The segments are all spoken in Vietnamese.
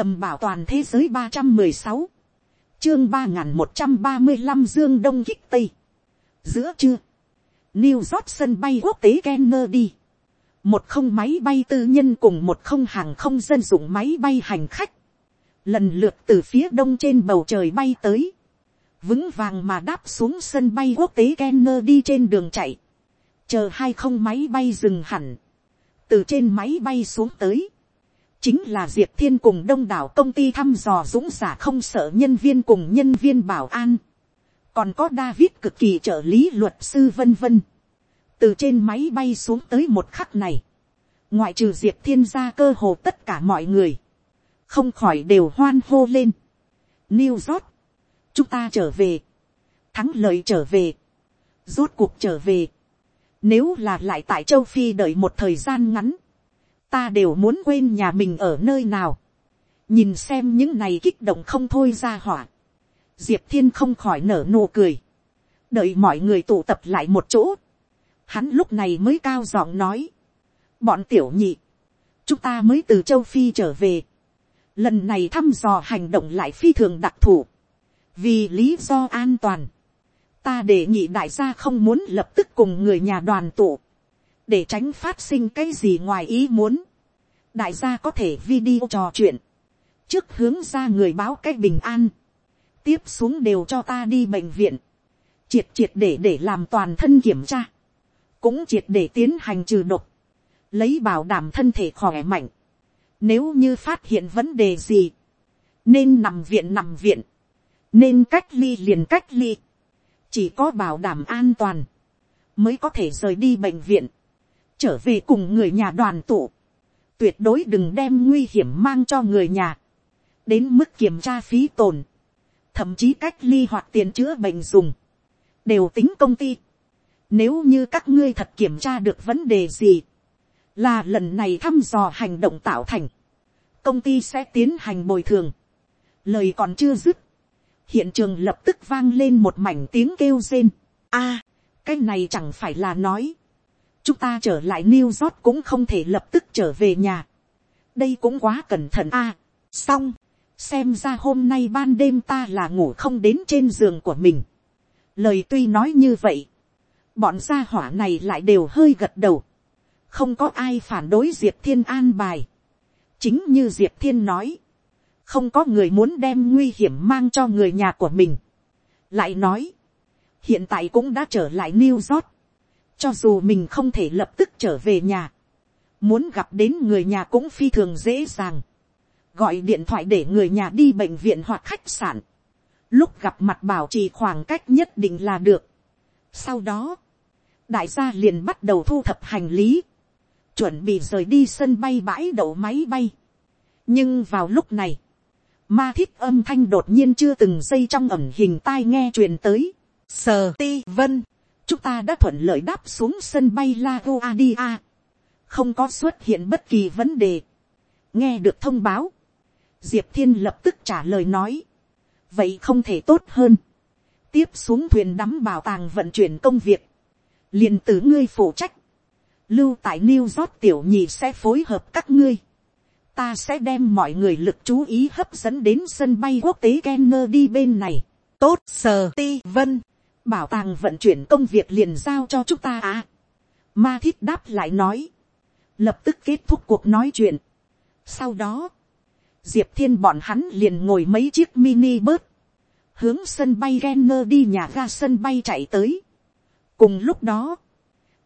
tầm bảo toàn thế giới ba trăm mười sáu, chương ba n g h n một trăm ba mươi năm dương đông kích tây, giữa trưa, New York sân bay quốc tế Kennedy, một không máy bay tư nhân cùng một không hàng không dân dụng máy bay hành khách, lần lượt từ phía đông trên bầu trời bay tới, vững vàng mà đáp xuống sân bay quốc tế Kennedy trên đường chạy, chờ hai không máy bay dừng hẳn, từ trên máy bay xuống tới, chính là diệp thiên cùng đông đảo công ty thăm dò dũng giả không sợ nhân viên cùng nhân viên bảo an, còn có David cực kỳ trợ lý luật sư vân vân, từ trên máy bay xuống tới một khắc này, ngoại trừ diệp thiên ra cơ hồ tất cả mọi người, không khỏi đều hoan hô lên. New York, chúng ta trở về, thắng lợi trở về, rốt cuộc trở về. Nếu là lại tại châu Phi đợi một thời gian ngắn, ta đều muốn quên nhà mình ở nơi nào, nhìn xem những này kích động không thôi ra hỏa, diệp thiên không khỏi nở nụ cười, đợi mọi người tụ tập lại một chỗ, hắn lúc này mới cao giọng nói, bọn tiểu nhị, chúng ta mới từ châu phi trở về, lần này thăm dò hành động lại phi thường đặc thù, vì lý do an toàn, ta đề nghị đại gia không muốn lập tức cùng người nhà đoàn tụ, để tránh phát sinh cái gì ngoài ý muốn. đại gia có thể video trò chuyện, trước hướng ra người báo cách bình an, tiếp xuống đều cho ta đi bệnh viện, triệt triệt để để làm toàn thân kiểm tra, cũng triệt để tiến hành trừ độc, lấy bảo đảm thân thể khỏe mạnh. Nếu như phát hiện vấn đề gì, nên nằm viện nằm viện, nên cách ly liền cách ly, chỉ có bảo đảm an toàn, mới có thể rời đi bệnh viện trở về cùng người nhà đoàn tụ, tuyệt đối đừng đem nguy hiểm mang cho người nhà, đến mức kiểm tra phí tồn, thậm chí cách ly hoặc tiền chữa bệnh dùng, đều tính công ty. Nếu như các ngươi thật kiểm tra được vấn đề gì, là lần này thăm dò hành động tạo thành, công ty sẽ tiến hành bồi thường. Lời còn chưa dứt, hiện trường lập tức vang lên một mảnh tiếng kêu rên. a, cái này chẳng phải là nói, chúng ta trở lại New York cũng không thể lập tức trở về nhà. đây cũng quá cẩn thận a. xong, xem ra hôm nay ban đêm ta là ngủ không đến trên giường của mình. lời tuy nói như vậy, bọn gia hỏa này lại đều hơi gật đầu. không có ai phản đối diệp thiên an bài. chính như diệp thiên nói, không có người muốn đem nguy hiểm mang cho người nhà của mình. lại nói, hiện tại cũng đã trở lại New York cho dù mình không thể lập tức trở về nhà. Muốn gặp đến người nhà cũng phi thường dễ dàng. Gọi điện thoại để người nhà đi bệnh viện hoặc khách sạn. Lúc gặp mặt bảo trì khoảng cách nhất định là được. Sau đó, đại gia liền bắt đầu thu thập hành lý. Chuẩn bị rời đi sân bay bãi đậu máy bay. Nhưng vào lúc này, ma thích âm thanh đột nhiên chưa từng dây trong ẩm hình tai nghe truyền tới. Sờ ti vân chúng ta đã thuận lợi đáp xuống sân bay La Guardia, Không có xuất hiện bất kỳ vấn đề. Nghe được thông báo. Diệp Thiên lập tức trả lời nói. Vậy không thể tốt hơn. Tiếp xuống thuyền đắm bảo tàng vận chuyển công việc. liền tử ngươi phụ trách. Lưu tại New York tiểu nhị sẽ phối hợp các ngươi. Ta sẽ đem mọi người lực chú ý hấp dẫn đến sân bay quốc tế Kennedy bên này. Tốt sờ ti vân bảo tàng vận chuyển công việc liền giao cho chúng ta à. Ma thiết đáp lại nói, lập tức kết thúc cuộc nói chuyện. Sau đó, diệp thiên bọn hắn liền ngồi mấy chiếc mini bus, hướng sân bay Renner đi nhà ga sân bay chạy tới. cùng lúc đó,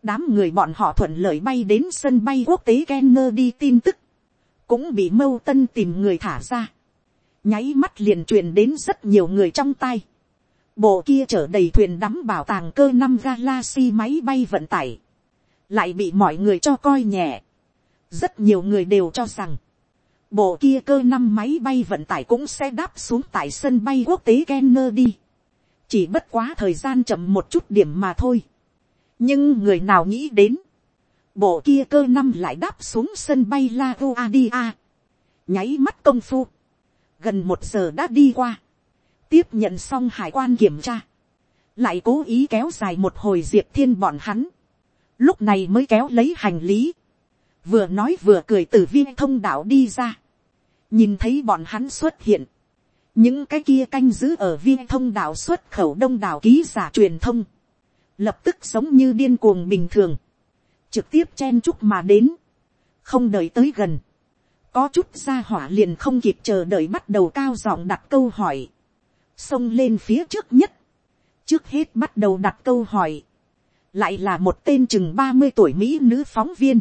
đám người bọn họ thuận lợi bay đến sân bay quốc tế Renner đi tin tức, cũng bị mâu tân tìm người thả ra. nháy mắt liền truyền đến rất nhiều người trong tay Bộ kia chở đầy thuyền đắm bảo tàng cơ năm galaxy máy bay vận tải. Lại bị mọi người cho coi nhẹ. Rất nhiều người đều cho rằng. Bộ kia cơ năm máy bay vận tải cũng sẽ đáp xuống tại sân bay quốc tế Kennedy. Chỉ bất quá thời gian chậm một chút điểm mà thôi. Nhưng người nào nghĩ đến. Bộ kia cơ năm lại đáp xuống sân bay LaGuardia. Nháy mắt công phu. Gần một giờ đã đi qua tiếp nhận xong hải quan kiểm tra, lại cố ý kéo dài một hồi diệp thiên bọn hắn, lúc này mới kéo lấy hành lý, vừa nói vừa cười từ viên thông đạo đi ra, nhìn thấy bọn hắn xuất hiện, những cái kia canh giữ ở viên thông đạo xuất khẩu đông đảo ký giả truyền thông, lập tức sống như điên cuồng bình thường, trực tiếp chen chúc mà đến, không đợi tới gần, có chút ra hỏa liền không kịp chờ đợi bắt đầu cao giọng đặt câu hỏi, xông lên phía trước nhất, trước hết bắt đầu đặt câu hỏi, lại là một tên chừng ba mươi tuổi mỹ nữ phóng viên,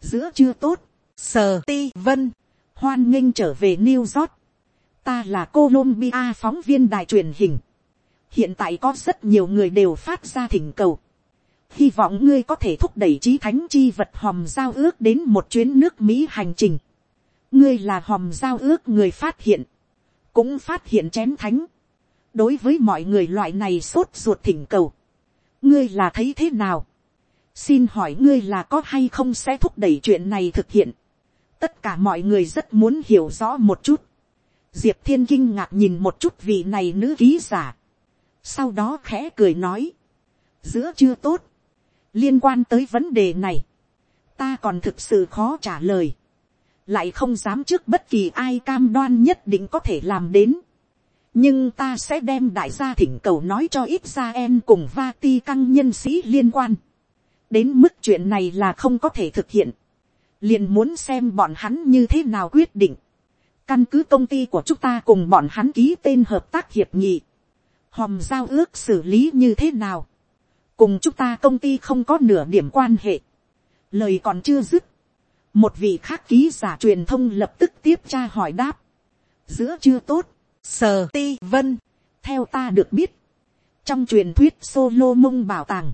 giữa chưa tốt, sờ ti vân, hoan nghênh trở về new york, ta là Colombia phóng viên đài truyền hình, hiện tại có rất nhiều người đều phát ra thỉnh cầu, hy vọng ngươi có thể thúc đẩy trí thánh chi vật hòm giao ước đến một chuyến nước mỹ hành trình, ngươi là hòm giao ước người phát hiện, cũng phát hiện chén thánh, đối với mọi người loại này sốt ruột thỉnh cầu, ngươi là thấy thế nào, xin hỏi ngươi là có hay không sẽ thúc đẩy chuyện này thực hiện, tất cả mọi người rất muốn hiểu rõ một chút, diệp thiên kinh ngạc nhìn một chút vị này nữ ký giả, sau đó khẽ cười nói, giữa chưa tốt, liên quan tới vấn đề này, ta còn thực sự khó trả lời, lại không dám trước bất kỳ ai cam đoan nhất định có thể làm đến nhưng ta sẽ đem đại gia thỉnh cầu nói cho ít ra em cùng va ti căng nhân sĩ liên quan. đến mức chuyện này là không có thể thực hiện. liền muốn xem bọn hắn như thế nào quyết định. căn cứ công ty của chúng ta cùng bọn hắn ký tên hợp tác hiệp nghị. hòm giao ước xử lý như thế nào. cùng chúng ta công ty không có nửa điểm quan hệ. lời còn chưa dứt một vị khác ký giả truyền thông lập tức tiếp tra hỏi đáp, giữa chưa tốt, sờ ti vân, theo ta được biết, trong truyền thuyết solo mông bảo tàng,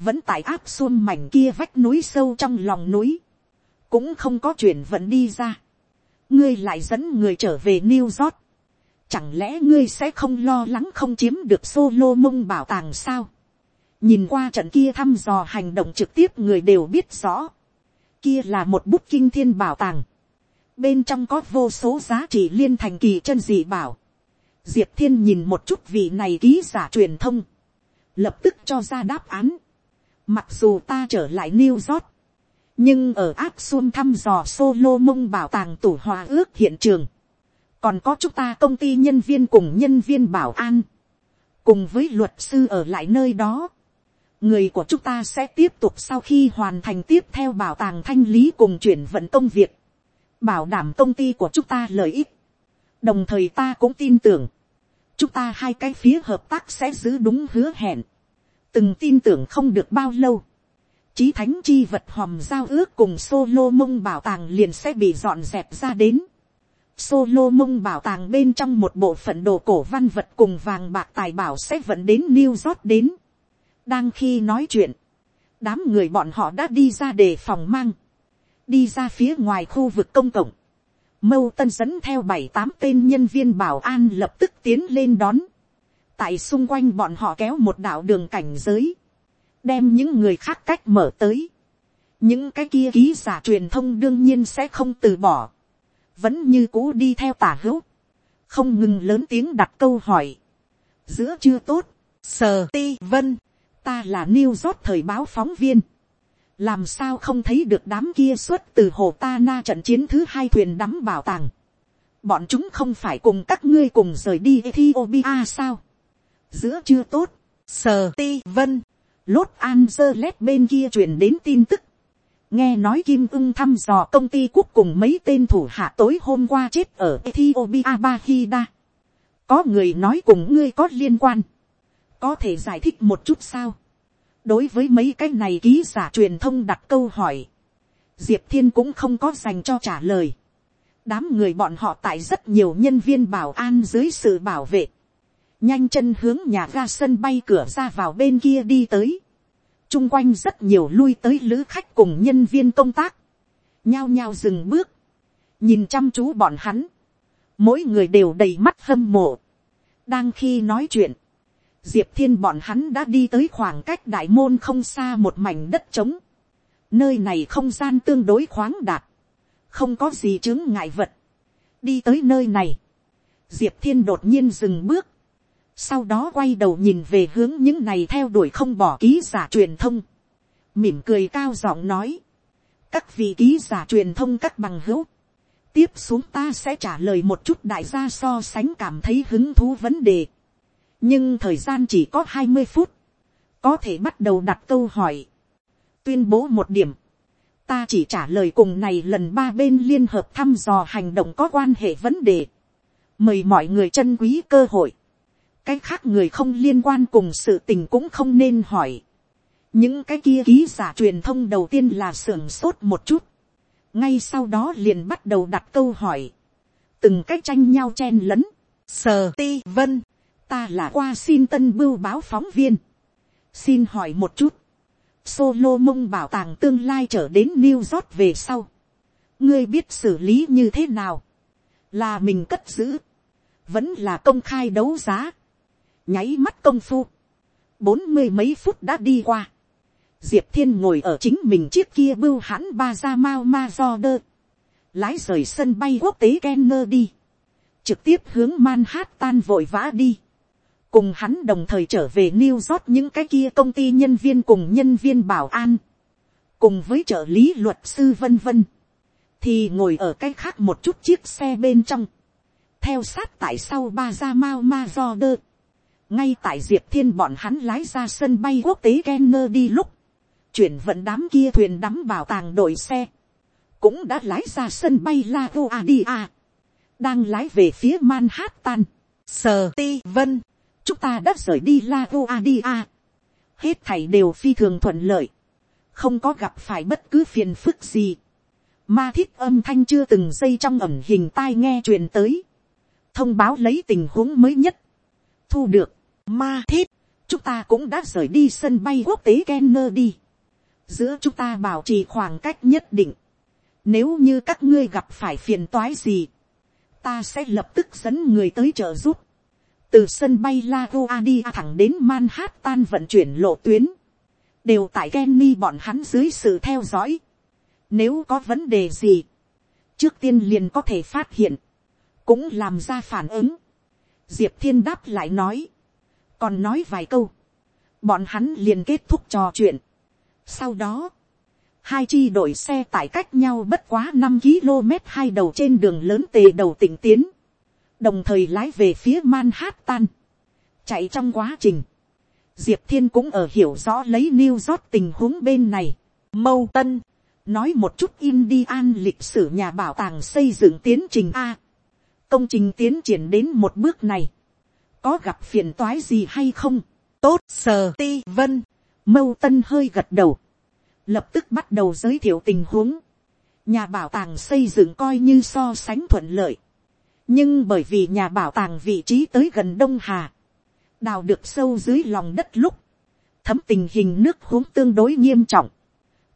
vẫn tại áp xuân mảnh kia vách núi sâu trong lòng núi, cũng không có chuyển vận đi ra, ngươi lại dẫn người trở về New York, chẳng lẽ ngươi sẽ không lo lắng không chiếm được solo mông bảo tàng sao, nhìn qua trận kia thăm dò hành động trực tiếp người đều biết rõ, kia là một bút kinh thiên bảo tàng. Bên trong có vô số giá trị liên thành kỳ chân dị bảo. Diệp thiên nhìn một chút vị này ký giả truyền thông. Lập tức cho ra đáp án. Mặc dù ta trở lại New York. Nhưng ở áp xuân thăm dò solo mông bảo tàng tủ hòa ước hiện trường. Còn có chúng ta công ty nhân viên cùng nhân viên bảo an. Cùng với luật sư ở lại nơi đó người của chúng ta sẽ tiếp tục sau khi hoàn thành tiếp theo bảo tàng thanh lý cùng chuyển vận công việc, bảo đảm công ty của chúng ta lợi ích. đồng thời ta cũng tin tưởng, chúng ta hai cái phía hợp tác sẽ giữ đúng hứa hẹn, từng tin tưởng không được bao lâu, chí thánh chi vật hòm giao ước cùng solo mông bảo tàng liền sẽ bị dọn dẹp ra đến. Solo mông bảo tàng bên trong một bộ phận đồ cổ văn vật cùng vàng bạc tài bảo sẽ vận đến New York đến. Đang khi nói chuyện, đám người bọn họ đã đi ra để phòng mang, đi ra phía ngoài khu vực công cộng, mâu tân dẫn theo bảy tám tên nhân viên bảo an lập tức tiến lên đón, tại xung quanh bọn họ kéo một đạo đường cảnh giới, đem những người khác cách mở tới, những cái kia ký giả truyền thông đương nhiên sẽ không từ bỏ, vẫn như cũ đi theo tả hữu, không ngừng lớn tiếng đặt câu hỏi, giữa chưa tốt, sờ ti vân, ta là New York thời báo phóng viên. Làm sao không thấy được đám kia xuất từ hồ ta na trận chiến thứ hai thuyền đắm bảo tàng. Bọn chúng không phải cùng các ngươi cùng rời đi Ethiopia sao? Giữa chưa tốt, sờ ti vân, Los Angeles bên kia truyền đến tin tức. Nghe nói Kim ưng thăm dò công ty quốc cùng mấy tên thủ hạ tối hôm qua chết ở Ethiopia Bahida. Có người nói cùng ngươi có liên quan có thể giải thích một chút sao đối với mấy cái này ký giả truyền thông đặt câu hỏi, diệp thiên cũng không có dành cho trả lời. đám người bọn họ tại rất nhiều nhân viên bảo an dưới sự bảo vệ, nhanh chân hướng nhà ga sân bay cửa ra vào bên kia đi tới. chung quanh rất nhiều lui tới lữ khách cùng nhân viên công tác, nhao nhao dừng bước, nhìn chăm chú bọn hắn, mỗi người đều đầy mắt hâm mộ. đang khi nói chuyện, diệp thiên bọn hắn đã đi tới khoảng cách đại môn không xa một mảnh đất trống. nơi này không gian tương đối khoáng đạt, không có gì chứng ngại vật. đi tới nơi này, diệp thiên đột nhiên dừng bước, sau đó quay đầu nhìn về hướng những này theo đuổi không bỏ ký giả truyền thông, mỉm cười cao giọng nói, các vị ký giả truyền thông các bằng hữu, tiếp xuống ta sẽ trả lời một chút đại gia so sánh cảm thấy hứng thú vấn đề nhưng thời gian chỉ có hai mươi phút, có thể bắt đầu đặt câu hỏi, tuyên bố một điểm, ta chỉ trả lời cùng này lần ba bên liên hợp thăm dò hành động có quan hệ vấn đề, mời mọi người chân quý cơ hội, cái khác người không liên quan cùng sự tình cũng không nên hỏi, những cái kia ký giả truyền thông đầu tiên là sưởng sốt một chút, ngay sau đó liền bắt đầu đặt câu hỏi, từng cách tranh nhau chen lấn, sờ ti vân, ta là qua xin tân bưu báo phóng viên, xin hỏi một chút, solo mông bảo tàng tương lai trở đến new york về sau, ngươi biết xử lý như thế nào, là mình cất giữ, vẫn là công khai đấu giá, nháy mắt công phu, bốn mươi mấy phút đã đi qua, diệp thiên ngồi ở chính mình chiếc kia bưu hãn ba ra mao ma do đơ, lái rời sân bay quốc tế Kenner đi, trực tiếp hướng Manhattan vội vã đi, cùng hắn đồng thời trở về New York những cái kia công ty nhân viên cùng nhân viên bảo an, cùng với trợ lý luật sư vân vân, thì ngồi ở cái khác một chút chiếc xe bên trong, theo sát tại sau ba ra mao ma do đơ, ngay tại diệp thiên bọn hắn lái ra sân bay quốc tế Kenner đi lúc, chuyển vận đám kia thuyền đắm bảo tàng đội xe, cũng đã lái ra sân bay La Guardia, đang lái về phía Manhattan, sờ ti vân, chúng ta đã rời đi La Guardia, hết thảy đều phi thường thuận lợi, không có gặp phải bất cứ phiền phức gì, ma thiết âm thanh chưa từng dây trong ẩm hình tai nghe truyền tới, thông báo lấy tình huống mới nhất, thu được, ma thiết, chúng ta cũng đã rời đi sân bay quốc tế Kenner đi. Giữa chúng ta bảo trì khoảng cách nhất định. Nếu như các ngươi gặp phải phiền toái gì, ta sẽ lập tức dẫn người tới trợ giúp. Từ sân bay La Guardia thẳng đến Manhattan vận chuyển lộ tuyến. Đều tại Kenny bọn hắn dưới sự theo dõi. Nếu có vấn đề gì, trước tiên liền có thể phát hiện. Cũng làm ra phản ứng. Diệp Thiên đáp lại nói. Còn nói vài câu. Bọn hắn liền kết thúc trò chuyện sau đó, hai chi đội xe tải cách nhau bất quá năm km hai đầu trên đường lớn tề đầu tỉnh tiến, đồng thời lái về phía Manhattan. Chạy trong quá trình, Diệp Thiên cũng ở hiểu rõ lấy New York tình huống bên này. Mâu Tân, nói một chút Indian lịch sử nhà bảo tàng xây dựng tiến trình A. Công trình tiến triển đến một bước này. Có gặp phiền toái gì hay không? Tốt, sờ ti vân Mâu tân hơi gật đầu. Lập tức bắt đầu giới thiệu tình huống. Nhà bảo tàng xây dựng coi như so sánh thuận lợi. Nhưng bởi vì nhà bảo tàng vị trí tới gần Đông Hà. Đào được sâu dưới lòng đất lúc. Thấm tình hình nước huống tương đối nghiêm trọng.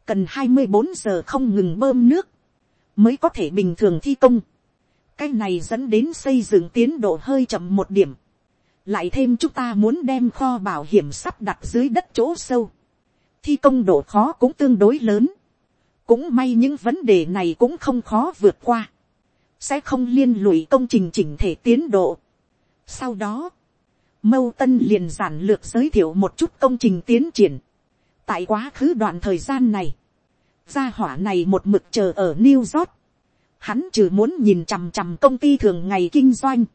Cần hai mươi bốn giờ không ngừng bơm nước. Mới có thể bình thường thi công. Cái này dẫn đến xây dựng tiến độ hơi chậm một điểm lại thêm chúng ta muốn đem kho bảo hiểm sắp đặt dưới đất chỗ sâu, thi công độ khó cũng tương đối lớn, cũng may những vấn đề này cũng không khó vượt qua, sẽ không liên lụy công trình chỉnh thể tiến độ. Sau đó, Mâu Tân liền giản lược giới thiệu một chút công trình tiến triển. Tại quá khứ đoạn thời gian này, gia hỏa này một mực chờ ở New York. Hắn trừ muốn nhìn chằm chằm công ty thường ngày kinh doanh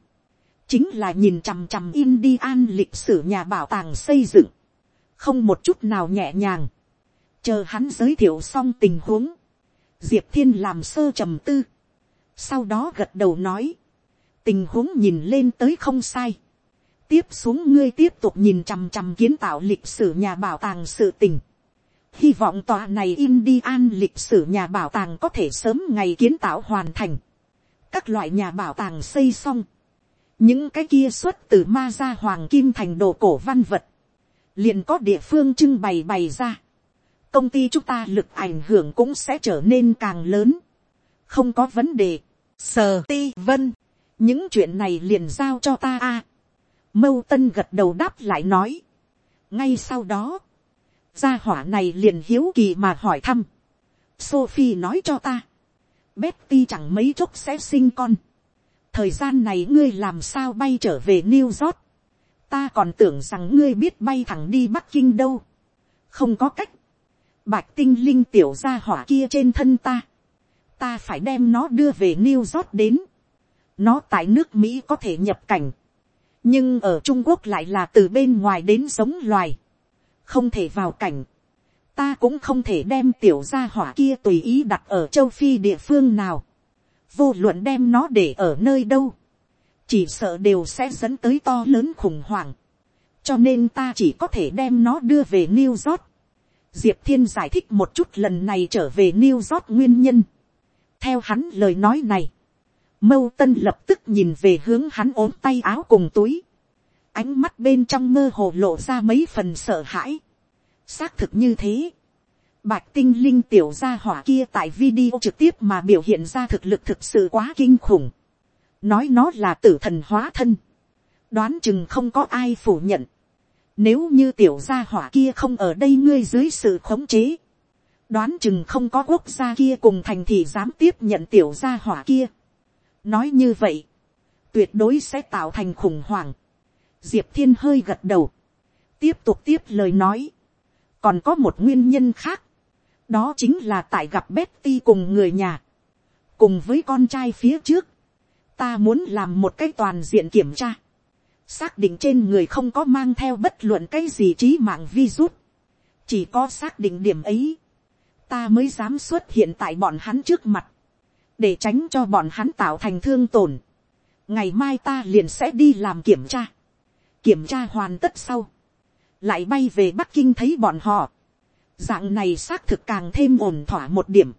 chính là nhìn chằm chằm Indian lịch sử nhà bảo tàng xây dựng, không một chút nào nhẹ nhàng, chờ hắn giới thiệu xong tình huống, diệp thiên làm sơ trầm tư, sau đó gật đầu nói, tình huống nhìn lên tới không sai, tiếp xuống ngươi tiếp tục nhìn chằm chằm kiến tạo lịch sử nhà bảo tàng sự tình, hy vọng tòa này Indian lịch sử nhà bảo tàng có thể sớm ngày kiến tạo hoàn thành, các loại nhà bảo tàng xây xong, những cái kia xuất từ ma gia hoàng kim thành đồ cổ văn vật, liền có địa phương trưng bày bày ra. công ty chúng ta lực ảnh hưởng cũng sẽ trở nên càng lớn không có vấn đề. sờ ti vân. những chuyện này liền giao cho ta a. mâu tân gật đầu đáp lại nói. ngay sau đó, gia hỏa này liền hiếu kỳ mà hỏi thăm. sophie nói cho ta. Betty chẳng mấy chốc sẽ sinh con thời gian này ngươi làm sao bay trở về New York. Ta còn tưởng rằng ngươi biết bay thẳng đi Bắc Kinh đâu. Không có cách. Bạch tinh linh tiểu gia hỏa kia trên thân ta ta phải đem nó đưa về New York đến. Nó tại nước Mỹ có thể nhập cảnh. Nhưng ở Trung Quốc lại là từ bên ngoài đến giống loài. Không thể vào cảnh. Ta cũng không thể đem tiểu gia hỏa kia tùy ý đặt ở châu Phi địa phương nào. Vô luận đem nó để ở nơi đâu. Chỉ sợ đều sẽ dẫn tới to lớn khủng hoảng. Cho nên ta chỉ có thể đem nó đưa về New York. Diệp Thiên giải thích một chút lần này trở về New York nguyên nhân. Theo hắn lời nói này, Mâu Tân lập tức nhìn về hướng hắn ốm tay áo cùng túi. Ánh mắt bên trong mơ hồ lộ ra mấy phần sợ hãi. Xác thực như thế. Bạch tinh linh tiểu gia hỏa kia tại video trực tiếp mà biểu hiện ra thực lực thực sự quá kinh khủng. Nói nó là tử thần hóa thân. Đoán chừng không có ai phủ nhận. Nếu như tiểu gia hỏa kia không ở đây ngươi dưới sự khống chế. Đoán chừng không có quốc gia kia cùng thành thị dám tiếp nhận tiểu gia hỏa kia. Nói như vậy. Tuyệt đối sẽ tạo thành khủng hoảng. Diệp thiên hơi gật đầu. Tiếp tục tiếp lời nói. Còn có một nguyên nhân khác. Đó chính là tại gặp Betty cùng người nhà. Cùng với con trai phía trước. Ta muốn làm một cái toàn diện kiểm tra xác định trên người không có mang theo bất luận cái gì trí mạng virus, chỉ có xác định điểm ấy, ta mới dám xuất hiện tại bọn hắn trước mặt, để tránh cho bọn hắn tạo thành thương tổn. ngày mai ta liền sẽ đi làm kiểm tra, kiểm tra hoàn tất sau, lại bay về bắc kinh thấy bọn họ, dạng này xác thực càng thêm ổn thỏa một điểm,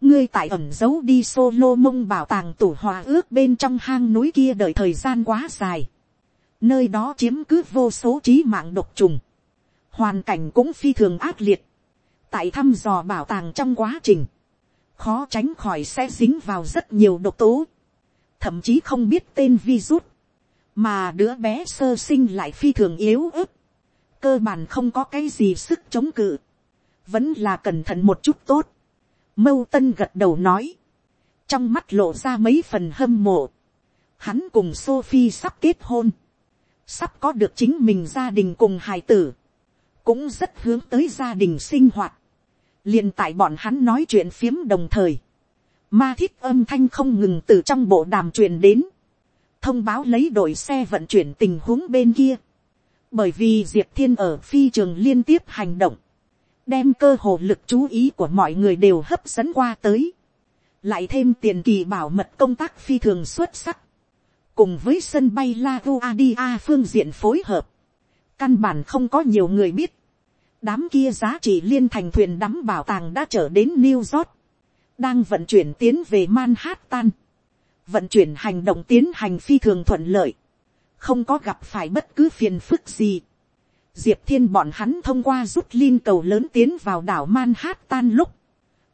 ngươi tại ẩn giấu đi solo mông bảo tàng tủ hòa ước bên trong hang núi kia đợi thời gian quá dài. Nơi đó chiếm cứ vô số trí mạng độc trùng, hoàn cảnh cũng phi thường ác liệt, tại thăm dò bảo tàng trong quá trình, khó tránh khỏi sẽ dính vào rất nhiều độc tố, thậm chí không biết tên virus, mà đứa bé sơ sinh lại phi thường yếu ớt, cơ bản không có cái gì sức chống cự, vẫn là cẩn thận một chút tốt. Mâu tân gật đầu nói, trong mắt lộ ra mấy phần hâm mộ, hắn cùng Sophie sắp kết hôn, sắp có được chính mình gia đình cùng hài tử, cũng rất hướng tới gia đình sinh hoạt liền tại bọn hắn nói chuyện phiếm đồng thời, ma thiết âm thanh không ngừng từ trong bộ đàm truyền đến, thông báo lấy đội xe vận chuyển tình huống bên kia, bởi vì diệp thiên ở phi trường liên tiếp hành động, đem cơ hồ lực chú ý của mọi người đều hấp dẫn qua tới, lại thêm tiền kỳ bảo mật công tác phi thường xuất sắc, cùng với sân bay La Guadia phương diện phối hợp, căn bản không có nhiều người biết, đám kia giá trị liên thành thuyền đắm bảo tàng đã trở đến New York, đang vận chuyển tiến về Manhattan, vận chuyển hành động tiến hành phi thường thuận lợi, không có gặp phải bất cứ phiền phức gì. Diệp thiên bọn hắn thông qua rút linh cầu lớn tiến vào đảo Manhattan lúc,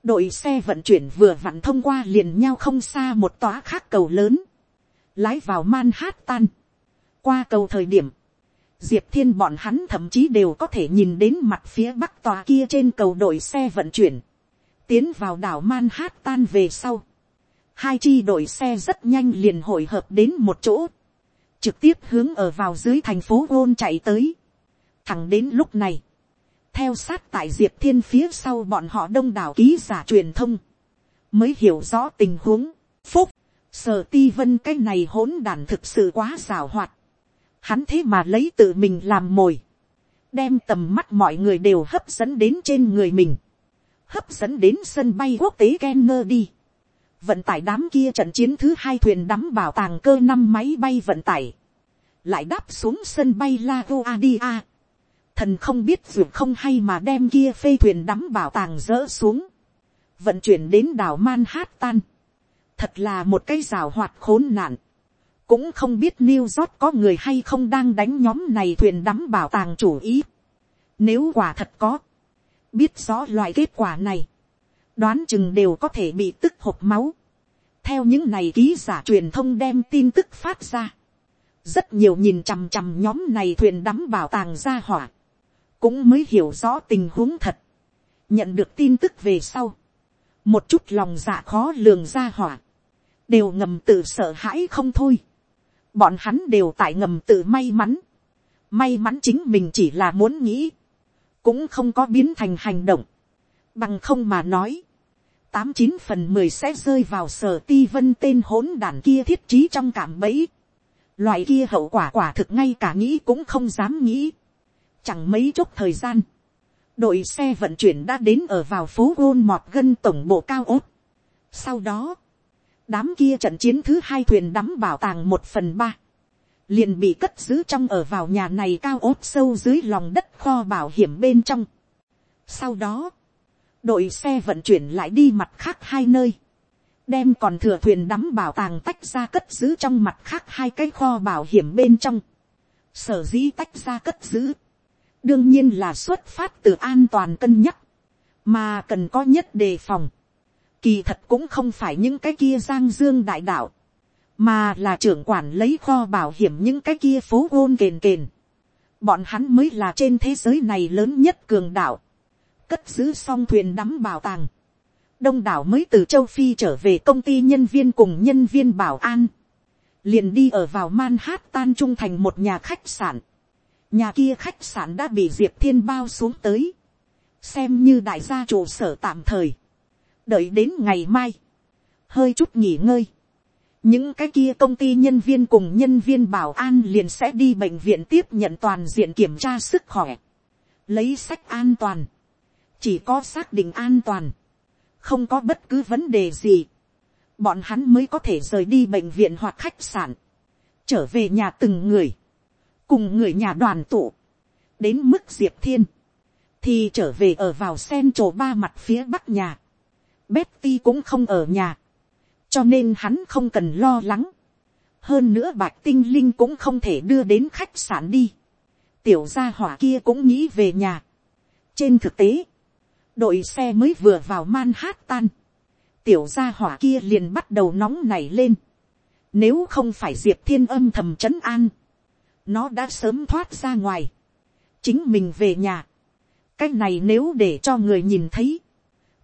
đội xe vận chuyển vừa vặn thông qua liền nhau không xa một tòa khác cầu lớn, lái vào Manhattan. Qua cầu thời điểm, Diệp Thiên bọn hắn thậm chí đều có thể nhìn đến mặt phía bắc tòa kia trên cầu đội xe vận chuyển. Tiến vào đảo Manhattan về sau. Hai chi đội xe rất nhanh liền hội hợp đến một chỗ. Trực tiếp hướng ở vào dưới thành phố Gôn chạy tới. Thẳng đến lúc này. Theo sát tại Diệp Thiên phía sau bọn họ đông đảo ký giả truyền thông. Mới hiểu rõ tình huống. Phúc, Sở ti vân, cái này hỗn đàn thực sự quá xảo hoạt. Hắn thế mà lấy tự mình làm mồi. Đem tầm mắt mọi người đều hấp dẫn đến trên người mình. Hấp dẫn đến sân bay quốc tế Kenner đi. Vận tải đám kia trận chiến thứ hai thuyền đắm bảo tàng cơ năm máy bay vận tải. Lại đáp xuống sân bay La Guardia. Thần không biết dù không hay mà đem kia phê thuyền đắm bảo tàng dỡ xuống. Vận chuyển đến đảo Manhattan thật là một cái rào hoạt khốn nạn cũng không biết New York có người hay không đang đánh nhóm này thuyền đắm bảo tàng chủ ý. nếu quả thật có, biết rõ loại kết quả này, đoán chừng đều có thể bị tức hộp máu. theo những này ký giả truyền thông đem tin tức phát ra, rất nhiều nhìn chằm chằm nhóm này thuyền đắm bảo tàng ra hỏa, cũng mới hiểu rõ tình huống thật, nhận được tin tức về sau, một chút lòng dạ khó lường ra hỏa, đều ngầm tự sợ hãi không thôi bọn hắn đều tại ngầm tự may mắn. may mắn chính mình chỉ là muốn nghĩ, cũng không có biến thành hành động. bằng không mà nói, tám chín phần mười sẽ rơi vào sở ti vân tên hỗn đàn kia thiết trí trong cảm bẫy. Loại kia hậu quả quả thực ngay cả nghĩ cũng không dám nghĩ. Chẳng mấy chốc thời gian. Đội xe vận chuyển đã đến ở vào phố Gôn Mọt Gân tổng bộ cao ốt. Sau đó, đám kia trận chiến thứ hai thuyền đắm bảo tàng một phần ba. Liền bị cất giữ trong ở vào nhà này cao ốt sâu dưới lòng đất kho bảo hiểm bên trong. Sau đó, đội xe vận chuyển lại đi mặt khác hai nơi, đem còn thừa thuyền đắm bảo tàng tách ra cất giữ trong mặt khác hai cái kho bảo hiểm bên trong, sở dĩ tách ra cất giữ, đương nhiên là xuất phát từ an toàn cân nhắc, mà cần có nhất đề phòng, kỳ thật cũng không phải những cái kia giang dương đại đạo, mà là trưởng quản lấy kho bảo hiểm những cái kia phố gôn kền kền. Bọn hắn mới là trên thế giới này lớn nhất cường đạo cất giữ xong thuyền đắm bảo tàng. đông đảo mới từ châu phi trở về công ty nhân viên cùng nhân viên bảo an. liền đi ở vào manhattan trung thành một nhà khách sạn. nhà kia khách sạn đã bị diệp thiên bao xuống tới. xem như đại gia trụ sở tạm thời đợi đến ngày mai. hơi chút nghỉ ngơi. Những cái kia công ty nhân viên cùng nhân viên bảo an liền sẽ đi bệnh viện tiếp nhận toàn diện kiểm tra sức khỏe, lấy sách an toàn, chỉ có xác định an toàn, không có bất cứ vấn đề gì, bọn hắn mới có thể rời đi bệnh viện hoặc khách sạn, trở về nhà từng người, cùng người nhà đoàn tụ, đến mức diệp thiên, thì trở về ở vào sen trổ ba mặt phía bắc nhà, Betty cũng không ở nhà, cho nên hắn không cần lo lắng, hơn nữa bạch tinh linh cũng không thể đưa đến khách sạn đi, tiểu gia hỏa kia cũng nghĩ về nhà. trên thực tế, đội xe mới vừa vào Manhattan, tiểu gia hỏa kia liền bắt đầu nóng nảy lên. Nếu không phải diệp thiên âm thầm trấn an, nó đã sớm thoát ra ngoài, chính mình về nhà. cái này nếu để cho người nhìn thấy,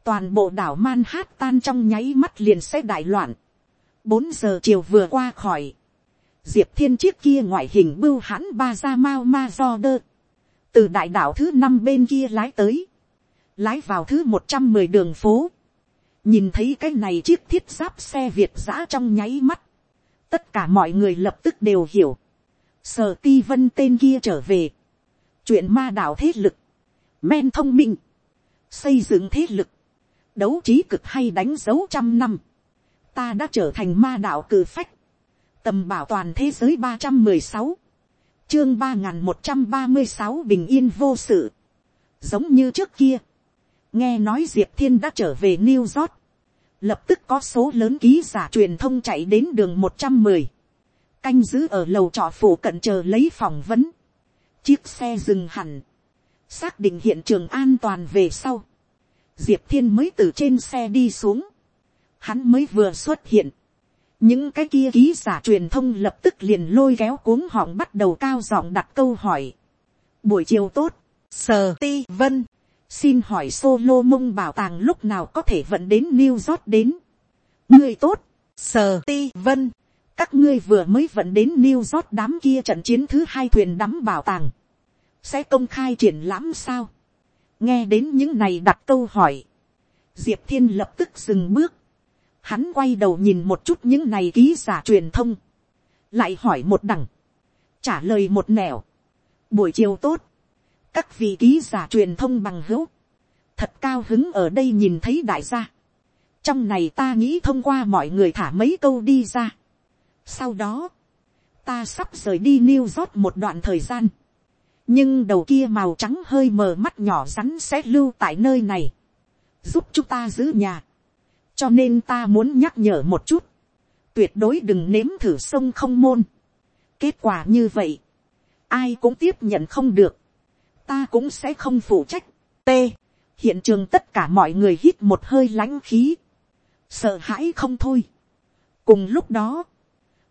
toàn bộ đảo Manhattan trong nháy mắt liền sẽ đại loạn. bốn giờ chiều vừa qua khỏi, diệp thiên chiếc kia ngoại hình bưu hãn ba ra mau ma do đơ, từ đại đảo thứ năm bên kia lái tới, lái vào thứ một trăm mười đường phố, nhìn thấy cái này chiếc thiết giáp xe việt giã trong nháy mắt, tất cả mọi người lập tức đều hiểu, sở ti vân tên kia trở về, chuyện ma đảo thế lực, men thông minh, xây dựng thế lực, đấu trí cực hay đánh dấu trăm năm, ta đã trở thành ma đạo cử phách, tầm bảo toàn thế giới ba trăm mười sáu, chương ba n g h n một trăm ba mươi sáu bình yên vô sự, giống như trước kia, nghe nói diệp thiên đã trở về new york, lập tức có số lớn ký giả truyền thông chạy đến đường một trăm mười, canh giữ ở lầu trọ phủ cận chờ lấy phỏng vấn, chiếc xe dừng hẳn, xác định hiện trường an toàn về sau, diệp thiên mới từ trên xe đi xuống, hắn mới vừa xuất hiện, những cái kia ký giả truyền thông lập tức liền lôi kéo cuống họng bắt đầu cao giọng đặt câu hỏi. buổi chiều tốt, sờ ti vân, xin hỏi solo mông bảo tàng lúc nào có thể vận đến new york đến. ngươi tốt, sờ ti vân, các ngươi vừa mới vận đến new york đám kia trận chiến thứ hai thuyền đắm bảo tàng, sẽ công khai triển lãm sao nghe đến những này đặt câu hỏi, diệp thiên lập tức dừng bước, hắn quay đầu nhìn một chút những này ký giả truyền thông, lại hỏi một đằng, trả lời một nẻo, buổi chiều tốt, các vị ký giả truyền thông bằng hữu, thật cao hứng ở đây nhìn thấy đại gia. trong này ta nghĩ thông qua mọi người thả mấy câu đi ra. sau đó, ta sắp rời đi New York một đoạn thời gian nhưng đầu kia màu trắng hơi mờ mắt nhỏ rắn sẽ lưu tại nơi này, giúp chúng ta giữ nhà. cho nên ta muốn nhắc nhở một chút, tuyệt đối đừng nếm thử sông không môn. kết quả như vậy, ai cũng tiếp nhận không được ta cũng sẽ không phụ trách. T. Hiện trường tất cả mọi người hít một hơi lãnh khí. Sợ hãi không thôi. Cùng lúc đó,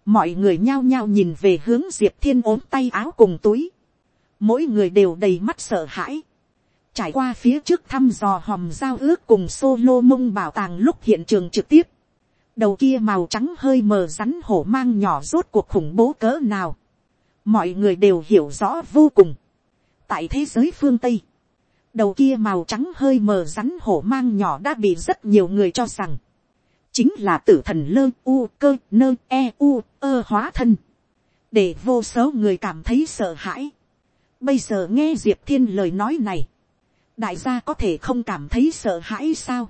mọi người nhao nhao nhìn về hướng Diệp Thiên ốm tay áo cùng túi. Mỗi người đều đầy mắt sợ hãi. Trải qua phía trước thăm dò hòm giao ước cùng solo mông bảo tàng lúc hiện trường trực tiếp. Đầu kia màu trắng hơi mờ rắn hổ mang nhỏ rốt cuộc khủng bố cỡ nào. Mọi người đều hiểu rõ vô cùng tại thế giới phương tây, đầu kia màu trắng hơi mờ rắn hổ mang nhỏ đã bị rất nhiều người cho rằng, chính là tử thần lơ u cơ nơ e u ơ hóa thân, để vô số người cảm thấy sợ hãi. Bây giờ nghe diệp thiên lời nói này, đại gia có thể không cảm thấy sợ hãi sao.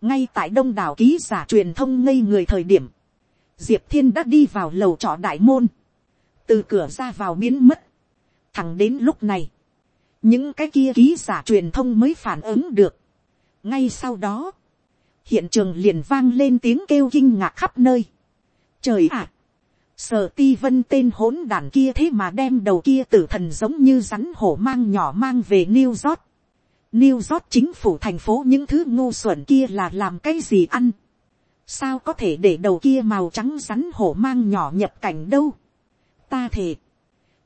ngay tại đông đảo ký giả truyền thông ngây người thời điểm, diệp thiên đã đi vào lầu trọ đại môn, từ cửa ra vào biến mất, thẳng đến lúc này, những cái kia ký giả truyền thông mới phản ứng được. ngay sau đó, hiện trường liền vang lên tiếng kêu kinh ngạc khắp nơi. trời ạ, sở ti vân tên hỗn đàn kia thế mà đem đầu kia tử thần giống như rắn hổ mang nhỏ mang về new york. new york chính phủ thành phố những thứ ngu xuẩn kia là làm cái gì ăn. sao có thể để đầu kia màu trắng rắn hổ mang nhỏ nhập cảnh đâu. ta thề,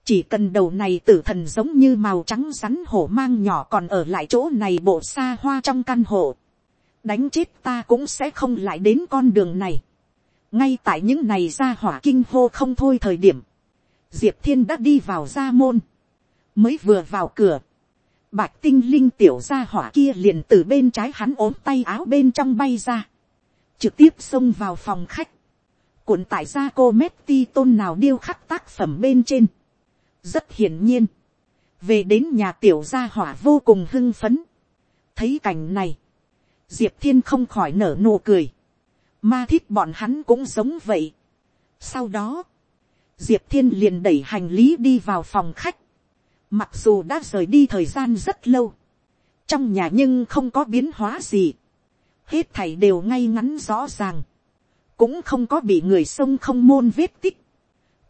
chỉ cần đầu này tử thần giống như màu trắng rắn hổ mang nhỏ còn ở lại chỗ này bộ xa hoa trong căn hộ. đánh chết ta cũng sẽ không lại đến con đường này ngay tại những này ra hỏa kinh hô không thôi thời điểm, diệp thiên đã đi vào ra môn, mới vừa vào cửa. bạch tinh linh tiểu ra hỏa kia liền từ bên trái hắn ốm tay áo bên trong bay ra, trực tiếp xông vào phòng khách, cuộn tại gia cô mét ti tôn nào điêu khắc tác phẩm bên trên. Rất hiển nhiên, về đến nhà tiểu gia hỏa vô cùng hưng phấn. thấy cảnh này, diệp thiên không khỏi nở nụ cười, ma thích bọn hắn cũng giống vậy. sau đó, diệp thiên liền đẩy hành lý đi vào phòng khách, mặc dù đã rời đi thời gian rất lâu, trong nhà nhưng không có biến hóa gì, hết thảy đều ngay ngắn rõ ràng, cũng không có bị người sông không môn vết tích,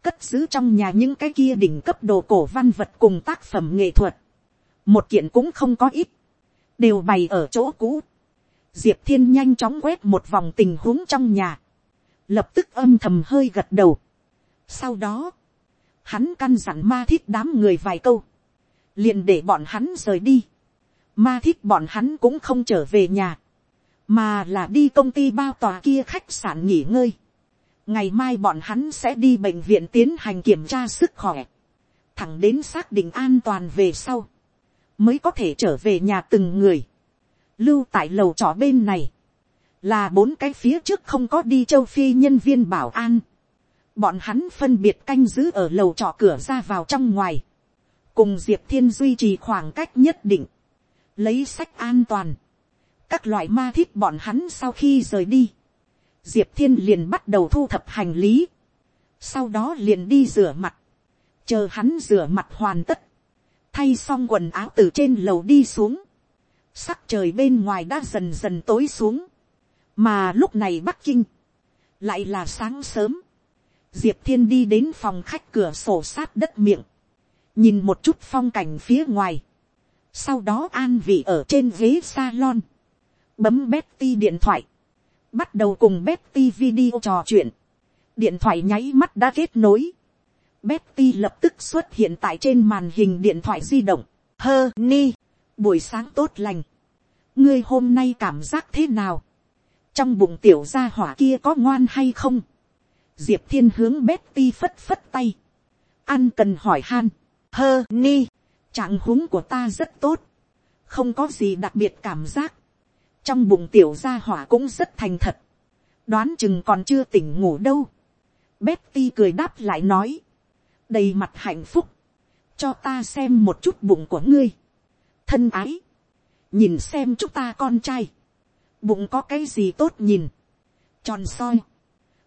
cất giữ trong nhà những cái kia đỉnh cấp đồ cổ văn vật cùng tác phẩm nghệ thuật, một kiện cũng không có ít, đều bày ở chỗ cũ. Diệp thiên nhanh chóng quét một vòng tình huống trong nhà, lập tức âm thầm hơi gật đầu. sau đó, hắn căn dặn ma thiết đám người vài câu, liền để bọn hắn rời đi. ma thiết bọn hắn cũng không trở về nhà, mà là đi công ty bao tòa kia khách sạn nghỉ ngơi. Ngày mai bọn hắn sẽ đi bệnh viện tiến hành kiểm tra sức khỏe, thẳng đến xác định an toàn về sau, mới có thể trở về nhà từng người, lưu tại lầu trọ bên này, là bốn cái phía trước không có đi châu phi nhân viên bảo an, bọn hắn phân biệt canh giữ ở lầu trọ cửa ra vào trong ngoài, cùng diệp thiên duy trì khoảng cách nhất định, lấy sách an toàn, các loại ma thiết bọn hắn sau khi rời đi, diệp thiên liền bắt đầu thu thập hành lý, sau đó liền đi rửa mặt, chờ hắn rửa mặt hoàn tất, thay xong quần áo từ trên lầu đi xuống, sắc trời bên ngoài đã dần dần tối xuống, mà lúc này bắc kinh, lại là sáng sớm, diệp thiên đi đến phòng khách cửa sổ sát đất miệng, nhìn một chút phong cảnh phía ngoài, sau đó an vị ở trên ghế salon, bấm Betty điện thoại, bắt đầu cùng Betty video trò chuyện, điện thoại nháy mắt đã kết nối, Betty lập tức xuất hiện tại trên màn hình điện thoại di động, hơ ni, buổi sáng tốt lành, ngươi hôm nay cảm giác thế nào, trong bụng tiểu gia hỏa kia có ngoan hay không, diệp thiên hướng Betty phất phất tay, ăn cần hỏi han, hơ ni, trạng huống của ta rất tốt, không có gì đặc biệt cảm giác, trong bụng tiểu gia hỏa cũng rất thành thật, đoán chừng còn chưa tỉnh ngủ đâu. Betty cười đáp lại nói, đầy mặt hạnh phúc, cho ta xem một chút bụng của ngươi. thân ái, nhìn xem chúng ta con trai, bụng có cái gì tốt nhìn, tròn soi,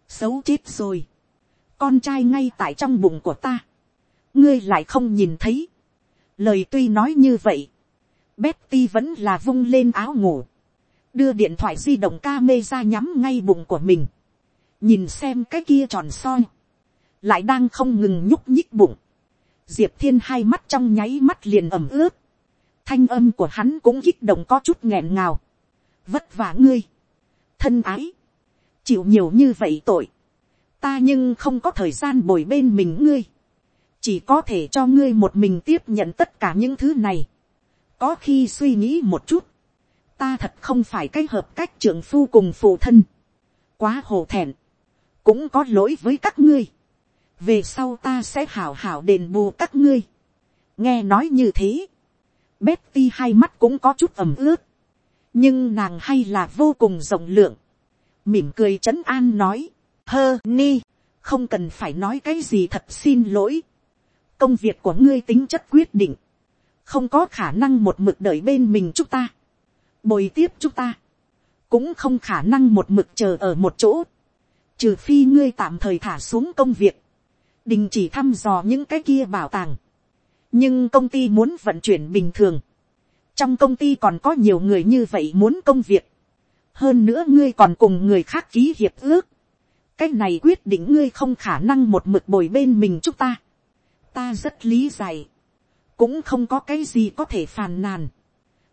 xấu chết rồi, con trai ngay tại trong bụng của ta, ngươi lại không nhìn thấy, lời tuy nói như vậy, Betty vẫn là vung lên áo ngủ, đưa điện thoại di động ca mê ra nhắm ngay bụng của mình, nhìn xem cái kia tròn soi, lại đang không ngừng nhúc nhích bụng, diệp thiên hai mắt trong nháy mắt liền ẩm ướt, thanh âm của hắn cũng kích động có chút nghẹn ngào, vất vả ngươi, thân ái, chịu nhiều như vậy tội, ta nhưng không có thời gian bồi bên mình ngươi, chỉ có thể cho ngươi một mình tiếp nhận tất cả những thứ này, có khi suy nghĩ một chút, ta thật không phải cái hợp cách trưởng phu cùng phụ thân, quá hồ thẹn, cũng có lỗi với các ngươi, về sau ta sẽ hảo hảo đền bù các ngươi, nghe nói như thế, Betty hai mắt cũng có chút ẩm ướt. Nhưng nàng hay là vô cùng rộng lượng. Mỉm cười trấn an nói. Hơ ni, không cần phải nói cái gì thật xin lỗi. Công việc của ngươi tính chất quyết định. Không có khả năng một mực đợi bên mình chúng ta. Bồi tiếp chúng ta. Cũng không khả năng một mực chờ ở một chỗ. Trừ phi ngươi tạm thời thả xuống công việc. Đình chỉ thăm dò những cái kia bảo tàng nhưng công ty muốn vận chuyển bình thường, trong công ty còn có nhiều người như vậy muốn công việc, hơn nữa ngươi còn cùng người khác ký hiệp ước, cái này quyết định ngươi không khả năng một mực bồi bên mình chúng ta, ta rất lý giải, cũng không có cái gì có thể phàn nàn,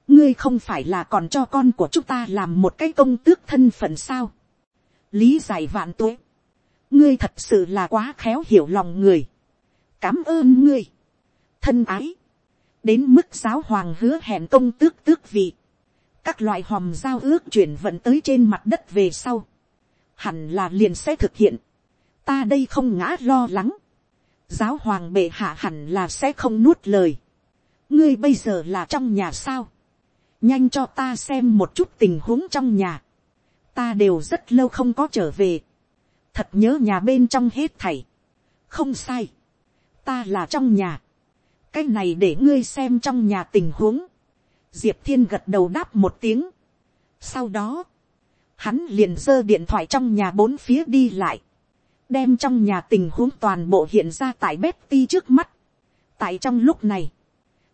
ngươi không phải là còn cho con của chúng ta làm một cái công tước thân phận sao, lý giải vạn tuế, ngươi thật sự là quá khéo hiểu lòng người, cảm ơn ngươi, thân ái, đến mức giáo hoàng hứa hẹn công tước tước vị, các loại hòm giao ước chuyển vận tới trên mặt đất về sau, hẳn là liền sẽ thực hiện, ta đây không ngã lo lắng, giáo hoàng bệ hạ hẳn là sẽ không nuốt lời, ngươi bây giờ là trong nhà sao, nhanh cho ta xem một chút tình huống trong nhà, ta đều rất lâu không có trở về, thật nhớ nhà bên trong hết thảy, không sai, ta là trong nhà, cái này để ngươi xem trong nhà tình huống. diệp thiên gật đầu đáp một tiếng. sau đó, hắn liền giơ điện thoại trong nhà bốn phía đi lại, đem trong nhà tình huống toàn bộ hiện ra tại Betty trước mắt. tại trong lúc này,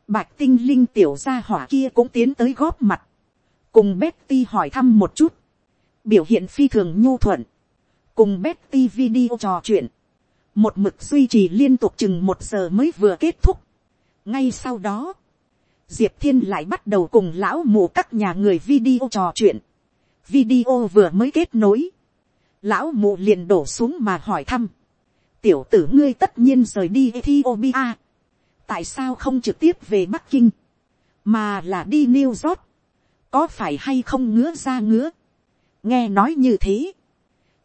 bạch tinh linh tiểu gia hỏa kia cũng tiến tới góp mặt, cùng Betty hỏi thăm một chút, biểu hiện phi thường nhu thuận, cùng Betty video trò chuyện, một mực duy trì liên tục chừng một giờ mới vừa kết thúc ngay sau đó, diệp thiên lại bắt đầu cùng lão mù các nhà người video trò chuyện. video vừa mới kết nối, lão mù liền đổ xuống mà hỏi thăm. tiểu tử ngươi tất nhiên rời đi ethiopia. tại sao không trực tiếp về bắc kinh, mà là đi new york. có phải hay không ngứa ra ngứa. nghe nói như thế,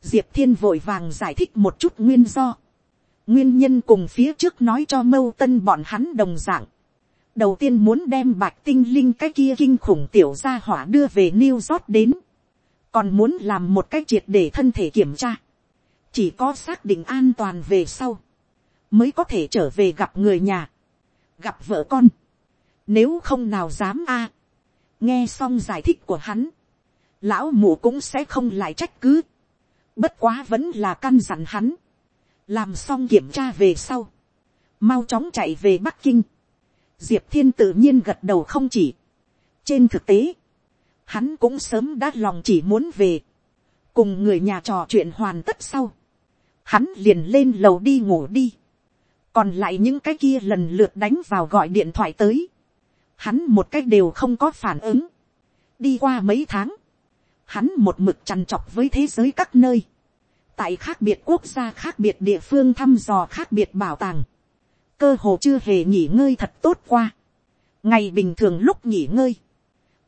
diệp thiên vội vàng giải thích một chút nguyên do nguyên nhân cùng phía trước nói cho mâu tân bọn hắn đồng dạng. đầu tiên muốn đem bạch tinh linh cái kia kinh khủng tiểu gia hỏa đưa về new york đến. còn muốn làm một cách triệt để thân thể kiểm tra. chỉ có xác định an toàn về sau. mới có thể trở về gặp người nhà. gặp vợ con. nếu không nào dám a. nghe xong giải thích của hắn. lão mù cũng sẽ không lại trách cứ. bất quá vẫn là căn dặn hắn làm xong kiểm tra về sau, mau chóng chạy về bắc kinh, diệp thiên tự nhiên gật đầu không chỉ. trên thực tế, hắn cũng sớm đã lòng chỉ muốn về, cùng người nhà trò chuyện hoàn tất sau, hắn liền lên lầu đi ngủ đi, còn lại những cái kia lần lượt đánh vào gọi điện thoại tới, hắn một cách đều không có phản ứng, đi qua mấy tháng, hắn một mực chằn chọc với thế giới các nơi, tại khác biệt quốc gia khác biệt địa phương thăm dò khác biệt bảo tàng, cơ hồ chưa hề nghỉ ngơi thật tốt qua. ngày bình thường lúc nghỉ ngơi,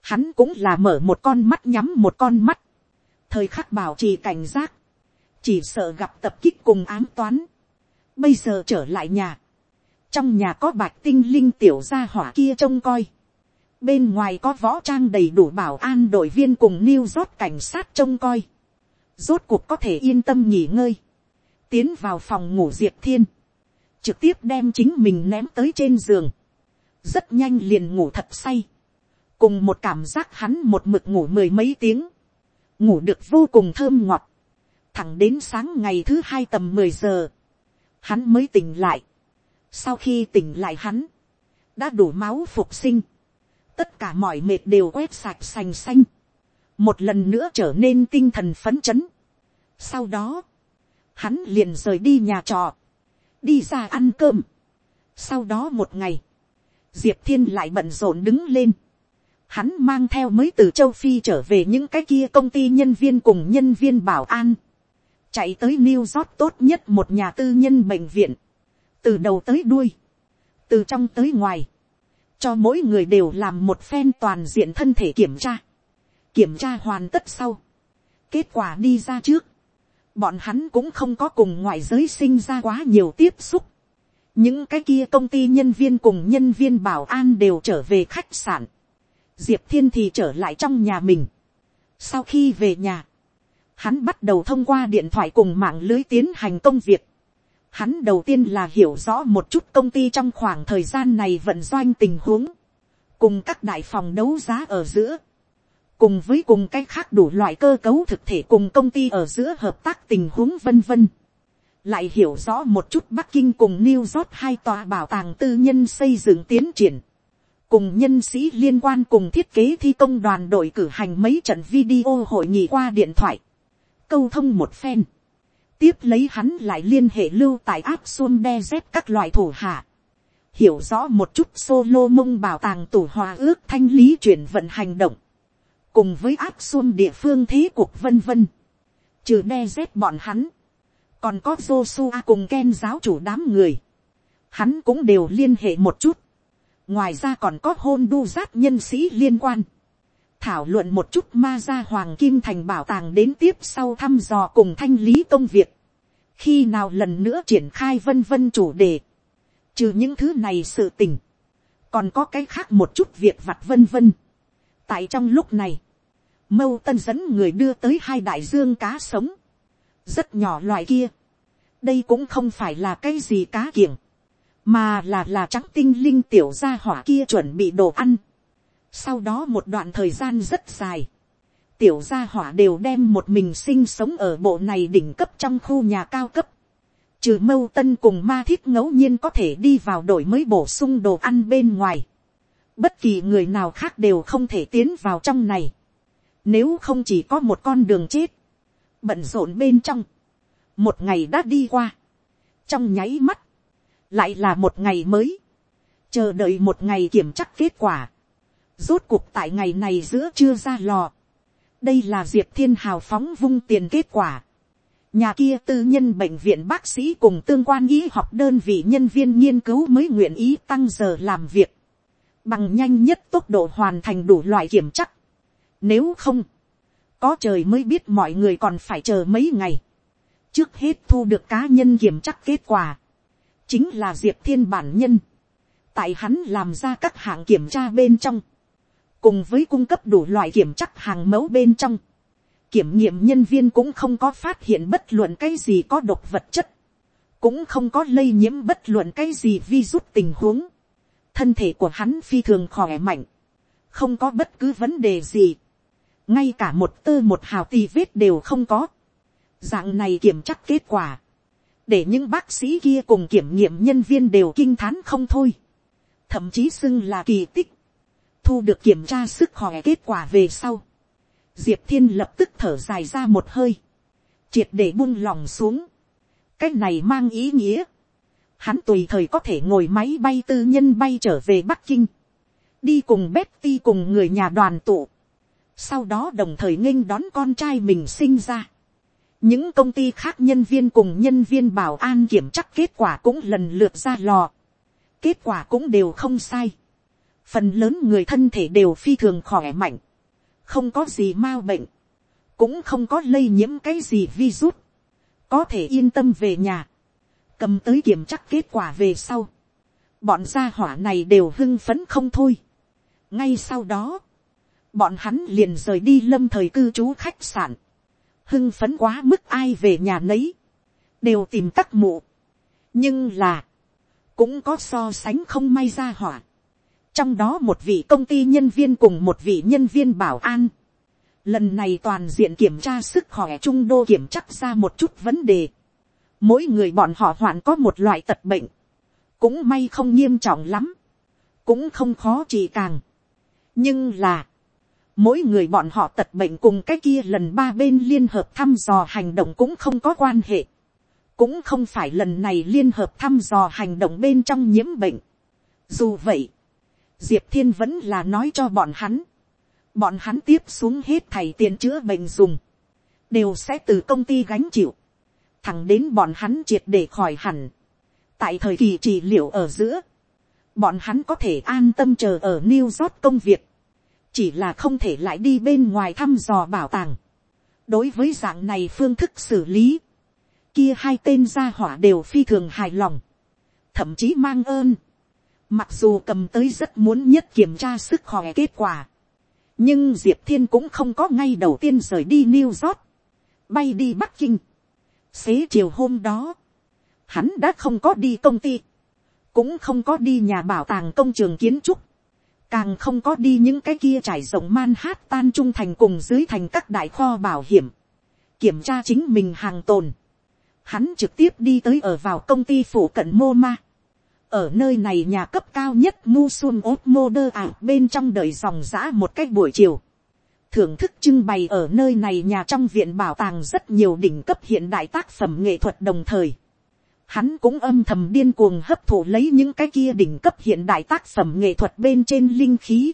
hắn cũng là mở một con mắt nhắm một con mắt, thời khắc bảo trì cảnh giác, chỉ sợ gặp tập kích cùng ám toán. bây giờ trở lại nhà, trong nhà có bạch tinh linh tiểu gia hỏa kia trông coi, bên ngoài có võ trang đầy đủ bảo an đội viên cùng New York cảnh sát trông coi rốt cuộc có thể yên tâm nghỉ ngơi, tiến vào phòng ngủ diệp thiên, trực tiếp đem chính mình ném tới trên giường, rất nhanh liền ngủ thật say, cùng một cảm giác hắn một mực ngủ mười mấy tiếng, ngủ được vô cùng thơm ngọt, thẳng đến sáng ngày thứ hai tầm mười giờ, hắn mới tỉnh lại, sau khi tỉnh lại hắn, đã đủ máu phục sinh, tất cả mọi mệt đều quét sạch sành xanh, một lần nữa trở nên tinh thần phấn chấn. Sau đó, hắn liền rời đi nhà trọ, đi ra ăn cơm. Sau đó một ngày, diệp thiên lại bận rộn đứng lên. Hắn mang theo mới từ châu Phi trở về những cái kia công ty nhân viên cùng nhân viên bảo an. Chạy tới New York tốt nhất một nhà tư nhân bệnh viện. Từ đầu tới đuôi. Từ trong tới ngoài. Cho mỗi người đều làm một phen toàn diện thân thể kiểm tra kiểm tra hoàn tất sau, kết quả đi ra trước, bọn hắn cũng không có cùng ngoại giới sinh ra quá nhiều tiếp xúc, những cái kia công ty nhân viên cùng nhân viên bảo an đều trở về khách sạn, diệp thiên thì trở lại trong nhà mình. sau khi về nhà, hắn bắt đầu thông qua điện thoại cùng mạng lưới tiến hành công việc. Hắn đầu tiên là hiểu rõ một chút công ty trong khoảng thời gian này vận doanh tình huống, cùng các đại phòng đấu giá ở giữa, cùng với cùng cái khác đủ loại cơ cấu thực thể cùng công ty ở giữa hợp tác tình huống vân vân. Lại hiểu rõ một chút Bắc Kinh cùng New York hai tòa bảo tàng tư nhân xây dựng tiến triển. Cùng nhân sĩ liên quan cùng thiết kế thi công đoàn đội cử hành mấy trận video hội nghị qua điện thoại. Câu thông một phen. Tiếp lấy hắn lại liên hệ lưu tại áp xuân đe dép các loại thủ hạ. Hiểu rõ một chút solo mông bảo tàng tủ hòa ước thanh lý chuyển vận hành động cùng với áp xuân địa phương thế cuộc vân vân, trừ ne dép bọn hắn, còn có Joshua cùng Ken giáo chủ đám người, hắn cũng đều liên hệ một chút, ngoài ra còn có hôn đu giáp nhân sĩ liên quan, thảo luận một chút ma gia hoàng kim thành bảo tàng đến tiếp sau thăm dò cùng thanh lý công việc, khi nào lần nữa triển khai vân vân chủ đề, trừ những thứ này sự tình, còn có cái khác một chút việc vặt vân vân, tại trong lúc này, mâu tân dẫn người đưa tới hai đại dương cá sống, rất nhỏ loại kia. đây cũng không phải là cái gì cá kiểng, mà là là trắng tinh linh tiểu gia hỏa kia chuẩn bị đồ ăn. sau đó một đoạn thời gian rất dài, tiểu gia hỏa đều đem một mình sinh sống ở bộ này đỉnh cấp trong khu nhà cao cấp. Trừ mâu tân cùng ma thiết ngẫu nhiên có thể đi vào đổi mới bổ sung đồ ăn bên ngoài bất kỳ người nào khác đều không thể tiến vào trong này, nếu không chỉ có một con đường chết, bận rộn bên trong, một ngày đã đi qua, trong nháy mắt, lại là một ngày mới, chờ đợi một ngày kiểm chắc kết quả, rốt cuộc tại ngày này giữa chưa ra lò, đây là diệp thiên hào phóng vung tiền kết quả, nhà kia tư nhân bệnh viện bác sĩ cùng tương quan y học đơn vị nhân viên nghiên cứu mới nguyện ý tăng giờ làm việc, bằng nhanh nhất tốc độ hoàn thành đủ loại kiểm chắc. Nếu không, có trời mới biết mọi người còn phải chờ mấy ngày. Trước hết thu được cá nhân kiểm chắc kết quả, chính là diệp thiên bản nhân. Tại hắn làm ra các hạng kiểm tra bên trong, cùng với cung cấp đủ loại kiểm chắc hàng mẫu bên trong. Kiểm nghiệm nhân viên cũng không có phát hiện bất luận cái gì có độc vật chất, cũng không có lây nhiễm bất luận cái gì vi rút tình huống thân thể của hắn phi thường khỏe mạnh, không có bất cứ vấn đề gì, ngay cả một tơ một hào tì vết đều không có. Dạng này kiểm chắc kết quả, để những bác sĩ kia cùng kiểm nghiệm nhân viên đều kinh thán không thôi, thậm chí xưng là kỳ tích, thu được kiểm tra sức khỏe kết quả về sau. Diệp thiên lập tức thở dài ra một hơi, triệt để buông lòng xuống. cái này mang ý nghĩa, hắn tùy thời có thể ngồi máy bay tư nhân bay trở về bắc kinh, đi cùng Betty cùng người nhà đoàn tụ, sau đó đồng thời nghênh đón con trai mình sinh ra. những công ty khác nhân viên cùng nhân viên bảo an kiểm chắc kết quả cũng lần lượt ra lò, kết quả cũng đều không sai, phần lớn người thân thể đều phi thường khỏe mạnh, không có gì m a bệnh, cũng không có lây nhiễm cái gì virus, có thể yên tâm về nhà. Cầm tới kiểm chắc kết quả về sau, bọn gia hỏa này đều hưng phấn không thôi. ngay sau đó, bọn hắn liền rời đi lâm thời cư trú khách sạn, hưng phấn quá mức ai về nhà nấy, đều tìm tắc mụ. nhưng là, cũng có so sánh không may ra hỏa. trong đó một vị công ty nhân viên cùng một vị nhân viên bảo an. lần này toàn diện kiểm tra sức khỏe trung đô kiểm chắc ra một chút vấn đề mỗi người bọn họ hoạn có một loại tật bệnh, cũng may không nghiêm trọng lắm, cũng không khó trị càng. nhưng là, mỗi người bọn họ tật bệnh cùng cái kia lần ba bên liên hợp thăm dò hành động cũng không có quan hệ, cũng không phải lần này liên hợp thăm dò hành động bên trong nhiễm bệnh. dù vậy, diệp thiên vẫn là nói cho bọn hắn, bọn hắn tiếp xuống hết thầy tiền chữa bệnh dùng, đều sẽ từ công ty gánh chịu. Thẳng đến bọn hắn triệt để khỏi hẳn. tại thời kỳ trị liệu ở giữa, bọn hắn có thể an tâm chờ ở New York công việc, chỉ là không thể lại đi bên ngoài thăm dò bảo tàng. đối với dạng này phương thức xử lý, kia hai tên gia hỏa đều phi thường hài lòng, thậm chí mang ơn, mặc dù cầm tới rất muốn nhất kiểm tra sức khỏe kết quả, nhưng diệp thiên cũng không có ngay đầu tiên rời đi new york, bay đi bắc kinh, xế chiều hôm đó, hắn đã không có đi công ty, cũng không có đi nhà bảo tàng công trường kiến trúc, càng không có đi những cái kia trải rộng man hát tan trung thành cùng dưới thành các đại kho bảo hiểm, kiểm tra chính mình hàng tồn, hắn trực tiếp đi tới ở vào công ty phủ cận mô ma, ở nơi này nhà cấp cao nhất Musun ốt mô đơ ảo bên trong đời dòng giã một cách buổi chiều. Thưởng thức trưng bày ở nơi này nhà trong viện bảo tàng rất nhiều đỉnh cấp hiện đại tác phẩm nghệ thuật đồng thời. Hắn cũng âm thầm điên cuồng hấp thụ lấy những cái kia đỉnh cấp hiện đại tác phẩm nghệ thuật bên trên linh khí.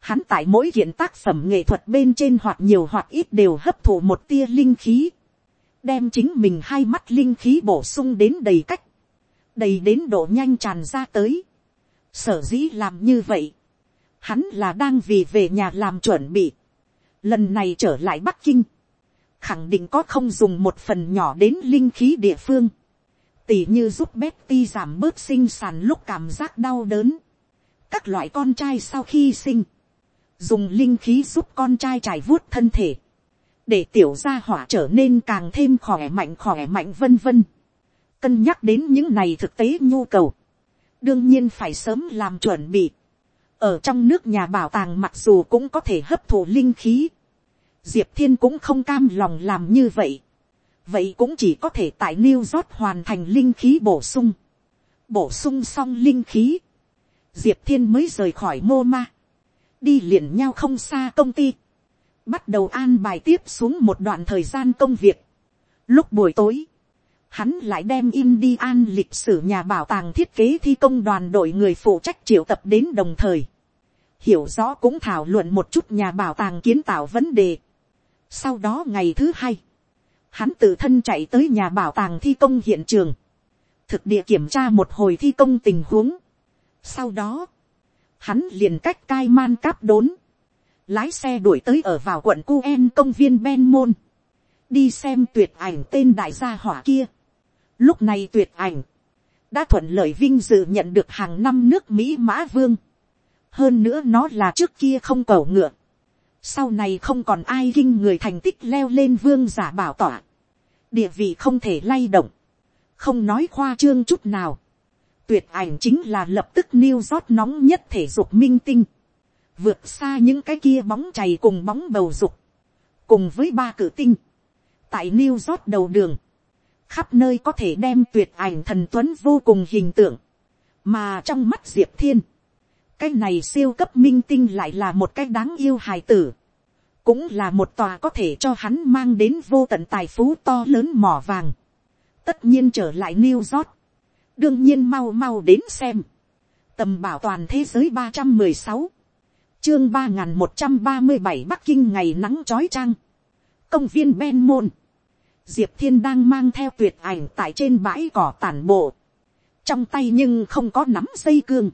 Hắn tại mỗi hiện tác phẩm nghệ thuật bên trên hoặc nhiều hoặc ít đều hấp thụ một tia linh khí. Đem chính mình hai mắt linh khí bổ sung đến đầy cách đầy đến độ nhanh tràn ra tới. Sở dĩ làm như vậy, hắn là đang vì về nhà làm chuẩn bị. Lần này trở lại Bắc Kinh, khẳng định có không dùng một phần nhỏ đến linh khí địa phương. Tỉ như giúp Betty giảm bớt sinh sản lúc cảm giác đau đớn. Các loại con trai sau khi sinh, dùng linh khí giúp con trai trải vuốt thân thể, để tiểu gia hỏa trở nên càng thêm khỏe mạnh khỏe mạnh vân vân cân nhắc đến những này thực tế nhu cầu, đương nhiên phải sớm làm chuẩn bị. ở trong nước nhà bảo tàng mặc dù cũng có thể hấp thụ linh khí, diệp thiên cũng không cam lòng làm như vậy vậy cũng chỉ có thể tại new york hoàn thành linh khí bổ sung, bổ sung xong linh khí, diệp thiên mới rời khỏi mô ma, đi liền nhau không xa công ty, bắt đầu an bài tiếp xuống một đoạn thời gian công việc. lúc buổi tối, hắn lại đem Indian lịch sử nhà bảo tàng thiết kế thi công đoàn đội người phụ trách triệu tập đến đồng thời. Hiểu rõ cũng thảo luận một chút nhà bảo tàng kiến tạo vấn đề. Sau đó ngày thứ hai, hắn tự thân chạy tới nhà bảo tàng thi công hiện trường. Thực địa kiểm tra một hồi thi công tình huống. Sau đó, hắn liền cách cai man cáp đốn. Lái xe đuổi tới ở vào quận Cuen công viên Ben Môn. Đi xem tuyệt ảnh tên đại gia hỏa kia Lúc này tuyệt ảnh, đã thuận lợi vinh dự nhận được hàng năm nước Mỹ Mã Vương. Hơn nữa nó là trước kia không cầu ngựa. Sau này không còn ai kinh người thành tích leo lên vương giả bảo tỏa. Địa vị không thể lay động. Không nói khoa trương chút nào. Tuyệt ảnh chính là lập tức New York nóng nhất thể dục minh tinh. Vượt xa những cái kia bóng chày cùng bóng bầu dục. Cùng với ba cử tinh. Tại New York đầu đường khắp nơi có thể đem tuyệt ảnh thần tuấn vô cùng hình tượng, mà trong mắt diệp thiên, cái này siêu cấp minh tinh lại là một cái đáng yêu hài tử, cũng là một tòa có thể cho hắn mang đến vô tận tài phú to lớn mỏ vàng, tất nhiên trở lại New York, đương nhiên mau mau đến xem, tầm bảo toàn thế giới ba trăm mười sáu, chương ba n g h n một trăm ba mươi bảy bắc kinh ngày nắng trói trăng, công viên ben môn, diệp thiên đang mang theo tuyệt ảnh tại trên bãi cỏ tản bộ, trong tay nhưng không có nắm dây cương,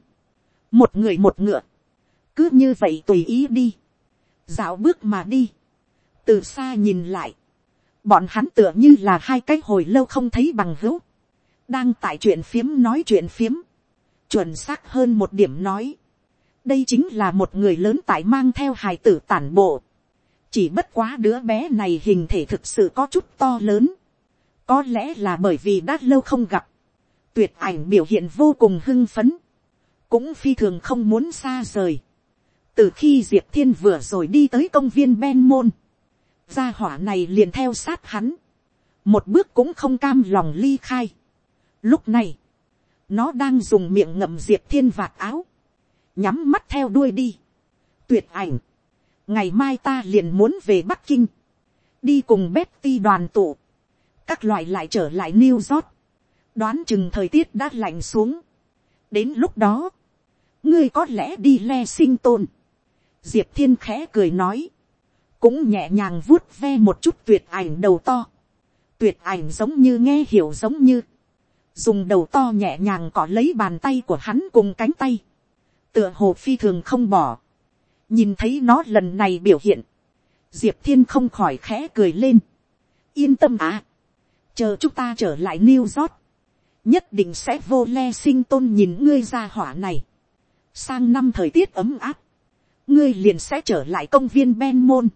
một người một ngựa, cứ như vậy tùy ý đi, dạo bước mà đi, từ xa nhìn lại, bọn hắn tựa như là hai cái hồi lâu không thấy bằng hữu, đang tại chuyện phiếm nói chuyện phiếm, chuẩn xác hơn một điểm nói, đây chính là một người lớn tại mang theo hài tử tản bộ, chỉ bất quá đứa bé này hình thể thực sự có chút to lớn, có lẽ là bởi vì đã lâu không gặp, tuyệt ảnh biểu hiện vô cùng hưng phấn, cũng phi thường không muốn xa rời từ khi diệp thiên vừa rồi đi tới công viên ben môn, gia hỏa này liền theo sát hắn, một bước cũng không cam lòng ly khai. lúc này, nó đang dùng miệng ngậm diệp thiên vạt áo, nhắm mắt theo đuôi đi. tuyệt ảnh, ngày mai ta liền muốn về bắc kinh, đi cùng Betty đoàn tụ, các loại lại trở lại New York, đoán chừng thời tiết đã lạnh xuống. đến lúc đó, ngươi có lẽ đi le sinh tồn diệp thiên khẽ cười nói, cũng nhẹ nhàng vuốt ve một chút tuyệt ảnh đầu to, tuyệt ảnh giống như nghe hiểu giống như, dùng đầu to nhẹ nhàng cỏ lấy bàn tay của hắn cùng cánh tay, tựa hồ phi thường không bỏ, nhìn thấy nó lần này biểu hiện, diệp thiên không khỏi khẽ cười lên. yên tâm à, chờ chúng ta trở lại new york, nhất định sẽ vô le sinh tôn nhìn ngươi ra hỏa này. sang năm thời tiết ấm áp, ngươi liền sẽ trở lại công viên ben môn.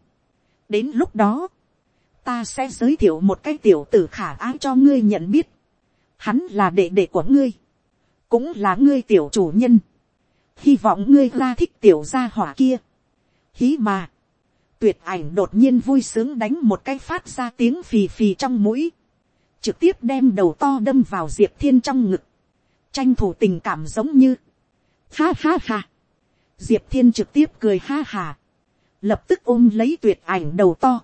đến lúc đó, ta sẽ giới thiệu một cái tiểu tử khả ái cho ngươi nhận biết. hắn là đệ đệ của ngươi, cũng là ngươi tiểu chủ nhân. hy vọng ngươi ra thích tiểu gia hỏa kia. hí mà, tuyệt ảnh đột nhiên vui sướng đánh một cái phát ra tiếng phì phì trong mũi trực tiếp đem đầu to đâm vào diệp thiên trong ngực, tranh thủ tình cảm giống như, ha ha ha, diệp thiên trực tiếp cười ha hà, lập tức ôm lấy tuyệt ảnh đầu to,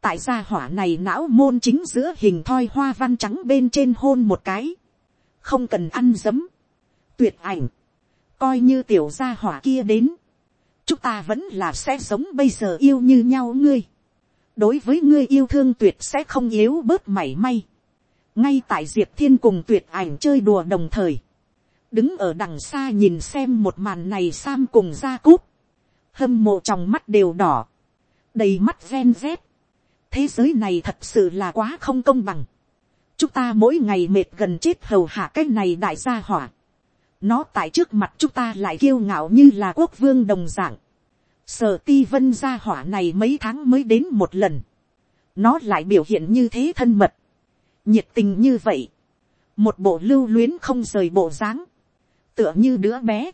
tại gia hỏa này não môn chính giữa hình thoi hoa văn trắng bên trên hôn một cái, không cần ăn dấm, tuyệt ảnh, coi như tiểu gia hỏa kia đến, chúng ta vẫn là sẽ sống bây giờ yêu như nhau ngươi, đối với ngươi yêu thương tuyệt sẽ không yếu bớt mảy may, ngay tại diệp thiên cùng tuyệt ảnh chơi đùa đồng thời, đứng ở đằng xa nhìn xem một màn này sam cùng ra cúp, hâm mộ trong mắt đều đỏ, đầy mắt ven vét, thế giới này thật sự là quá không công bằng, chúng ta mỗi ngày mệt gần chết hầu hạ cái này đại gia hỏa, nó tại trước mặt chúng ta lại kiêu ngạo như là quốc vương đồng dạng, sở ti vân gia hỏa này mấy tháng mới đến một lần, nó lại biểu hiện như thế thân mật, nhiệt tình như vậy, một bộ lưu luyến không rời bộ dáng, tựa như đứa bé,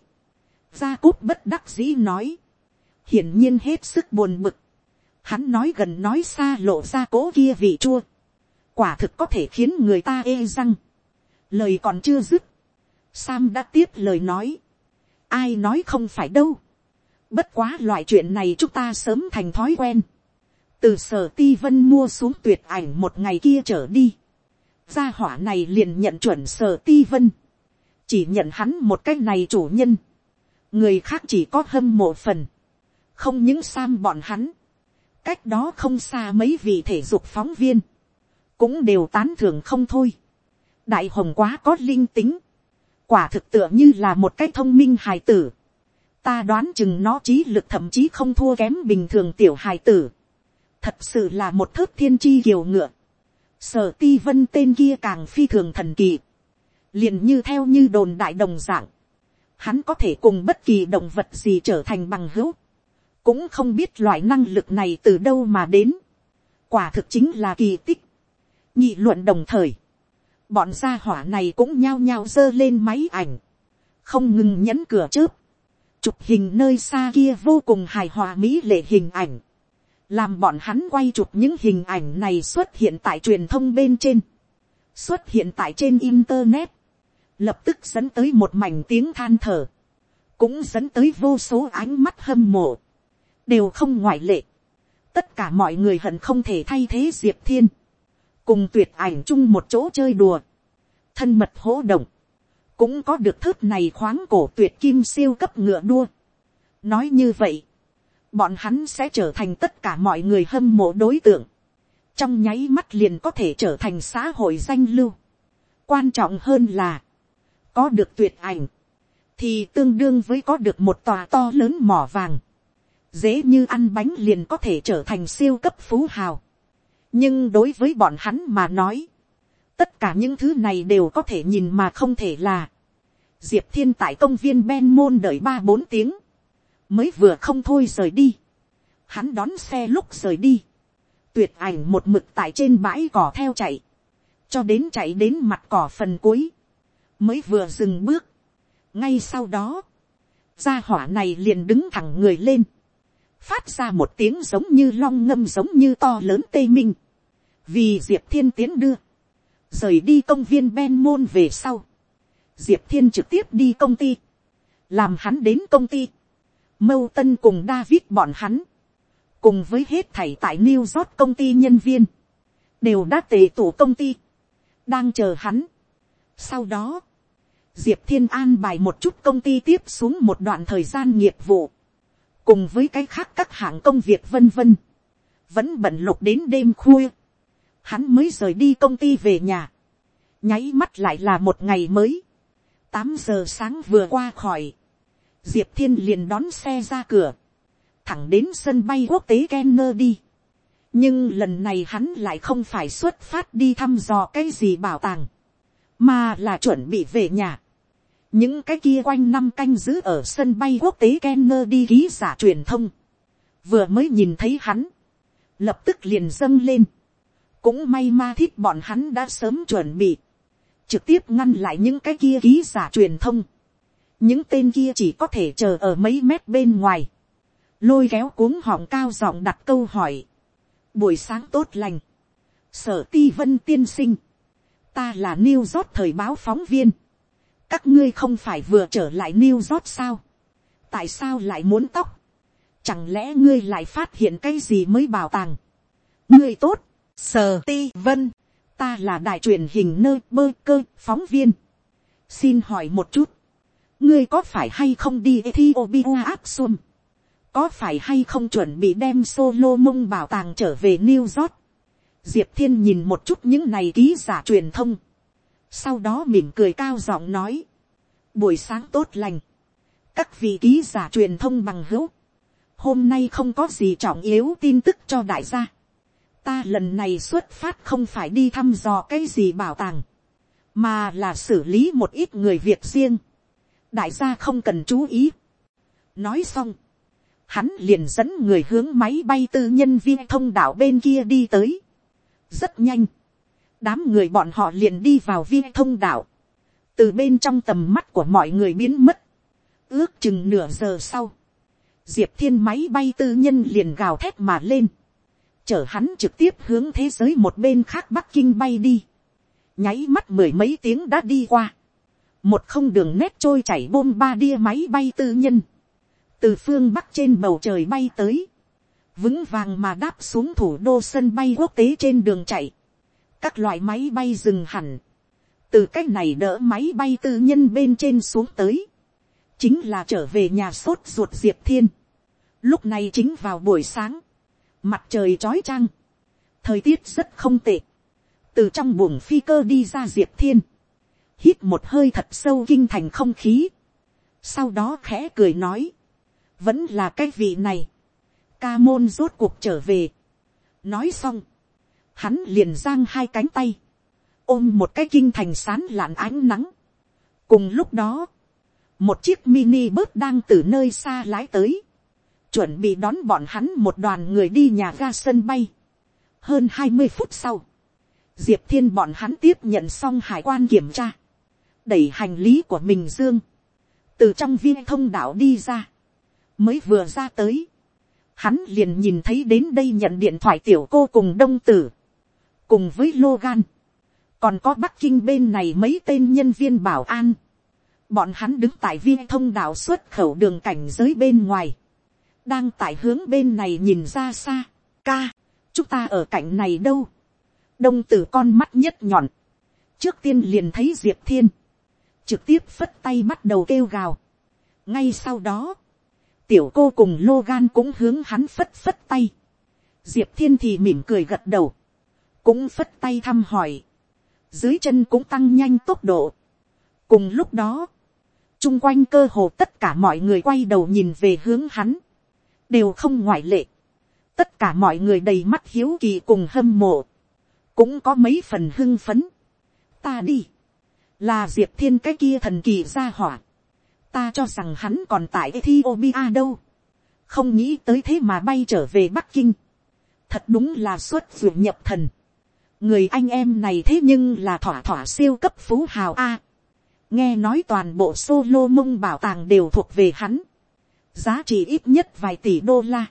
gia cúp bất đắc dĩ nói, hiển nhiên hết sức buồn bực, hắn nói gần nói xa lộ ra cố kia vị chua, quả thực có thể khiến người ta ê răng, lời còn chưa dứt, Sam đã tiếp lời nói, ai nói không phải đâu, bất quá loại chuyện này chúng ta sớm thành thói quen, từ sở ti vân mua xuống tuyệt ảnh một ngày kia trở đi, gia hỏa này liền nhận chuẩn sở ti vân, chỉ nhận hắn một cách này chủ nhân, người khác chỉ có hâm mộ phần, không những sam bọn hắn, cách đó không xa mấy vị thể dục phóng viên, cũng đều tán thưởng không thôi. đại hồng quá có linh tính, quả thực tựa như là một cái thông minh hài tử. ta đoán chừng nó trí lực thậm chí không thua kém bình thường tiểu hài tử. thật sự là một thước thiên chi kiều ngựa. Sở ti vân tên kia càng phi thường thần kỳ, liền như theo như đồn đại đồng dạng, hắn có thể cùng bất kỳ động vật gì trở thành bằng hữu, cũng không biết loại năng lực này từ đâu mà đến, quả thực chính là kỳ tích, nhị luận đồng thời, bọn gia hỏa này cũng nhao nhao giơ lên máy ảnh, không ngừng nhấn cửa chớp, chụp hình nơi xa kia vô cùng hài hòa mỹ lệ hình ảnh, làm bọn hắn quay chụp những hình ảnh này xuất hiện tại truyền thông bên trên, xuất hiện tại trên internet, lập tức dẫn tới một mảnh tiếng than thở, cũng dẫn tới vô số ánh mắt hâm mộ, đều không ngoại lệ. tất cả mọi người hận không thể thay thế diệp thiên, cùng tuyệt ảnh chung một chỗ chơi đùa, thân mật hỗ động, cũng có được thớt này khoáng cổ tuyệt kim siêu cấp ngựa đua. nói như vậy, bọn hắn sẽ trở thành tất cả mọi người hâm mộ đối tượng, trong nháy mắt liền có thể trở thành xã hội danh lưu. quan trọng hơn là, có được tuyệt ảnh, thì tương đương với có được một tòa to lớn mỏ vàng, dễ như ăn bánh liền có thể trở thành siêu cấp phú hào. nhưng đối với bọn hắn mà nói, tất cả những thứ này đều có thể nhìn mà không thể là, diệp thiên tại công viên ben môn đợi ba bốn tiếng, mới vừa không thôi rời đi. Hắn đón xe lúc rời đi. Tuyệt ảnh một mực tại trên bãi cỏ theo chạy. Cho đến chạy đến mặt cỏ phần cuối. Mới vừa dừng bước. Ngay sau đó. Gia hỏa này liền đứng thẳng người lên. Phát ra một tiếng giống như long ngâm giống như to lớn tây minh. Vì Diệp Thiên tiến đưa. Rời đi công viên Ben Môn về sau. Diệp Thiên trực tiếp đi công ty. Làm hắn đến công ty Mâu Tân cùng David bọn hắn. Cùng với hết thảy tại New York công ty nhân viên. Đều đã tề tụ công ty. Đang chờ hắn. Sau đó. Diệp Thiên an bài một chút công ty tiếp xuống một đoạn thời gian nghiệp vụ. Cùng với cái khác các hạng công việc vân vân. Vẫn bận lục đến đêm khuya. Hắn mới rời đi công ty về nhà. Nháy mắt lại là một ngày mới. tám giờ sáng vừa qua khỏi diệp thiên liền đón xe ra cửa, thẳng đến sân bay quốc tế Kenner đi. nhưng lần này hắn lại không phải xuất phát đi thăm dò cái gì bảo tàng, mà là chuẩn bị về nhà những cái kia quanh năm canh giữ ở sân bay quốc tế Kennedy ký giả truyền thông, vừa mới nhìn thấy hắn, lập tức liền dâng lên, cũng may ma thích bọn hắn đã sớm chuẩn bị, trực tiếp ngăn lại những cái kia ký giả truyền thông, những tên kia chỉ có thể chờ ở mấy mét bên ngoài, lôi kéo cuống họng cao giọng đặt câu hỏi, buổi sáng tốt lành, sở ti vân tiên sinh, ta là New York thời báo phóng viên, các ngươi không phải vừa trở lại New York sao, tại sao lại muốn tóc, chẳng lẽ ngươi lại phát hiện cái gì mới bảo tàng, ngươi tốt, sở ti vân, ta là đại truyền hình nơi bơ cơ phóng viên, xin hỏi một chút, ngươi có phải hay không đi Ethiopia áp xuân, có phải hay không chuẩn bị đem solo mông bảo tàng trở về New York, diệp thiên nhìn một chút những này ký giả truyền thông, sau đó mỉm cười cao giọng nói, buổi sáng tốt lành, các vị ký giả truyền thông bằng hữu, hôm nay không có gì trọng yếu tin tức cho đại gia, ta lần này xuất phát không phải đi thăm dò cái gì bảo tàng, mà là xử lý một ít người việc riêng, đại gia không cần chú ý. nói xong, hắn liền dẫn người hướng máy bay tư nhân viên thông đạo bên kia đi tới. Rất nhanh, đám người bọn họ liền đi vào viên thông đạo, từ bên trong tầm mắt của mọi người biến mất, ước chừng nửa giờ sau, diệp thiên máy bay tư nhân liền gào thét mà lên, chở hắn trực tiếp hướng thế giới một bên khác bắc kinh bay đi, nháy mắt mười mấy tiếng đã đi qua, một không đường nét trôi chảy bôm ba đia máy bay tư nhân, từ phương bắc trên bầu trời bay tới, vững vàng mà đáp xuống thủ đô sân bay quốc tế trên đường chạy, các loại máy bay dừng hẳn, từ c á c h này đỡ máy bay tư nhân bên trên xuống tới, chính là trở về nhà sốt ruột diệp thiên, lúc này chính vào buổi sáng, mặt trời trói trăng, thời tiết rất không tệ, từ trong buồng phi cơ đi ra diệp thiên, hít một hơi thật sâu kinh thành không khí, sau đó khẽ cười nói, vẫn là cái vị này, ca môn rốt cuộc trở về. nói xong, hắn liền giang hai cánh tay, ôm một cái kinh thành sán lạn ánh nắng. cùng lúc đó, một chiếc mini bớt đang từ nơi xa lái tới, chuẩn bị đón bọn hắn một đoàn người đi nhà ga sân bay. hơn hai mươi phút sau, diệp thiên bọn hắn tiếp nhận xong hải quan kiểm tra, đẩy hành lý của mình dương, từ trong viên thông đạo đi ra, mới vừa ra tới, hắn liền nhìn thấy đến đây nhận điện thoại tiểu cô cùng đông tử, cùng với Logan, còn có bắc kinh bên này mấy tên nhân viên bảo an, bọn hắn đứng tại viên thông đạo xuất khẩu đường cảnh giới bên ngoài, đang tại hướng bên này nhìn ra xa, ca, chúng ta ở cạnh này đâu, đông tử con mắt nhất nhọn, trước tiên liền thấy diệp thiên, trực tiếp phất tay bắt đầu kêu gào, ngay sau đó, tiểu cô cùng Logan cũng hướng hắn phất phất tay. Diệp thiên thì mỉm cười gật đầu. Cũng phất tay thăm hỏi. Dưới chân cũng tăng nhanh tốc độ. Cùng lúc đó. chung quanh cơ hồ tất cả mọi người quay đầu nhìn về hướng hắn. Đều không ngoại lệ. Tất cả mọi người đầy mắt hiếu kỳ cùng hâm mộ. Cũng có mấy phần hưng phấn. Ta đi. Là Diệp Thiên cái kia thần kỳ ra hỏa ta cho rằng hắn còn tại Ethiopia đâu. Không nghĩ tới thế mà bay trở về Bắc Kinh. Thật đúng là xuất ruột nhập thần. Người anh em này thế nhưng là thỏa thỏa siêu cấp phú hào A. Nghe nói toàn bộ solo mông bảo tàng đều thuộc về hắn. Giá trị ít nhất vài tỷ đô la.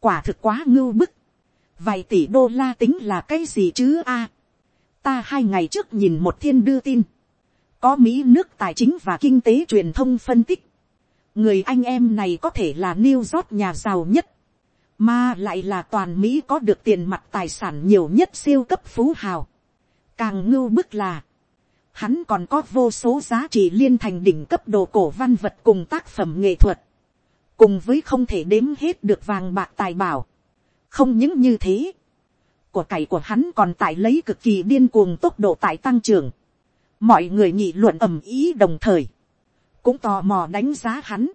Quả thực quá ngưu bức. Vài tỷ đô la tính là cái gì chứ A. Ta hai ngày trước nhìn một thiên đưa tin có mỹ nước tài chính và kinh tế truyền thông phân tích, người anh em này có thể là New York nhà giàu nhất, mà lại là toàn mỹ có được tiền mặt tài sản nhiều nhất siêu cấp phú hào. càng ngưu bức là, hắn còn có vô số giá trị liên thành đỉnh cấp đồ cổ văn vật cùng tác phẩm nghệ thuật, cùng với không thể đếm hết được vàng bạc tài bảo. không những như thế, của cải của hắn còn tại lấy cực kỳ điên cuồng tốc độ tại tăng trưởng mọi người nhị luận ầm ý đồng thời, cũng tò mò đánh giá hắn,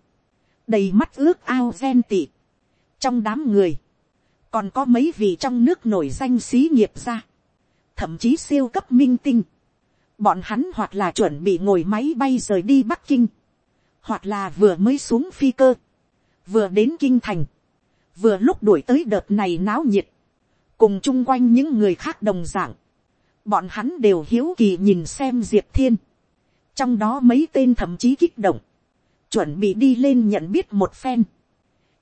đầy mắt ước ao gen tị trong đám người, còn có mấy vị trong nước nổi danh xí nghiệp ra, thậm chí siêu cấp minh tinh, bọn hắn hoặc là chuẩn bị ngồi máy bay rời đi bắc kinh, hoặc là vừa mới xuống phi cơ, vừa đến kinh thành, vừa lúc đuổi tới đợt này náo nhiệt, cùng chung quanh những người khác đồng d ạ n g bọn hắn đều hiếu kỳ nhìn xem diệp thiên, trong đó mấy tên thậm chí kích động, chuẩn bị đi lên nhận biết một phen.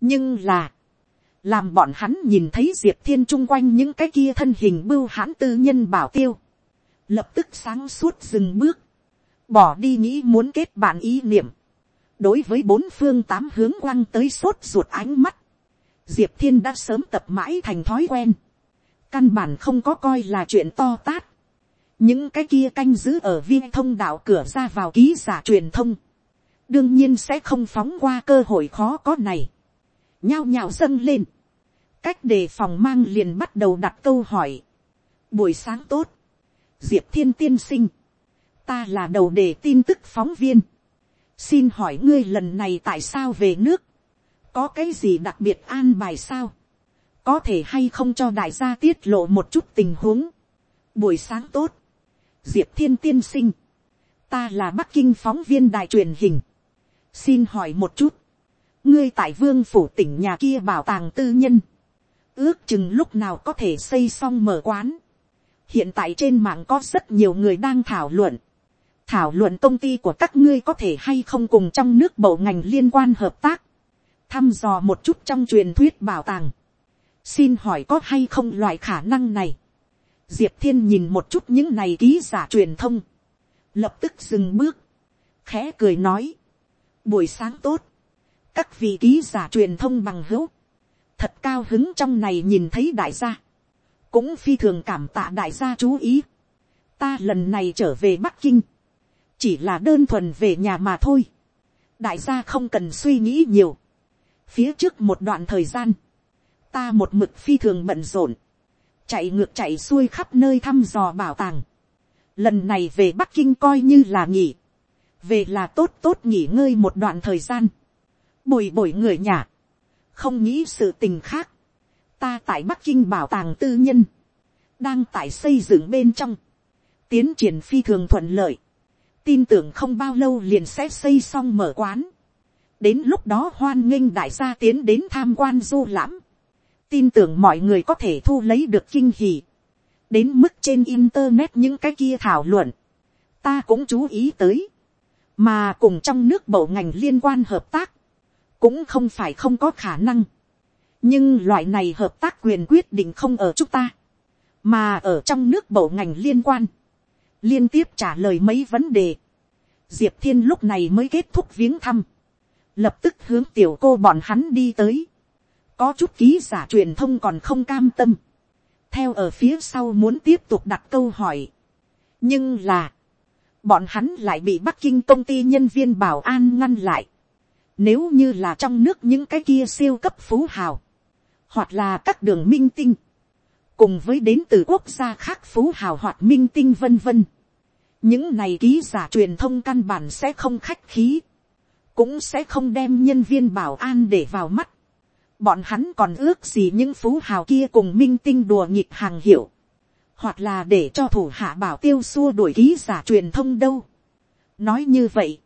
nhưng là, làm bọn hắn nhìn thấy diệp thiên chung quanh những cái kia thân hình bưu hãn tư nhân bảo tiêu, lập tức sáng suốt dừng bước, bỏ đi nghĩ muốn kết bạn ý niệm, đối với bốn phương tám hướng quăng tới sốt ruột ánh mắt, diệp thiên đã sớm tập mãi thành thói quen, căn bản không có coi là chuyện to tát. những cái kia canh giữ ở viên thông đạo cửa ra vào ký giả truyền thông, đương nhiên sẽ không phóng qua cơ hội khó có này, nhao nhao dâng lên, cách đề phòng mang liền bắt đầu đặt câu hỏi. buổi sáng tốt, diệp thiên tiên sinh, ta là đầu đề tin tức phóng viên, xin hỏi ngươi lần này tại sao về nước, có cái gì đặc biệt an bài sao, có thể hay không cho đại gia tiết lộ một chút tình huống. buổi sáng tốt, diệp thiên tiên sinh, ta là bắc kinh phóng viên đài truyền hình, xin hỏi một chút, ngươi tại vương phủ tỉnh nhà kia bảo tàng tư nhân, ước chừng lúc nào có thể xây xong mở quán. hiện tại trên mạng có rất nhiều người đang thảo luận, thảo luận công ty của các ngươi có thể hay không cùng trong nước bộ ngành liên quan hợp tác, thăm dò một chút trong truyền thuyết bảo tàng, xin hỏi có hay không loại khả năng này. diệp thiên nhìn một chút những này ký giả truyền thông, lập tức dừng bước, khẽ cười nói, buổi sáng tốt, các vị ký giả truyền thông bằng hữu, thật cao hứng trong này nhìn thấy đại gia, cũng phi thường cảm tạ đại gia chú ý, ta lần này trở về bắc kinh, chỉ là đơn thuần về nhà mà thôi, đại gia không cần suy nghĩ nhiều, phía trước một đoạn thời gian, ta một mực phi thường bận rộn, chạy ngược chạy xuôi khắp nơi thăm dò bảo tàng. Lần này về Bắc Kinh coi như là nghỉ, về là tốt tốt nghỉ ngơi một đoạn thời gian, bồi bồi người nhà, không nghĩ sự tình khác. Ta tại Bắc Kinh bảo tàng tư nhân, đang tại xây dựng bên trong, tiến triển phi thường thuận lợi, tin tưởng không bao lâu liền sẽ xây xong mở quán. đến lúc đó hoan nghênh đại gia tiến đến tham quan du lãm, tin tưởng mọi người có thể thu lấy được kinh hỉ. đến mức trên internet những cái kia thảo luận, ta cũng chú ý tới, mà cùng trong nước bộ ngành liên quan hợp tác, cũng không phải không có khả năng. nhưng loại này hợp tác quyền quyết định không ở chúng ta, mà ở trong nước bộ ngành liên quan, liên tiếp trả lời mấy vấn đề. diệp thiên lúc này mới kết thúc viếng thăm, lập tức hướng tiểu cô bọn hắn đi tới có chút ký giả truyền thông còn không cam tâm, theo ở phía sau muốn tiếp tục đặt câu hỏi. nhưng là, bọn hắn lại bị bắc kinh công ty nhân viên bảo an ngăn lại nếu như là trong nước những cái kia siêu cấp phú hào, hoặc là các đường minh tinh, cùng với đến từ quốc gia khác phú hào hoặc minh tinh vân vân. những này ký giả truyền thông căn bản sẽ không khách khí, cũng sẽ không đem nhân viên bảo an để vào mắt bọn hắn còn ước gì những phú hào kia cùng minh tinh đùa nghịch hàng hiệu, hoặc là để cho thủ hạ bảo tiêu xua đuổi ký giả truyền thông đâu. nói như vậy,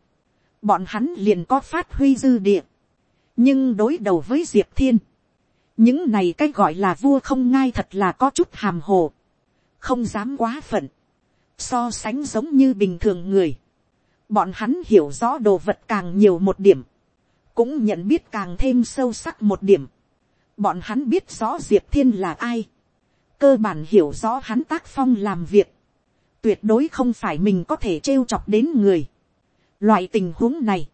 bọn hắn liền có phát huy dư địa, nhưng đối đầu với diệp thiên, những này cái gọi là vua không ngai thật là có chút hàm hồ, không dám quá phận, so sánh giống như bình thường người, bọn hắn hiểu rõ đồ vật càng nhiều một điểm, cũng nhận biết càng thêm sâu sắc một điểm. Bọn hắn biết rõ diệp thiên là ai. cơ bản hiểu rõ hắn tác phong làm việc. tuyệt đối không phải mình có thể trêu e chọc đến người loại tình huống này,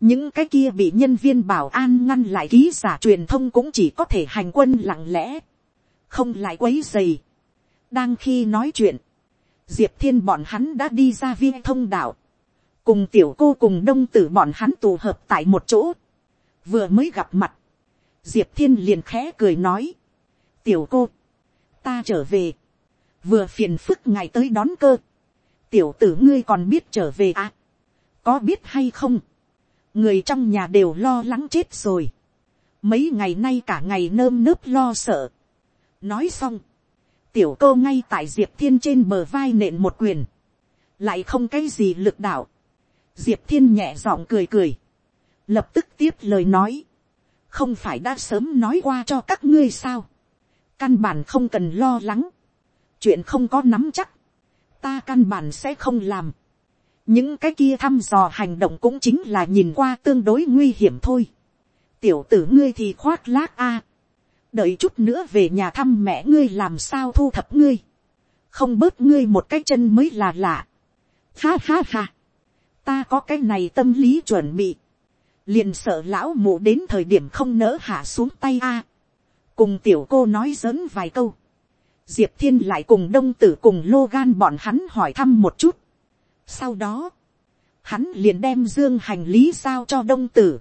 những cái kia bị nhân viên bảo an ngăn lại ký giả truyền thông cũng chỉ có thể hành quân lặng lẽ, không lại quấy dày. đang khi nói chuyện, diệp thiên bọn hắn đã đi ra viên thông đạo, cùng tiểu cô cùng đông tử bọn hắn tụ hợp tại một chỗ, vừa mới gặp mặt, diệp thiên liền khẽ cười nói, tiểu cô, ta trở về, vừa phiền phức ngày tới đón cơ, tiểu tử ngươi còn biết trở về à, có biết hay không, người trong nhà đều lo lắng chết rồi, mấy ngày nay cả ngày nơm nớp lo sợ, nói xong, tiểu cô ngay tại diệp thiên trên bờ vai nện một quyền, lại không cái gì lực đạo, diệp thiên nhẹ giọng cười cười, lập tức tiếp lời nói, không phải đã sớm nói qua cho các ngươi sao, căn bản không cần lo lắng, chuyện không có nắm chắc, ta căn bản sẽ không làm, những cái kia thăm dò hành động cũng chính là nhìn qua tương đối nguy hiểm thôi, tiểu tử ngươi thì khoác lác a, đợi chút nữa về nhà thăm mẹ ngươi làm sao thu thập ngươi, không bớt ngươi một cái chân mới là lạ. Ha ha ha, ta có cái này tâm lý chuẩn bị, liền sợ lão mụ đến thời điểm không nỡ hạ xuống tay a. cùng tiểu cô nói giỡn vài câu, diệp thiên lại cùng đông tử cùng lô gan bọn hắn hỏi thăm một chút sau đó, hắn liền đem dương hành lý giao cho đông tử,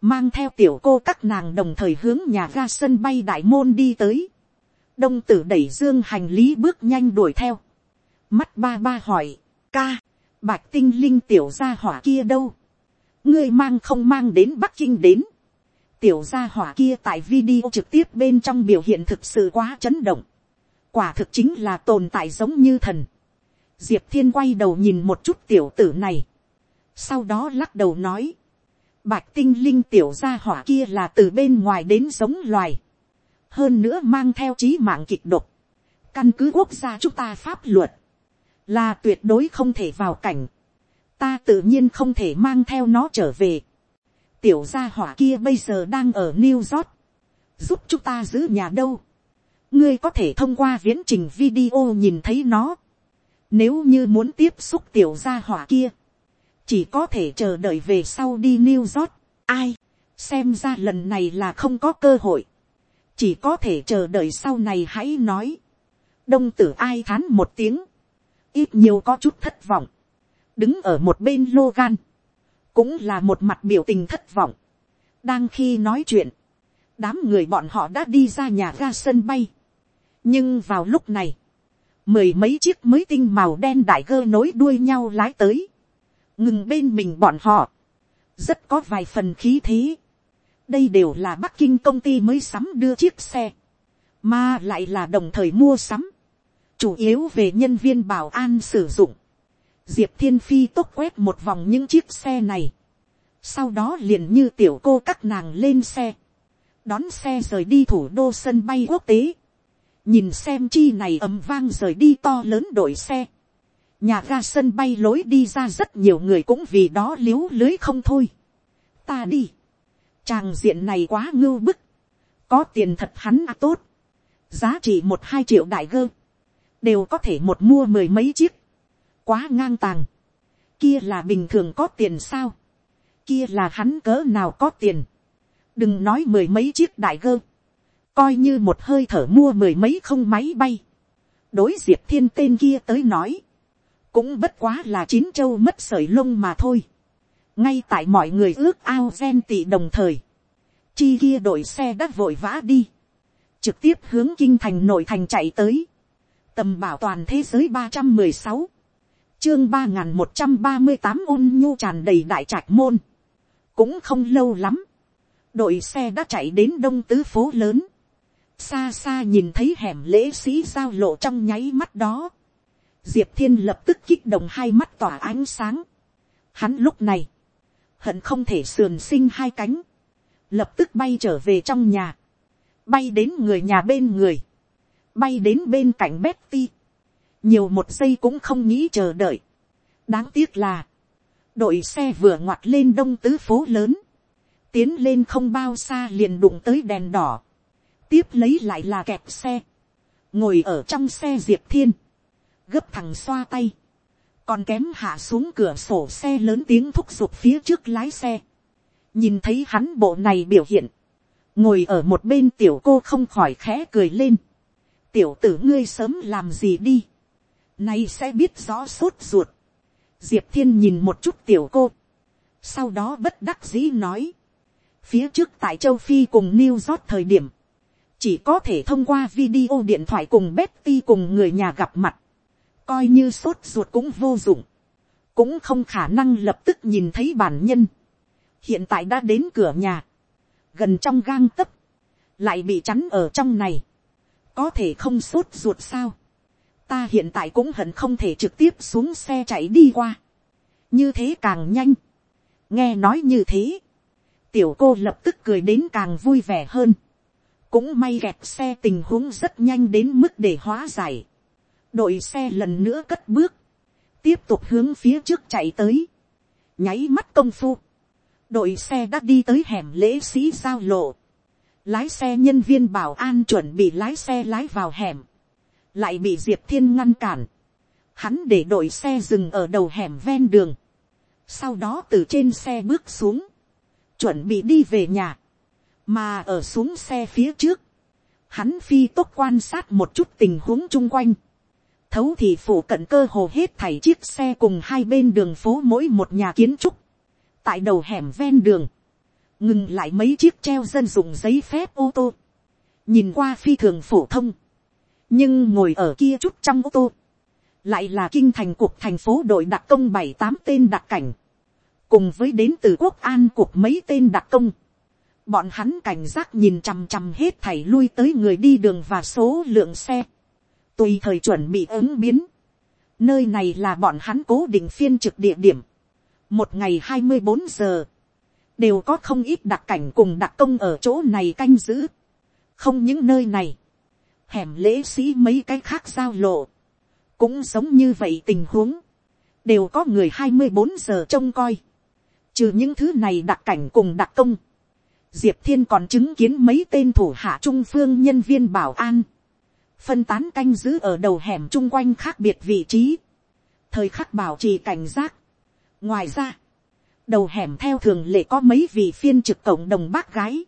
mang theo tiểu cô các nàng đồng thời hướng nhà ga sân bay đại môn đi tới. đông tử đẩy dương hành lý bước nhanh đuổi theo. mắt ba ba hỏi, ca, bạch tinh linh tiểu gia hỏa kia đâu. ngươi mang không mang đến bắc kinh đến. tiểu gia hỏa kia tại video trực tiếp bên trong biểu hiện thực sự quá chấn động. quả thực chính là tồn tại giống như thần diệp thiên quay đầu nhìn một chút tiểu tử này. sau đó lắc đầu nói, Bạch tinh linh tiểu gia hỏa kia là từ bên ngoài đến giống loài. Hơn nữa mang theo trí mạng kịch độc. Căn cứ quốc gia chúng ta pháp luật. Là tuyệt đối không thể vào cảnh. Ta tự nhiên không thể mang theo nó trở về. Tiểu gia hỏa kia bây giờ đang ở New York. Giúp chúng ta giữ nhà đâu. Ngươi có thể thông qua viễn trình video nhìn thấy nó. Nếu như muốn tiếp xúc tiểu gia hỏa kia chỉ có thể chờ đợi về sau đi New York. Ai, xem ra lần này là không có cơ hội, chỉ có thể chờ đợi sau này hãy nói. đông tử ai thán một tiếng, ít nhiều có chút thất vọng, đứng ở một bên lô gan, cũng là một mặt biểu tình thất vọng. đang khi nói chuyện, đám người bọn họ đã đi ra nhà ga sân bay. nhưng vào lúc này, mười mấy chiếc mới tinh màu đen đại gơ nối đuôi nhau lái tới. Ngừng bên mình bọn họ, rất có vài phần khí thế. đây đều là bắc kinh công ty mới sắm đưa chiếc xe, mà lại là đồng thời mua sắm, chủ yếu về nhân viên bảo an sử dụng. diệp thiên phi tốt quét một vòng những chiếc xe này, sau đó liền như tiểu cô các nàng lên xe, đón xe rời đi thủ đô sân bay quốc tế, nhìn xem chi này ầm vang rời đi to lớn đội xe, nhà ga sân bay lối đi ra rất nhiều người cũng vì đó l i ế u lưới không thôi. ta đi, tràng diện này quá ngưu bức, có tiền thật hắn à tốt, giá trị một hai triệu đại gơ, đều có thể một mua mười mấy chiếc, quá ngang tàng, kia là bình thường có tiền sao, kia là hắn cỡ nào có tiền, đừng nói mười mấy chiếc đại gơ, coi như một hơi thở mua mười mấy không máy bay, đối diệp thiên tên kia tới nói, cũng bất quá là chín châu mất sởi lông mà thôi. ngay tại mọi người ước ao gen tị đồng thời, chi kia đội xe đã vội vã đi, trực tiếp hướng kinh thành nội thành chạy tới, tầm bảo toàn thế giới ba trăm mười sáu, chương ba n g h n một trăm ba mươi tám ôn nhu tràn đầy đại trạch môn, cũng không lâu lắm, đội xe đã chạy đến đông tứ phố lớn, xa xa nhìn thấy hẻm lễ sĩ giao lộ trong nháy mắt đó, diệp thiên lập tức kích động hai mắt tỏa ánh sáng. Hắn lúc này, hận không thể sườn sinh hai cánh, lập tức bay trở về trong nhà, bay đến người nhà bên người, bay đến bên cạnh Betty, nhiều một giây cũng không nghĩ chờ đợi. đáng tiếc là, đội xe vừa ngoặt lên đông tứ phố lớn, tiến lên không bao xa liền đụng tới đèn đỏ, tiếp lấy lại là kẹp xe, ngồi ở trong xe diệp thiên, gấp thằng xoa tay, còn kém hạ xuống cửa sổ xe lớn tiếng thúc giục phía trước lái xe, nhìn thấy hắn bộ này biểu hiện, ngồi ở một bên tiểu cô không khỏi khẽ cười lên, tiểu tử ngươi sớm làm gì đi, nay sẽ biết rõ sốt ruột, diệp thiên nhìn một chút tiểu cô, sau đó bất đắc dĩ nói, phía trước tại châu phi cùng new york thời điểm, chỉ có thể thông qua video điện thoại cùng Betty cùng người nhà gặp mặt. Coi như sốt ruột cũng vô dụng, cũng không khả năng lập tức nhìn thấy bản nhân. hiện tại đã đến cửa nhà, gần trong gang tấc, lại bị chắn ở trong này, có thể không sốt ruột sao. ta hiện tại cũng hận không thể trực tiếp xuống xe chạy đi qua, như thế càng nhanh, nghe nói như thế, tiểu cô lập tức cười đến càng vui vẻ hơn, cũng may gẹp xe tình huống rất nhanh đến mức để hóa giải, đội xe lần nữa cất bước, tiếp tục hướng phía trước chạy tới, nháy mắt công phu, đội xe đã đi tới hẻm lễ sĩ giao lộ, lái xe nhân viên bảo an chuẩn bị lái xe lái vào hẻm, lại bị diệp thiên ngăn cản, hắn để đội xe dừng ở đầu hẻm ven đường, sau đó từ trên xe bước xuống, chuẩn bị đi về nhà, mà ở xuống xe phía trước, hắn phi tốc quan sát một chút tình huống chung quanh, thấu thì phủ cận cơ hồ hết thảy chiếc xe cùng hai bên đường phố mỗi một nhà kiến trúc, tại đầu hẻm ven đường, ngừng lại mấy chiếc treo dân dụng giấy phép ô tô, nhìn qua phi thường phổ thông, nhưng ngồi ở kia chút trong ô tô, lại là kinh thành cuộc thành phố đội đặc công bảy tám tên đặc cảnh, cùng với đến từ quốc an cuộc mấy tên đặc công, bọn hắn cảnh giác nhìn chằm chằm hết thảy lui tới người đi đường và số lượng xe, tùy thời chuẩn bị ứng biến, nơi này là bọn hắn cố định phiên trực địa điểm, một ngày hai mươi bốn giờ, đều có không ít đặc cảnh cùng đặc công ở chỗ này canh giữ, không những nơi này, hẻm lễ sĩ mấy cái khác giao lộ, cũng giống như vậy tình huống, đều có người hai mươi bốn giờ trông coi, trừ những thứ này đặc cảnh cùng đặc công, diệp thiên còn chứng kiến mấy tên thủ hạ trung phương nhân viên bảo an, phân tán canh giữ ở đầu hẻm chung quanh khác biệt vị trí, thời khắc bảo trì cảnh giác. ngoài ra, đầu hẻm theo thường lệ có mấy vị phiên trực cộng đồng bác gái,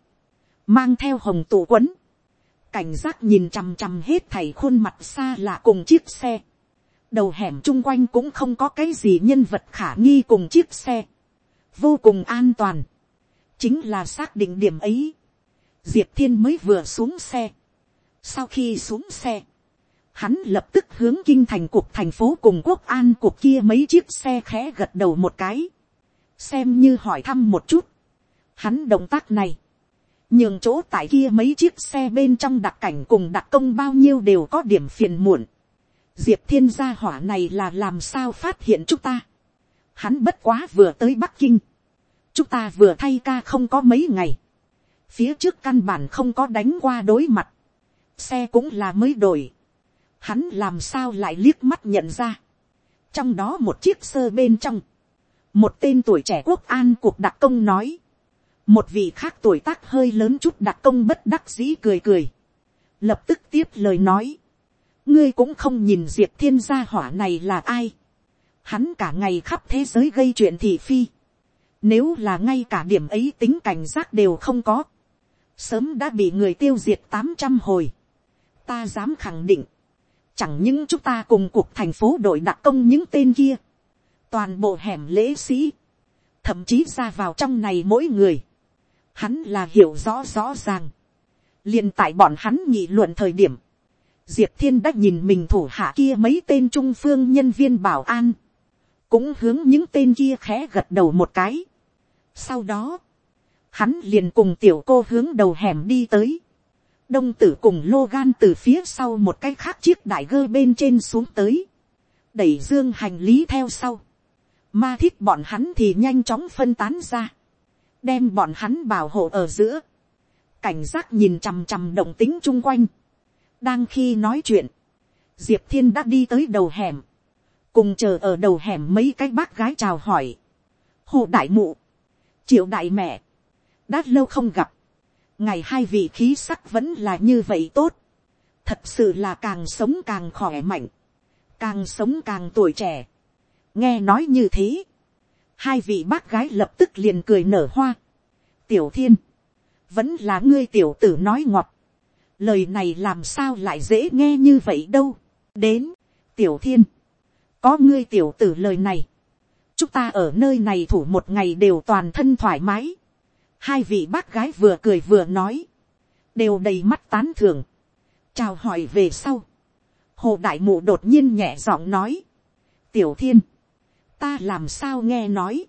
mang theo hồng tụ quấn, cảnh giác nhìn chằm chằm hết thảy khuôn mặt xa lạ cùng chiếc xe. đầu hẻm chung quanh cũng không có cái gì nhân vật khả nghi cùng chiếc xe. vô cùng an toàn chính là xác định điểm ấy. diệp thiên mới vừa xuống xe. sau khi xuống xe, hắn lập tức hướng kinh thành cuộc thành phố cùng quốc an cuộc kia mấy chiếc xe khẽ gật đầu một cái. xem như hỏi thăm một chút. hắn động tác này, nhường chỗ tại kia mấy chiếc xe bên trong đặc cảnh cùng đặc công bao nhiêu đều có điểm phiền muộn. diệp thiên gia hỏa này là làm sao phát hiện chúng ta. hắn bất quá vừa tới bắc kinh chúng ta vừa thay ca không có mấy ngày. phía trước căn bản không có đánh qua đối mặt. xe cũng là mới đổi. hắn làm sao lại liếc mắt nhận ra. trong đó một chiếc sơ bên trong. một tên tuổi trẻ quốc an cuộc đặc công nói một vị khác tuổi tác hơi lớn chút đặc công bất đắc dĩ cười cười, lập tức tiếp lời nói, ngươi cũng không nhìn diệp thiên gia hỏa này là ai, hắn cả ngày khắp thế giới gây chuyện thị phi, nếu là ngay cả điểm ấy tính cảnh giác đều không có, sớm đã bị người tiêu diệt tám trăm hồi, ta dám khẳng định, chẳng những chúng ta cùng cuộc thành phố đội đặc công những tên kia, toàn bộ hẻm lễ sĩ, thậm chí ra vào trong này mỗi người, hắn là hiểu rõ rõ ràng. liền tại bọn hắn nghị luận thời điểm, diệp thiên đã nhìn mình thủ hạ kia mấy tên trung phương nhân viên bảo an, cũng hướng những tên kia khẽ gật đầu một cái sau đó, hắn liền cùng tiểu cô hướng đầu hẻm đi tới. đông tử cùng lô gan từ phía sau một cái khác chiếc đại gơ bên trên xuống tới, đẩy dương hành lý theo sau. ma thiết bọn hắn thì nhanh chóng phân tán ra đem bọn hắn bảo hộ ở giữa, cảnh giác nhìn chằm chằm động tính chung quanh. đang khi nói chuyện, diệp thiên đã đi tới đầu hẻm, cùng chờ ở đầu hẻm mấy cái bác gái chào hỏi. hồ đại mụ, triệu đại mẹ, đã lâu không gặp, ngày hai vị khí sắc vẫn là như vậy tốt, thật sự là càng sống càng khỏe mạnh, càng sống càng tuổi trẻ. nghe nói như thế, hai vị bác gái lập tức liền cười nở hoa. tiểu thiên, vẫn là ngươi tiểu tử nói ngọt. lời này làm sao lại dễ nghe như vậy đâu. đến, tiểu thiên, có ngươi tiểu tử lời này chúng ta ở nơi này thủ một ngày đều toàn thân thoải mái. hai vị bác gái vừa cười vừa nói, đều đầy mắt tán thưởng. chào hỏi về sau. hồ đại mụ đột nhiên nhẹ giọng nói. tiểu thiên, ta làm sao nghe nói,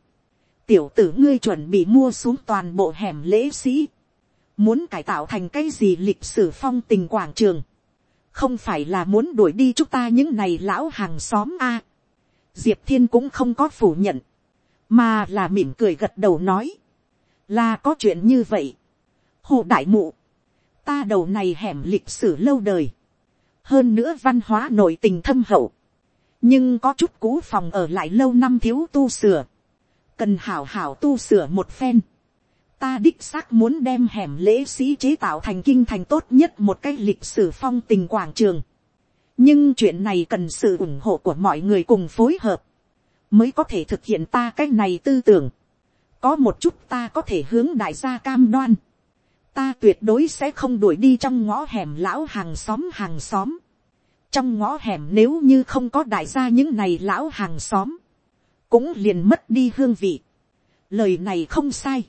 tiểu tử ngươi chuẩn bị mua xuống toàn bộ hẻm lễ sĩ, muốn cải tạo thành cái gì lịch sử phong tình quảng trường, không phải là muốn đuổi đi chúng ta những này lão hàng xóm a diệp thiên cũng không có phủ nhận, mà là mỉm cười gật đầu nói, là có chuyện như vậy. hồ đại mụ, ta đầu này hẻm lịch sử lâu đời, hơn nữa văn hóa nội tình thâm hậu, nhưng có chút cũ phòng ở lại lâu năm thiếu tu sửa, cần hảo hảo tu sửa một phen. Ta đích xác muốn đem hẻm lễ sĩ chế tạo thành kinh thành tốt nhất một cái lịch sử phong tình quảng trường nhưng chuyện này cần sự ủng hộ của mọi người cùng phối hợp, mới có thể thực hiện ta cái này tư tưởng. có một chút ta có thể hướng đại gia cam đoan. ta tuyệt đối sẽ không đuổi đi trong ngõ hẻm lão hàng xóm hàng xóm. trong ngõ hẻm nếu như không có đại gia những này lão hàng xóm, cũng liền mất đi hương vị. lời này không sai.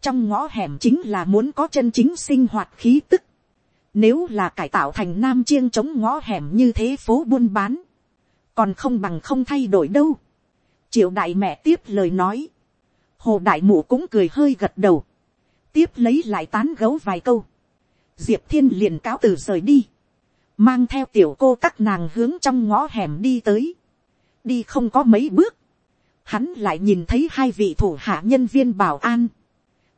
trong ngõ hẻm chính là muốn có chân chính sinh hoạt khí tức nếu là cải tạo thành nam chiêng chống ngõ hẻm như thế phố buôn bán, còn không bằng không thay đổi đâu. triệu đại mẹ tiếp lời nói. hồ đại mụ cũng cười hơi gật đầu. tiếp lấy lại tán gấu vài câu. diệp thiên liền cáo từ rời đi. mang theo tiểu cô các nàng hướng trong ngõ hẻm đi tới. đi không có mấy bước hắn lại nhìn thấy hai vị thủ hạ nhân viên bảo an,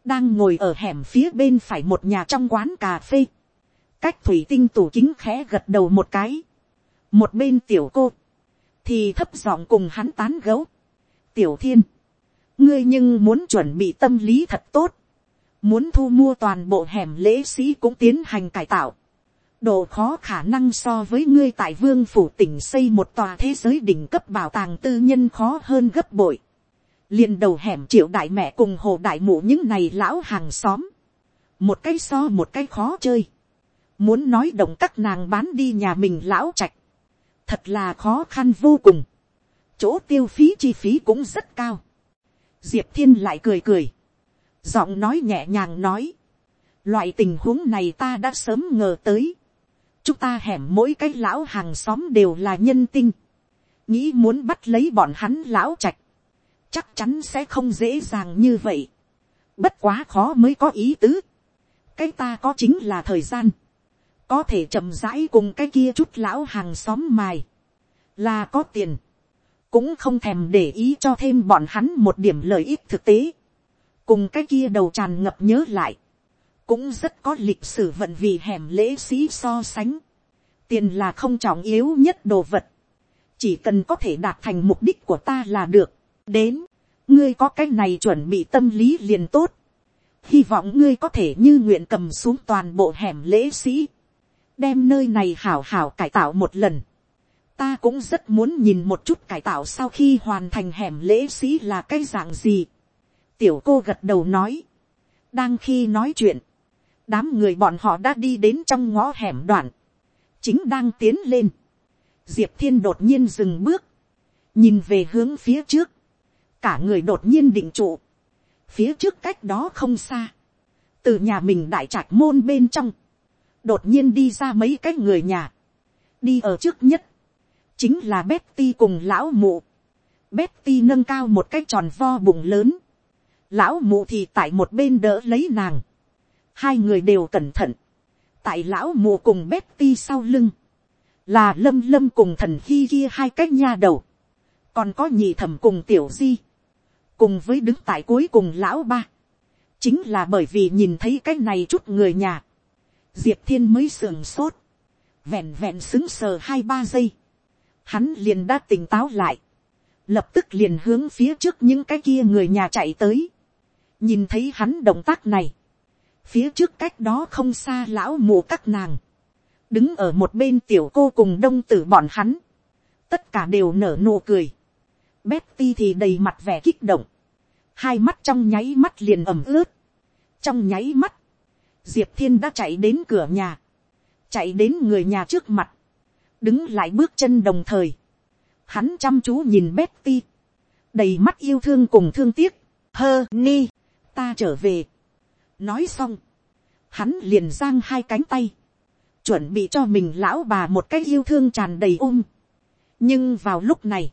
đang ngồi ở hẻm phía bên phải một nhà trong quán cà phê, cách thủy tinh tủ kính khẽ gật đầu một cái, một bên tiểu cô, thì thấp giọng cùng hắn tán gấu, tiểu thiên, ngươi nhưng muốn chuẩn bị tâm lý thật tốt, muốn thu mua toàn bộ hẻm lễ sĩ cũng tiến hành cải tạo, độ khó khả năng so với ngươi tại vương phủ tỉnh xây một tòa thế giới đỉnh cấp bảo tàng tư nhân khó hơn gấp bội. liền đầu hẻm triệu đại mẹ cùng hồ đại mụ những này lão hàng xóm. một cái so một cái khó chơi muốn nói động các nàng bán đi nhà mình lão trạch. thật là khó khăn vô cùng. chỗ tiêu phí chi phí cũng rất cao. diệp thiên lại cười cười. giọng nói nhẹ nhàng nói. loại tình huống này ta đã sớm ngờ tới chúng ta hẻm mỗi cái lão hàng xóm đều là nhân tinh, nghĩ muốn bắt lấy bọn hắn lão trạch, chắc chắn sẽ không dễ dàng như vậy, bất quá khó mới có ý tứ, cái ta có chính là thời gian, có thể chậm rãi cùng cái kia chút lão hàng xóm mài, là có tiền, cũng không thèm để ý cho thêm bọn hắn một điểm lợi ích thực tế, cùng cái kia đầu tràn ngập nhớ lại, cũng rất có lịch sử vận vì hẻm lễ sĩ so sánh. tiền là không trọng yếu nhất đồ vật. chỉ cần có thể đạt thành mục đích của ta là được. đến, ngươi có cái này chuẩn bị tâm lý liền tốt. hy vọng ngươi có thể như nguyện cầm xuống toàn bộ hẻm lễ sĩ đem nơi này hảo hảo cải tạo một lần. ta cũng rất muốn nhìn một chút cải tạo sau khi hoàn thành hẻm lễ sĩ là cái dạng gì. tiểu cô gật đầu nói. đang khi nói chuyện, đám người bọn họ đã đi đến trong ngõ hẻm đoạn, chính đang tiến lên, diệp thiên đột nhiên dừng bước, nhìn về hướng phía trước, cả người đột nhiên định trụ, phía trước cách đó không xa, từ nhà mình đại trạch môn bên trong, đột nhiên đi ra mấy cái người nhà, đi ở trước nhất, chính là Betty cùng lão mụ. Betty nâng cao một cái tròn vo bụng lớn, lão mụ thì tại một bên đỡ lấy nàng, hai người đều cẩn thận, tại lão mụ cùng Betty sau lưng, là lâm lâm cùng thần Khi kia hai cái nha đầu, còn có nhị thẩm cùng tiểu di, cùng với đứng tại cuối cùng lão ba, chính là bởi vì nhìn thấy cái này chút người nhà, diệp thiên mới sườn sốt, vẹn vẹn xứng sờ hai ba giây, hắn liền đã tỉnh táo lại, lập tức liền hướng phía trước những cái kia người nhà chạy tới, nhìn thấy hắn động tác này, phía trước cách đó không xa lão mù các nàng, đứng ở một bên tiểu cô cùng đông tử bọn hắn, tất cả đều nở nụ cười, Betty thì đầy mặt vẻ kích động, hai mắt trong nháy mắt liền ẩm ướt, trong nháy mắt, diệp thiên đã chạy đến cửa nhà, chạy đến người nhà trước mặt, đứng lại bước chân đồng thời, hắn chăm chú nhìn Betty, đầy mắt yêu thương cùng thương tiếc, hơ ni, ta trở về, nói xong, hắn liền giang hai cánh tay, chuẩn bị cho mình lão bà một cái yêu thương tràn đầy ôm. nhưng vào lúc này,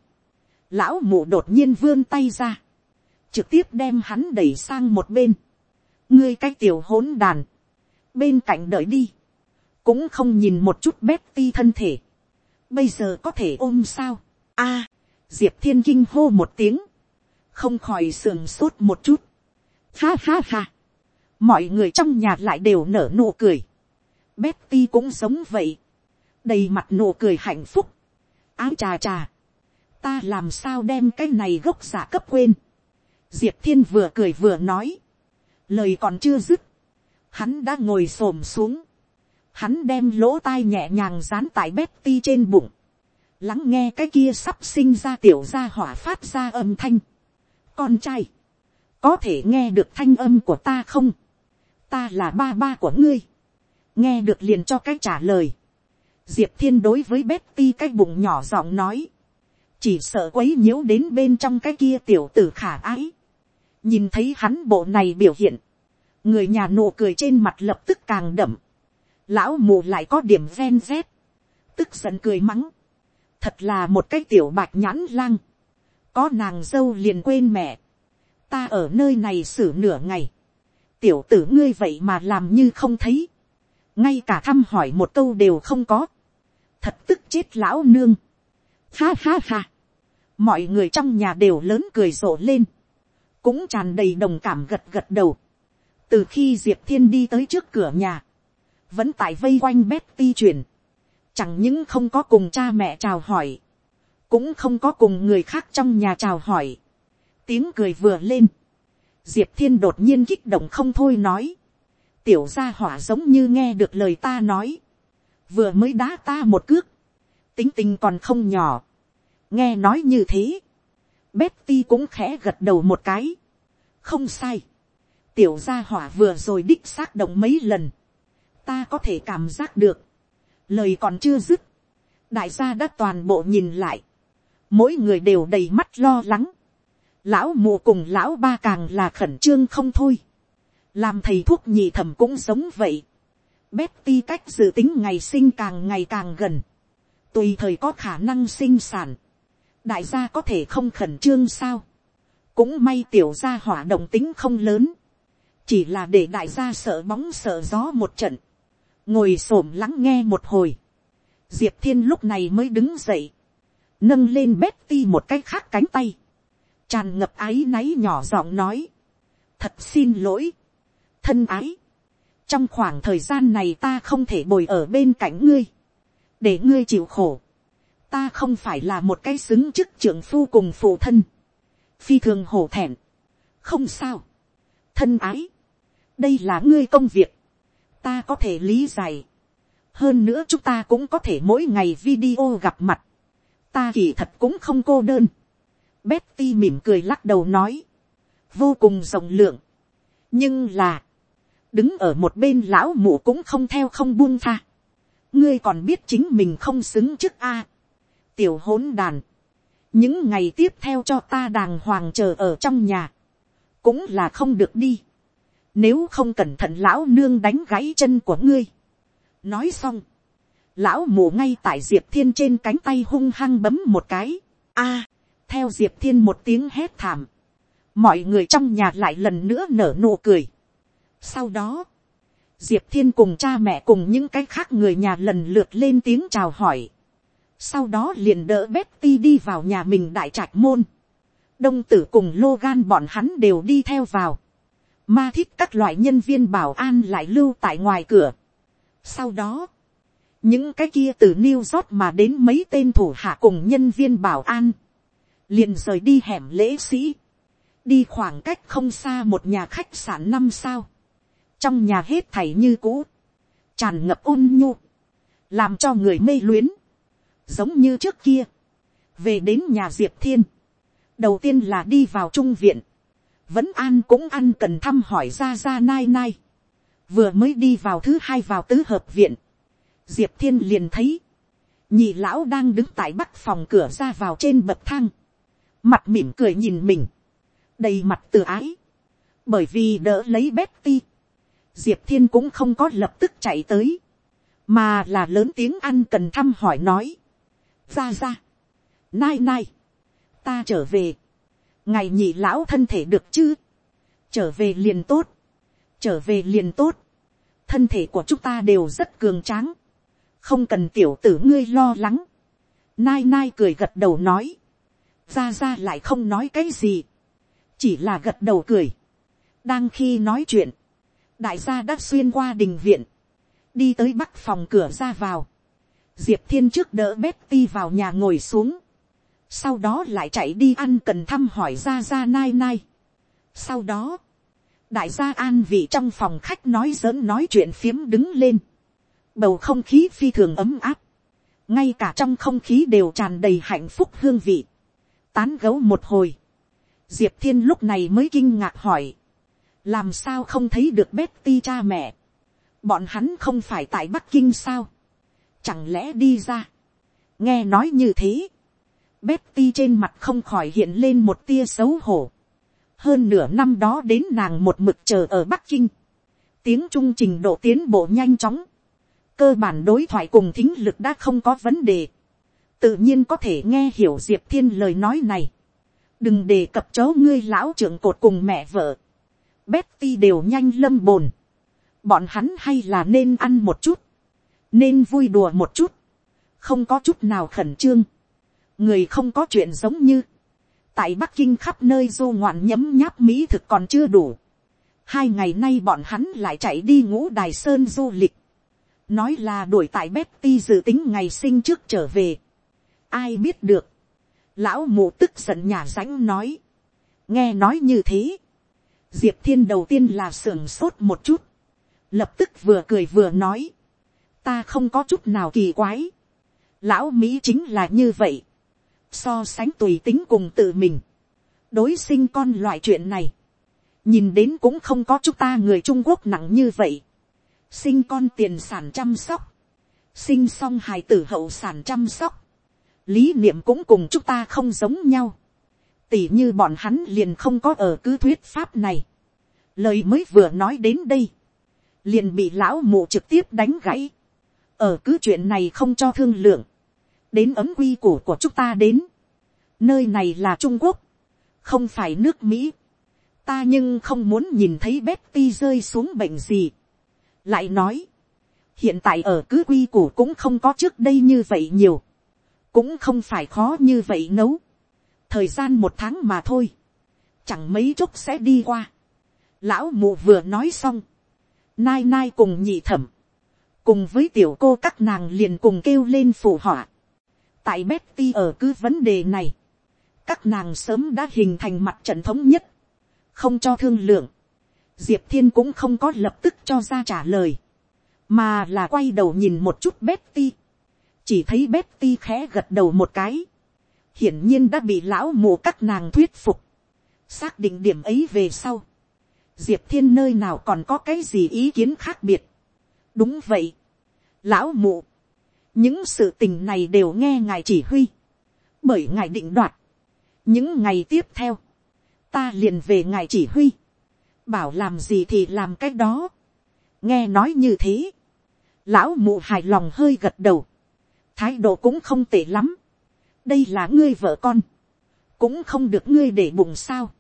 lão mụ đột nhiên vươn tay ra, trực tiếp đem hắn đẩy sang một bên, ngươi cái tiểu hỗn đàn, bên cạnh đợi đi, cũng không nhìn một chút Betty thân thể, bây giờ có thể ôm sao, a, diệp thiên kinh hô một tiếng, không khỏi sườn sốt một chút, ha ha ha, mọi người trong nhà lại đều nở nụ cười, Betty cũng giống vậy, đầy mặt nụ cười hạnh phúc, áo trà trà, ta làm sao đem cái này gốc giả cấp quên, diệp thiên vừa cười vừa nói, lời còn chưa dứt, hắn đã ngồi s ổ m xuống, hắn đem lỗ tai nhẹ nhàng dán tại Betty trên bụng, lắng nghe cái kia sắp sinh ra tiểu gia hỏa phát ra âm thanh. con trai, có thể nghe được thanh âm của ta không, ta là ba ba của ngươi, nghe được liền cho cái trả lời. diệp thiên đối với Betty cái bụng nhỏ giọng nói, chỉ sợ quấy nhiễu đến bên trong cái kia tiểu tử khả ái. nhìn thấy hắn bộ này biểu hiện, người nhà nụ cười trên mặt lập tức càng đậm, lão mù lại có điểm ven rét, tức giận cười mắng, thật là một cái tiểu bạch nhãn lang, có nàng dâu liền quên mẹ, ta ở nơi này xử nửa ngày, tiểu tử ngươi vậy mà làm như không thấy, ngay cả thăm hỏi một câu đều không có, thật tức chết lão nương, ha ha ha, mọi người trong nhà đều lớn cười rộ lên, cũng tràn đầy đồng cảm gật gật đầu, từ khi diệp thiên đi tới trước cửa nhà, vẫn tại vây quanh Betty chuyển chẳng những không có cùng cha mẹ chào hỏi, cũng không có cùng người khác trong nhà chào hỏi, tiếng cười vừa lên, diệp thiên đột nhiên kích động không thôi nói, tiểu gia hỏa giống như nghe được lời ta nói, vừa mới đá ta một cước, tính tình còn không nhỏ, nghe nói như thế, Betty cũng khẽ gật đầu một cái, không sai, tiểu gia hỏa vừa rồi đích xác động mấy lần, ta có thể cảm giác được, lời còn chưa dứt, đại gia đã toàn bộ nhìn lại, mỗi người đều đầy mắt lo lắng, lão mù cùng lão ba càng là khẩn trương không thôi, làm thầy thuốc nhị thẩm cũng giống vậy, Betty cách dự tính ngày sinh càng ngày càng gần, tùy thời có khả năng sinh sản, đại gia có thể không khẩn trương sao, cũng may tiểu gia hỏa động tính không lớn, chỉ là để đại gia sợ bóng sợ gió một trận, ngồi s ổ m lắng nghe một hồi, diệp thiên lúc này mới đứng dậy, nâng lên Betty một cái khác cánh tay, tràn ngập áy náy nhỏ giọng nói, thật xin lỗi, thân ái, trong khoảng thời gian này ta không thể bồi ở bên cạnh ngươi, để ngươi chịu khổ, ta không phải là một cái xứng chức trưởng phu cùng phụ thân, phi thường hổ thẹn, không sao, thân ái, đây là ngươi công việc, ta có thể lý giải. hơn nữa chúng ta cũng có thể mỗi ngày video gặp mặt. ta kỳ thật cũng không cô đơn. Betty mỉm cười lắc đầu nói. vô cùng rộng lượng. nhưng là, đứng ở một bên lão mụ cũng không theo không buông tha. ngươi còn biết chính mình không xứng trước a. tiểu hỗn đàn. những ngày tiếp theo cho ta đàng hoàng chờ ở trong nhà. cũng là không được đi nếu không cẩn thận lão nương đánh gãy chân của ngươi. Nói xong. Lão mù ngay tại Diệp Thiên trên cánh tay hung hăng bấm một cái. a, theo Diệp Thiên một tiếng hét thảm. Mọi người trong nhà lại lần nữa nở nụ cười. Sau đó. Diệp Thiên cùng cha mẹ cùng những cái khác người nhà lần lượt lên tiếng chào hỏi. Sau đó liền đỡ Betty đi vào nhà mình đại trạch môn. Đông tử cùng Logan bọn hắn đều đi theo vào ma thích các loại nhân viên bảo an lại lưu tại ngoài cửa. Sau đó, những cái kia từ New York mà đến mấy tên thủ hạ cùng nhân viên bảo an, liền rời đi hẻm lễ sĩ, đi khoảng cách không xa một nhà khách sạn năm sao, trong nhà hết thảy như cũ, tràn ngập ôn nhu, làm cho người mê luyến, giống như trước kia, về đến nhà diệp thiên, đầu tiên là đi vào trung viện, vẫn an cũng ăn cần thăm hỏi ra ra nai nai. vừa mới đi vào thứ hai vào tứ hợp viện. diệp thiên liền thấy, nhị lão đang đứng tại bắc phòng cửa ra vào trên bậc thang. mặt mỉm cười nhìn mình, đầy mặt tự ái. bởi vì đỡ lấy Betty. diệp thiên cũng không có lập tức chạy tới, mà là lớn tiếng ăn cần thăm hỏi nói. ra ra, nai nai, ta trở về ngày nhị lão thân thể được chứ, trở về liền tốt, trở về liền tốt, thân thể của chúng ta đều rất cường tráng, không cần tiểu tử ngươi lo lắng, nai nai cười gật đầu nói, ra ra lại không nói cái gì, chỉ là gật đầu cười, đang khi nói chuyện, đại gia đã xuyên qua đình viện, đi tới bắc phòng cửa ra vào, diệp thiên trước đỡ Betty vào nhà ngồi xuống, sau đó lại chạy đi ăn cần thăm hỏi ra ra nai nai. sau đó, đại gia an vị trong phòng khách nói giỡn nói chuyện phiếm đứng lên, bầu không khí phi thường ấm áp, ngay cả trong không khí đều tràn đầy hạnh phúc hương vị, tán gấu một hồi, diệp thiên lúc này mới kinh ngạc hỏi, làm sao không thấy được Betty cha mẹ, bọn hắn không phải tại bắc kinh sao, chẳng lẽ đi ra, nghe nói như thế, Betty trên mặt không khỏi hiện lên một tia xấu hổ. Hơn nửa năm đó đến nàng một mực chờ ở Bắc Kinh. Tiếng trung trình độ tiến bộ nhanh chóng. Cơ bản đối thoại cùng thính lực đã không có vấn đề. Tự nhiên có thể nghe hiểu Diệp Thiên lời nói này. Đừng đề cập cháu ngươi lão trưởng cột cùng mẹ vợ. Betty đều nhanh lâm bồn. Bọn hắn hay là nên ăn một chút. Nên vui đùa một chút. Không có chút nào khẩn trương người không có chuyện giống như, tại bắc kinh khắp nơi du ngoạn nhấm nháp mỹ thực còn chưa đủ. hai ngày nay bọn hắn lại chạy đi ngũ đài sơn du lịch, nói là đuổi tại Betty dự tính ngày sinh trước trở về. ai biết được, lão mụ tức giận nhà rãnh nói, nghe nói như thế, diệp thiên đầu tiên là sưởng sốt một chút, lập tức vừa cười vừa nói, ta không có chút nào kỳ quái, lão mỹ chính là như vậy, so sánh tùy tính cùng tự mình, đối sinh con loại chuyện này, nhìn đến cũng không có chúng ta người trung quốc nặng như vậy, sinh con tiền sản chăm sóc, sinh xong hài tử hậu sản chăm sóc, lý niệm cũng cùng chúng ta không giống nhau, tỉ như bọn hắn liền không có ở cứ thuyết pháp này, lời mới vừa nói đến đây, liền bị lão mụ trực tiếp đánh gãy, ở cứ chuyện này không cho thương lượng, đến ấm quy củ của chúng ta đến. nơi này là trung quốc, không phải nước mỹ. ta nhưng không muốn nhìn thấy Betty rơi xuống bệnh gì. lại nói, hiện tại ở cứ quy củ cũng không có trước đây như vậy nhiều, cũng không phải khó như vậy nấu. thời gian một tháng mà thôi, chẳng mấy chốc sẽ đi qua. lão mụ vừa nói xong, nai nai cùng nhị thẩm, cùng với tiểu cô các nàng liền cùng kêu lên phù họa tại Betty ở cứ vấn đề này, các nàng sớm đã hình thành mặt trận thống nhất, không cho thương lượng. Diệp thiên cũng không có lập tức cho ra trả lời, mà là quay đầu nhìn một chút Betty, chỉ thấy Betty khẽ gật đầu một cái, hiển nhiên đã bị lão mù các nàng thuyết phục, xác định điểm ấy về sau, diệp thiên nơi nào còn có cái gì ý kiến khác biệt. đúng vậy, lão mụ, những sự tình này đều nghe ngài chỉ huy, bởi ngài định đoạt. những ngày tiếp theo, ta liền về ngài chỉ huy, bảo làm gì thì làm cái đó. nghe nói như thế, lão mụ hài lòng hơi gật đầu, thái độ cũng không tệ lắm, đây là ngươi vợ con, cũng không được ngươi để bụng sao,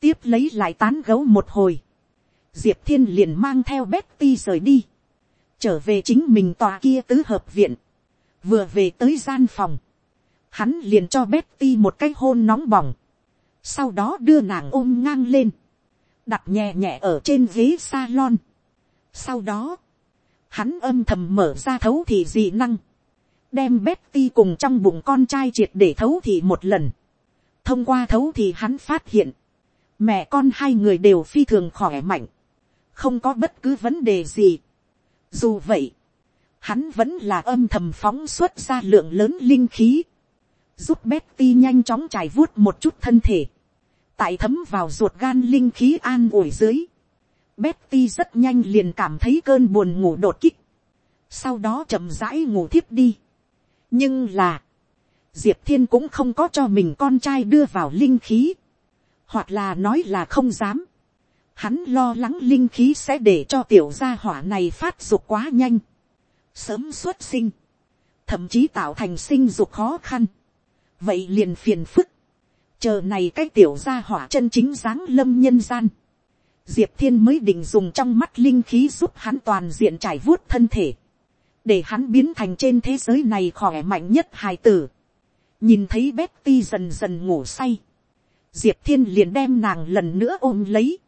tiếp lấy lại tán gấu một hồi, diệp thiên liền mang theo Betty rời đi, trở về chính mình tòa kia tứ hợp viện, vừa về tới gian phòng, hắn liền cho Betty một cái hôn nóng bỏng, sau đó đưa nàng ôm ngang lên, đặt nhẹ nhẹ ở trên ghế salon. Sau đó, hắn âm thầm mở ra thấu thị dị năng, đem Betty cùng trong bụng con trai triệt để thấu thị một lần. Thông qua thấu thì hắn phát hiện, mẹ con hai người đều phi thường khỏe mạnh, không có bất cứ vấn đề gì. Dù vậy, hắn vẫn là âm thầm phóng xuất ra lượng lớn linh khí, giúp Betty nhanh chóng trải vuốt một chút thân thể, tại thấm vào ruột gan linh khí an ủi dưới, Betty rất nhanh liền cảm thấy cơn buồn ngủ đột kích, sau đó chậm rãi ngủ thiếp đi. nhưng là, diệp thiên cũng không có cho mình con trai đưa vào linh khí, hoặc là nói là không dám. Hắn lo lắng linh khí sẽ để cho tiểu gia hỏa này phát dục quá nhanh. Sớm xuất sinh, thậm chí tạo thành sinh dục khó khăn, vậy liền phiền phức, chờ này cái tiểu gia hỏa chân chính dáng lâm nhân gian, diệp thiên mới định dùng trong mắt linh khí giúp hắn toàn diện trải vuốt thân thể, để hắn biến thành trên thế giới này khỏe mạnh nhất hài tử. nhìn thấy Betty dần dần ngủ say, diệp thiên liền đem nàng lần nữa ôm lấy,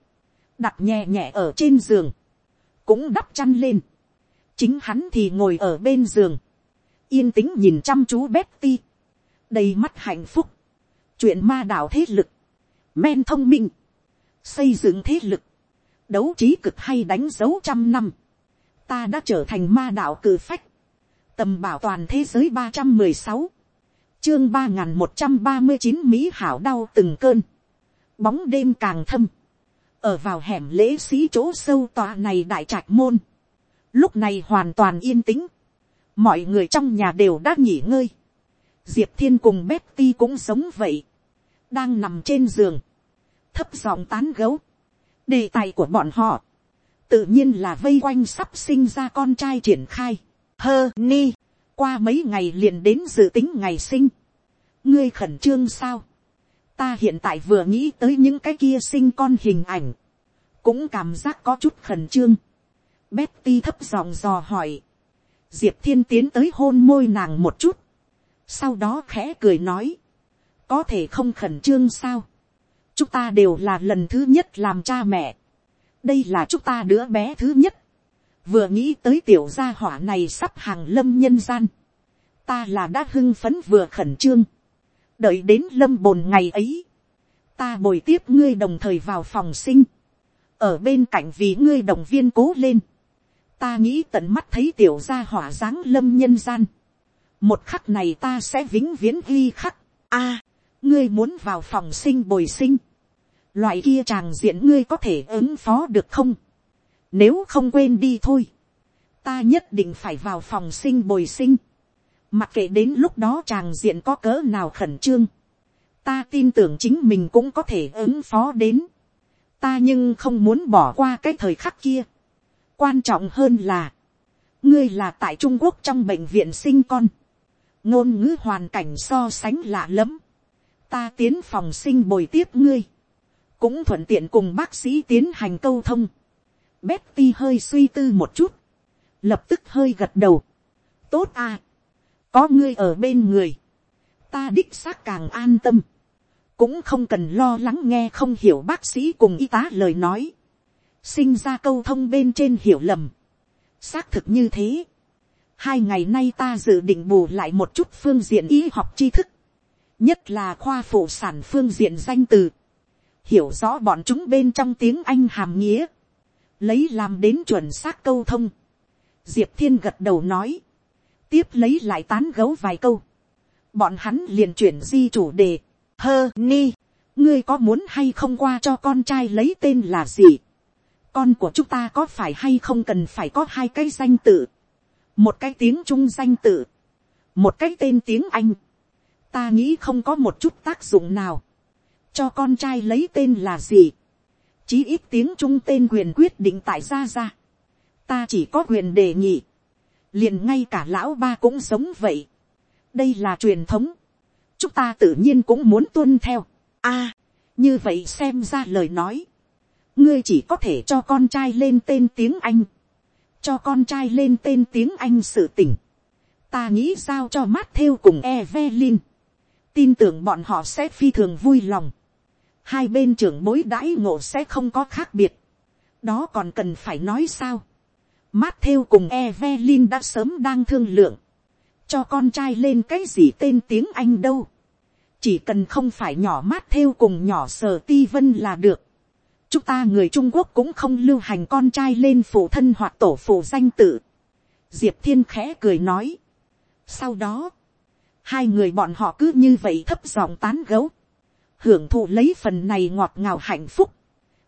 đặt nhẹ nhẹ ở trên giường, cũng đắp chăn lên, chính hắn thì ngồi ở bên giường, yên tĩnh nhìn chăm chú Betty, đầy mắt hạnh phúc, chuyện ma đạo thế lực, men thông minh, xây dựng thế lực, đấu trí cực hay đánh dấu trăm năm, ta đã trở thành ma đạo cử phách, tầm bảo toàn thế giới ba trăm mười sáu, chương ba n g h n một trăm ba mươi chín mỹ hảo đau từng cơn, bóng đêm càng thâm, ở vào hẻm lễ sĩ chỗ sâu tòa này đại trạch môn, lúc này hoàn toàn yên tĩnh, mọi người trong nhà đều đã nghỉ ngơi, diệp thiên cùng Betty cũng giống vậy, đang nằm trên giường, thấp giọng tán gấu, đề tài của bọn họ, tự nhiên là vây quanh sắp sinh ra con trai triển khai. hơ ni, qua mấy ngày liền đến dự tính ngày sinh. ngươi khẩn trương sao ta hiện tại vừa nghĩ tới những cái kia sinh con hình ảnh, cũng cảm giác có chút khẩn trương. Betty thấp giọng dò hỏi. diệp thiên tiến tới hôn môi nàng một chút. sau đó khẽ cười nói. có thể không khẩn trương sao. chúng ta đều là lần thứ nhất làm cha mẹ đây là chúng ta đứa bé thứ nhất, vừa nghĩ tới tiểu gia hỏa này sắp hàng lâm nhân gian, ta là đã hưng phấn vừa khẩn trương, đợi đến lâm bồn ngày ấy, ta bồi tiếp ngươi đồng thời vào phòng sinh, ở bên cạnh vì ngươi đồng viên cố lên, ta nghĩ tận mắt thấy tiểu gia hỏa dáng lâm nhân gian, một khắc này ta sẽ vĩnh viễn ghi khắc, a, ngươi muốn vào phòng sinh bồi sinh, loại kia tràng diện ngươi có thể ứng phó được không, nếu không quên đi thôi, ta nhất định phải vào phòng sinh bồi sinh, mặc kệ đến lúc đó tràng diện có cỡ nào khẩn trương, ta tin tưởng chính mình cũng có thể ứng phó đến, ta nhưng không muốn bỏ qua cái thời khắc kia, quan trọng hơn là, ngươi là tại trung quốc trong bệnh viện sinh con, ngôn ngữ hoàn cảnh so sánh lạ lẫm, ta tiến phòng sinh bồi tiếp ngươi, cũng thuận tiện cùng bác sĩ tiến hành câu thông. Betty hơi suy tư một chút, lập tức hơi gật đầu. tốt à, có ngươi ở bên người, ta đích xác càng an tâm, cũng không cần lo lắng nghe không hiểu bác sĩ cùng y tá lời nói, sinh ra câu thông bên trên hiểu lầm, xác thực như thế. Hai ngày nay ta dự định bù lại một chút phương diện y học tri thức, nhất là khoa phụ sản phương diện danh từ. Hiểu rõ bọn chúng bên trong tiếng anh hàm nghĩa, lấy làm đến chuẩn xác câu thông. diệp thiên gật đầu nói, tiếp lấy lại tán gấu vài câu, bọn hắn liền chuyển di chủ đề, hơ ni, ngươi có muốn hay không qua cho con trai lấy tên là gì, con của chúng ta có phải hay không cần phải có hai cái danh tự, một cái tiếng trung danh tự, một cái tên tiếng anh, ta nghĩ không có một chút tác dụng nào, cho con trai lấy tên là gì, chí ít tiếng trung tên quyền quyết định tại gia ra. ta chỉ có quyền đề nghị, liền ngay cả lão ba cũng sống vậy, đây là truyền thống, chúng ta tự nhiên cũng muốn tuân theo, a, như vậy xem ra lời nói, ngươi chỉ có thể cho con trai lên tên tiếng anh, cho con trai lên tên tiếng anh sự tỉnh, ta nghĩ sao cho mát theo cùng Evelyn, tin tưởng bọn họ sẽ phi thường vui lòng, hai bên trưởng bối đãi ngộ sẽ không có khác biệt. đó còn cần phải nói sao. Matthew cùng Evelyn đã sớm đang thương lượng. cho con trai lên cái gì tên tiếng Anh đâu. chỉ cần không phải nhỏ Matthew cùng nhỏ sở ti vân là được. chúng ta người Trung Quốc cũng không lưu hành con trai lên phụ thân hoặc tổ phụ danh tự. Diệp Thiên khẽ cười nói. Sau đó, hai người bọn họ cứ như vậy thấp giọng tán gấu hưởng thụ lấy phần này ngọt ngào hạnh phúc,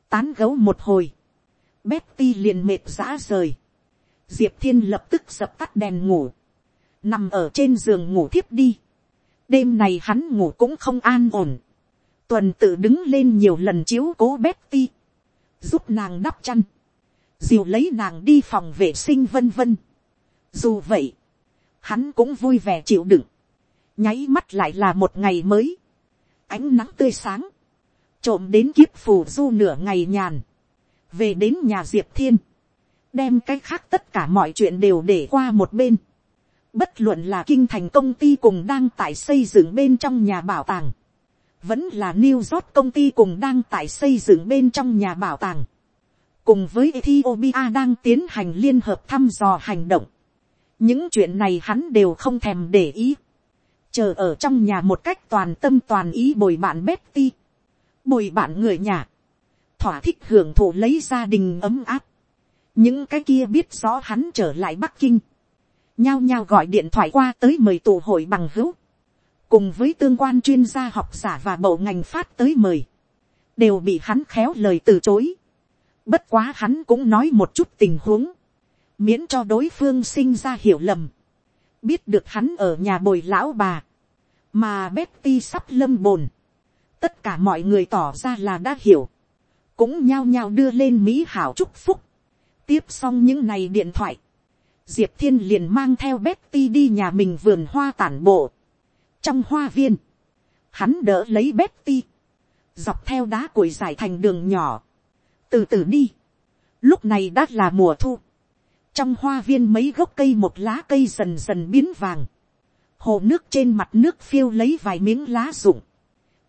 tán gấu một hồi, Betty liền mệt rã rời, diệp thiên lập tức dập tắt đèn ngủ, nằm ở trên giường ngủ thiếp đi, đêm này hắn ngủ cũng không an ổn, tuần tự đứng lên nhiều lần chiếu cố Betty, giúp nàng đắp chăn, dìu lấy nàng đi phòng vệ sinh vân vân. Dù vậy, hắn cũng vui vẻ chịu đựng, nháy mắt lại là một ngày mới, ánh nắng tươi sáng, trộm đến kiếp phù du nửa ngày nhàn, về đến nhà diệp thiên, đem cái khác tất cả mọi chuyện đều để qua một bên. Bất luận là kinh thành công ty cùng đang tại xây dựng bên trong nhà bảo tàng, vẫn là New York công ty cùng đang tại xây dựng bên trong nhà bảo tàng, cùng với Ethiopia đang tiến hành liên hợp thăm dò hành động. Những chuyện này hắn đều không thèm để ý. Chờ ở trong nhà một cách toàn tâm toàn ý bồi bạn Betty. Bồi bạn người nhà. Thỏa thích hưởng thụ lấy gia đình ấm áp. Những cái kia biết rõ hắn trở lại Bắc Kinh. Nhao nhao gọi điện thoại qua tới mời tụ hội bằng hữu. Cùng với tương quan chuyên gia học giả và bộ ngành phát tới mời. Đều bị hắn khéo lời từ chối. Bất quá hắn cũng nói một chút tình huống miễn cho đối phương sinh ra hiểu lầm, biết được hắn ở nhà bồi lão bà, mà Betty sắp lâm bồn, tất cả mọi người tỏ ra là đã hiểu, cũng nhao nhao đưa lên mỹ hảo chúc phúc, tiếp xong những này điện thoại, diệp thiên liền mang theo Betty đi nhà mình vườn hoa tản bộ, trong hoa viên, hắn đỡ lấy Betty, dọc theo đá củi dài thành đường nhỏ, từ từ đi, lúc này đã là mùa thu, trong hoa viên mấy gốc cây một lá cây dần dần biến vàng, hồ nước trên mặt nước phiêu lấy vài miếng lá rụng,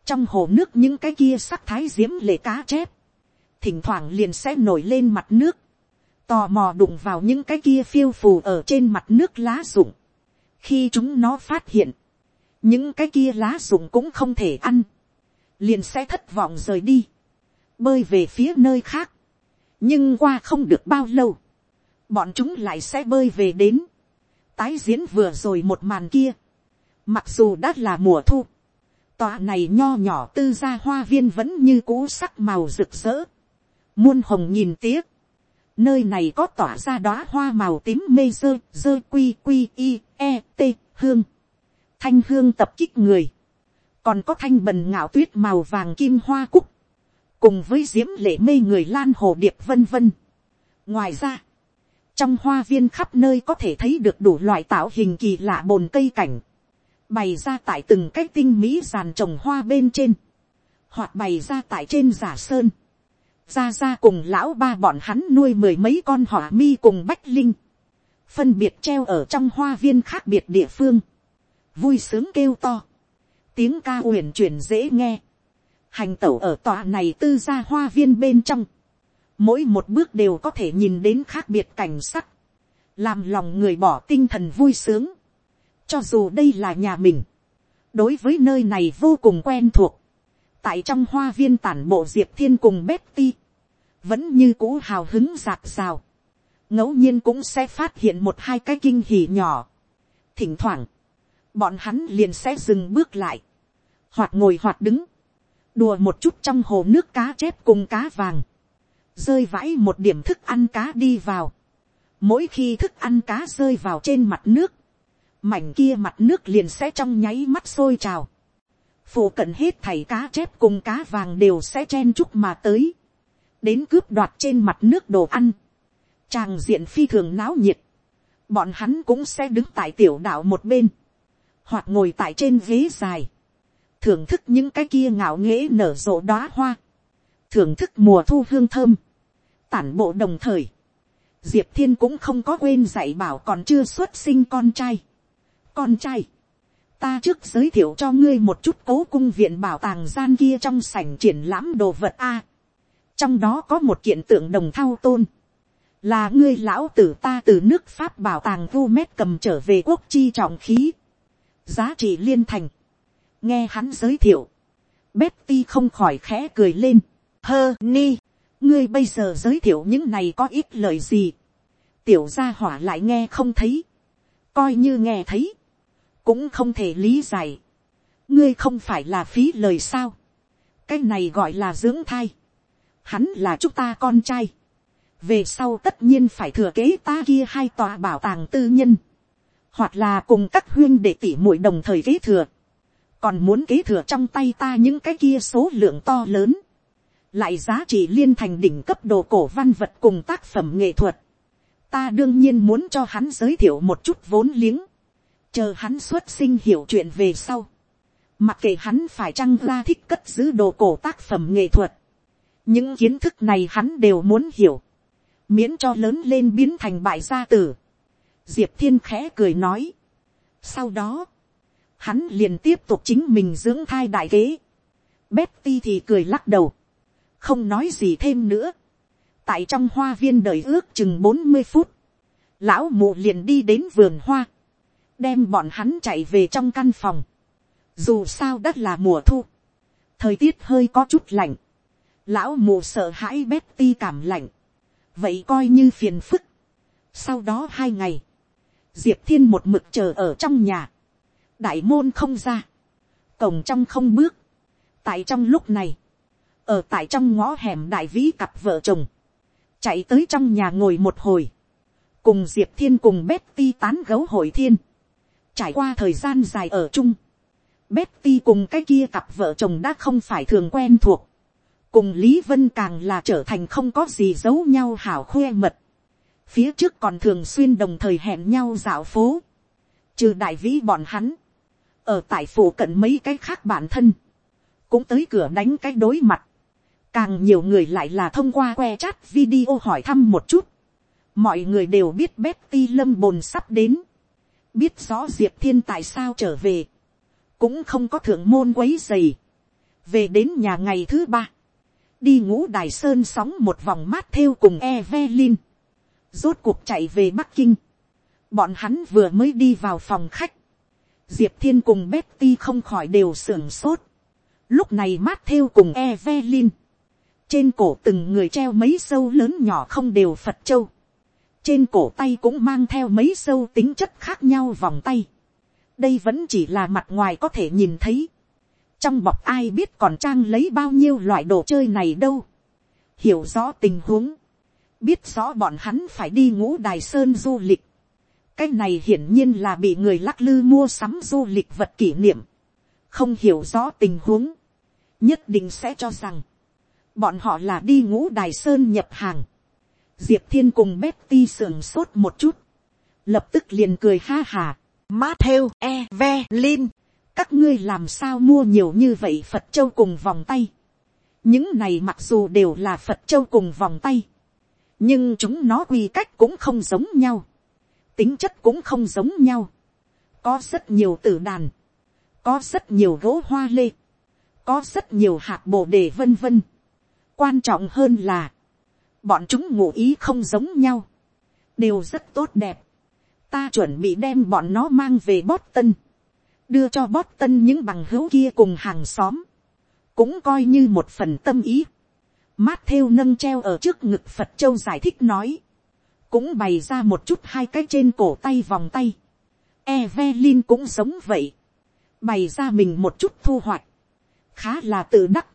trong hồ nước những cái kia sắc thái diễm lệ cá chép, thỉnh thoảng liền sẽ nổi lên mặt nước, tò mò đụng vào những cái kia phiêu phù ở trên mặt nước lá rụng, khi chúng nó phát hiện, những cái kia lá rụng cũng không thể ăn, liền sẽ thất vọng rời đi, bơi về phía nơi khác, nhưng qua không được bao lâu, bọn chúng lại sẽ bơi về đến, tái diễn vừa rồi một màn kia, mặc dù đã là mùa thu, tòa này nho nhỏ tư gia hoa viên vẫn như cũ sắc màu rực rỡ, muôn hồng nhìn tiếc, nơi này có tỏa ra đóa hoa màu tím mê dơ dơ quy quy i e t hương, thanh hương tập kích người, còn có thanh bần ngạo tuyết màu vàng kim hoa cúc, cùng với diễm lệ mê người lan hồ điệp vân vân. ngoài ra, trong hoa viên khắp nơi có thể thấy được đủ loại tạo hình kỳ lạ bồn cây cảnh, bày ra tại từng cái tinh mỹ giàn trồng hoa bên trên, hoặc bày ra tại trên giả sơn, ra ra cùng lão ba bọn hắn nuôi mười mấy con hỏa mi cùng bách linh, phân biệt treo ở trong hoa viên khác biệt địa phương, vui sướng kêu to, tiếng ca uyển chuyển dễ nghe, hành tẩu ở tòa này tư ra hoa viên bên trong, mỗi một bước đều có thể nhìn đến khác biệt cảnh sắc, làm lòng người bỏ tinh thần vui sướng, cho dù đây là nhà mình, đối với nơi này vô cùng quen thuộc, tại trong hoa viên tản bộ diệp thiên cùng Betty, vẫn như cũ hào hứng giạt rào, ngẫu nhiên cũng sẽ phát hiện một hai cái kinh hỉ nhỏ. Thỉnh thoảng, bọn hắn liền sẽ dừng bước lại, hoặc ngồi hoặc đứng, đùa một chút trong hồ nước cá chép cùng cá vàng, rơi vãi một điểm thức ăn cá đi vào. Mỗi khi thức ăn cá rơi vào trên mặt nước, mảnh kia mặt nước liền sẽ trong nháy mắt sôi trào phổ cận hết thảy cá chép cùng cá vàng đều sẽ chen chúc mà tới. Đến cướp đoạt trên mặt nước đồ ăn. Tràng diện phi thường náo nhiệt. Bọn hắn cũng sẽ đứng tại tiểu đạo một bên. Hoặc ngồi tại trên ghế dài. Thưởng thức những cái kia ngạo nghễ nở rộ đóa hoa. Thưởng thức mùa thu hương thơm tản bộ đồng thời, diệp thiên cũng không có quên dạy bảo còn chưa xuất sinh con trai. con trai, ta trước giới thiệu cho ngươi một chút cố cung viện bảo tàng gian kia trong sảnh triển lãm đồ vật a. trong đó có một kiện tượng đồng thao tôn, là ngươi lão tử ta từ nước pháp bảo tàng vu mét cầm trở về quốc chi trọng khí, giá trị liên thành, nghe hắn giới thiệu, Betty không khỏi khẽ cười lên, hơ ni, ngươi bây giờ giới thiệu những này có ít lời gì, tiểu gia hỏa lại nghe không thấy, coi như nghe thấy, cũng không thể lý giải, ngươi không phải là phí lời sao, cái này gọi là dưỡng thai, hắn là chúng ta con trai, về sau tất nhiên phải thừa kế ta kia hai tòa bảo tàng tư nhân, hoặc là cùng các huyên để tỉ muội đồng thời kế thừa, còn muốn kế thừa trong tay ta những cái kia số lượng to lớn, lại giá trị liên thành đỉnh cấp đồ cổ văn vật cùng tác phẩm nghệ thuật. Ta đương nhiên muốn cho hắn giới thiệu một chút vốn liếng, chờ hắn xuất sinh hiểu chuyện về sau. Mặc kệ hắn phải chăng ra thích cất giữ đồ cổ tác phẩm nghệ thuật, những kiến thức này hắn đều muốn hiểu, miễn cho lớn lên biến thành bại gia tử. diệp thiên khẽ cười nói. sau đó, hắn liền tiếp tục chính mình dưỡng thai đại kế. Betty thì cười lắc đầu, không nói gì thêm nữa. tại trong hoa viên đợi ước chừng bốn mươi phút, lão mụ liền đi đến vườn hoa, đem bọn hắn chạy về trong căn phòng. dù sao đất là mùa thu, thời tiết hơi có chút lạnh, lão mù sợ hãi Betty cảm lạnh, vậy coi như phiền phức. sau đó hai ngày, diệp thiên một mực chờ ở trong nhà, đại môn không ra, cổng trong không bước, tại trong lúc này, ở tại trong ngõ hẻm đại vĩ cặp vợ chồng, chạy tới trong nhà ngồi một hồi, cùng diệp thiên cùng Betty tán gấu hội thiên, trải qua thời gian dài ở chung, Betty cùng cái kia cặp vợ chồng đã không phải thường quen thuộc, cùng lý vân càng là trở thành không có gì giấu nhau hảo khoe mật, phía trước còn thường xuyên đồng thời hẹn nhau dạo phố, trừ đại vĩ bọn hắn, ở tại phủ cận mấy cái khác bản thân, cũng tới cửa đánh cái đối mặt, càng nhiều người lại là thông qua que chat video hỏi thăm một chút, mọi người đều biết Betty lâm bồn sắp đến, biết rõ diệp thiên tại sao trở về, cũng không có thượng môn quấy dày, về đến nhà ngày thứ ba, đi ngũ đài sơn sóng một vòng mát theo cùng Evelyn, rốt cuộc chạy về Bắc Kinh, bọn hắn vừa mới đi vào phòng khách, diệp thiên cùng Betty không khỏi đều sưởng sốt, lúc này mát theo cùng Evelyn, trên cổ từng người treo mấy sâu lớn nhỏ không đều phật châu, trên cổ tay cũng mang theo mấy sâu tính chất khác nhau vòng tay, đây vẫn chỉ là mặt ngoài có thể nhìn thấy, trong bọc ai biết còn trang lấy bao nhiêu loại đồ chơi này đâu, hiểu rõ tình huống, biết rõ bọn hắn phải đi ngũ đài sơn du lịch, cái này hiển nhiên là bị người lắc lư mua sắm du lịch vật kỷ niệm, không hiểu rõ tình huống, nhất định sẽ cho rằng, bọn họ là đi ngũ đài sơn nhập hàng, diệp thiên cùng Betty sườn sốt một chút, lập tức liền cười ha hà, Matthew, Evelyn, các ngươi làm sao mua nhiều như vậy Phật châu cùng vòng tay. Những này mặc dù đều là Phật châu cùng vòng tay, nhưng chúng nó quy cách cũng không giống nhau, tính chất cũng không giống nhau. Có rất nhiều tử đàn, có rất nhiều gỗ hoa lê, có rất nhiều hạt bồ đề vân vân. Quan trọng hơn là, bọn chúng ngụ ý không giống nhau, đều rất tốt đẹp. Ta chuẩn bị đem bọn nó mang về Boston, đưa cho Boston những bằng hữu kia cùng hàng xóm, cũng coi như một phần tâm ý. Mát theo nâng treo ở trước ngực Phật Châu giải thích nói, cũng bày ra một chút hai cái trên cổ tay vòng tay. Evelyn cũng giống vậy, bày ra mình một chút thu hoạch, khá là tự đắc.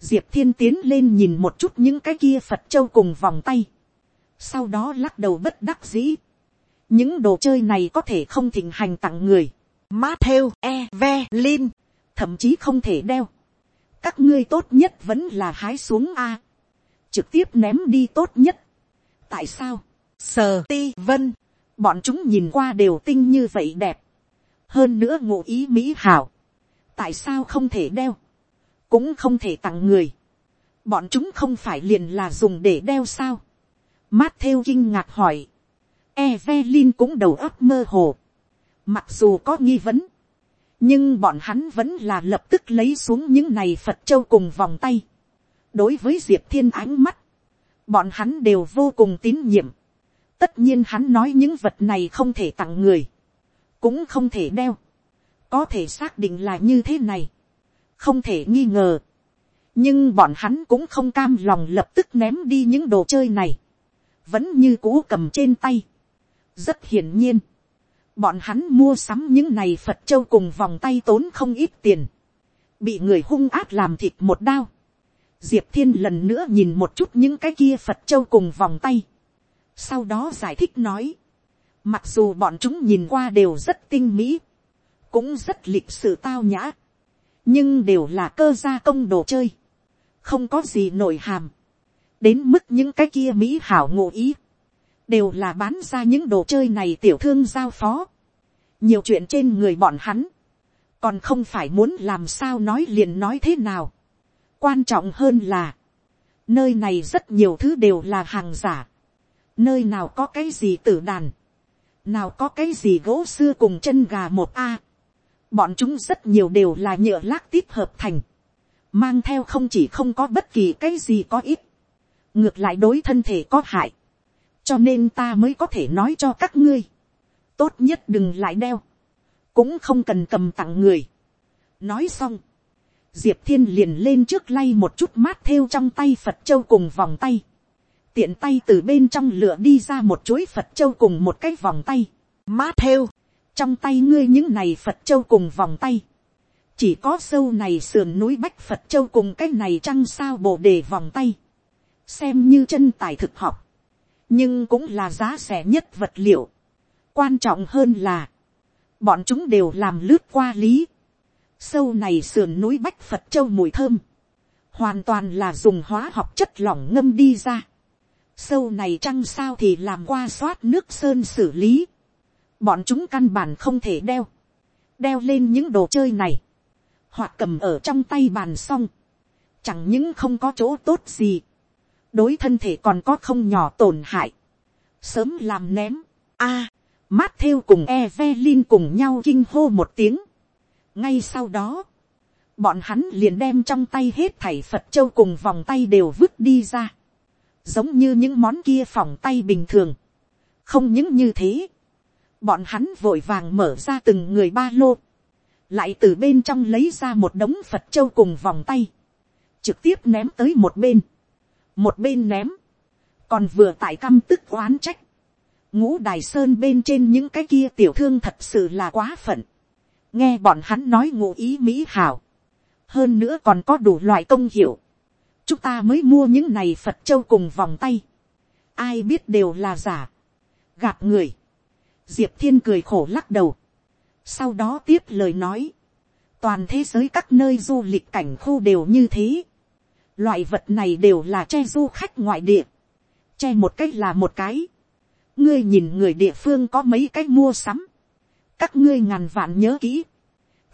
Diệp thiên tiến lên nhìn một chút những cái kia Phật Châu cùng vòng tay, sau đó lắc đầu bất đắc dĩ. Những đồ chơi này có thể không thịnh hành tặng người, Matthew, e, lin, thậm chí không thể đeo. các ngươi tốt nhất vẫn là hái xuống a, trực tiếp ném đi tốt nhất. tại sao, sờ ti vân, bọn chúng nhìn qua đều tinh như vậy đẹp, hơn nữa ngụ ý mỹ hảo, tại sao không thể đeo, cũng không thể tặng người, bọn chúng không phải liền là dùng để đeo sao. Matthew kinh ngạc hỏi, Evelyn cũng đầu óc mơ hồ. Mặc dù có nghi vấn. Nhưng bọn hắn vẫn là lập tức lấy xuống những này Phật Châu cùng vòng tay. Đối với Diệp Thiên ánh mắt. Bọn hắn đều vô cùng tín nhiệm. Tất nhiên hắn nói những vật này không thể tặng người. Cũng không thể đeo. Có thể xác định là như thế này. Không thể nghi ngờ. Nhưng bọn hắn cũng không cam lòng lập tức ném đi những đồ chơi này. Vẫn như cũ cầm trên tay rất hiển nhiên, bọn hắn mua sắm những này Phật châu cùng vòng tay tốn không ít tiền, bị người hung ác làm thịt một đao. Diệp thiên lần nữa nhìn một chút những cái kia Phật châu cùng vòng tay. Sau đó giải thích nói, mặc dù bọn chúng nhìn qua đều rất tinh mỹ, cũng rất lịch sự tao nhã, nhưng đều là cơ gia công đồ chơi, không có gì nổi hàm, đến mức những cái kia mỹ hảo ngộ ý, đều là bán ra những đồ chơi này tiểu thương giao phó. nhiều chuyện trên người bọn hắn, còn không phải muốn làm sao nói liền nói thế nào. quan trọng hơn là, Nơi này rất nhiều thứ đều là hàng giả. Nơi nào có cái gì tử đàn. Nào có cái gì gỗ xưa cùng chân gà một A. Bọn chúng rất nhiều đều là nhựa lác tiếp hợp thành. Mang theo không chỉ không có bất kỳ cái gì có ít. Ngược lại đối thân thể có hại. Cho nên ta mới có thể nói cho các ngươi. Tốt nhất đừng lại đeo. Cũng không cần cầm tặng người. Nói xong diệp thiên liền lên trước lay một chút mát theo trong tay phật châu cùng vòng tay, tiện tay từ bên trong lửa đi ra một chuỗi phật châu cùng một cái vòng tay, mát theo, trong tay ngươi những này phật châu cùng vòng tay, chỉ có sâu này sườn núi bách phật châu cùng cái này trăng sao bồ đề vòng tay, xem như chân tài thực học, nhưng cũng là giá rẻ nhất vật liệu, quan trọng hơn là, bọn chúng đều làm lướt qua lý, Sâu này sườn núi bách Phật châu mùi thơm. Hoàn toàn là dùng hóa học chất lỏng ngâm đi ra. Sâu này trăng sao thì làm qua xoát nước sơn xử lý. Bọn chúng căn bản không thể đeo. Đeo lên những đồ chơi này. Hoặc cầm ở trong tay bàn xong. Chẳng những không có chỗ tốt gì. Đối thân thể còn có không nhỏ tổn hại. Sớm làm ném. a à, mát theo cùng Evelyn cùng nhau kinh hô một tiếng ngay sau đó, bọn hắn liền đem trong tay hết thảy phật châu cùng vòng tay đều vứt đi ra, giống như những món kia phòng tay bình thường, không những như thế, bọn hắn vội vàng mở ra từng người ba lô, lại từ bên trong lấy ra một đống phật châu cùng vòng tay, trực tiếp ném tới một bên, một bên ném, còn vừa tại căm tức oán trách, ngũ đài sơn bên trên những cái kia tiểu thương thật sự là quá phận, nghe bọn hắn nói ngụ ý mỹ hảo, hơn nữa còn có đủ loại công hiệu, chúng ta mới mua những này phật châu cùng vòng tay, ai biết đều là giả, gạt người, diệp thiên cười khổ lắc đầu, sau đó tiếp lời nói, toàn thế giới các nơi du lịch cảnh khu đều như thế, loại vật này đều là che du khách ngoại địa, che một cách là một cái, ngươi nhìn người địa phương có mấy cách mua sắm, các ngươi ngàn vạn nhớ kỹ,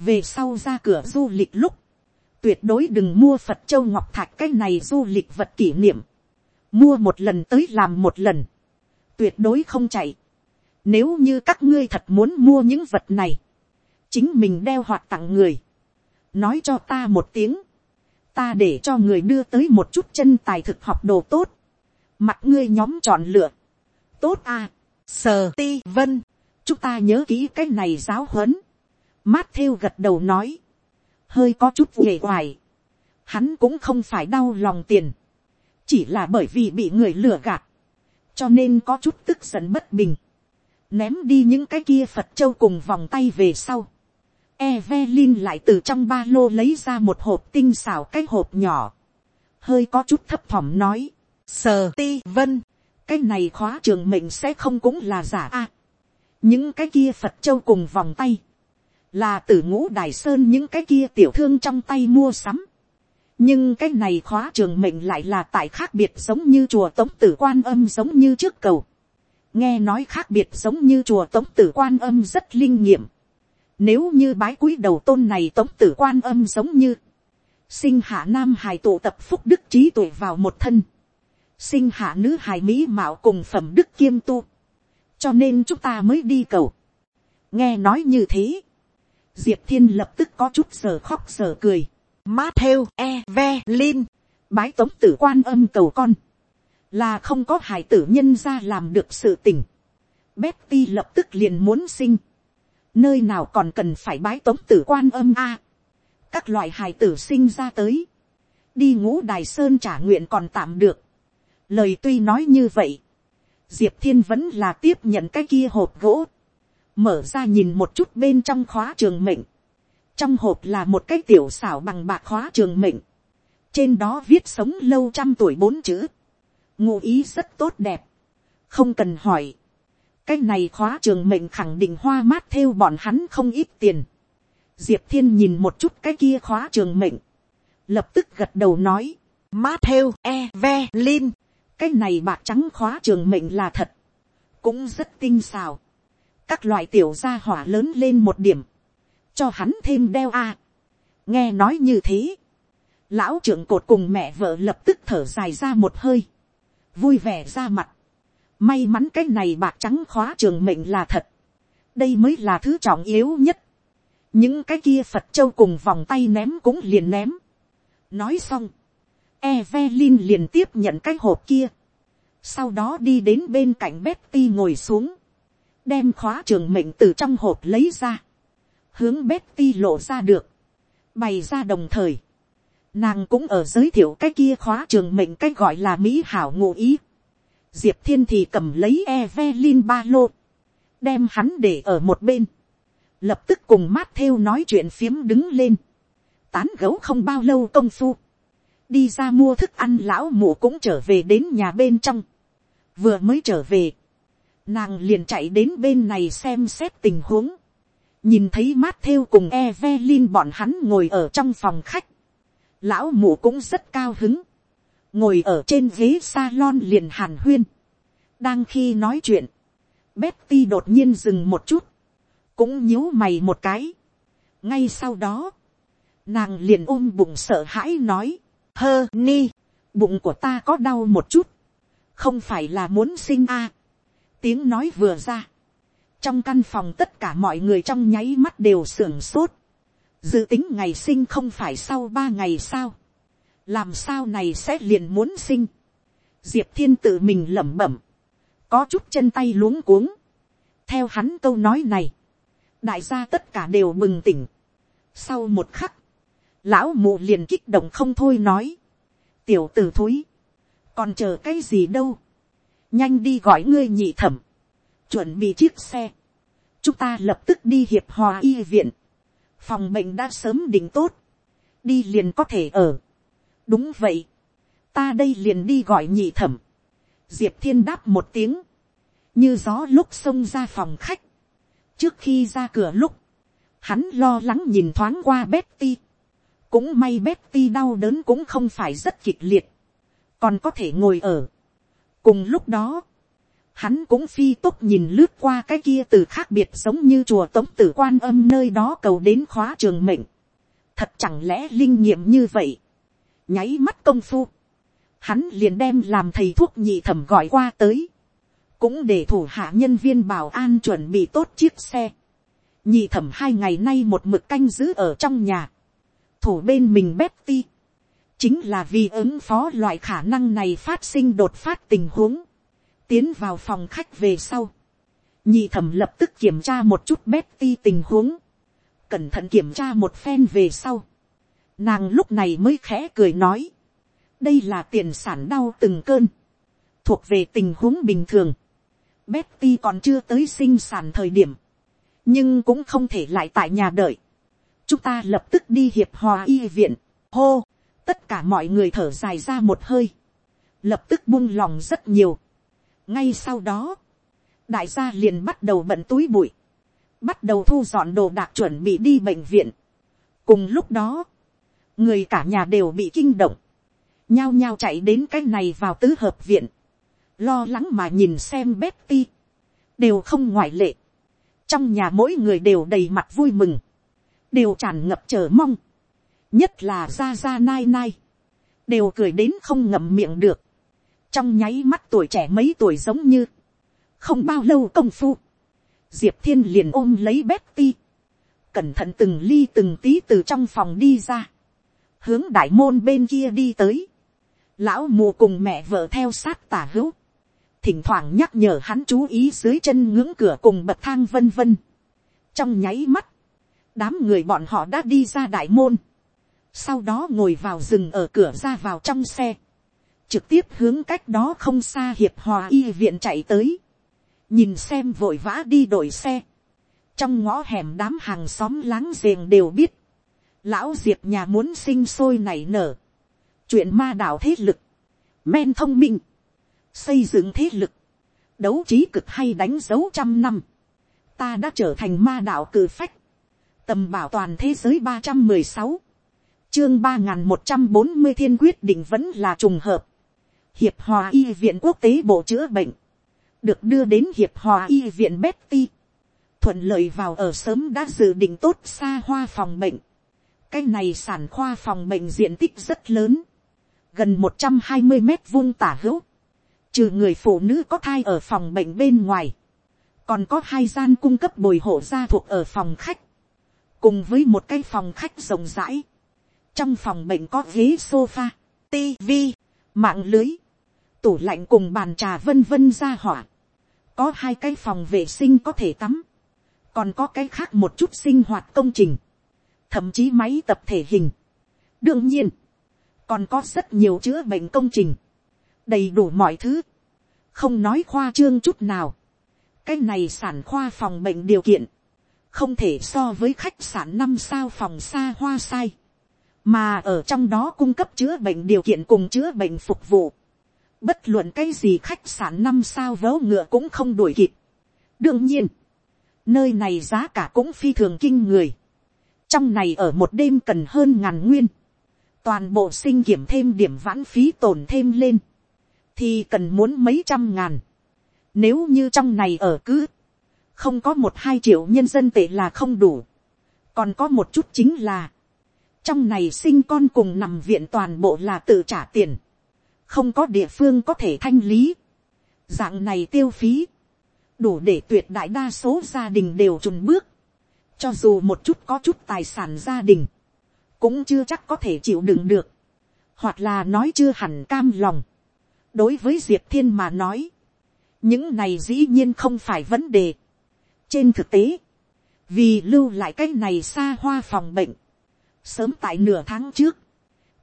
về sau ra cửa du lịch lúc, tuyệt đối đừng mua phật châu ngọc thạch cái này du lịch vật kỷ niệm, mua một lần tới làm một lần, tuyệt đối không chạy. Nếu như các ngươi thật muốn mua những vật này, chính mình đeo hoặc tặng người, nói cho ta một tiếng, ta để cho người đưa tới một chút chân tài thực học đồ tốt, mặt ngươi nhóm chọn lựa, tốt à, sờ ti vân, chúng ta nhớ kỹ cái này giáo huấn. Mát theo gật đầu nói. Hơi có chút nghề hoài. Hắn cũng không phải đau lòng tiền. Chỉ là bởi vì bị người lừa gạt. Cho nên có chút tức giận bất bình. Ném đi những cái kia Phật châu cùng vòng tay về sau. Evelyn lại từ trong ba lô lấy ra một hộp tinh xảo cái hộp nhỏ. Hơi có chút thấp thỏm nói. Sờ ti vân. Cái này khóa trường mệnh sẽ không cũng là giả a những cái kia phật châu cùng vòng tay, là từ ngũ đài sơn những cái kia tiểu thương trong tay mua sắm. nhưng cái này khóa trường mệnh lại là tại khác biệt giống như chùa tống tử quan âm giống như trước cầu nghe nói khác biệt giống như chùa tống tử quan âm rất linh nghiệm. nếu như bái quý đầu tôn này tống tử quan âm giống như, sinh hạ nam hài tụ tập phúc đức trí tuệ vào một thân, sinh hạ nữ hài mỹ mạo cùng phẩm đức kiêm tu cho nên chúng ta mới đi cầu. nghe nói như thế, diệp thiên lập tức có chút giờ khóc giờ cười. Matthew E. Lin, bái tống tử quan âm cầu con, là không có hải tử nhân ra làm được sự tình. Betty lập tức liền muốn sinh. Nơi nào còn cần phải bái tống tử quan âm a. các loại hải tử sinh ra tới. Đi ngũ đài sơn trả nguyện còn tạm được. Lời tuy nói như vậy diệp thiên vẫn là tiếp nhận cái kia hộp gỗ, mở ra nhìn một chút bên trong khóa trường mệnh, trong hộp là một cái tiểu xảo bằng bạc khóa trường mệnh, trên đó viết sống lâu trăm tuổi bốn chữ, ngụ ý rất tốt đẹp, không cần hỏi, cái này khóa trường mệnh khẳng định hoa mát theo bọn hắn không ít tiền, diệp thiên nhìn một chút cái kia khóa trường mệnh, lập tức gật đầu nói, mát theo e ve lin, cái này bạc trắng khóa trường mệnh là thật, cũng rất tinh xào. các loại tiểu gia hỏa lớn lên một điểm, cho hắn thêm đeo a. nghe nói như thế, lão trưởng cột cùng mẹ vợ lập tức thở dài ra một hơi, vui vẻ ra mặt, may mắn cái này bạc trắng khóa trường mệnh là thật, đây mới là thứ trọng yếu nhất, những cái kia phật châu cùng vòng tay ném cũng liền ném, nói xong, Evelyn liền tiếp nhận cái hộp kia, sau đó đi đến bên cạnh Betty ngồi xuống, đem khóa trường mệnh từ trong hộp lấy ra, hướng Betty lộ ra được, bày ra đồng thời, nàng cũng ở giới thiệu cái kia khóa trường mệnh cái gọi là mỹ hảo ngụ ý. diệp thiên thì cầm lấy Evelyn ba lô, đem hắn để ở một bên, lập tức cùng mát theo nói chuyện phiếm đứng lên, tán gấu không bao lâu công phu, đi ra mua thức ăn lão mụ cũng trở về đến nhà bên trong, vừa mới trở về, nàng liền chạy đến bên này xem xét tình huống, nhìn thấy mát theo cùng Evelyn bọn hắn ngồi ở trong phòng khách, lão mụ cũng rất cao hứng, ngồi ở trên ghế salon liền hàn huyên, đang khi nói chuyện, Betty đột nhiên dừng một chút, cũng nhíu mày một cái. ngay sau đó, nàng liền ôm bụng sợ hãi nói, hơ ni, bụng của ta có đau một chút, không phải là muốn sinh a. À. tiếng nói vừa ra, trong căn phòng tất cả mọi người trong nháy mắt đều sưởng sốt, dự tính ngày sinh không phải sau ba ngày sao, làm sao này sẽ liền muốn sinh, diệp thiên tự mình lẩm bẩm, có chút chân tay luống cuống, theo hắn câu nói này, đại gia tất cả đều bừng tỉnh, sau một khắc, lão mụ liền kích động không thôi nói, tiểu t ử thúi, còn chờ cái gì đâu, nhanh đi gọi ngươi nhị thẩm, chuẩn bị chiếc xe, chúng ta lập tức đi hiệp hòa y viện, phòng bệnh đã sớm định tốt, đi liền có thể ở. đúng vậy, ta đây liền đi gọi nhị thẩm. diệp thiên đáp một tiếng, như gió lúc xông ra phòng khách. trước khi ra cửa lúc, hắn lo lắng nhìn thoáng qua Betty. cũng may Betty đau đớn cũng không phải rất kịch liệt, còn có thể ngồi ở. cùng lúc đó, hắn cũng phi tốc nhìn lướt qua cái kia từ khác biệt giống như chùa tống tử quan âm nơi đó cầu đến khóa trường mệnh. Thật chẳng lẽ linh nghiệm như vậy. Nháy mắt công phu. Hắn liền đem làm thầy thuốc nhị thẩm gọi qua tới. Cũng để thủ hạ nhân viên bảo an chuẩn bị tốt chiếc xe. Nhị thẩm hai ngày nay một mực canh giữ ở trong nhà. Thủ bên mình Betty. Chính là vì ứng phó loại khả năng này phát sinh đột phát tình huống tiến vào phòng khách về sau, nhị thẩm lập tức kiểm tra một chút Betty tình huống, cẩn thận kiểm tra một phen về sau, nàng lúc này mới khẽ cười nói, đây là tiền sản đau từng cơn, thuộc về tình huống bình thường, Betty còn chưa tới sinh sản thời điểm, nhưng cũng không thể lại tại nhà đợi, chúng ta lập tức đi hiệp hòa y viện, hô, tất cả mọi người thở dài ra một hơi, lập tức buông lòng rất nhiều, ngay sau đó, đại gia liền bắt đầu bận túi bụi, bắt đầu thu dọn đồ đạc chuẩn bị đi bệnh viện. cùng lúc đó, người cả nhà đều bị kinh động, nhao nhao chạy đến cái này vào tứ hợp viện, lo lắng mà nhìn xem Betty, đều không ngoại lệ, trong nhà mỗi người đều đầy mặt vui mừng, đều tràn ngập chờ mong, nhất là ra ra nai nai, đều cười đến không ngậm miệng được, trong nháy mắt tuổi trẻ mấy tuổi giống như, không bao lâu công phu, diệp thiên liền ôm lấy Betty, cẩn thận từng ly từng tí từ trong phòng đi ra, hướng đại môn bên kia đi tới, lão mù cùng mẹ vợ theo sát tả hữu, thỉnh thoảng nhắc nhở hắn chú ý dưới chân ngưỡng cửa cùng bậc thang vân vân. trong nháy mắt, đám người bọn họ đã đi ra đại môn, sau đó ngồi vào rừng ở cửa ra vào trong xe, trực tiếp hướng cách đó không xa hiệp hòa y viện chạy tới, nhìn xem vội vã đi đổi xe, trong ngõ hẻm đám hàng xóm láng giềng đều biết, lão diệp nhà muốn sinh sôi nảy nở, chuyện ma đạo thế lực, men thông minh, xây dựng thế lực, đấu trí cực hay đánh dấu trăm năm, ta đã trở thành ma đạo cử phách, tầm bảo toàn thế giới ba trăm mười sáu, chương ba n g h n một trăm bốn mươi thiên quyết định vẫn là trùng hợp, hiệp hòa y viện quốc tế bộ chữa bệnh, được đưa đến hiệp hòa y viện Betty, thuận lợi vào ở sớm đã dự định tốt xa hoa phòng bệnh, cái này sản khoa phòng bệnh diện tích rất lớn, gần một trăm hai mươi mét vuông tả hữu, trừ người phụ nữ có thai ở phòng bệnh bên ngoài, còn có hai gian cung cấp bồi hộ gia thuộc ở phòng khách, cùng với một cái phòng khách rộng rãi, trong phòng bệnh có ghế sofa, tv, mạng lưới, tủ lạnh cùng bàn trà vân vân ra hỏa, có hai cái phòng vệ sinh có thể tắm, còn có cái khác một chút sinh hoạt công trình, thậm chí máy tập thể hình. đương nhiên, còn có rất nhiều chữa bệnh công trình, đầy đủ mọi thứ, không nói khoa trương chút nào. cái này sản khoa phòng bệnh điều kiện, không thể so với khách sạn năm sao phòng xa hoa sai, mà ở trong đó cung cấp chữa bệnh điều kiện cùng chữa bệnh phục vụ bất luận cái gì khách sạn năm sao vớ ngựa cũng không đuổi kịp. đương nhiên, nơi này giá cả cũng phi thường kinh người. trong này ở một đêm cần hơn ngàn nguyên, toàn bộ sinh kiểm thêm điểm vãn phí tổn thêm lên, thì cần muốn mấy trăm ngàn. Nếu như trong này ở cứ, không có một hai triệu nhân dân tệ là không đủ. còn có một chút chính là, trong này sinh con cùng nằm viện toàn bộ là tự trả tiền, không có địa phương có thể thanh lý. dạng này tiêu phí, đủ để tuyệt đại đa số gia đình đều trùn bước, cho dù một chút có chút tài sản gia đình, cũng chưa chắc có thể chịu đựng được, hoặc là nói chưa hẳn cam lòng. đối với diệp thiên mà nói, những này dĩ nhiên không phải vấn đề. trên thực tế, vì lưu lại cái này xa hoa phòng bệnh, sớm tại nửa tháng trước,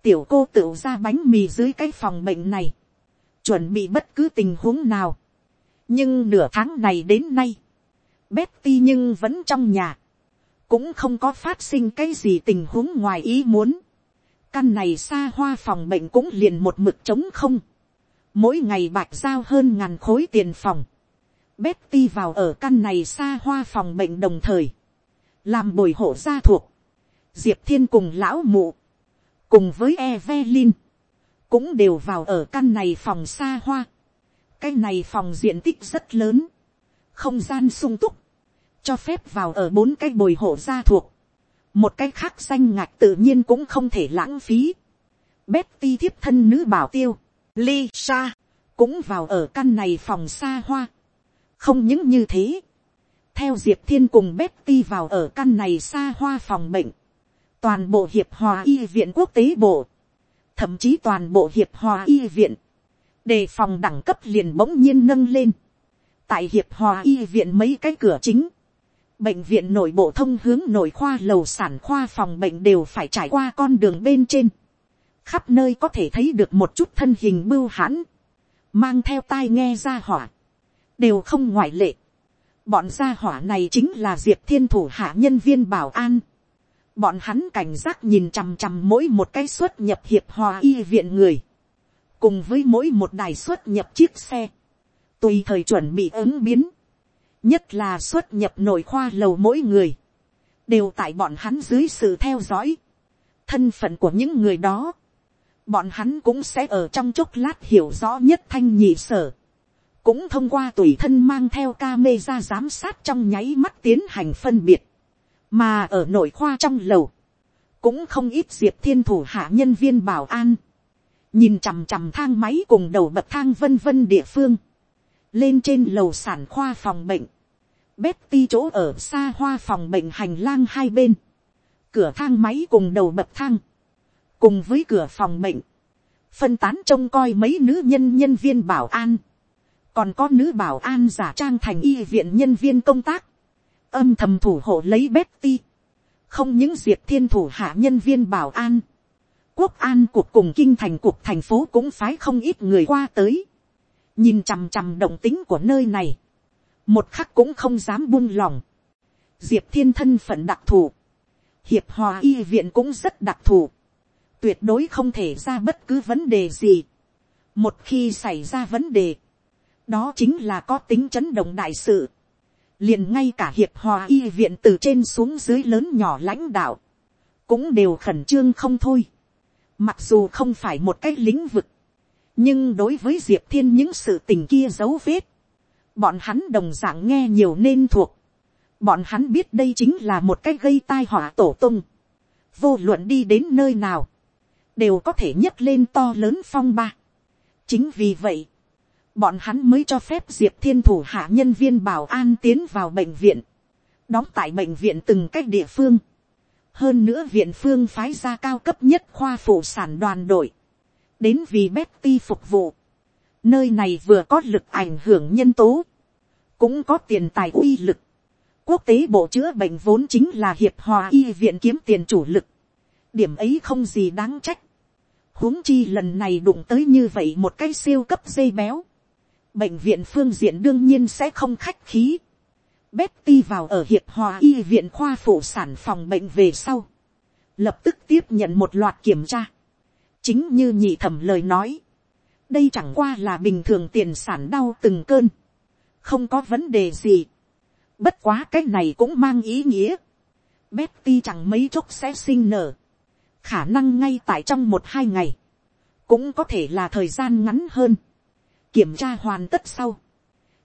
tiểu cô tự ra bánh mì dưới cái phòng bệnh này, chuẩn bị bất cứ tình huống nào. nhưng nửa tháng này đến nay, Betty nhưng vẫn trong nhà, cũng không có phát sinh cái gì tình huống ngoài ý muốn. Căn này xa hoa phòng bệnh cũng liền một mực trống không. Mỗi ngày bạch giao hơn ngàn khối tiền phòng. Betty vào ở căn này xa hoa phòng bệnh đồng thời. Làm bồi hộ gia thuộc. Diệp Thiên cùng lão mụ. Cùng với Evelyn. Cũng đều vào ở căn này phòng xa hoa. Cái này phòng diện tích rất lớn. Không gian sung túc cho phép vào ở bốn cái bồi hộ gia thuộc, một cái khác danh ngạch tự nhiên cũng không thể lãng phí. Betty thiếp thân nữ bảo tiêu, Lisa, cũng vào ở căn này phòng xa hoa. Không những như thế, theo diệp thiên cùng Betty vào ở căn này xa hoa phòng bệnh, toàn bộ hiệp hòa y viện quốc tế bộ, thậm chí toàn bộ hiệp hòa y viện, đề phòng đẳng cấp liền bỗng nhiên nâng lên. tại hiệp hòa y viện mấy cái cửa chính, bệnh viện nội bộ thông hướng nội khoa lầu sản khoa phòng bệnh đều phải trải qua con đường bên trên. khắp nơi có thể thấy được một chút thân hình bưu hãn, mang theo tai nghe ra hỏa, đều không ngoại lệ. bọn gia hỏa này chính là diệp thiên thủ hạ nhân viên bảo an bọn hắn cảnh giác nhìn chằm chằm mỗi một cái xuất nhập hiệp hòa y viện người, cùng với mỗi một đài xuất nhập chiếc xe, tùy thời chuẩn bị ứng biến. Nhất là xuất nhập nội khoa lầu mỗi người, đều tại bọn hắn dưới sự theo dõi, thân phận của những người đó, bọn hắn cũng sẽ ở trong chốc lát hiểu rõ nhất thanh nhị sở, cũng thông qua tùy thân mang theo ca mê ra giám sát trong nháy mắt tiến hành phân biệt, mà ở nội khoa trong lầu, cũng không ít diệp thiên thủ hạ nhân viên bảo an, nhìn chằm chằm thang máy cùng đầu bậc thang vân vân địa phương, lên trên lầu sản khoa phòng bệnh, Betty chỗ ở xa hoa phòng bệnh hành lang hai bên, cửa thang máy cùng đầu bậc thang, cùng với cửa phòng bệnh, phân tán trông coi mấy nữ nhân nhân viên bảo an, còn có nữ bảo an giả trang thành y viện nhân viên công tác, âm thầm thủ hộ lấy Betty, không những diệp thiên thủ hạ nhân viên bảo an, quốc an cuộc cùng kinh thành cuộc thành phố cũng phái không ít người qua tới, nhìn chằm chằm động tính của nơi này, một khắc cũng không dám buông lòng. diệp thiên thân phận đặc thù, hiệp hòa y viện cũng rất đặc thù, tuyệt đối không thể ra bất cứ vấn đề gì. một khi xảy ra vấn đề, đó chính là có tính chấn động đại sự liền ngay cả hiệp hòa y viện từ trên xuống dưới lớn nhỏ lãnh đạo, cũng đều khẩn trương không thôi. mặc dù không phải một cái lĩnh vực, nhưng đối với diệp thiên những sự tình kia dấu vết, bọn hắn đồng d ạ n g nghe nhiều nên thuộc, bọn hắn biết đây chính là một cách gây tai họa tổ tung, vô luận đi đến nơi nào, đều có thể nhấc lên to lớn phong ba. chính vì vậy, bọn hắn mới cho phép diệp thiên thủ hạ nhân viên bảo an tiến vào bệnh viện, đóng tại bệnh viện từng cách địa phương. hơn nữa viện phương phái ra cao cấp nhất khoa phụ sản đoàn đội, đến vì Betty phục vụ. nơi này vừa có lực ảnh hưởng nhân tố, cũng có tiền tài uy lực. quốc tế bộ chữa bệnh vốn chính là hiệp hòa y viện kiếm tiền chủ lực. điểm ấy không gì đáng trách. huống chi lần này đụng tới như vậy một cái siêu cấp dây béo bệnh viện phương diện đương nhiên sẽ không khách khí. Betty vào ở hiệp hòa y viện khoa phụ sản phòng bệnh về sau. Lập tức tiếp nhận một loạt kiểm tra. Chính như nhị thẩm lời nói. Đây chẳng qua là bình thường tiền sản đau từng cơn. Không có vấn đề gì. Bất quá cái này cũng mang ý nghĩa. Betty chẳng mấy chốc sẽ sinh nở. Khả năng ngay tại trong một hai ngày. Cũng có thể là thời gian ngắn hơn Kiểm tra hoàn tất sau.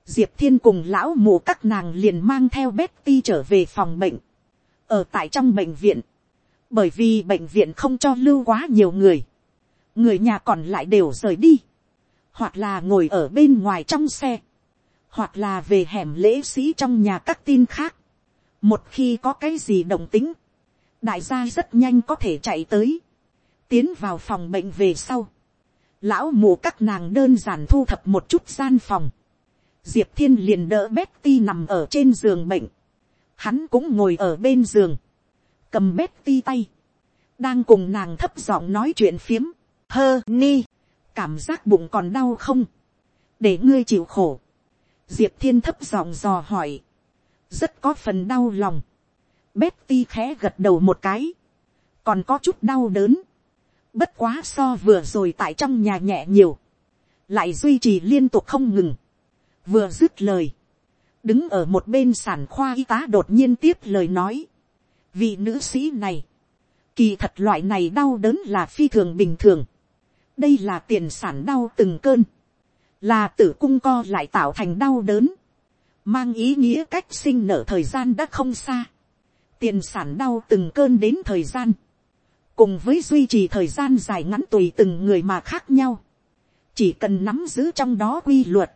Diệp Thiên cùng lão mù các nàng liền mang theo Betty trở về phòng bệnh. Ở tại trong bệnh viện. Bởi vì bệnh viện không cho lưu quá nhiều người. Người nhà còn lại đều rời đi. Hoặc là ngồi ở bên ngoài trong xe. Hoặc là về hẻm lễ sĩ trong nhà các tin khác. Một khi có cái gì đồng tính. Đại gia rất nhanh có thể chạy tới. Tiến vào phòng bệnh về sau lão mù các nàng đơn giản thu thập một chút gian phòng, diệp thiên liền đỡ Betty nằm ở trên giường bệnh, hắn cũng ngồi ở bên giường, cầm Betty tay, đang cùng nàng thấp giọng nói chuyện phiếm, hơ ni, cảm giác bụng còn đau không, để ngươi chịu khổ, diệp thiên thấp giọng dò hỏi, rất có phần đau lòng, Betty khẽ gật đầu một cái, còn có chút đau đớn, Bất quá so vừa rồi tại trong nhà nhẹ nhiều. Lại duy trì liên tục không ngừng. Vừa dứt lời. Đứng ở một bên sản khoa y tá đột nhiên tiếp lời nói. Vị nữ sĩ này. Kỳ thật loại này đau đớn là phi thường bình thường. Đây là tiền sản đau từng cơn. Là tử cung co lại tạo thành đau đớn. Mang ý nghĩa cách sinh nở thời gian đã không xa. Tiền sản đau từng cơn đến thời gian cùng với duy trì thời gian dài ngắn tùy từng người mà khác nhau, chỉ cần nắm giữ trong đó quy luật,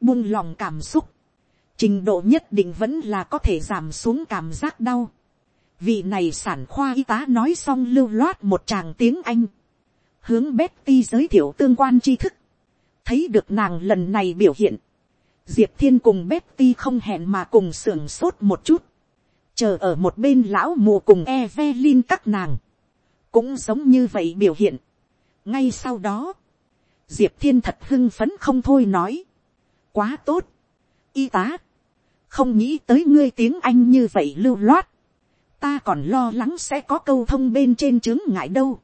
buông lòng cảm xúc, trình độ nhất định vẫn là có thể giảm xuống cảm giác đau. Vị này sản khoa y tá nói xong lưu loát một tràng tiếng Anh, hướng Betty giới thiệu tương quan tri thức, thấy được nàng lần này biểu hiện, diệp thiên cùng Betty không hẹn mà cùng sưởng sốt một chút, chờ ở một bên lão mù cùng Evelyn các nàng, cũng giống như vậy biểu hiện. ngay sau đó, diệp thiên thật hưng phấn không thôi nói, quá tốt, y tá, không nghĩ tới ngươi tiếng anh như vậy lưu loát, ta còn lo lắng sẽ có câu thông bên trên chứng ngại đâu,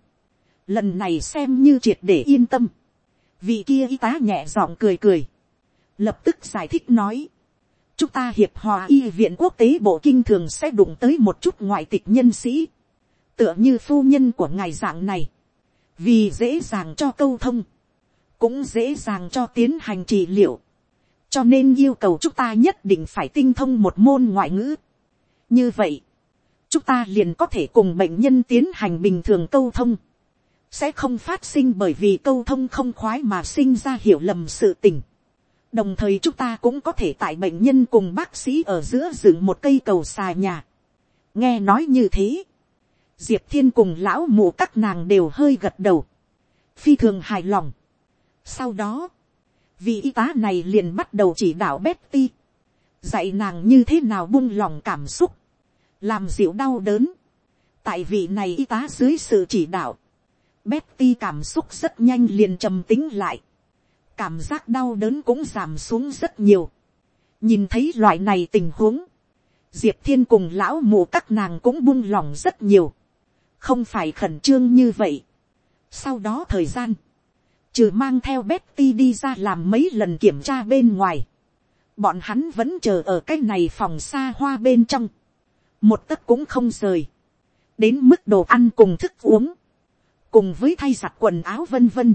lần này xem như triệt để yên tâm, vị kia y tá nhẹ giọng cười cười, lập tức giải thích nói, chúng ta hiệp hòa y viện quốc tế bộ kinh thường sẽ đụng tới một chút ngoại tịch nhân sĩ, tựa như phu nhân của ngài dạng này, vì dễ dàng cho câu thông, cũng dễ dàng cho tiến hành trị liệu, cho nên yêu cầu chúng ta nhất định phải tinh thông một môn ngoại ngữ. như vậy, chúng ta liền có thể cùng bệnh nhân tiến hành bình thường câu thông, sẽ không phát sinh bởi vì câu thông không khoái mà sinh ra hiểu lầm sự tình. đồng thời chúng ta cũng có thể tại bệnh nhân cùng bác sĩ ở giữa dựng một cây cầu xà nhà. nghe nói như thế, diệp thiên cùng lão mù các nàng đều hơi gật đầu, phi thường hài lòng. sau đó, vị y tá này liền bắt đầu chỉ đạo Betty, dạy nàng như thế nào buông lòng cảm xúc, làm dịu đau đớn. tại vị này y tá dưới sự chỉ đạo, Betty cảm xúc rất nhanh liền trầm tính lại, cảm giác đau đớn cũng giảm xuống rất nhiều. nhìn thấy loại này tình huống, diệp thiên cùng lão mù các nàng cũng buông lòng rất nhiều không phải khẩn trương như vậy. sau đó thời gian, trừ mang theo Betty đi ra làm mấy lần kiểm tra bên ngoài, bọn hắn vẫn chờ ở cái này phòng xa hoa bên trong, một tấc cũng không rời, đến mức đồ ăn cùng thức uống, cùng với thay giặt quần áo vân vân,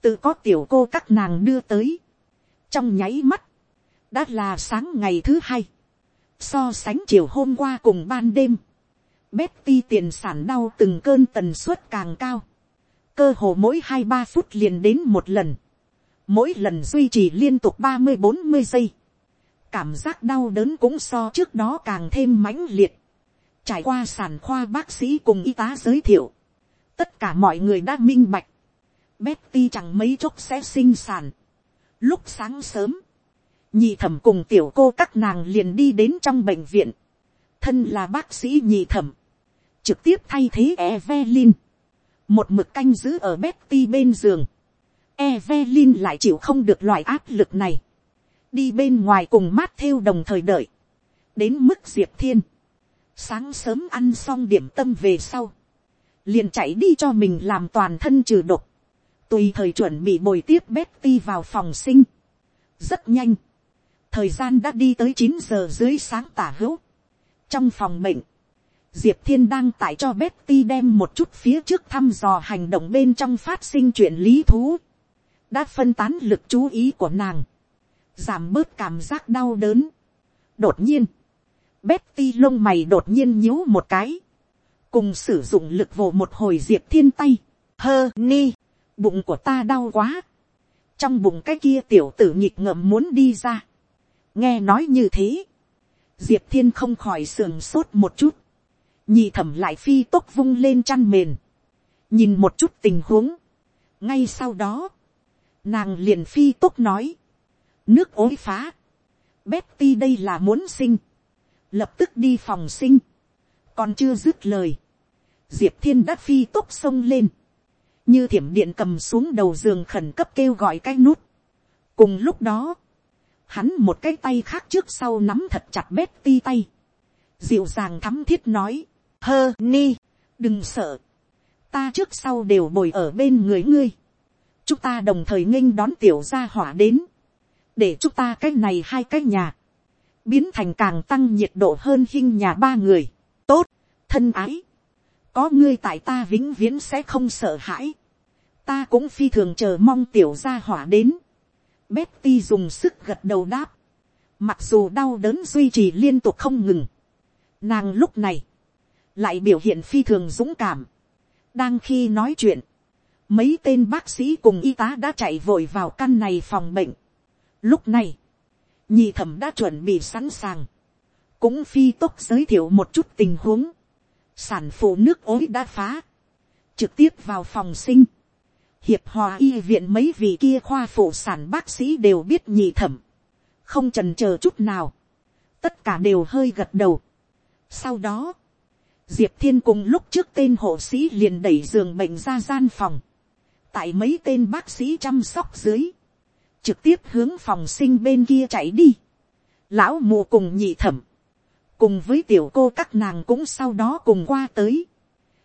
tự có tiểu cô các nàng đưa tới, trong nháy mắt, đã là sáng ngày thứ hai, so sánh chiều hôm qua cùng ban đêm, Betty tiền sản đau từng cơn tần suất càng cao. Cơ hồ mỗi hai ba phút liền đến một lần. Mỗi lần duy trì liên tục ba mươi bốn mươi giây. Cảm giác đau đớn cũng so trước đó càng thêm mãnh liệt. Trải qua sản khoa bác sĩ cùng y tá giới thiệu. Tất cả mọi người đã minh bạch. Betty chẳng mấy chốc sẽ sinh sản. Lúc sáng sớm. Nhị thẩm cùng tiểu cô các nàng liền đi đến trong bệnh viện. Thân là bác sĩ nhị thẩm trực tiếp thay thế Evelyn, một mực canh giữ ở Betty bên giường. Evelyn lại chịu không được loại áp lực này, đi bên ngoài cùng mát theo đồng thời đợi, đến mức diệp thiên, sáng sớm ăn xong điểm tâm về sau, liền chạy đi cho mình làm toàn thân trừ độc, tùy thời chuẩn bị bồi tiếp Betty vào phòng sinh. rất nhanh, thời gian đã đi tới chín giờ dưới sáng tả hữu, trong phòng bệnh, Diệp Thiên đang tại cho Betty đem một chút phía trước thăm dò hành động bên trong phát sinh chuyện lý thú. Đã phân tán lực chú ý của nàng. Giảm bớt cảm giác đau đớn. Đột nhiên. Betty lông mày đột nhiên nhíu một cái. Cùng sử dụng lực vồ một hồi Diệp Thiên tay. Hơ, ni. Bụng của ta đau quá. Trong bụng cái kia tiểu tử nhịp ngậm muốn đi ra. Nghe nói như thế. Diệp Thiên không khỏi sườn sốt một chút nhị thẩm lại phi tốc vung lên chăn mền, nhìn một chút tình huống, ngay sau đó, nàng liền phi tốc nói, nước ối phá, Betty đây là muốn sinh, lập tức đi phòng sinh, còn chưa dứt lời, diệp thiên đã phi tốc xông lên, như thiểm điện cầm xuống đầu giường khẩn cấp kêu gọi cái nút. cùng lúc đó, hắn một cái tay khác trước sau nắm thật chặt Betty tay, dịu dàng thắm thiết nói, hơ ni, đừng sợ, ta trước sau đều bồi ở bên người ngươi, chúng ta đồng thời nghênh đón tiểu gia hỏa đến, để chúng ta cái này hai cái nhà, biến thành càng tăng nhiệt độ hơn khinh nhà ba người, tốt, thân ái, có ngươi tại ta vĩnh viễn sẽ không sợ hãi, ta cũng phi thường chờ mong tiểu gia hỏa đến, Betty dùng sức gật đầu đáp, mặc dù đau đớn duy trì liên tục không ngừng, nàng lúc này, lại biểu hiện phi thường dũng cảm. đang khi nói chuyện, mấy tên bác sĩ cùng y tá đã chạy vội vào căn này phòng bệnh. lúc này, nhị thẩm đã chuẩn bị sẵn sàng, cũng phi tốc giới thiệu một chút tình huống, sản phụ nước ối đã phá, trực tiếp vào phòng sinh, hiệp hòa y viện mấy vị kia khoa phụ sản bác sĩ đều biết nhị thẩm, không trần c h ờ chút nào, tất cả đều hơi gật đầu. sau đó, diệp thiên cùng lúc trước tên hộ sĩ liền đẩy giường bệnh ra gian phòng, tại mấy tên bác sĩ chăm sóc dưới, trực tiếp hướng phòng sinh bên kia chạy đi, lão mù cùng nhị thẩm, cùng với tiểu cô các nàng cũng sau đó cùng qua tới,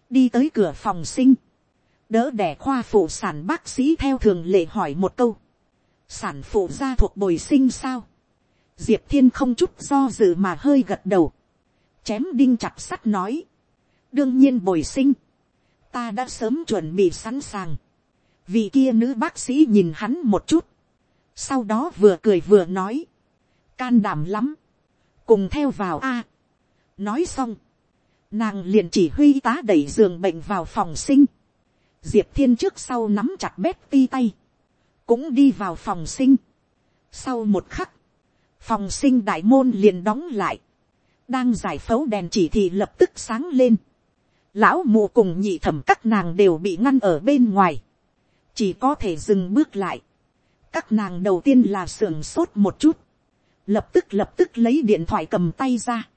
đi tới cửa phòng sinh, đỡ đẻ khoa phụ sản bác sĩ theo thường lệ hỏi một câu, sản phụ gia thuộc bồi sinh sao, diệp thiên không chút do dự mà hơi gật đầu, chém đinh chặt sắt nói, đương nhiên bồi sinh, ta đã sớm chuẩn bị sẵn sàng, vì kia nữ bác sĩ nhìn hắn một chút, sau đó vừa cười vừa nói, can đảm lắm, cùng theo vào a, nói xong, nàng liền chỉ huy tá đẩy giường bệnh vào phòng sinh, diệp thiên trước sau nắm chặt bét ti tay, cũng đi vào phòng sinh, sau một khắc, phòng sinh đại môn liền đóng lại, đang giải phẫu đèn chỉ thì lập tức sáng lên, lão mụ cùng nhị thẩm các nàng đều bị ngăn ở bên ngoài, chỉ có thể dừng bước lại. các nàng đầu tiên là sưởng sốt một chút, lập tức lập tức lấy điện thoại cầm tay ra,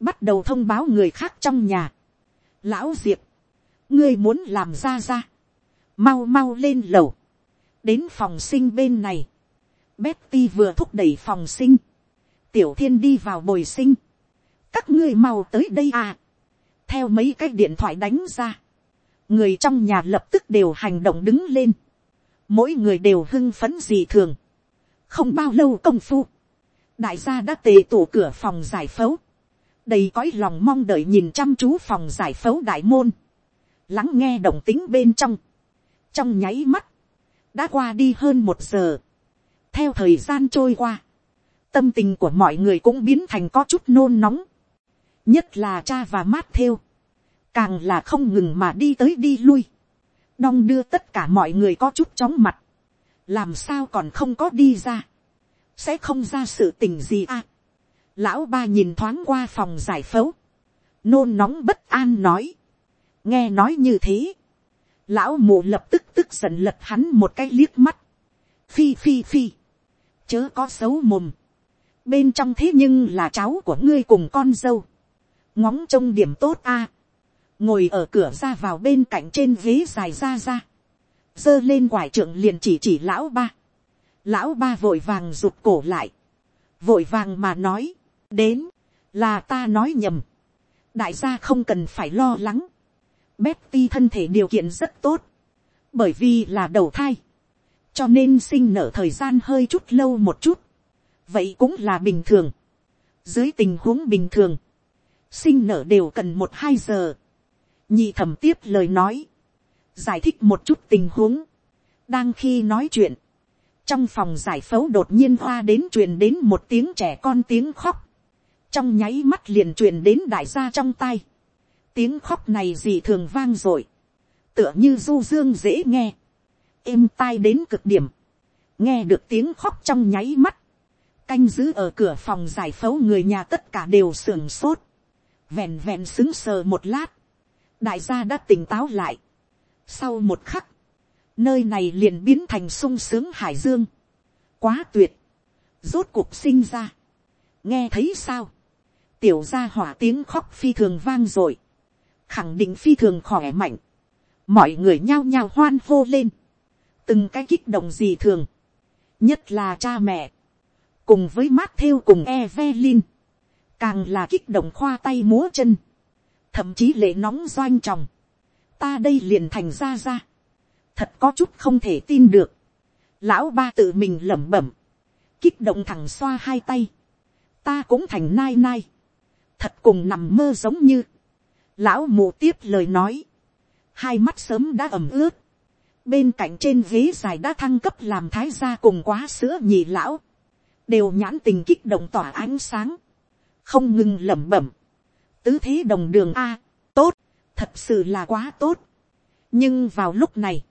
bắt đầu thông báo người khác trong nhà. lão diệp, ngươi muốn làm ra ra, mau mau lên lầu, đến phòng sinh bên này, Betty vừa thúc đẩy phòng sinh, tiểu thiên đi vào bồi sinh, các ngươi mau tới đây à, theo mấy cái điện thoại đánh ra, người trong nhà lập tức đều hành động đứng lên, mỗi người đều hưng phấn gì thường, không bao lâu công phu, đại gia đã tề tủ cửa phòng giải phẫu, đầy cõi lòng mong đợi nhìn chăm chú phòng giải phẫu đại môn, lắng nghe động tính bên trong, trong nháy mắt, đã qua đi hơn một giờ, theo thời gian trôi qua, tâm tình của mọi người cũng biến thành có chút nôn nóng, nhất là cha và mát theo, càng là không ngừng mà đi tới đi lui, đong đưa tất cả mọi người có chút chóng mặt, làm sao còn không có đi ra, sẽ không ra sự tình gì à. lão ba nhìn thoáng qua phòng giải phẫu, nôn nóng bất an nói, nghe nói như thế, lão mù lập tức tức giận lật hắn một cái liếc mắt, phi phi phi, chớ có xấu mồm, bên trong thế nhưng là cháu của ngươi cùng con dâu, ngóng trông điểm tốt a, ngồi ở cửa ra vào bên cạnh trên ghế dài ra ra, giơ lên quải trưởng liền chỉ chỉ lão ba, lão ba vội vàng rụt cổ lại, vội vàng mà nói, đến, là ta nói nhầm, đại gia không cần phải lo lắng, Betty thân thể điều kiện rất tốt, bởi vì là đầu thai, cho nên sinh nở thời gian hơi chút lâu một chút, vậy cũng là bình thường. dưới tình huống bình thường, sinh nở đều cần một hai giờ. nhị thẩm tiếp lời nói, giải thích một chút tình huống. đang khi nói chuyện, trong phòng giải phẫu đột nhiên hoa đến truyền đến một tiếng trẻ con tiếng khóc, trong nháy mắt liền truyền đến đại gia trong tay. tiếng khóc này gì thường vang rồi, tựa như du dương dễ nghe, êm tai đến cực điểm, nghe được tiếng khóc trong nháy mắt, canh giữ ở cửa phòng giải phẫu người nhà tất cả đều sưởng sốt, vẹn vẹn xứng sờ một lát, đại gia đã tỉnh táo lại. Sau một khắc, nơi này liền biến thành sung sướng hải dương, quá tuyệt, rốt cuộc sinh ra, nghe thấy sao, tiểu gia hỏa tiếng khóc phi thường vang r ộ i khẳng định phi thường khỏe mạnh, mọi người nhao nhao hoan hô lên, từng cái kích động gì thường, nhất là cha mẹ, cùng với mát theo cùng Evelyn, càng là kích động khoa tay múa chân, thậm chí lệ nóng doanh tròng, ta đây liền thành ra ra, thật có chút không thể tin được, lão ba tự mình lẩm bẩm, kích động thẳng xoa hai tay, ta cũng thành nai nai, thật cùng nằm mơ giống như, lão mù tiếp lời nói, hai mắt sớm đã ẩm ướt, bên cạnh trên ghế dài đã thăng cấp làm thái gia cùng quá sữa nhị lão, đều nhãn tình kích động tỏa ánh sáng, không ngừng lẩm bẩm, tứ thế đồng đường a, tốt, thật sự là quá tốt. nhưng vào lúc này,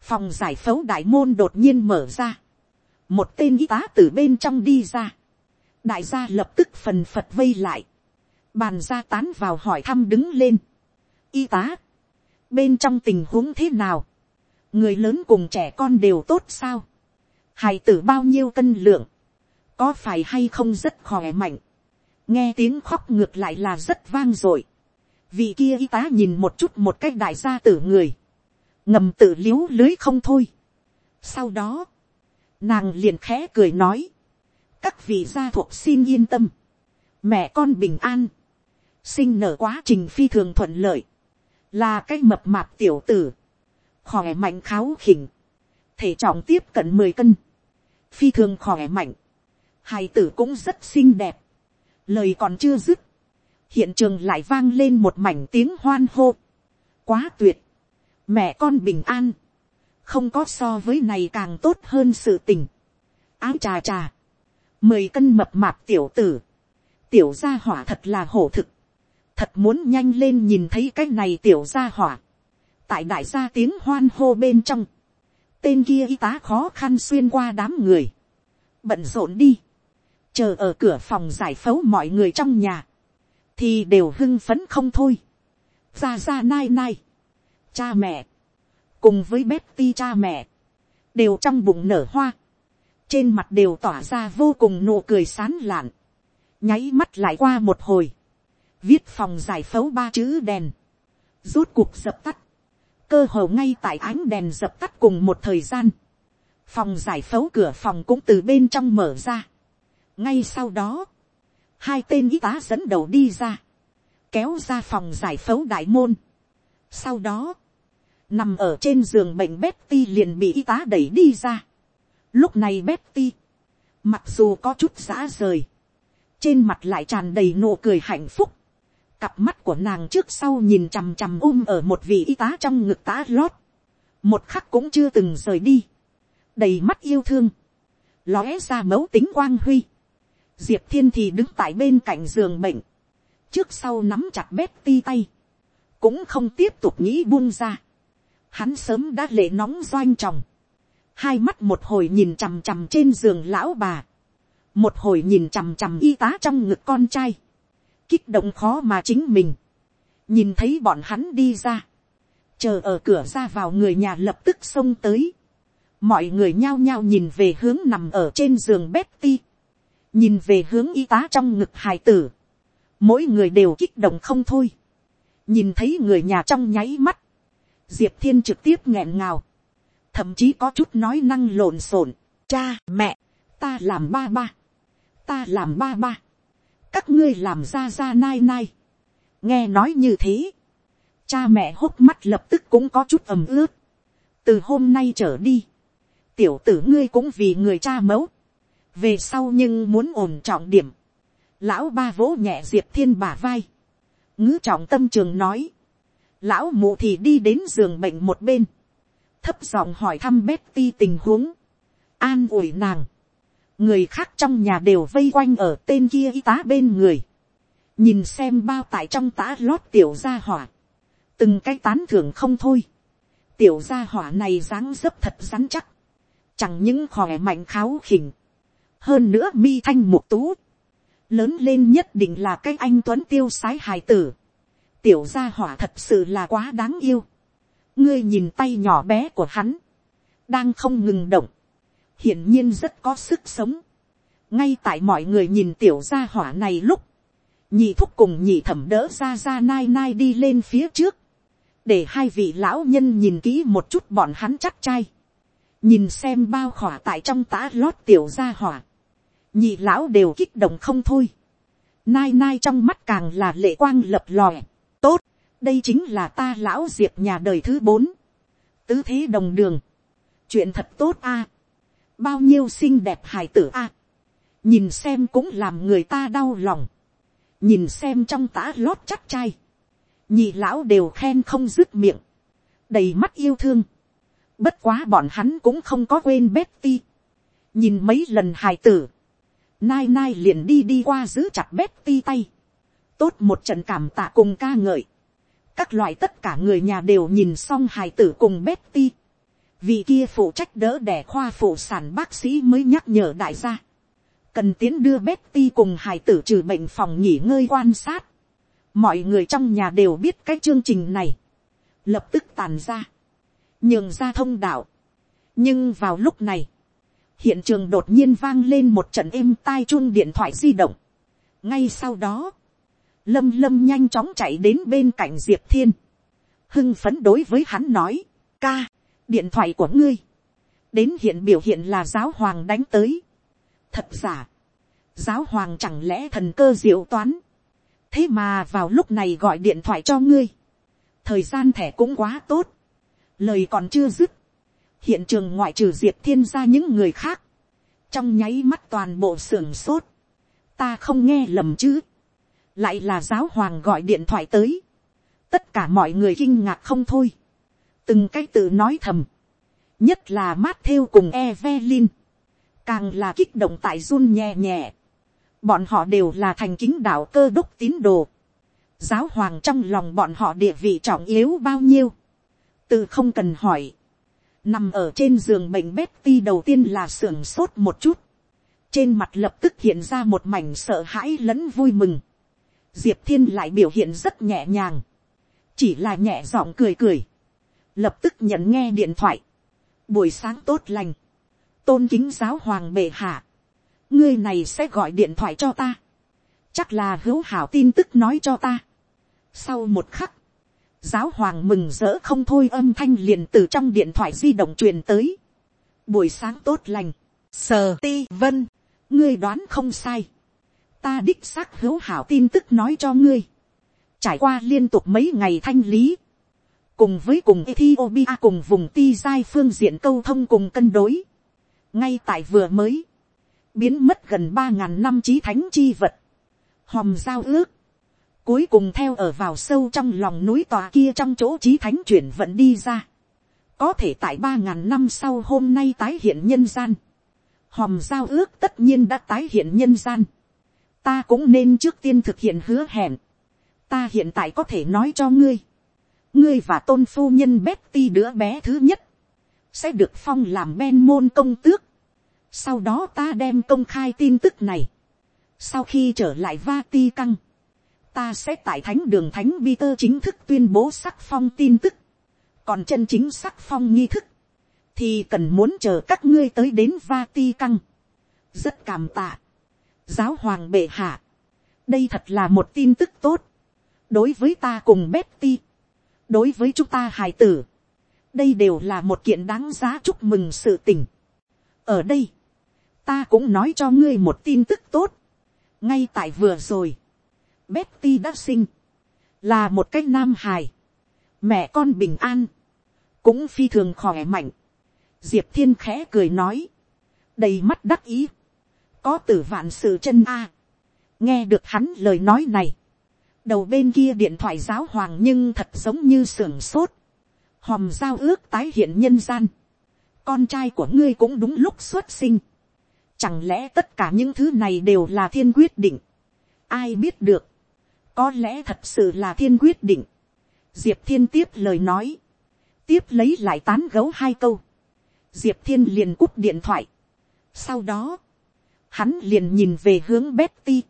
phòng giải phẫu đại môn đột nhiên mở ra, một tên y tá từ bên trong đi ra, đại gia lập tức phần phật vây lại, bàn gia tán vào hỏi thăm đứng lên, y tá, bên trong tình huống thế nào, người lớn cùng trẻ con đều tốt sao, hài tử bao nhiêu cân lượng, có phải hay không rất khỏe mạnh, nghe tiếng khóc ngược lại là rất vang dội, vị kia y tá nhìn một chút một cách đại gia tử người, ngầm tự l i ế u lưới không thôi. sau đó, nàng liền khẽ cười nói, các vị gia thuộc xin yên tâm, mẹ con bình an, sinh nở quá trình phi thường thuận lợi, là cái mập mạp tiểu tử, khỏe mạnh kháo khỉnh, thể trọng tiếp cận mười cân, phi thường khỏe mạnh, hài tử cũng rất xinh đẹp, lời còn chưa dứt, hiện trường lại vang lên một mảnh tiếng hoan hô, quá tuyệt, mẹ con bình an, không có so với này càng tốt hơn sự tình, áo trà trà, mười cân mập mạp tiểu tử, tiểu gia hỏa thật là hổ thực, thật muốn nhanh lên nhìn thấy cái này tiểu gia hỏa, tại đại gia tiếng hoan hô bên trong, tên kia y tá khó khăn xuyên qua đám người, bận rộn đi, chờ ở cửa phòng giải phẫu mọi người trong nhà, thì đều hưng phấn không thôi. ra ra nai nai, cha mẹ, cùng với Betty cha mẹ, đều trong bụng nở hoa, trên mặt đều tỏa ra vô cùng nụ cười sán lạn, nháy mắt lại qua một hồi, viết phòng giải phẫu ba chữ đèn, rút cuộc dập tắt, cơ hồ ngay tại ánh đèn dập tắt cùng một thời gian, phòng giải phẫu cửa phòng cũng từ bên trong mở ra, ngay sau đó, hai tên y tá dẫn đầu đi ra, kéo ra phòng giải phẫu đại môn. Sau đó, nằm ở trên giường bệnh Betty liền bị y tá đẩy đi ra. Lúc này Betty, mặc dù có chút giã rời, trên mặt lại tràn đầy nụ cười hạnh phúc. Cặp mắt của nàng trước sau nhìn chằm chằm um ở một vị y tá trong ngực tá lót. Một khắc cũng chưa từng rời đi. Đầy mắt yêu thương. Lóe ra mấu tính quang huy diệp thiên thì đứng tại bên cạnh giường bệnh, trước sau nắm chặt Betty tay, cũng không tiếp tục nghĩ buông ra. Hắn sớm đã lệ nóng doanh tròng, hai mắt một hồi nhìn chằm chằm trên giường lão bà, một hồi nhìn chằm chằm y tá trong ngực con trai, kích động khó mà chính mình, nhìn thấy bọn hắn đi ra, chờ ở cửa ra vào người nhà lập tức xông tới, mọi người nhao nhao nhìn về hướng nằm ở trên giường Betty, nhìn về hướng y tá trong ngực hài tử, mỗi người đều kích động không thôi, nhìn thấy người nhà trong nháy mắt, diệp thiên trực tiếp nghẹn ngào, thậm chí có chút nói năng lộn xộn, cha mẹ, ta làm ba ba, ta làm ba ba, các ngươi làm ra ra nai nai, nghe nói như thế, cha mẹ hốc mắt lập tức cũng có chút ầm ướt, từ hôm nay trở đi, tiểu tử ngươi cũng vì người cha mẫu, về sau nhưng muốn ổn trọng điểm, lão ba vỗ nhẹ diệp thiên bả vai, ngữ trọng tâm trường nói, lão mụ thì đi đến giường bệnh một bên, thấp giọng hỏi thăm Betty tình huống, an ủi nàng, người khác trong nhà đều vây quanh ở tên kia y tá bên người, nhìn xem bao tải trong tã lót tiểu gia hỏa, từng cái tán thưởng không thôi, tiểu gia hỏa này dáng dấp thật rắn chắc, chẳng những khỏe mạnh kháo khỉnh, hơn nữa mi thanh mục tú, lớn lên nhất định là cái anh tuấn tiêu sái hài tử, tiểu gia hỏa thật sự là quá đáng yêu, ngươi nhìn tay nhỏ bé của hắn, đang không ngừng động, hiển nhiên rất có sức sống, ngay tại mọi người nhìn tiểu gia hỏa này lúc, nhị thúc cùng nhị thẩm đỡ ra ra nai nai đi lên phía trước, để hai vị lão nhân nhìn kỹ một chút bọn hắn chắc chay, nhìn xem bao khỏa tại trong tã lót tiểu gia hỏa, nhị lão đều kích động không thôi, nai nai trong mắt càng là lệ quang lập lòe, tốt, đây chính là ta lão diệp nhà đời thứ bốn, tứ thế đồng đường, chuyện thật tốt a, bao nhiêu xinh đẹp hài tử a, nhìn xem cũng làm người ta đau lòng, nhìn xem trong tã lót chắc chai, nhị lão đều khen không dứt miệng, đầy mắt yêu thương, bất quá bọn hắn cũng không có quên Betty, nhìn mấy lần hài tử, nai nai liền đi đi qua giữ chặt Betty tay, tốt một trận cảm tạ cùng ca ngợi, các loại tất cả người nhà đều nhìn xong hài tử cùng Betty, vì kia phụ trách đỡ đẻ khoa phụ sản bác sĩ mới nhắc nhở đại gia, cần tiến đưa Betty cùng hài tử trừ bệnh phòng nghỉ ngơi quan sát. Mọi người trong nhà đều biết cái chương trình này. Lập tức tàn ra. Nhường ra thông đạo. Nhưng vào lúc này. Hiện trường đột nhiên vang lên một trận êm tai chuông điện thoại di động. Ngay sau đó. Lâm lâm nhanh chóng chạy đến bên cạnh Diệp Thiên. Hưng phấn đối với hắn nói. Ca, điện thoại của ngươi. Đến hiện biểu hiện là giáo hoàng đánh tới thật giả, giáo hoàng chẳng lẽ thần cơ diệu toán, thế mà vào lúc này gọi điện thoại cho ngươi, thời gian thẻ cũng quá tốt, lời còn chưa dứt, hiện trường ngoại trừ diệp thiên ra những người khác, trong nháy mắt toàn bộ sưởng sốt, ta không nghe lầm chứ, lại là giáo hoàng gọi điện thoại tới, tất cả mọi người kinh ngạc không thôi, từng cái tự nói thầm, nhất là mát theo cùng Evelyn, càng là kích động tại run nhẹ nhẹ. Bọn họ đều là thành kính đạo cơ đốc tín đồ. Giáo hoàng trong lòng bọn họ địa vị trọng yếu bao nhiêu. Từ không cần hỏi. Nằm ở trên giường bệnh Betty đầu tiên là sưởng sốt một chút. Trên mặt lập tức hiện ra một mảnh sợ hãi lẫn vui mừng. Diệp Thiên lại biểu hiện rất nhẹ nhàng. Chỉ là nhẹ giọng cười cười. Lập tức nhận nghe điện thoại. Buổi sáng tốt lành tôn kính giáo hoàng bệ hạ, ngươi này sẽ gọi điện thoại cho ta, chắc là hữu hảo tin tức nói cho ta. Sau một khắc, giáo hoàng mừng rỡ không thôi âm thanh liền từ trong điện thoại di động truyền tới. Buổi sáng tốt lành, sờ ti vân, ngươi đoán không sai. Ta đích xác hữu hảo tin tức nói cho ngươi. Trải qua liên tục mấy ngày thanh lý. Cùng với cùng Ethiopia cùng vùng ti giai phương diện câu thông cùng cân đối ngay tại vừa mới, biến mất gần ba ngàn năm trí thánh chi vật, hòm giao ước, cuối cùng theo ở vào sâu trong lòng núi tòa kia trong chỗ trí thánh chuyển vận đi ra, có thể tại ba ngàn năm sau hôm nay tái hiện nhân gian, hòm giao ước tất nhiên đã tái hiện nhân gian, ta cũng nên trước tiên thực hiện hứa hẹn, ta hiện tại có thể nói cho ngươi, ngươi và tôn phu nhân Betty đứa bé thứ nhất, sẽ được phong làm ben môn công tước. Sau đó ta đem công khai tin tức này. Sau khi trở lại Vati Căng, ta sẽ tại thánh đường thánh Peter chính thức tuyên bố sắc phong tin tức. Còn chân chính sắc phong nghi thức, thì cần muốn chờ các ngươi tới đến Vati Căng. Rất cảm tạ. Giáo hoàng bệ hạ. Đây thật là một tin tức tốt. Đối với ta cùng Betty. Đối với chúng ta hài tử. Đây đều là một kiện đáng giá chúc mừng sự tình. Ở đây. Ta cũng nói cho ngươi một tin tức tốt. Ngay tại vừa rồi. Betty đã sinh. Là một cách nam hài. Mẹ con bình an. Cũng phi thường khỏe mạnh. Diệp thiên khẽ cười nói. Đầy mắt đắc ý có tử vạn sự chân a. nghe được hắn lời nói này, đầu bên kia điện thoại giáo hoàng nhưng thật giống như sưởng sốt, hòm giao ước tái hiện nhân gian, con trai của ngươi cũng đúng lúc xuất sinh, chẳng lẽ tất cả những thứ này đều là thiên quyết định, ai biết được, có lẽ thật sự là thiên quyết định, diệp thiên tiếp lời nói, tiếp lấy lại tán gấu hai câu, diệp thiên liền cúp điện thoại, sau đó, hắn liền nhìn về hướng Betty,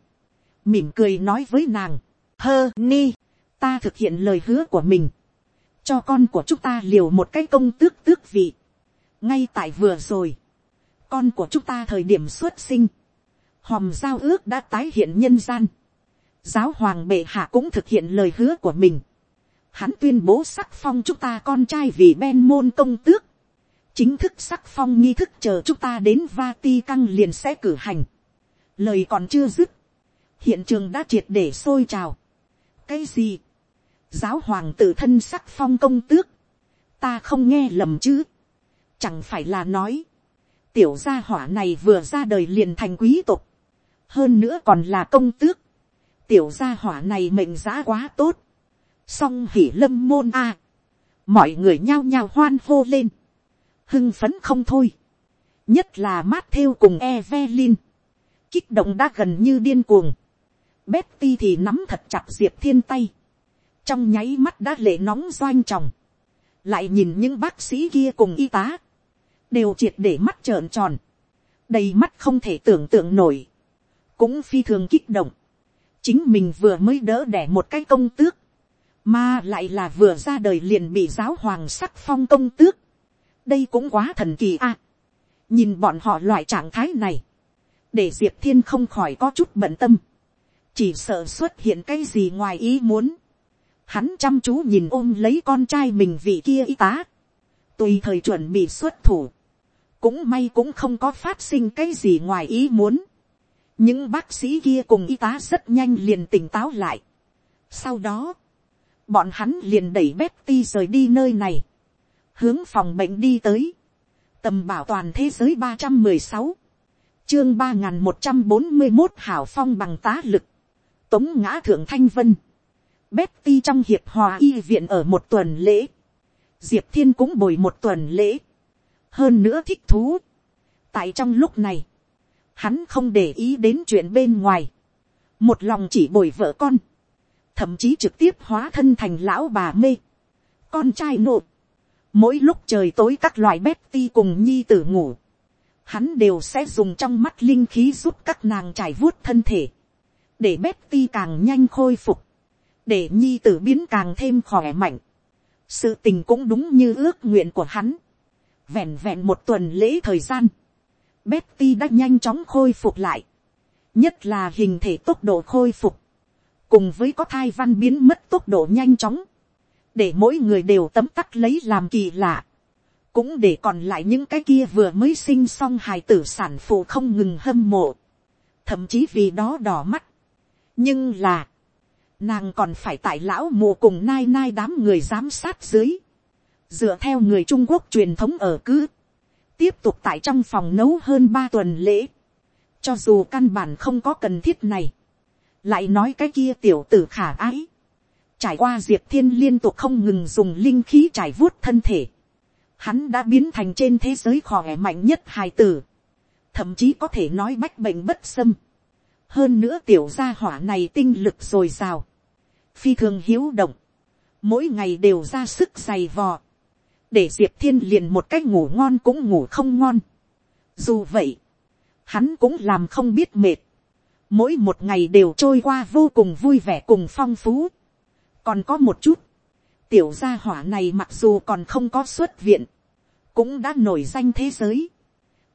mỉm cười nói với nàng, hơ ni, ta thực hiện lời hứa của mình, cho con của chúng ta liều một cái công tước tước vị, ngay tại vừa rồi, con của chúng ta thời điểm xuất sinh, hòm giao ước đã tái hiện nhân gian, giáo hoàng bệ hạ cũng thực hiện lời hứa của mình, hắn tuyên bố sắc phong chúng ta con trai vì ben môn công tước, chính thức sắc phong nghi thức chờ chúng ta đến Vatican liền sẽ cử hành. Lời còn chưa dứt. Hiện trường đã triệt để sôi trào. Cái gì? Giáo hoàng tự thân sắc phong công tước. Ta không nghe lầm chứ. Chẳng phải là nói. Tiểu gia hỏa này vừa ra đời liền thành quý tộc. Hơn nữa còn là công tước. Tiểu gia hỏa này mệnh giá quá tốt. Song hỉ lâm môn a. Mọi người nhao nhao hoan hô lên hưng phấn không thôi. nhất là mát theo cùng Evelyn. kích động đã gần như điên cuồng. Betty thì nắm thật chặt diệp thiên tay. trong nháy mắt đã lệ nóng doanh tròng. lại nhìn những bác sĩ kia cùng y tá. đều triệt để mắt trợn tròn. đầy mắt không thể tưởng tượng nổi. cũng phi thường kích động chính mình vừa mới đỡ đẻ một cái công tước mà lại là vừa ra đời liền bị giáo hoàng sắc phong công tước đây cũng quá thần kỳ a. nhìn bọn họ loại trạng thái này, để diệp thiên không khỏi có chút bận tâm, chỉ sợ xuất hiện cái gì ngoài ý muốn. Hắn chăm chú nhìn ôm lấy con trai mình vị kia y tá, tùy thời chuẩn bị xuất thủ, cũng may cũng không có phát sinh cái gì ngoài ý muốn những bác sĩ kia cùng y tá rất nhanh liền tỉnh táo lại. sau đó, bọn hắn liền đẩy Betty rời đi nơi này. Hướng phòng bệnh đi tới, tầm bảo toàn thế giới ba trăm mười sáu, chương ba n g h n một trăm bốn mươi một hảo phong bằng tá lực, tống ngã thượng thanh vân, Betty trong hiệp hòa y viện ở một tuần lễ, diệp thiên cũng bồi một tuần lễ, hơn nữa thích thú. tại trong lúc này, hắn không để ý đến chuyện bên ngoài, một lòng chỉ bồi vợ con, thậm chí trực tiếp hóa thân thành lão bà mê, con trai nộp, Mỗi lúc trời tối các loại Betty cùng nhi tử ngủ. Hắn đều sẽ dùng trong mắt linh khí giúp các nàng trải vuốt thân thể. Để Betty càng nhanh khôi phục. Để nhi tử biến càng thêm khỏe mạnh. Sự tình cũng đúng như ước nguyện của hắn. Vẹn vẹn một tuần lễ thời gian. Betty đã nhanh chóng khôi phục lại. Nhất là hình thể tốc độ khôi phục. Cùng với có thai văn biến mất tốc độ nhanh chóng để mỗi người đều tấm tắc lấy làm kỳ lạ, cũng để còn lại những cái kia vừa mới sinh xong hài tử sản phụ không ngừng hâm mộ, thậm chí vì đó đỏ mắt. nhưng là, nàng còn phải tại lão mù cùng nai nai đám người giám sát dưới, dựa theo người trung quốc truyền thống ở cứ, tiếp tục tại trong phòng nấu hơn ba tuần lễ, cho dù căn bản không có cần thiết này, lại nói cái kia tiểu tử khả ái, Trải qua Diệp Thiên liên tục không ngừng dùng linh khí trải vuốt thân thể. Hắn đã biến thành trên thế giới khỏe mạnh nhất hài tử. Thậm chí có thể nói bách bệnh bất xâm. Hơn nữa tiểu gia hỏa này tinh lực dồi dào. Phi thường hiếu động. mỗi ngày đều ra sức dày vò, để diệp thiên liền một cách ngủ ngon cũng ngủ không ngon. dù vậy, hắn cũng làm không biết mệt, mỗi một ngày đều trôi qua vô cùng vui vẻ cùng phong phú. còn có một chút, tiểu gia hỏa này mặc dù còn không có xuất viện, cũng đã nổi danh thế giới,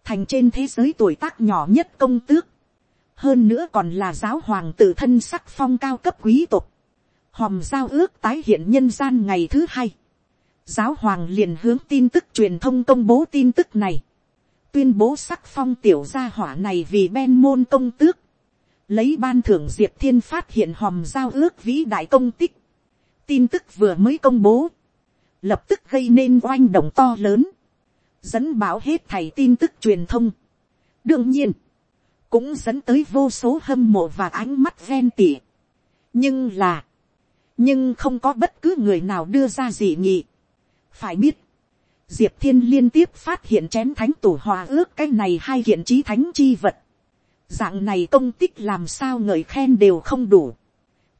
thành trên thế giới tuổi tác nhỏ nhất công tước, hơn nữa còn là giáo hoàng tự thân sắc phong cao cấp quý tộc, hòm giao ước tái hiện nhân gian ngày thứ hai, giáo hoàng liền hướng tin tức truyền thông công bố tin tức này, tuyên bố sắc phong tiểu gia hỏa này vì ben môn công tước, lấy ban thưởng diệp thiên phát hiện hòm giao ước vĩ đại công tích, tin tức vừa mới công bố, lập tức gây nên oanh động to lớn, dẫn báo hết thầy tin tức truyền thông. đương nhiên, cũng dẫn tới vô số hâm mộ và ánh mắt ven tỉ. nhưng là, nhưng không có bất cứ người nào đưa ra gì nhỉ phải biết, diệp thiên liên tiếp phát hiện chém thánh tổ hòa ước cái này hai hiện trí thánh chi vật. dạng này công tích làm sao ngợi khen đều không đủ.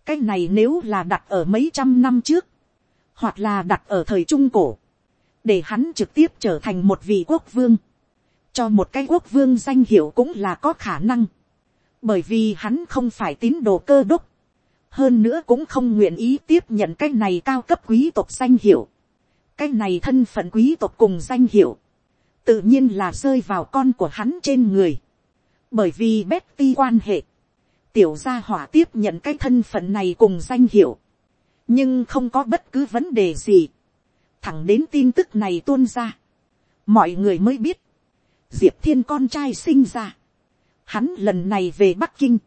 cái này nếu là đặt ở mấy trăm năm trước, hoặc là đặt ở thời trung cổ, để hắn trực tiếp trở thành một vị quốc vương, cho một cái quốc vương danh hiệu cũng là có khả năng, bởi vì hắn không phải tín đồ cơ đốc, hơn nữa cũng không nguyện ý tiếp nhận cái này cao cấp quý tộc danh hiệu, cái này thân phận quý tộc cùng danh hiệu, tự nhiên là rơi vào con của hắn trên người, bởi vì Betty quan hệ, tiểu gia hỏa tiếp nhận cái thân phận này cùng danh hiệu, nhưng không có bất cứ vấn đề gì, thẳng đến tin tức này tuôn ra, mọi người mới biết, diệp thiên con trai sinh ra, hắn lần này về bắc kinh,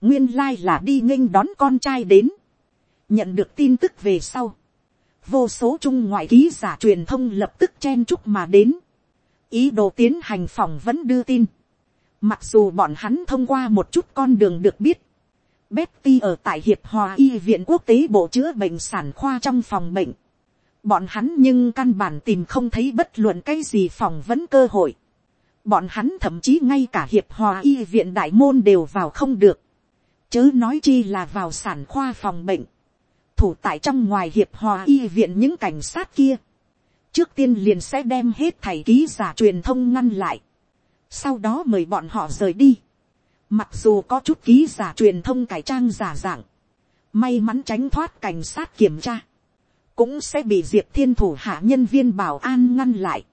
nguyên lai là đi nghênh đón con trai đến, nhận được tin tức về sau, vô số trung ngoại ký giả truyền thông lập tức chen chúc mà đến, ý đồ tiến hành phòng vẫn đưa tin, mặc dù bọn hắn thông qua một chút con đường được biết, Betty ở tại Hiệp Hòa Y viện quốc tế bộ chữa bệnh sản khoa trong phòng bệnh bọn hắn nhưng căn bản tìm không thấy bất luận cái gì phỏng vấn cơ hội. bọn hắn thậm chí ngay cả hiệp hòa y viện đại môn đều vào không được. chớ nói chi là vào sản khoa phòng bệnh thủ tại trong ngoài hiệp hòa y viện những cảnh sát kia. trước tiên liền sẽ đem hết thầy ký giả truyền thông ngăn lại. sau đó mời bọn họ rời đi. mặc dù có chút ký giả truyền thông cải trang giả dạng. may mắn tránh thoát cảnh sát kiểm tra cũng sẽ bị diệp thiên thủ hạ nhân viên bảo an ngăn lại,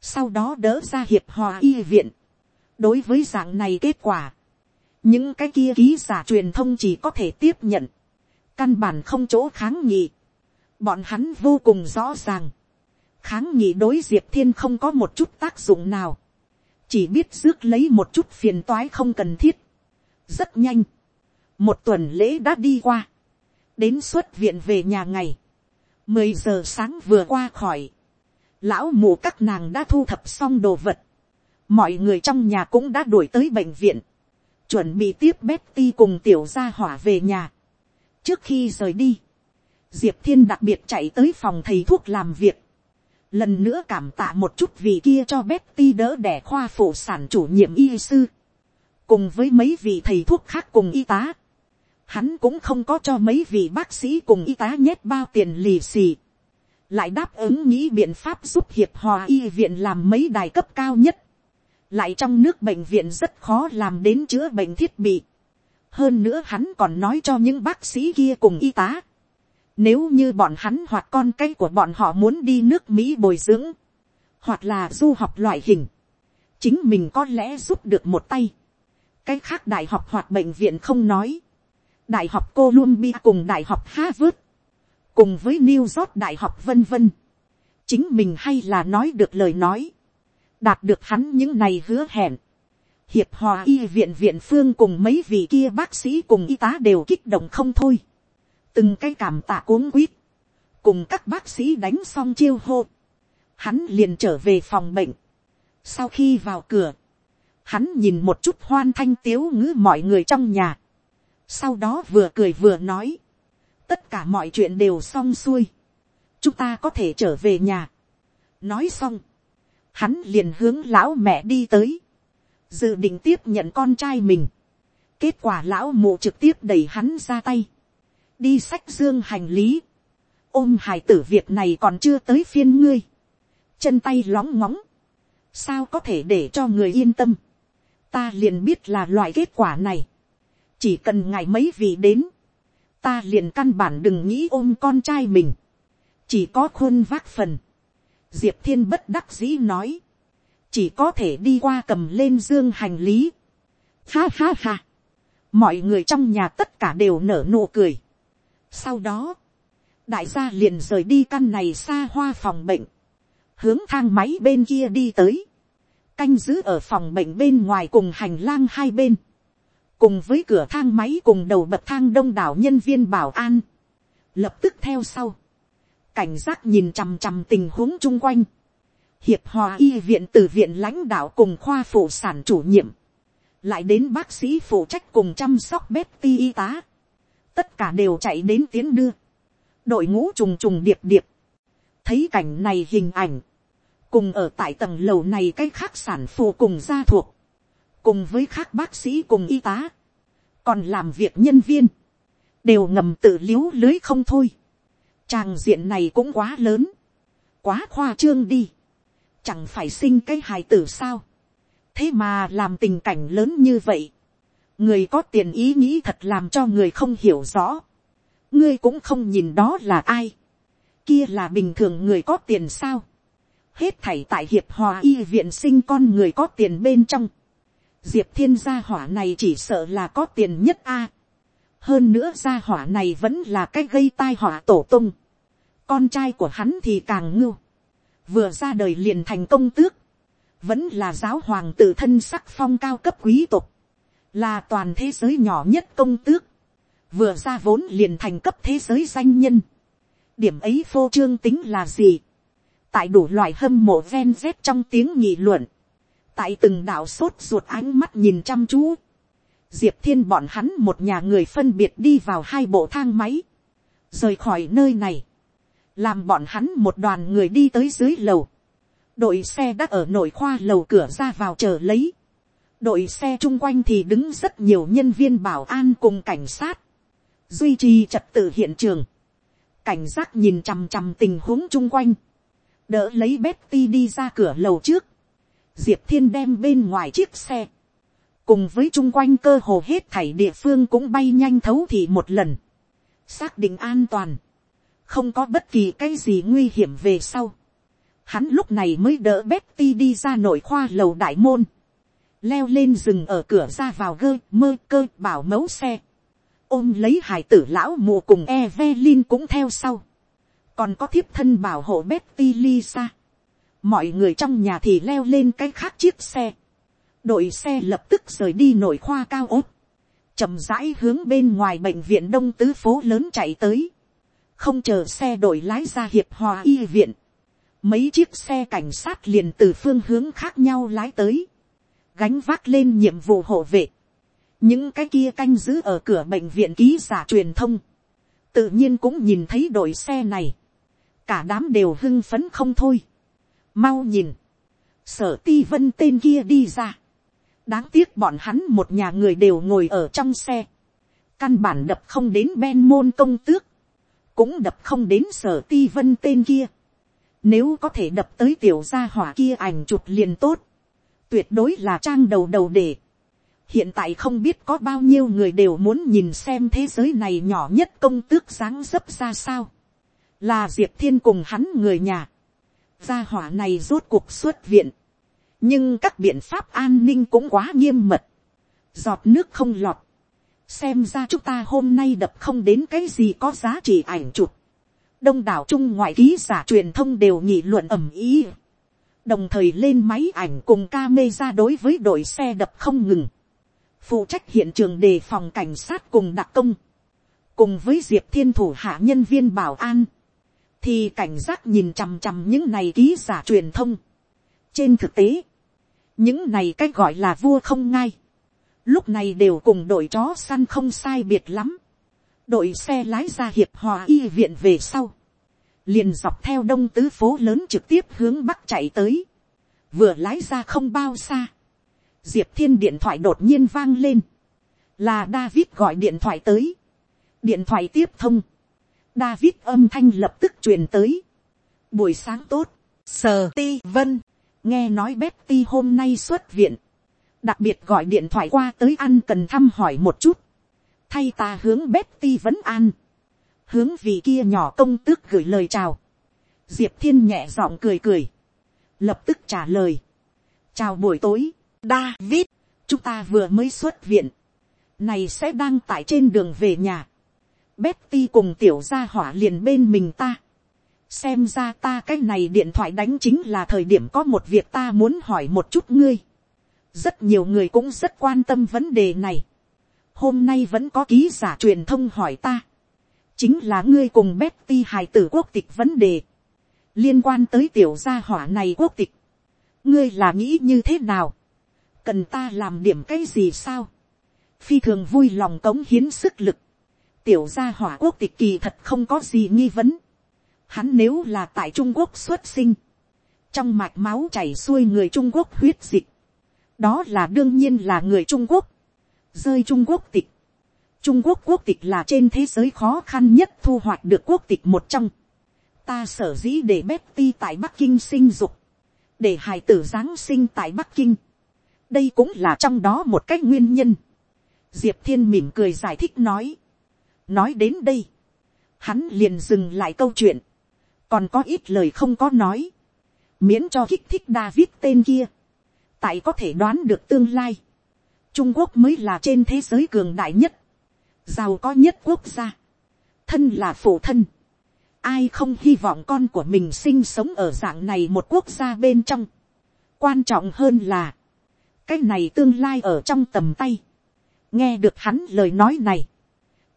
sau đó đỡ ra hiệp hòa y viện. đối với dạng này kết quả, những cái kia ký giả truyền thông chỉ có thể tiếp nhận, căn bản không chỗ kháng nghị, bọn hắn vô cùng rõ ràng, kháng nghị đối diệp thiên không có một chút tác dụng nào, chỉ biết rước lấy một chút phiền toái không cần thiết. rất nhanh, một tuần lễ đã đi qua, đến xuất viện về nhà ngày, mười giờ sáng vừa qua khỏi, lão mù các nàng đã thu thập xong đồ vật, mọi người trong nhà cũng đã đuổi tới bệnh viện, chuẩn bị tiếp Betty cùng tiểu gia hỏa về nhà trước khi rời đi, diệp thiên đặc biệt chạy tới phòng thầy thuốc làm việc, lần nữa cảm tạ một chút vì kia cho Betty đỡ đẻ khoa phụ sản chủ nhiệm y sư, cùng với mấy vị thầy thuốc khác cùng y tá, hắn cũng không có cho mấy vị bác sĩ cùng y tá nhét bao tiền lì xì, lại đáp ứng nghĩ biện pháp giúp hiệp hòa y viện làm mấy đài cấp cao nhất, lại trong nước bệnh viện rất khó làm đến chữa bệnh thiết bị, hơn nữa hắn còn nói cho những bác sĩ kia cùng y tá, nếu như bọn hắn hoặc con cái của bọn họ muốn đi nước mỹ bồi dưỡng, hoặc là du học loại hình, chính mình có lẽ giúp được một tay, cái khác đại học hoặc bệnh viện không nói, đại học Columbia cùng đại học Harvard, cùng với New York đại học vân vân. chính mình hay là nói được lời nói, đạt được hắn những này hứa hẹn hiệp hòa y viện viện phương cùng mấy vị kia bác sĩ cùng y tá đều kích động không thôi. từng cái cảm tạ cuống quýt, cùng các bác sĩ đánh xong chiêu hô, hắn liền trở về phòng bệnh. sau khi vào cửa, hắn nhìn một chút hoan thanh tiếu ngữ mọi người trong nhà, sau đó vừa cười vừa nói, tất cả mọi chuyện đều xong xuôi, chúng ta có thể trở về nhà. nói xong, hắn liền hướng lão mẹ đi tới, dự định tiếp nhận con trai mình. kết quả lão mụ trực tiếp đẩy hắn ra tay, đi sách dương hành lý, ôm hài tử việc này còn chưa tới phiên ngươi, chân tay lóng ngóng, sao có thể để cho người yên tâm, ta liền biết là loại kết quả này, chỉ cần ngày mấy vị đến, ta liền căn bản đừng nghĩ ôm con trai mình, chỉ có khuôn vác phần, diệp thiên bất đắc dĩ nói, chỉ có thể đi qua cầm lên dương hành lý, ha ha ha, mọi người trong nhà tất cả đều nở nụ cười. sau đó, đại gia liền rời đi căn này xa hoa phòng bệnh, hướng thang máy bên kia đi tới, canh giữ ở phòng bệnh bên ngoài cùng hành lang hai bên, cùng với cửa thang máy cùng đầu bậc thang đông đảo nhân viên bảo an, lập tức theo sau, cảnh giác nhìn chằm chằm tình huống chung quanh, hiệp hòa y viện từ viện lãnh đạo cùng khoa phụ sản chủ nhiệm, lại đến bác sĩ phụ trách cùng chăm sóc Betty y tá, tất cả đều chạy đến tiến đưa, đội ngũ trùng trùng điệp điệp, thấy cảnh này hình ảnh, cùng ở tại tầng lầu này cái khác sản phụ cùng gia thuộc, cùng với khác bác sĩ cùng y tá, còn làm việc nhân viên, đều ngầm tự l i ế u lưới không thôi. Tràng diện này cũng quá lớn, quá khoa trương đi, chẳng phải sinh cái hài tử sao, thế mà làm tình cảnh lớn như vậy, người có tiền ý nghĩ thật làm cho người không hiểu rõ, ngươi cũng không nhìn đó là ai, kia là bình thường người có tiền sao, hết thảy tại hiệp hòa y viện sinh con người có tiền bên trong. diệp thiên gia hỏa này chỉ sợ là có tiền nhất a. hơn nữa gia hỏa này vẫn là cái gây tai họa tổ tung. con trai của hắn thì càng ngưu vừa ra đời liền thành công tước. vẫn là giáo hoàng tự thân sắc phong cao cấp quý tộc. là toàn thế giới nhỏ nhất công tước. vừa ra vốn liền thành cấp thế giới danh nhân. điểm ấy phô trương tính là gì tại đủ loại hâm mộ ven z trong tiếng nghị luận, tại từng đạo sốt ruột ánh mắt nhìn chăm chú, diệp thiên bọn hắn một nhà người phân biệt đi vào hai bộ thang máy, rời khỏi nơi này, làm bọn hắn một đoàn người đi tới dưới lầu, đội xe đã ở nội khoa lầu cửa ra vào chờ lấy, đội xe chung quanh thì đứng rất nhiều nhân viên bảo an cùng cảnh sát, duy trì trật tự hiện trường, cảnh giác nhìn chằm chằm tình huống chung quanh, đỡ lấy Betty đi ra cửa lầu trước, diệp thiên đem bên ngoài chiếc xe, cùng với chung quanh cơ hồ hết thảy địa phương cũng bay nhanh thấu thì một lần, xác định an toàn, không có bất kỳ cái gì nguy hiểm về sau. Hắn lúc này mới đỡ Betty đi ra nội khoa lầu đại môn, leo lên rừng ở cửa ra vào gơ mơ cơ bảo mẫu xe, ôm lấy hải tử lão mùa cùng Evelyn cũng theo sau còn có thiếp thân bảo hộ Betty Lisa. Mọi người trong nhà thì leo lên cái khác chiếc xe. Đội xe lập tức rời đi nội khoa cao ốt. chậm rãi hướng bên ngoài bệnh viện đông tứ phố lớn chạy tới. Không chờ xe đội lái ra hiệp hòa y viện. Mấy chiếc xe cảnh sát liền từ phương hướng khác nhau lái tới. Gánh vác lên nhiệm vụ hộ vệ. Những cái kia canh giữ ở cửa bệnh viện ký giả truyền thông tự nhiên cũng nhìn thấy đội xe này cả đám đều hưng phấn không thôi. mau nhìn, sở ti vân tên kia đi ra. đáng tiếc bọn hắn một nhà người đều ngồi ở trong xe. căn bản đập không đến ben môn công tước, cũng đập không đến sở ti vân tên kia. nếu có thể đập tới tiểu gia hỏa kia ảnh chụp liền tốt, tuyệt đối là trang đầu đầu để. hiện tại không biết có bao nhiêu người đều muốn nhìn xem thế giới này nhỏ nhất công tước dáng dấp ra sao. Là diệp thiên cùng hắn người nhà, gia hỏa này rốt cuộc xuất viện, nhưng các biện pháp an ninh cũng quá nghiêm mật, giọt nước không lọt, xem ra chúng ta hôm nay đập không đến cái gì có giá trị ảnh chụp, đông đảo trung ngoại ký giả truyền thông đều nghị luận ầm ý, đồng thời lên máy ảnh cùng ca mê ra đối với đội xe đập không ngừng, phụ trách hiện trường đề phòng cảnh sát cùng đặc công, cùng với diệp thiên thủ hạ nhân viên bảo an, thì cảnh giác nhìn chằm chằm những này ký giả truyền thông. trên thực tế, những này cách gọi là vua không ngay, lúc này đều cùng đội chó săn không sai biệt lắm, đội xe lái ra hiệp hòa y viện về sau, liền dọc theo đông tứ phố lớn trực tiếp hướng bắc chạy tới, vừa lái ra không bao xa, diệp thiên điện thoại đột nhiên vang lên, là david gọi điện thoại tới, điện thoại tiếp thông, David âm thanh lập tức truyền tới. Buổi sáng tốt, sờ ti vân, nghe nói Betty hôm nay xuất viện. Đặc biệt gọi điện thoại qua tới ăn cần thăm hỏi một chút. Thay ta hướng Betty vẫn an. Hướng vị kia nhỏ công tước gửi lời chào. Diệp thiên nhẹ giọng cười cười. Lập tức trả lời. Chào buổi tối, David, chúng ta vừa mới xuất viện. Này sẽ đang tại trên đường về nhà. Betty cùng tiểu gia hỏa liền bên mình ta. Xem ra ta cái này điện thoại đánh chính là thời điểm có một việc ta muốn hỏi một chút ngươi. Rất nhiều người cũng rất quan tâm vấn đề này. Hôm nay vẫn có ký giả truyền thông hỏi ta. Chính là ngươi cùng Betty hài tử quốc tịch vấn đề. Liên quan tới tiểu gia hỏa này quốc tịch. Ngươi là nghĩ như thế nào? Cần ta làm điểm cái gì sao? Phi thường vui lòng cống hiến sức lực tiểu gia hỏa quốc tịch kỳ thật không có gì nghi vấn. Hắn nếu là tại Trung Quốc xuất sinh, trong mạch máu chảy xuôi người Trung Quốc huyết dịch, đó là đương nhiên là người Trung Quốc, rơi Trung Quốc tịch. Trung Quốc quốc tịch là trên thế giới khó khăn nhất thu hoạch được quốc tịch một trong. Ta sở dĩ để Betty tại Bắc Kinh sinh dục, để hài tử Giáng sinh tại Bắc Kinh. Đây cũng là trong đó một cách nguyên nhân. Diệp Thiên mỉm cười giải thích nói nói đến đây, hắn liền dừng lại câu chuyện, còn có ít lời không có nói, miễn cho kích thích David tên kia, tại có thể đoán được tương lai, trung quốc mới là trên thế giới cường đại nhất, giàu có nhất quốc gia, thân là phụ thân, ai không hy vọng con của mình sinh sống ở dạng này một quốc gia bên trong, quan trọng hơn là, cái này tương lai ở trong tầm tay, nghe được hắn lời nói này,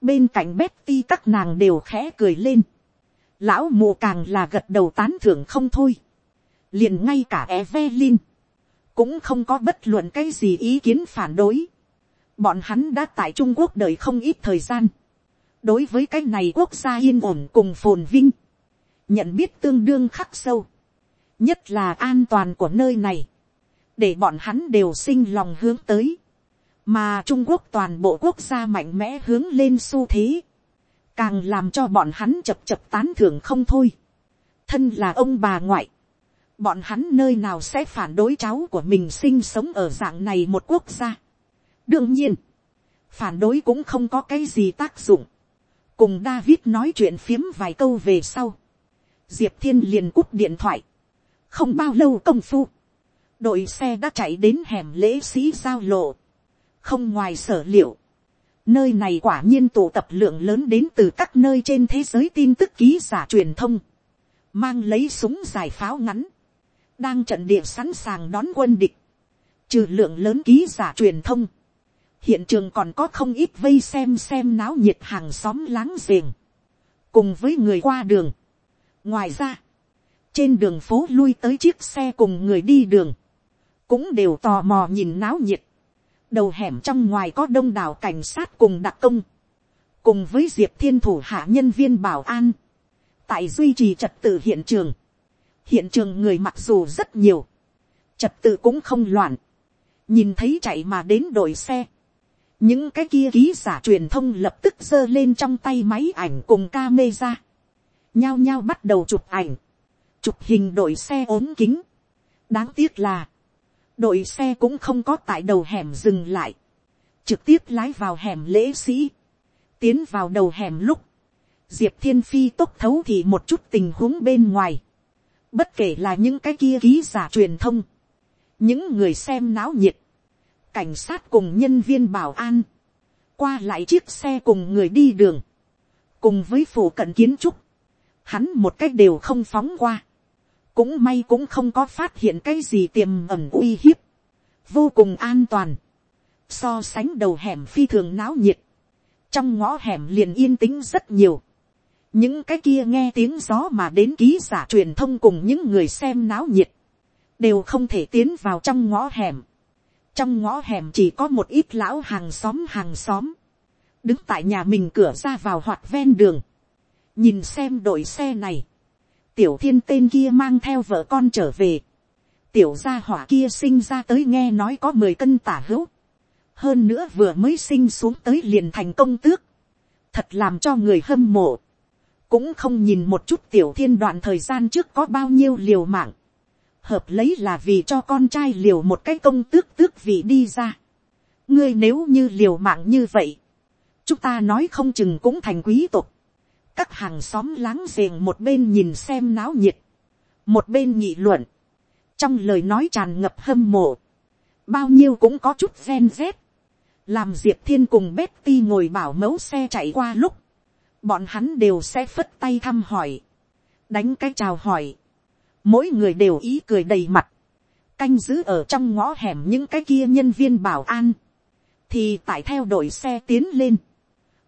bên cạnh Betty các nàng đều khẽ cười lên. Lão mù càng là gật đầu tán thưởng không thôi. Liền ngay cả Evelyn. Cũng không có bất luận cái gì ý kiến phản đối. Bọn hắn đã tại Trung Quốc đợi không ít thời gian. Đối với cái này quốc gia yên ổn cùng phồn vinh. Nhận biết tương đương khắc sâu. Nhất là an toàn của nơi này. Để bọn hắn đều sinh lòng hướng tới mà trung quốc toàn bộ quốc gia mạnh mẽ hướng lên xu thế, càng làm cho bọn hắn chập chập tán thưởng không thôi. thân là ông bà ngoại, bọn hắn nơi nào sẽ phản đối cháu của mình sinh sống ở dạng này một quốc gia. đương nhiên, phản đối cũng không có cái gì tác dụng. cùng david nói chuyện phiếm vài câu về sau. diệp thiên liền cúp điện thoại. không bao lâu công phu, đội xe đã chạy đến hẻm lễ sĩ giao lộ không ngoài sở liệu, nơi này quả nhiên tụ tập lượng lớn đến từ các nơi trên thế giới tin tức ký giả truyền thông, mang lấy súng giải pháo ngắn, đang trận địa sẵn sàng đón quân địch, trừ lượng lớn ký giả truyền thông, hiện trường còn có không ít vây xem xem náo nhiệt hàng xóm láng giềng, cùng với người qua đường. ngoài ra, trên đường phố lui tới chiếc xe cùng người đi đường, cũng đều tò mò nhìn náo nhiệt đầu hẻm trong ngoài có đông đảo cảnh sát cùng đặc công, cùng với diệp thiên thủ hạ nhân viên bảo an, tại duy trì trật tự hiện trường, hiện trường người mặc dù rất nhiều, trật tự cũng không loạn, nhìn thấy chạy mà đến đội xe, những cái kia ký giả truyền thông lập tức giơ lên trong tay máy ảnh cùng ca mê ra, nhao nhao bắt đầu chụp ảnh, chụp hình đội xe ốm kính. đáng tiếc là, đội xe cũng không có tại đầu hẻm dừng lại, trực tiếp lái vào hẻm lễ sĩ, tiến vào đầu hẻm lúc, diệp thiên phi tốc thấu thì một chút tình huống bên ngoài, bất kể là những cái kia ký giả truyền thông, những người xem náo nhiệt, cảnh sát cùng nhân viên bảo an, qua lại chiếc xe cùng người đi đường, cùng với phủ cận kiến trúc, hắn một cách đều không phóng qua, cũng may cũng không có phát hiện cái gì tiềm ẩm uy hiếp, vô cùng an toàn, so sánh đầu hẻm phi thường náo nhiệt, trong ngõ hẻm liền yên tĩnh rất nhiều, những cái kia nghe tiếng gió mà đến ký giả truyền thông cùng những người xem náo nhiệt, đều không thể tiến vào trong ngõ hẻm, trong ngõ hẻm chỉ có một ít lão hàng xóm hàng xóm, đứng tại nhà mình cửa ra vào hoặc ven đường, nhìn xem đội xe này, tiểu thiên tên kia mang theo vợ con trở về. tiểu gia hỏa kia sinh ra tới nghe nói có mười cân tả hữu. hơn nữa vừa mới sinh xuống tới liền thành công tước. thật làm cho người hâm mộ cũng không nhìn một chút tiểu thiên đoạn thời gian trước có bao nhiêu liều mạng, hợp lấy là vì cho con trai liều một cái công tước tước vị đi ra. ngươi nếu như liều mạng như vậy, chúng ta nói không chừng cũng thành quý tộc. các hàng xóm láng giềng một bên nhìn xem náo nhiệt, một bên nghị luận, trong lời nói tràn ngập hâm mộ, bao nhiêu cũng có chút gen z, làm diệp thiên cùng Betty ngồi bảo mẫu xe chạy qua lúc, bọn hắn đều sẽ phất tay thăm hỏi, đánh cái chào hỏi, mỗi người đều ý cười đầy mặt, canh giữ ở trong ngõ hẻm những cái kia nhân viên bảo an, thì tại theo đội xe tiến lên,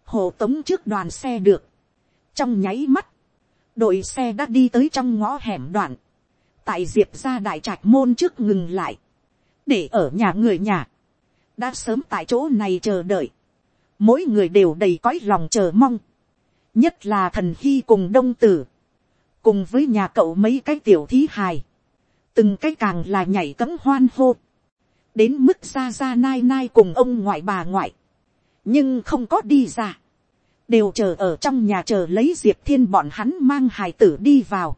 hộ tống trước đoàn xe được, trong nháy mắt, đội xe đã đi tới trong ngõ hẻm đoạn, tại diệp ra đại trạch môn trước ngừng lại, để ở nhà người nhà, đã sớm tại chỗ này chờ đợi, mỗi người đều đầy cõi lòng chờ mong, nhất là thần hy cùng đông tử, cùng với nhà cậu mấy cái tiểu thí hài, từng cái càng là nhảy cấm hoan hô, đến mức ra ra nai nai cùng ông ngoại bà ngoại, nhưng không có đi ra, đều chờ ở trong nhà chờ lấy diệp thiên bọn hắn mang hài tử đi vào,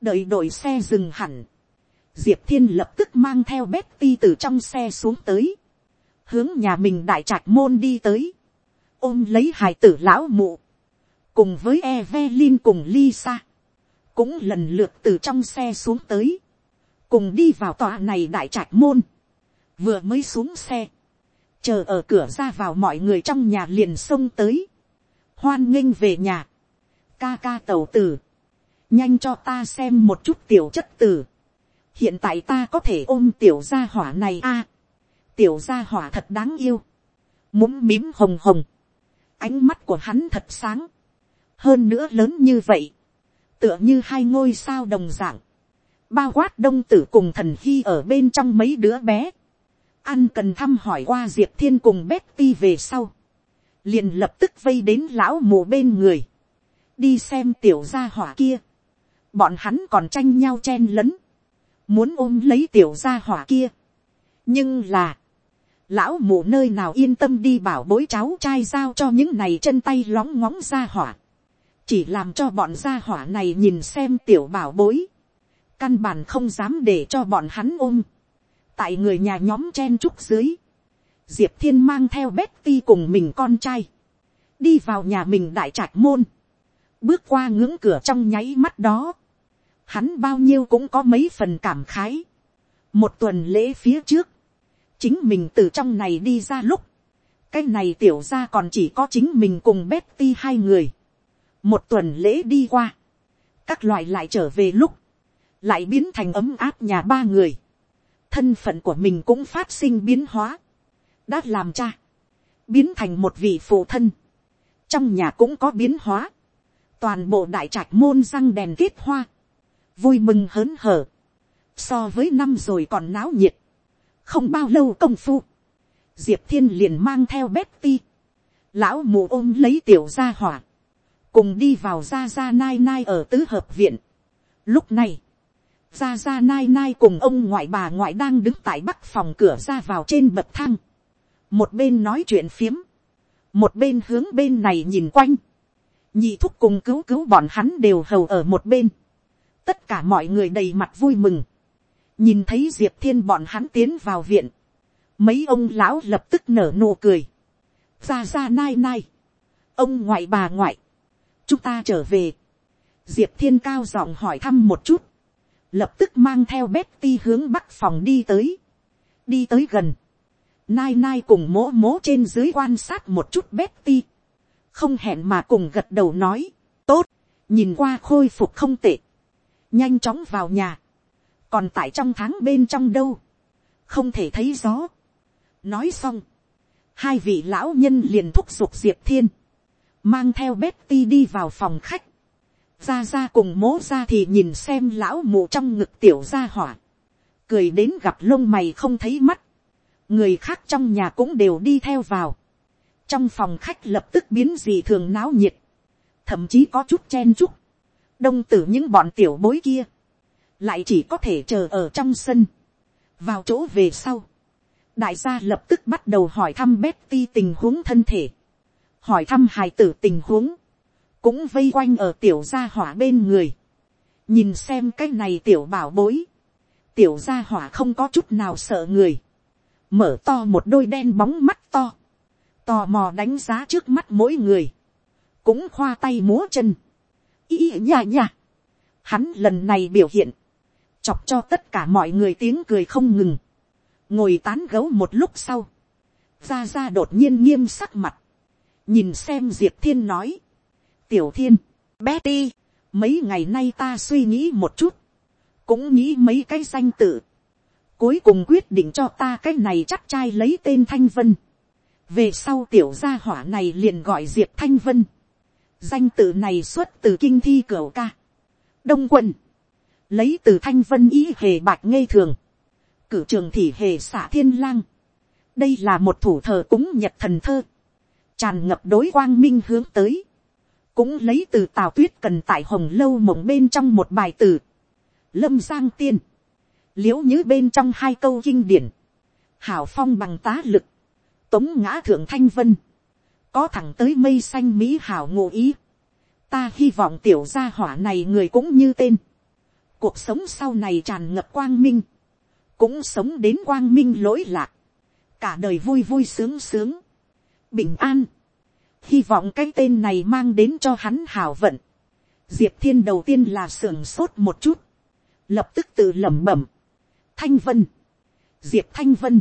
đợi đội xe dừng hẳn, diệp thiên lập tức mang theo Betty từ trong xe xuống tới, hướng nhà mình đại trạch môn đi tới, ôm lấy hài tử lão mụ, cùng với Evelyn cùng Lisa, cũng lần lượt từ trong xe xuống tới, cùng đi vào tòa này đại trạch môn, vừa mới xuống xe, chờ ở cửa ra vào mọi người trong nhà liền xông tới, hoan nghênh về nhà, ca ca tàu tử, nhanh cho ta xem một chút tiểu chất tử, hiện tại ta có thể ôm tiểu gia hỏa này a, tiểu gia hỏa thật đáng yêu, múm mím hồng hồng, ánh mắt của hắn thật sáng, hơn nữa lớn như vậy, tựa như hai ngôi sao đồng dạng, bao quát đông tử cùng thần hy ở bên trong mấy đứa bé, ăn cần thăm hỏi qua diệp thiên cùng Betty về sau, liền lập tức vây đến lão mù bên người, đi xem tiểu gia hỏa kia, bọn hắn còn tranh nhau chen lấn, muốn ôm lấy tiểu gia hỏa kia, nhưng là, lão mù nơi nào yên tâm đi bảo bối cháu trai giao cho những này chân tay lóng ngóng gia hỏa, chỉ làm cho bọn gia hỏa này nhìn xem tiểu bảo bối, căn bản không dám để cho bọn hắn ôm, tại người nhà nhóm chen trúc dưới, diệp thiên mang theo Betty cùng mình con trai, đi vào nhà mình đại trạch môn, bước qua ngưỡng cửa trong nháy mắt đó, hắn bao nhiêu cũng có mấy phần cảm khái. một tuần lễ phía trước, chính mình từ trong này đi ra lúc, cái này tiểu ra còn chỉ có chính mình cùng Betty hai người một tuần lễ đi qua, các loại lại trở về lúc, lại biến thành ấm áp nhà ba người. thân phận của mình cũng phát sinh biến hóa, đã làm cha, biến thành một vị phụ thân, trong nhà cũng có biến hóa, toàn bộ đại trạch môn răng đèn kết hoa, vui mừng hớn hở, so với năm rồi còn náo nhiệt, không bao lâu công phu, diệp thiên liền mang theo Betty, lão mù ôm lấy tiểu gia hỏa, cùng đi vào ra ra nai nai ở tứ hợp viện. Lúc này, ra ra nai nai cùng ông ngoại bà ngoại đang đứng tại bắc phòng cửa ra vào trên bậc thang, một bên nói chuyện phiếm, một bên hướng bên này nhìn quanh, nhị thúc cùng cứu cứu bọn hắn đều hầu ở một bên, tất cả mọi người đầy mặt vui mừng, nhìn thấy diệp thiên bọn hắn tiến vào viện, mấy ông lão lập tức nở nụ cười, ra ra nai nai, ông ngoại bà ngoại, chúng ta trở về, diệp thiên cao giọng hỏi thăm một chút, lập tức mang theo Betty hướng bắc phòng đi tới, đi tới gần, nai nai cùng mố mố trên dưới quan sát một chút Betty, không hẹn mà cùng gật đầu nói, tốt, nhìn qua khôi phục không tệ, nhanh chóng vào nhà, còn tại trong tháng bên trong đâu, không thể thấy gió. nói xong, hai vị lão nhân liền thúc giục diệp thiên, mang theo Betty đi vào phòng khách, ra ra cùng mố ra thì nhìn xem lão mụ trong ngực tiểu ra hỏa, cười đến gặp lông mày không thấy mắt, người khác trong nhà cũng đều đi theo vào, trong phòng khách lập tức biến gì thường náo nhiệt, thậm chí có chút chen chút. đông tử những bọn tiểu bối kia, lại chỉ có thể chờ ở trong sân, vào chỗ về sau, đại gia lập tức bắt đầu hỏi thăm Betty tình huống thân thể, hỏi thăm hài tử tình huống, cũng vây quanh ở tiểu gia hỏa bên người, nhìn xem cái này tiểu bảo bối, tiểu gia hỏa không có chút nào sợ người, mở to một đôi đen bóng mắt to, tò mò đánh giá trước mắt mỗi người, cũng khoa tay múa chân, ý nhà nhà, hắn lần này biểu hiện, chọc cho tất cả mọi người tiếng cười không ngừng, ngồi tán gấu một lúc sau, ra ra đột nhiên nghiêm sắc mặt, nhìn xem diệp thiên nói, tiểu thiên, Betty, mấy ngày nay ta suy nghĩ một chút, cũng nghĩ mấy cái danh tự, cuối cùng quyết định cho ta cái này chắc trai lấy tên thanh vân, về sau tiểu gia hỏa này liền gọi diệp thanh vân, danh tự này xuất từ kinh thi cửa ca, đông quân, lấy từ thanh vân ý hề bạch ngây thường, cử trường thị hề xả thiên lang, đây là một thủ thờ cúng nhật thần thơ, tràn ngập đối quang minh hướng tới, cũng lấy từ tào tuyết cần tại hồng lâu mộng bên trong một bài từ, lâm giang tiên, l i ễ u nhứ bên trong hai câu kinh điển, hảo phong bằng tá lực, tống ngã thượng thanh vân, có thẳng tới mây xanh mỹ hảo ngộ ý, ta hy vọng tiểu gia hỏa này người cũng như tên, cuộc sống sau này tràn ngập quang minh, cũng sống đến quang minh lỗi lạc, cả đời vui vui sướng sướng, bình an, hy vọng cái tên này mang đến cho hắn hảo vận. diệp thiên đầu tiên là sưởng sốt một chút, lập tức tự lẩm bẩm. thanh vân, diệp thanh vân,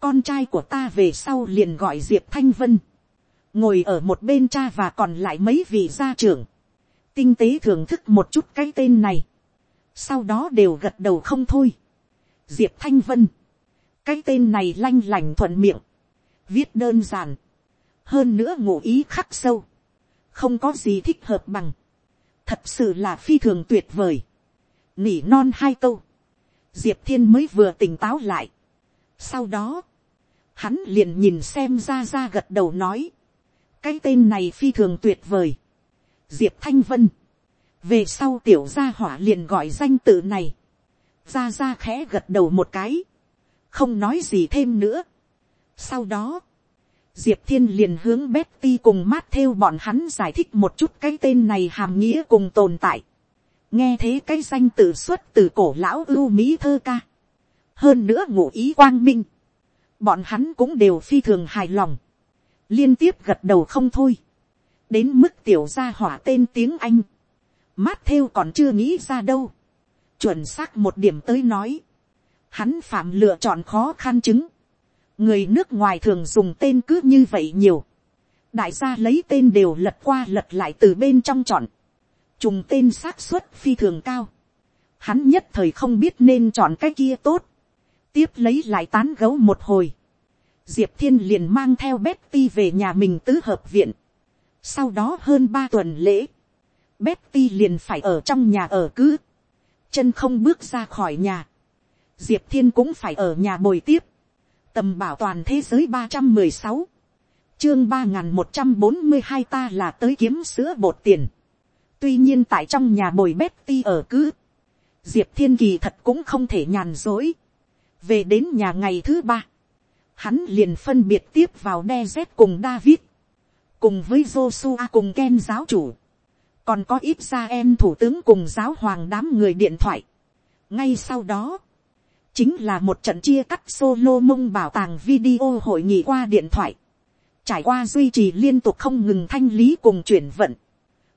con trai của ta về sau liền gọi diệp thanh vân, ngồi ở một bên cha và còn lại mấy vị gia trưởng, tinh tế thưởng thức một chút cái tên này, sau đó đều gật đầu không thôi. diệp thanh vân, cái tên này lanh lành thuận miệng, viết đơn giản, hơn nữa ngụ ý khắc sâu, không có gì thích hợp bằng, thật sự là phi thường tuyệt vời, nỉ non hai câu, diệp thiên mới vừa tỉnh táo lại, sau đó, hắn liền nhìn xem ra ra gật đầu nói, cái tên này phi thường tuyệt vời, diệp thanh vân, về sau tiểu gia hỏa liền gọi danh tự này, ra ra khẽ gật đầu một cái, không nói gì thêm nữa. sau đó, diệp thiên liền hướng Betty cùng mát theo bọn hắn giải thích một chút cái tên này hàm nghĩa cùng tồn tại. nghe thế cái danh tự xuất từ cổ lão ưu mỹ thơ ca. hơn nữa ngụ ý quang minh. bọn hắn cũng đều phi thường hài lòng. liên tiếp gật đầu không thôi. đến mức tiểu gia hỏa tên tiếng anh. mát theo còn chưa nghĩ ra đâu. chuẩn xác một điểm tới nói. hắn phạm lựa chọn khó khăn chứng người nước ngoài thường dùng tên cứ như vậy nhiều, đại gia lấy tên đều lật qua lật lại từ bên trong chọn, trùng tên xác suất phi thường cao, hắn nhất thời không biết nên chọn cái kia tốt, tiếp lấy lại tán gấu một hồi, diệp thiên liền mang theo Betty về nhà mình tứ hợp viện, sau đó hơn ba tuần lễ, Betty liền phải ở trong nhà ở cứ, chân không bước ra khỏi nhà, diệp thiên cũng phải ở nhà bồi tiếp, tầm bảo toàn thế giới ba trăm mười sáu, chương ba n một trăm bốn mươi hai ta là tới kiếm sữa bột tiền. tuy nhiên tại trong nhà bồi Betty ở cứ, diệp thiên kỳ thật cũng không thể nhàn dối. về đến nhà ngày thứ ba, hắn liền phân biệt tiếp vào đe z cùng david, cùng với Joshua cùng Ken giáo chủ, còn có ít ra em thủ tướng cùng giáo hoàng đám người điện thoại. ngay sau đó, chính là một trận chia cắt solo mông bảo tàng video hội nghị qua điện thoại, trải qua duy trì liên tục không ngừng thanh lý cùng chuyển vận.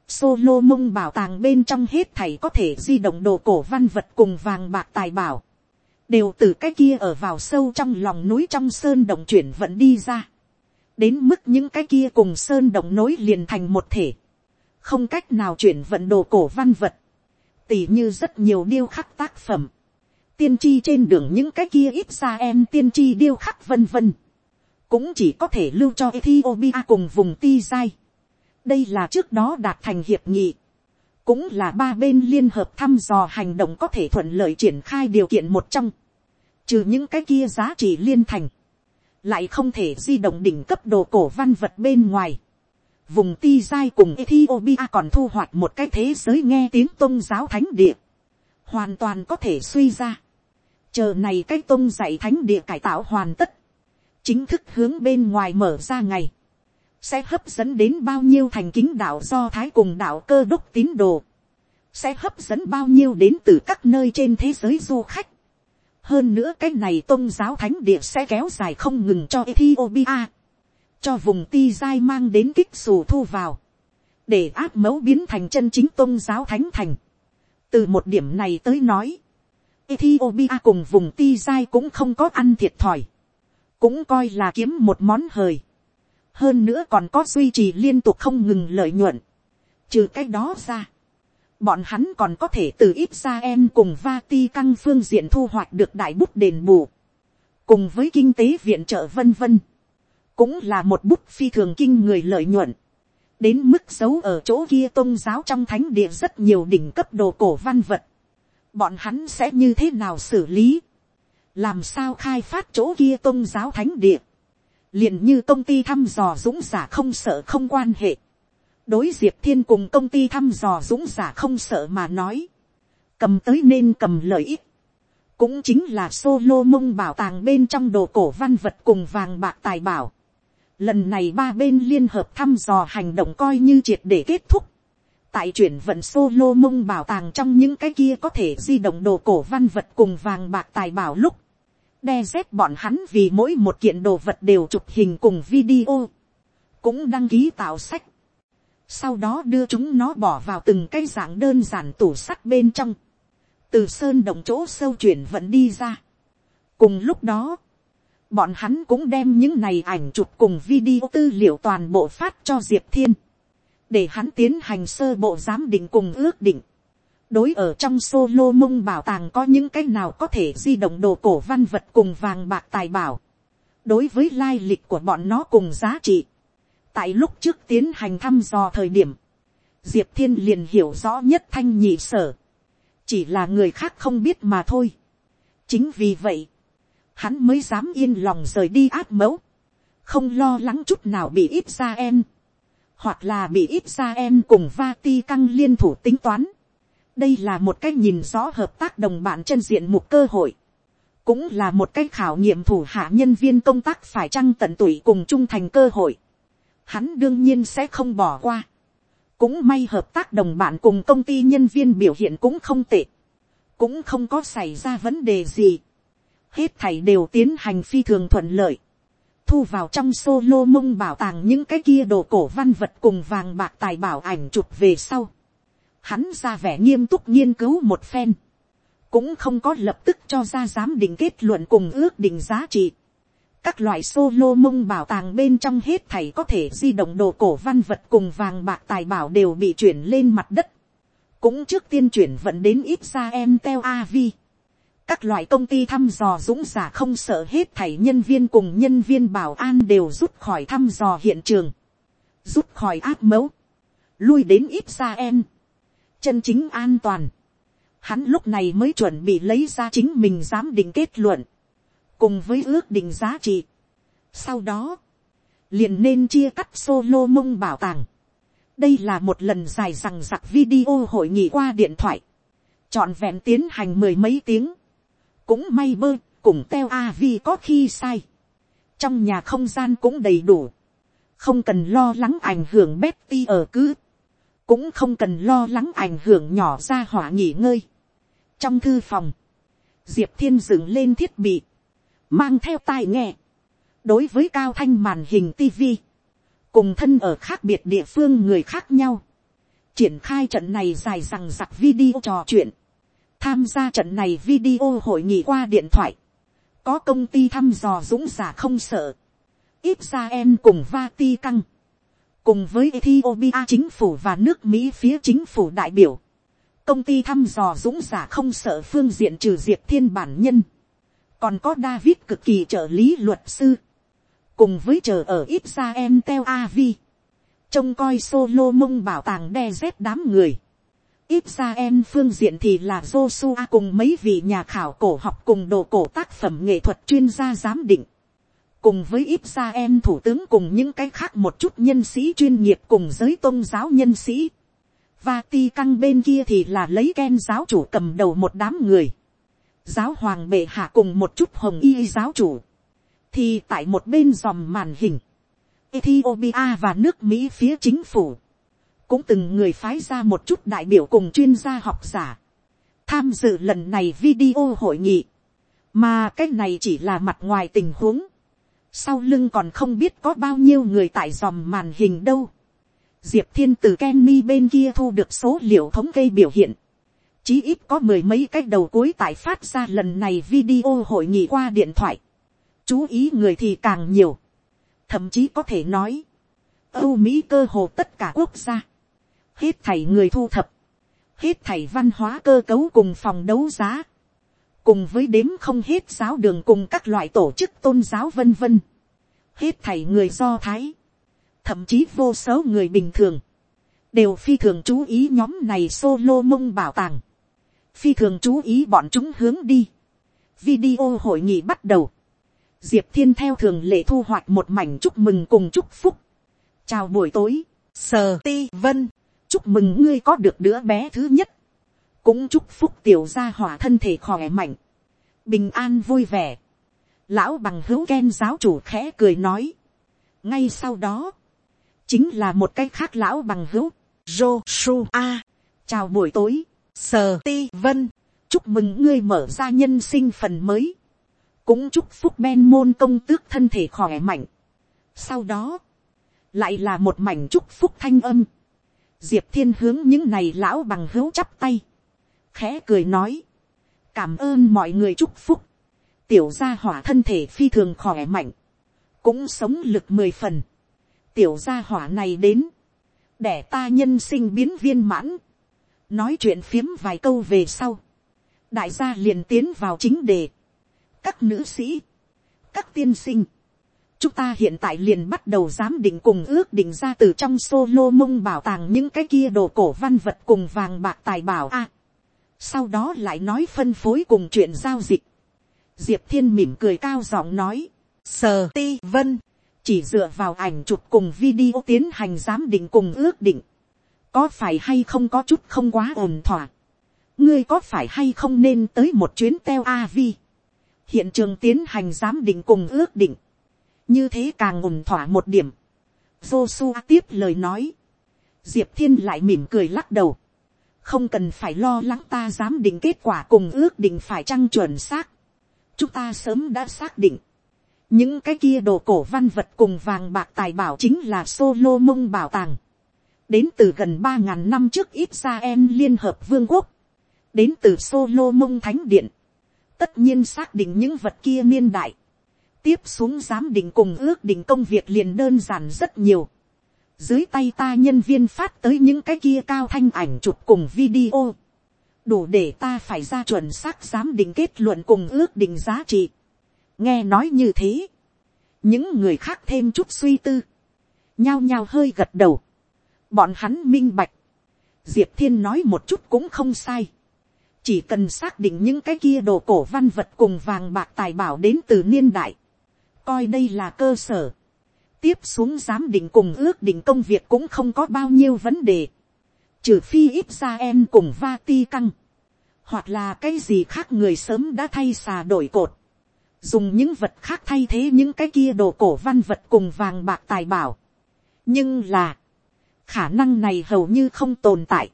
Solo mông bảo tàng bên trong hết thảy có thể di động đồ cổ văn vật cùng vàng bạc tài bảo. Đều từ cái kia ở vào sâu trong lòng núi trong sơn động chuyển vận đi ra. Đến mức những cái kia cùng sơn động nối liền thành một thể. Không cách nào chuyển vận đồ cổ văn vật. Tỉ như rất nhiều điêu khắc tác phẩm tiên tri trên đường những cái kia ít ra em tiên tri điêu khắc vân vân, cũng chỉ có thể lưu cho Ethiopia cùng vùng ti dai. đây là trước đó đạt thành hiệp nghị, cũng là ba bên liên hợp thăm dò hành động có thể thuận lợi triển khai điều kiện một trong, trừ những cái kia giá trị liên thành, lại không thể di động đỉnh cấp đồ cổ văn vật bên ngoài. Vùng ti giai cùng Ethiopia còn thu hoạch một cái thế giới nghe tiếng tôn giáo thánh địa, hoàn toàn có thể suy ra chờ này cái tôn dạy thánh địa cải tạo hoàn tất, chính thức hướng bên ngoài mở ra ngày, sẽ hấp dẫn đến bao nhiêu thành kính đạo do thái cùng đạo cơ đốc tín đồ, sẽ hấp dẫn bao nhiêu đến từ các nơi trên thế giới du khách. hơn nữa cái này tôn giáo thánh địa sẽ kéo dài không ngừng cho Ethiopia, cho vùng ti giai mang đến kích xù thu vào, để áp mẫu biến thành chân chính tôn giáo thánh thành. từ một điểm này tới nói, Ethiopia cùng vùng ti giai cũng không có ăn thiệt thòi, cũng coi là kiếm một món hời hơn nữa còn có duy trì liên tục không ngừng lợi nhuận. Trừ cái đó ra, bọn hắn còn có thể từ ít ra em cùng va ti căng phương diện thu hoạch được đại bút đền bù, cùng với kinh tế viện trợ vân vân, cũng là một bút phi thường kinh người lợi nhuận. đến mức xấu ở chỗ kia tôn giáo trong thánh địa rất nhiều đỉnh cấp đồ cổ văn vật, bọn hắn sẽ như thế nào xử lý, làm sao khai phát chỗ kia tôn giáo thánh địa, liền như công ty thăm dò dũng giả không sợ không quan hệ. đối diệp thiên cùng công ty thăm dò dũng giả không sợ mà nói. cầm tới nên cầm lợi ích. cũng chính là solo mông bảo tàng bên trong đồ cổ văn vật cùng vàng bạc tài bảo. lần này ba bên liên hợp thăm dò hành động coi như triệt để kết thúc tại chuyển vận solo mông bảo tàng trong những cái kia có thể di động đồ cổ văn vật cùng vàng bạc tài bảo lúc. Đe dép bọn hắn vì mỗi một kiện đồ vật đều chụp hình cùng video, cũng đăng ký tạo sách, sau đó đưa chúng nó bỏ vào từng cái dạng đơn giản tủ sắt bên trong, từ sơn động chỗ sâu chuyển vận đi ra. cùng lúc đó, bọn hắn cũng đem những này ảnh chụp cùng video tư liệu toàn bộ phát cho diệp thiên, để hắn tiến hành sơ bộ giám định cùng ước định, đối ở trong solo mông bảo tàng có những cái nào có thể di động đồ cổ văn vật cùng vàng bạc tài bảo. đối với lai lịch của bọn nó cùng giá trị. tại lúc trước tiến hành thăm dò thời điểm, diệp thiên liền hiểu rõ nhất thanh nhị sở. chỉ là người khác không biết mà thôi. chính vì vậy, hắn mới dám yên lòng rời đi áp mẫu. không lo lắng chút nào bị ít ra em hoặc là bị ít ra em cùng va ti căng liên thủ tính toán đây là một cách nhìn rõ hợp tác đồng bạn chân diện một cơ hội, cũng là một cách khảo nghiệm thủ hạ nhân viên công tác phải chăng tận tụy cùng trung thành cơ hội. Hắn đương nhiên sẽ không bỏ qua. cũng may hợp tác đồng bạn cùng công ty nhân viên biểu hiện cũng không tệ, cũng không có xảy ra vấn đề gì. hết thảy đều tiến hành phi thường thuận lợi thu vào trong solo mông bảo tàng những cái kia đồ cổ văn vật cùng vàng bạc tài bảo ảnh chụp về sau hắn ra vẻ nghiêm túc nghiên cứu một phen, cũng không có lập tức cho ra giám định kết luận cùng ước định giá trị. các loại solo mông bảo tàng bên trong hết thảy có thể di động đồ cổ văn vật cùng vàng bạc tài bảo đều bị chuyển lên mặt đất, cũng trước tiên chuyển vận đến ít ra em teo avi các loại công ty thăm dò dũng giả không sợ hết thảy nhân viên cùng nhân viên bảo an đều rút khỏi thăm dò hiện trường, rút khỏi áp mẫu, lui đến ít xa em chân chính an toàn. Hắn lúc này mới chuẩn bị lấy ra chính mình dám định kết luận, cùng với ước định giá trị. Sau đó, liền nên chia cắt solo mông bảo tàng. đây là một lần dài rằng giặc video hội nghị qua điện thoại, trọn vẹn tiến hành mười mấy tiếng, cũng may bơ, cùng teo a vi có khi sai, trong nhà không gian cũng đầy đủ, không cần lo lắng ảnh hưởng Betty ở cứ. Cũng không cần lo lắng ảnh hưởng nhỏ ra hỏa nghỉ ngơi. trong thư phòng, diệp thiên dựng lên thiết bị, mang theo tai nghe, đối với cao thanh màn hình tv, cùng thân ở khác biệt địa phương người khác nhau, triển khai trận này dài rằng giặc video trò chuyện, tham gia trận này video hội nghị qua điện thoại, có công ty thăm dò dũng giả không sợ, ít ra em cùng vati căng, cùng với Ethiopia chính phủ và nước Mỹ phía chính phủ đại biểu, công ty thăm dò dũng giả không sợ phương diện trừ diệp thiên bản nhân, còn có David cực kỳ trợ lý luật sư, cùng với chờ ở ít ra em teo avi, trông coi solo mông bảo tàng đe dép đám người, ít ra em phương diện thì là Joshua cùng mấy vị nhà khảo cổ học cùng đồ cổ tác phẩm nghệ thuật chuyên gia giám định cùng với ít ra em thủ tướng cùng những cái khác một chút nhân sĩ chuyên nghiệp cùng giới tôn giáo nhân sĩ. Và ti căng bên kia thì là lấy Ken giáo chủ cầm đầu một đám người. Giáo hoàng bệ hạ cùng một chút hồng y giáo chủ. Thì tại một bên dòm màn hình. Ethiopia và nước Mỹ phía chính phủ, cũng từng người phái ra một chút đại biểu cùng chuyên gia học giả, tham dự lần này video hội nghị, mà cái này chỉ là mặt ngoài tình huống, sau lưng còn không biết có bao nhiêu người tại dòm màn hình đâu. Diệp thiên từ Kenny bên kia thu được số liệu thống kê biểu hiện, chí ít có mười mấy cái đầu cuối tại phát ra lần này video hội nghị qua điện thoại, chú ý người thì càng nhiều, thậm chí có thể nói, âu mỹ cơ hồ tất cả quốc gia, hết thảy người thu thập, hết thảy văn hóa cơ cấu cùng phòng đấu giá, cùng với đếm không hết giáo đường cùng các loại tổ chức tôn giáo vân vân, hết thảy người do thái, thậm chí vô số người bình thường, đều phi thường chú ý nhóm này solo mông bảo tàng, phi thường chú ý bọn chúng hướng đi. Video hội nghị bắt đầu, diệp thiên theo thường lệ thu hoạch một mảnh chúc mừng cùng chúc phúc. chào buổi tối, sờ ti vân, chúc mừng ngươi có được đứa bé thứ nhất, cũng chúc phúc tiểu gia hỏa thân thể khỏe mạnh, bình an vui vẻ. lão bằng hữu ken giáo chủ khẽ cười nói. ngay sau đó, chính là một cái khác lão bằng hữu, Joshua. chào buổi tối, sờ ti vân, chúc mừng ngươi mở ra nhân sinh phần mới, cũng chúc phúc ben môn công tước thân thể khỏe mạnh. sau đó, lại là một mảnh chúc phúc thanh âm, diệp thiên hướng những này lão bằng hữu chắp tay, khẽ cười nói, cảm ơn mọi người chúc phúc, tiểu gia hỏa thân thể phi thường khỏe mạnh, cũng sống lực mười phần, tiểu gia hỏa này đến, để ta nhân sinh biến viên mãn, nói chuyện phiếm vài câu về sau, đại gia liền tiến vào chính đề, các nữ sĩ, các tiên sinh, chúng ta hiện tại liền bắt đầu giám định cùng ước định ra từ trong solo mông bảo tàng những cái kia đồ cổ văn vật cùng vàng bạc tài bảo a. sau đó lại nói phân phối cùng chuyện giao dịch. diệp thiên mỉm cười cao giọng nói, sờ ti vân, chỉ dựa vào ảnh chụp cùng video tiến hành giám định cùng ước định, có phải hay không có chút không quá ổn thỏa, ngươi có phải hay không nên tới một chuyến teo a vi, hiện trường tiến hành giám định cùng ước định, như thế càng ổn thỏa một điểm. Joshua tiếp lời nói, diệp thiên lại mỉm cười lắc đầu, không cần phải lo lắng ta dám định kết quả cùng ước định phải trăng chuẩn xác. chúng ta sớm đã xác định, những cái kia đồ cổ văn vật cùng vàng bạc tài bảo chính là solo mông bảo tàng, đến từ gần ba ngàn năm trước ít ra em liên hợp vương quốc, đến từ solo mông thánh điện, tất nhiên xác định những vật kia niên đại, tiếp xuống giám định cùng ước định công việc liền đơn giản rất nhiều. dưới tay ta nhân viên phát tới những cái kia cao thanh ảnh chụp cùng video, đủ để ta phải ra chuẩn xác giám định kết luận cùng ước định giá trị. nghe nói như thế, những người khác thêm chút suy tư, nhao nhao hơi gật đầu, bọn hắn minh bạch, diệp thiên nói một chút cũng không sai, chỉ cần xác định những cái kia đồ cổ văn vật cùng vàng bạc tài bảo đến từ niên đại, coi đây là cơ sở. tiếp xuống giám định cùng ước định công việc cũng không có bao nhiêu vấn đề. trừ phi ít ra em cùng va ti căng. hoặc là cái gì khác người sớm đã thay xà đổi cột. dùng những vật khác thay thế những cái kia đồ cổ văn vật cùng vàng bạc tài bảo. nhưng là, khả năng này hầu như không tồn tại.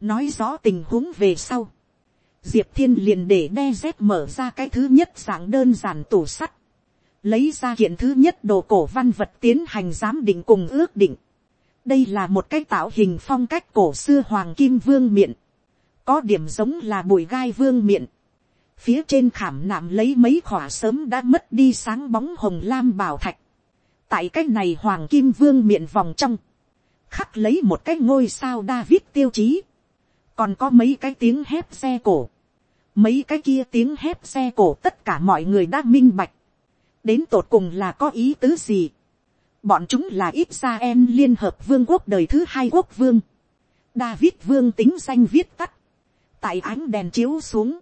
nói rõ tình huống về sau. diệp thiên liền để đe dép mở ra cái thứ nhất dạng đơn giản tủ sắt lấy ra kiện thứ nhất đồ cổ văn vật tiến hành giám định cùng ước định. đây là một cái tạo hình phong cách cổ xưa hoàng kim vương miện, có điểm giống là bụi gai vương miện. phía trên khảm nạm lấy mấy khỏa sớm đã mất đi sáng bóng hồng lam bảo thạch. tại cái này hoàng kim vương miện vòng trong, khắc lấy một cái ngôi sao David tiêu chí, còn có mấy cái tiếng hét xe cổ, mấy cái kia tiếng hét xe cổ tất cả mọi người đã minh bạch, đến tột cùng là có ý tứ gì. bọn chúng là ít ra em liên hợp vương quốc đời thứ hai quốc vương. David vương tính danh viết tắt. tại ánh đèn chiếu xuống.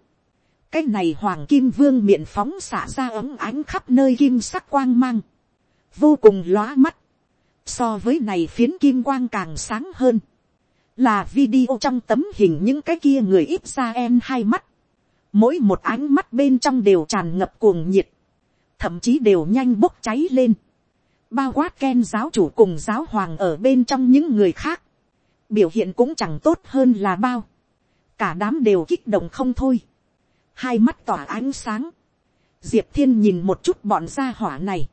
cái này hoàng kim vương miệng phóng xả ra ấm ánh khắp nơi kim sắc quang mang. vô cùng lóa mắt. so với này phiến kim quang càng sáng hơn. là video trong tấm hình những cái kia người ít ra em hai mắt. mỗi một ánh mắt bên trong đều tràn ngập cuồng nhiệt thậm chí đều nhanh bốc cháy lên. bao quát Ken giáo chủ cùng giáo hoàng ở bên trong những người khác, biểu hiện cũng chẳng tốt hơn là bao, cả đám đều kích động không thôi, hai mắt tỏa ánh sáng, diệp thiên nhìn một chút bọn gia hỏa này,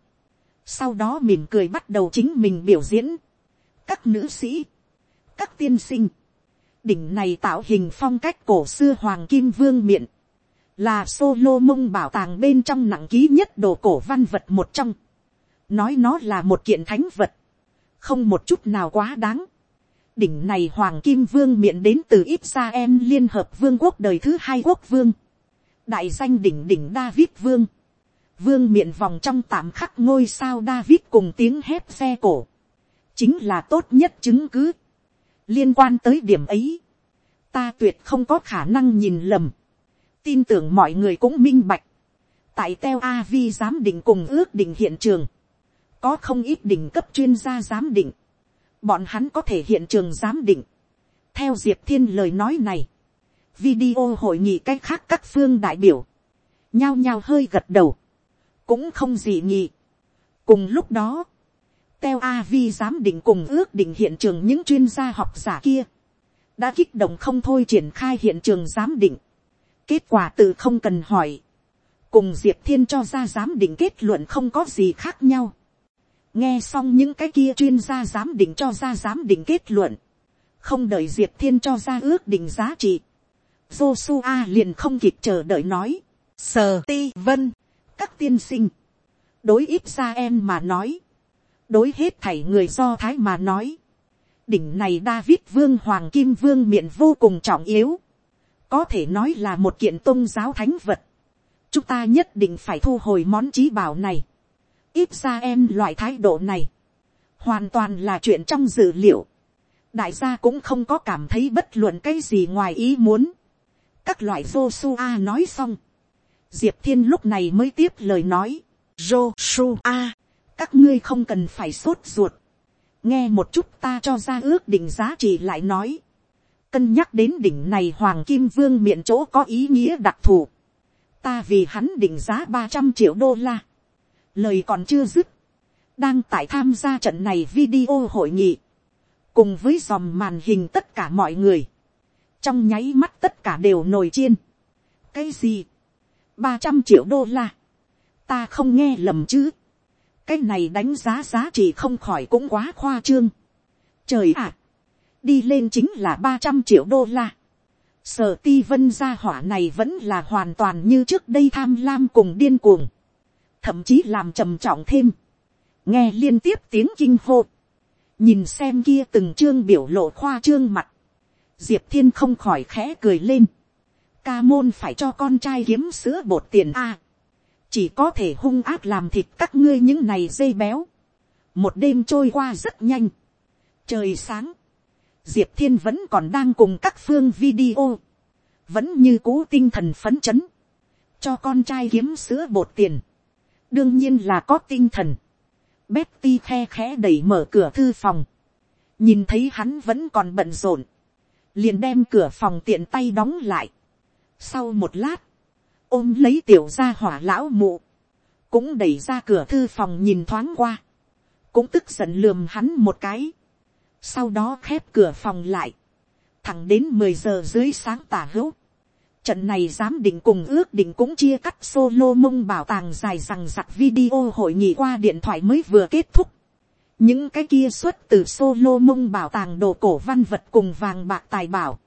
sau đó mỉm cười bắt đầu chính mình biểu diễn, các nữ sĩ, các tiên sinh, đỉnh này tạo hình phong cách cổ xưa hoàng kim vương miện, là solo mông bảo tàng bên trong nặng ký nhất đồ cổ văn vật một trong, nói nó là một kiện thánh vật, không một chút nào quá đáng. đỉnh này hoàng kim vương miệng đến từ ít sa em liên hợp vương quốc đời thứ hai quốc vương, đại danh đỉnh đỉnh david vương, vương miệng vòng trong tạm khắc ngôi sao david cùng tiếng hét xe cổ, chính là tốt nhất chứng cứ. liên quan tới điểm ấy, ta tuyệt không có khả năng nhìn lầm, tin tưởng mọi người cũng minh bạch, tại teo avi giám định cùng ước định hiện trường, có không ít đỉnh cấp chuyên gia giám định, bọn hắn có thể hiện trường giám định. theo diệp thiên lời nói này, video hội nghị cách khác các phương đại biểu, nhao nhao hơi gật đầu, cũng không gì nhị. cùng lúc đó, teo avi giám định cùng ước định hiện trường những chuyên gia học giả kia, đã kích động không thôi triển khai hiện trường giám định kết quả tự không cần hỏi, cùng diệp thiên cho ra giám định kết luận không có gì khác nhau. Nghe xong những cái kia chuyên gia giám định cho ra giám định kết luận, không đợi diệp thiên cho ra ước định giá trị, Joshua liền không kịp chờ đợi nói, sờ ti vân, các tiên sinh, đối ít ra em mà nói, đối hết thảy người do thái mà nói, đỉnh này David vương hoàng kim vương miệng vô cùng trọng yếu, có thể nói là một kiện tôn giáo thánh vật, chúng ta nhất định phải thu hồi món trí bảo này, ít ra em loại thái độ này, hoàn toàn là chuyện trong dự liệu. đại gia cũng không có cảm thấy bất luận cái gì ngoài ý muốn. các loại Joshua nói xong. diệp thiên lúc này mới tiếp lời nói. Joshua, các ngươi không cần phải sốt ruột. nghe một chút ta cho ra ước định giá trị lại nói cân nhắc đến đỉnh này hoàng kim vương miệng chỗ có ý nghĩa đặc thù. ta vì hắn định giá ba trăm triệu đô la. Lời còn chưa dứt, đang tại tham gia trận này video hội nghị, cùng với dòng màn hình tất cả mọi người, trong nháy mắt tất cả đều nổi chiên. cái gì, ba trăm triệu đô la, ta không nghe lầm chứ, cái này đánh giá giá trị không khỏi cũng quá khoa trương. trời ạ, đi lên chính là ba trăm triệu đô la. sở ti vân gia hỏa này vẫn là hoàn toàn như trước đây tham lam cùng điên cuồng. Thậm chí làm trầm trọng thêm, nghe liên tiếp tiếng kinh hô, nhìn xem kia từng chương biểu lộ khoa trương mặt, diệp thiên không khỏi khẽ cười lên, ca môn phải cho con trai kiếm sữa bột tiền a, chỉ có thể hung ác làm thịt các ngươi những này dây béo, một đêm trôi qua rất nhanh, trời sáng, diệp thiên vẫn còn đang cùng các phương video, vẫn như cũ tinh thần phấn chấn, cho con trai kiếm sữa bột tiền, đương nhiên là có tinh thần. Betty khe khẽ đẩy mở cửa thư phòng. Nhìn thấy hắn vẫn còn bận rộn. Liền đem cửa phòng tiện tay đóng lại. Sau một lát. Ôm lấy tiểu gia hỏa lão mụ. Cũng đẩy ra cửa thư phòng nhìn thoáng qua. Cũng tức giận lườm hắn một cái. Sau đó khép cửa phòng lại. Thẳng đến mười giờ dưới sáng tả hữu Trận này giám định cùng ước định cũng chia cắt solo mông bảo tàng dài rằng giặc video hội nghị qua điện thoại mới vừa kết thúc. Những cái kia xuất từ solo mông bảo tàng đồ cổ văn vật cùng vàng bạc tài bảo.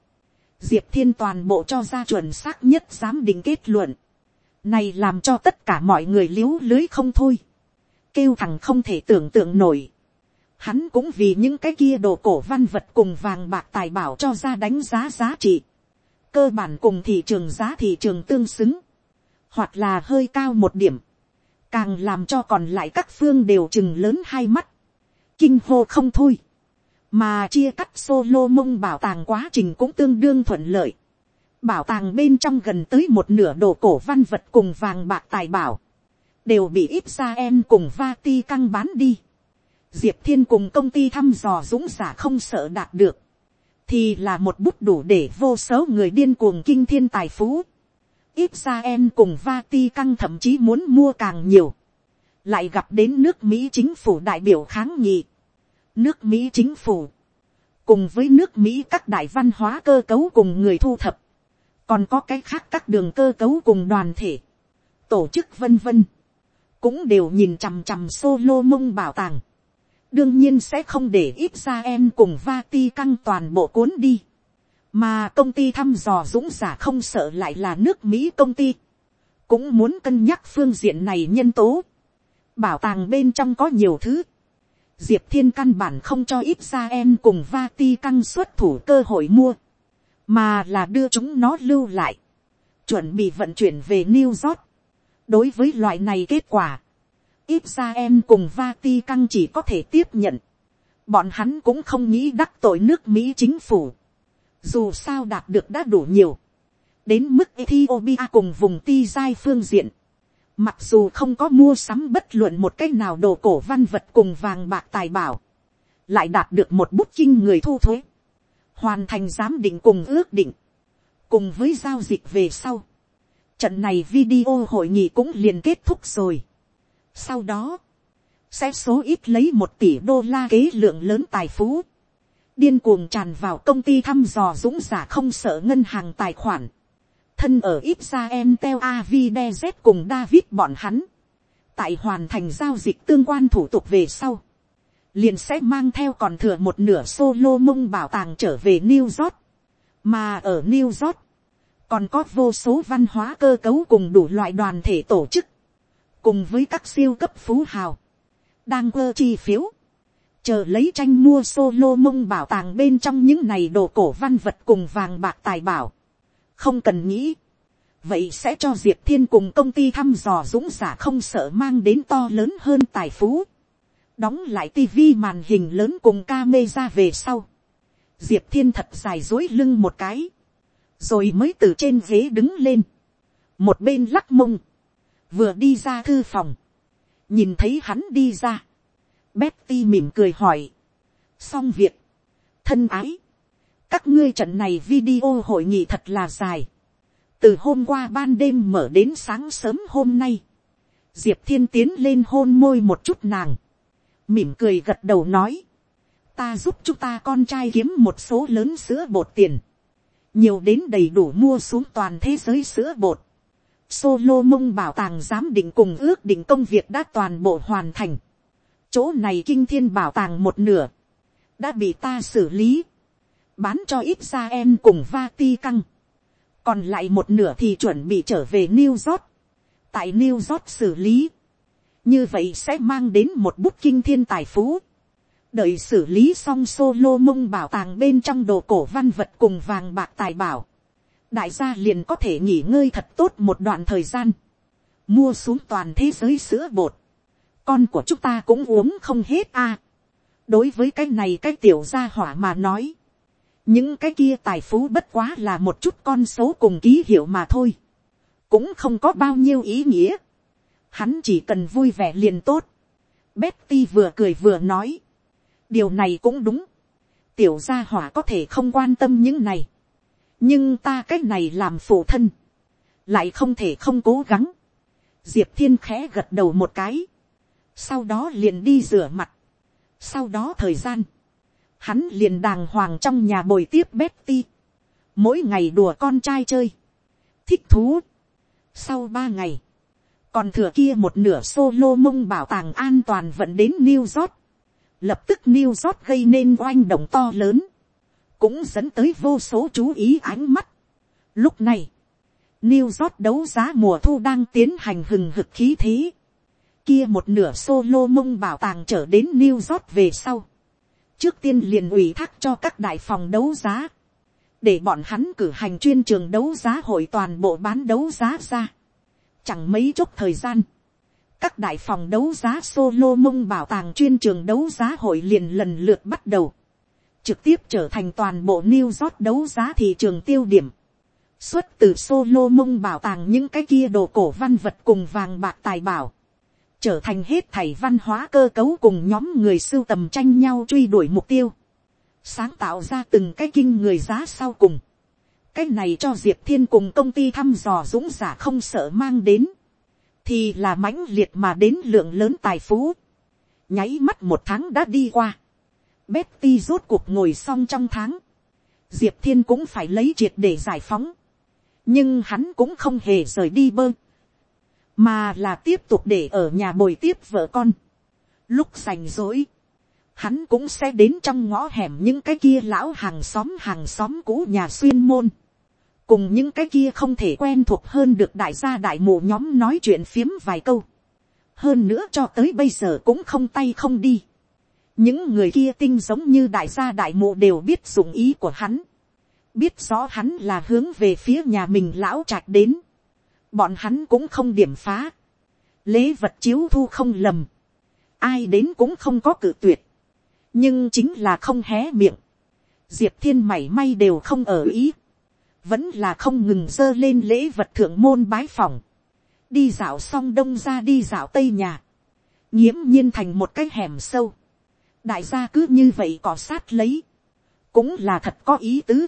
Diệp Thiên toàn bộ cho ra chuẩn xác nhất giám định kết luận. Này làm cho tất cả mọi người liếu lưới không thôi. Kêu thằng không thể tưởng tượng nổi. Hắn cũng vì những cái kia đồ cổ văn vật cùng vàng bạc tài bảo cho ra đánh giá giá trị. Cơ bản cùng thị trường giá thị trường tương xứng, hoặc là hơi cao một điểm, càng làm cho còn lại các phương đều chừng lớn hai mắt, kinh hô không thôi, mà chia cắt solo mông bảo tàng quá trình cũng tương đương thuận lợi, bảo tàng bên trong gần tới một nửa đồ cổ văn vật cùng vàng bạc tài bảo, đều bị israel em cùng vati căng bán đi. Diệp thiên cùng công ty thăm dò dũng giả không sợ đạt được. Thì là một bút đủ để vô số người điên cuồng kinh thiên tài phú. ít ra em cùng vati căng thậm chí muốn mua càng nhiều. lại gặp đến nước mỹ chính phủ đại biểu kháng nghị, nước mỹ chính phủ, cùng với nước mỹ các đại văn hóa cơ cấu cùng người thu thập, còn có cái khác các đường cơ cấu cùng đoàn thể, tổ chức vân vân, cũng đều nhìn chằm chằm solo mông bảo tàng, đương nhiên sẽ không để ít ra em cùng va ti căng toàn bộ cuốn đi, mà công ty thăm dò dũng giả không sợ lại là nước mỹ công ty, cũng muốn cân nhắc phương diện này nhân tố, bảo tàng bên trong có nhiều thứ, diệp thiên căn bản không cho ít ra em cùng va ti căng xuất thủ cơ hội mua, mà là đưa chúng nó lưu lại, chuẩn bị vận chuyển về New York. đối với loại này kết quả, ít ra em cùng va ti căng chỉ có thể tiếp nhận, bọn hắn cũng không nghĩ đắc tội nước mỹ chính phủ, dù sao đạt được đã đủ nhiều, đến mức Ethiopia cùng vùng ti giai phương diện, mặc dù không có mua sắm bất luận một cách nào đồ cổ văn vật cùng vàng bạc tài bảo, lại đạt được một bút kinh người thu thuế, hoàn thành giám định cùng ước định, cùng với giao dịch về sau. Trận này video hội nghị cũng liền kết thúc rồi. Sau đó, sẽ số ít lấy một tỷ đô la kế lượng lớn tài phú, điên cuồng tràn vào công ty thăm dò dũng giả không sợ ngân hàng tài khoản, thân ở ít ra em teo avidez cùng david bọn hắn, tại hoàn thành giao dịch tương quan thủ tục về sau, liền sẽ mang theo còn thừa một nửa solo mông bảo tàng trở về New York. Mà ở New York, còn có vô số văn hóa cơ cấu cùng đủ loại đoàn thể tổ chức, cùng với các siêu cấp phú hào, đang quơ chi phiếu, chờ lấy tranh mua solo mông bảo tàng bên trong những này đồ cổ văn vật cùng vàng bạc tài bảo. không cần nghĩ, vậy sẽ cho diệp thiên cùng công ty thăm dò dũng giả không sợ mang đến to lớn hơn tài phú. Đóng lại tivi màn hình lớn cùng ca mê ra về sau, diệp thiên thật dài dối lưng một cái, rồi mới từ trên ghế đứng lên, một bên lắc mông, vừa đi ra thư phòng, nhìn thấy hắn đi ra, Betty mỉm cười hỏi, xong việc, thân ái, các ngươi trận này video hội nghị thật là dài, từ hôm qua ban đêm mở đến sáng sớm hôm nay, diệp thiên tiến lên hôn môi một chút nàng, mỉm cười gật đầu nói, ta giúp chúng ta con trai kiếm một số lớn sữa bột tiền, nhiều đến đầy đủ mua xuống toàn thế giới sữa bột. Solo mông bảo tàng giám định cùng ước định công việc đã toàn bộ hoàn thành. Chỗ này kinh thiên bảo tàng một nửa, đã bị ta xử lý, bán cho ít ra em cùng Vatican. căng. Còn lại một nửa thì chuẩn bị trở về New York. Tại New York xử lý như vậy sẽ mang đến một bút kinh thiên tài phú. đợi xử lý xong solo mông bảo tàng bên trong đồ cổ văn vật cùng vàng bạc tài bảo đại gia liền có thể nghỉ ngơi thật tốt một đoạn thời gian. mua xuống toàn thế giới sữa bột. con của chúng ta cũng uống không hết a. đối với cái này cái tiểu gia hỏa mà nói. những cái kia tài phú bất quá là một chút con số cùng ký hiệu mà thôi. cũng không có bao nhiêu ý nghĩa hắn chỉ cần vui vẻ liền tốt. Betty vừa cười vừa nói, điều này cũng đúng, tiểu gia hỏa có thể không quan tâm những này, nhưng ta c á c h này làm phụ thân, lại không thể không cố gắng. Diệp thiên khẽ gật đầu một cái, sau đó liền đi rửa mặt, sau đó thời gian, hắn liền đàng hoàng trong nhà bồi tiếp Betty, mỗi ngày đùa con trai chơi, thích thú. Sau ba ngày, còn thừa kia một nửa solo mông bảo tàng an toàn vận đến New York. Lập tức New York gây nên oanh động to lớn. Cũng dẫn tới vô số chú ý ánh mắt. Lúc này, New York đấu giá mùa thu đang tiến hành hừng hực khí thế. Kia một nửa solo mông bảo tàng trở đến New York về sau. Trước tiên liền ủy thác cho các đại phòng đấu giá. Để bọn hắn cử hành chuyên trường đấu giá hội toàn bộ bán đấu giá ra Chẳng mấy chốc thời gian, các đại phòng đấu giá solo mông bảo tàng chuyên trường đấu giá hội liền lần lượt bắt đầu, trực tiếp trở thành toàn bộ New York đấu giá thị trường tiêu điểm. Xuất từ solo mông bảo tàng những cái kia đồ cổ văn vật cùng vàng bạc tài bảo, trở thành hết thảy văn hóa cơ cấu cùng nhóm người sưu tầm tranh nhau truy đuổi mục tiêu, sáng tạo ra từng cái kinh người giá sau cùng. Cái này cho diệp thiên cùng công ty thăm dò dũng giả không sợ mang đến, thì là mãnh liệt mà đến lượng lớn tài phú, nháy mắt một tháng đã đi qua, Betty rốt cuộc ngồi xong trong tháng, diệp thiên cũng phải lấy triệt để giải phóng, nhưng hắn cũng không hề rời đi bơ, mà là tiếp tục để ở nhà bồi tiếp vợ con. Lúc rảnh rỗi, hắn cũng sẽ đến trong ngõ hẻm những cái kia lão hàng xóm hàng xóm cũ nhà xuyên môn, cùng những cái kia không thể quen thuộc hơn được đại gia đại mụ nhóm nói chuyện phiếm vài câu. hơn nữa cho tới bây giờ cũng không tay không đi những người kia tinh giống như đại gia đại mụ đều biết dụng ý của hắn. Biết rõ hắn là hướng về phía nhà mình lão trạch đến, bọn hắn cũng không điểm phá, lễ vật chiếu thu không lầm, ai đến cũng không có cự tuyệt, nhưng chính là không hé miệng, diệp thiên mảy may đều không ở ý, vẫn là không ngừng dơ lên lễ vật thượng môn bái phòng, đi dạo xong đông ra đi dạo tây nhà, nghiễm nhiên thành một cái hẻm sâu, đại gia cứ như vậy cọ sát lấy, cũng là thật có ý tứ,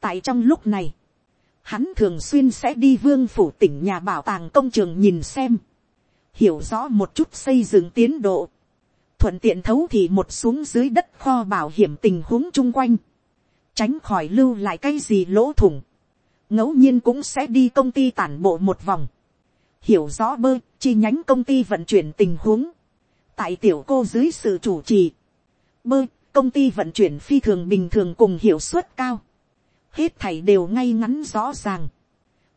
tại trong lúc này, hắn thường xuyên sẽ đi vương phủ tỉnh nhà bảo tàng công trường nhìn xem, hiểu rõ một chút xây dựng tiến độ, thuận tiện thấu thì một xuống dưới đất kho bảo hiểm tình huống chung quanh, tránh khỏi lưu lại cái gì lỗ thủng, ngẫu nhiên cũng sẽ đi công ty tản bộ một vòng, hiểu rõ bơ chi nhánh công ty vận chuyển tình huống, tại tiểu cô dưới sự chủ trì, bơ công ty vận chuyển phi thường bình thường cùng hiệu suất cao, hết thảy đều ngay ngắn rõ ràng.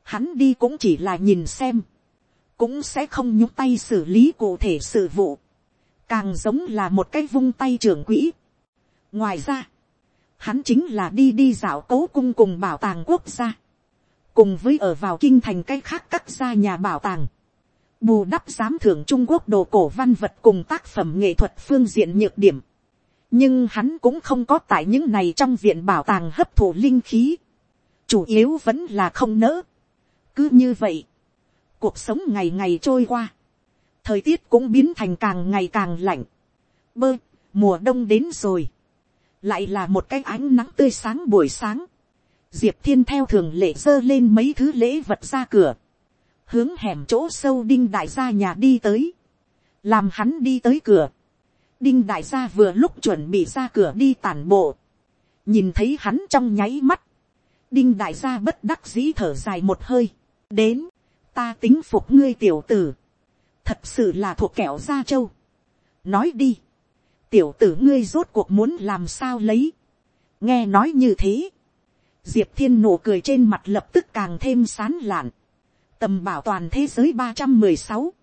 Hắn đi cũng chỉ là nhìn xem, cũng sẽ không nhúc tay xử lý cụ thể sự vụ, càng giống là một cái vung tay trưởng quỹ. ngoài ra, hắn chính là đi đi dạo cấu cung cùng bảo tàng quốc gia, cùng với ở vào kinh thành cái khác các gia nhà bảo tàng, bù đắp giám thưởng trung quốc đồ cổ văn vật cùng tác phẩm nghệ thuật phương diện nhược điểm nhưng hắn cũng không có tại những này trong viện bảo tàng hấp thụ linh khí, chủ yếu vẫn là không nỡ. cứ như vậy, cuộc sống ngày ngày trôi qua, thời tiết cũng biến thành càng ngày càng lạnh, bơ, mùa đông đến rồi, lại là một cái ánh nắng tươi sáng buổi sáng, diệp thiên theo thường lệ dơ lên mấy thứ lễ vật ra cửa, hướng hẻm chỗ sâu đinh đại gia nhà đi tới, làm hắn đi tới cửa, đinh đại gia vừa lúc chuẩn bị ra cửa đi tản bộ, nhìn thấy hắn trong nháy mắt, đinh đại gia bất đắc dĩ thở dài một hơi, đến, ta tính phục ngươi tiểu tử, thật sự là thuộc kẹo gia châu. nói đi, tiểu tử ngươi rốt cuộc muốn làm sao lấy, nghe nói như thế, diệp thiên nụ cười trên mặt lập tức càng thêm sán lạn, tầm bảo toàn thế giới ba trăm mười sáu,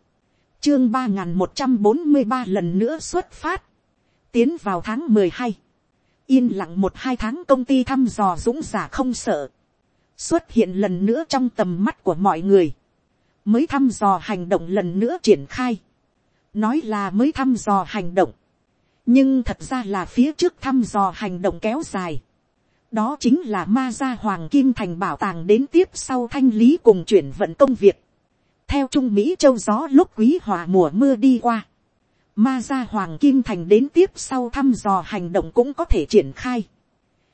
chương ba n một trăm bốn mươi ba lần nữa xuất phát, tiến vào tháng mười hai, yên lặng một hai tháng công ty thăm dò dũng giả không sợ, xuất hiện lần nữa trong tầm mắt của mọi người, mới thăm dò hành động lần nữa triển khai, nói là mới thăm dò hành động, nhưng thật ra là phía trước thăm dò hành động kéo dài, đó chính là ma gia hoàng kim thành bảo tàng đến tiếp sau thanh lý cùng chuyển vận công việc, theo trung mỹ châu gió lúc quý hòa mùa mưa đi qua, ma gia hoàng kim thành đến tiếp sau thăm dò hành động cũng có thể triển khai.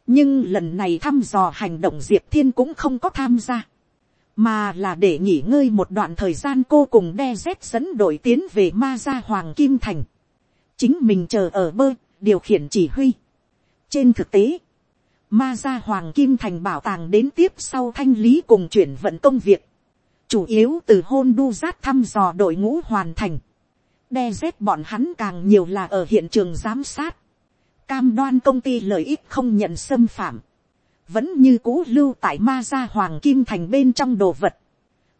nhưng lần này thăm dò hành động diệp thiên cũng không có tham gia, mà là để nghỉ ngơi một đoạn thời gian cô cùng đe dép dẫn đội tiến về ma gia hoàng kim thành. chính mình chờ ở bơ, điều khiển chỉ huy. trên thực tế, ma gia hoàng kim thành bảo tàng đến tiếp sau thanh lý cùng chuyển vận công việc chủ yếu từ hôn đu giác thăm dò đội ngũ hoàn thành, đe dép bọn hắn càng nhiều là ở hiện trường giám sát, cam đoan công ty lợi ích không nhận xâm phạm, vẫn như cũ lưu tại ma gia hoàng kim thành bên trong đồ vật,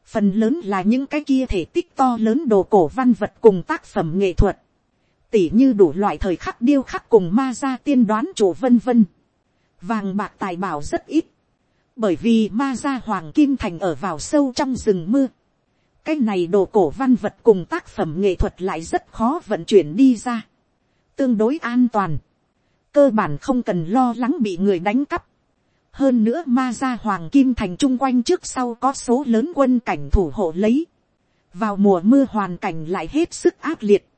phần lớn là những cái kia thể tích to lớn đồ cổ văn vật cùng tác phẩm nghệ thuật, tỉ như đủ loại thời khắc điêu khắc cùng ma gia tiên đoán chủ vân vân, vàng bạc tài bảo rất ít, bởi vì ma gia hoàng kim thành ở vào sâu trong rừng mưa, cái này đồ cổ văn vật cùng tác phẩm nghệ thuật lại rất khó vận chuyển đi ra, tương đối an toàn, cơ bản không cần lo lắng bị người đánh cắp. hơn nữa ma gia hoàng kim thành chung quanh trước sau có số lớn quân cảnh thủ hộ lấy, vào mùa mưa hoàn cảnh lại hết sức ác liệt,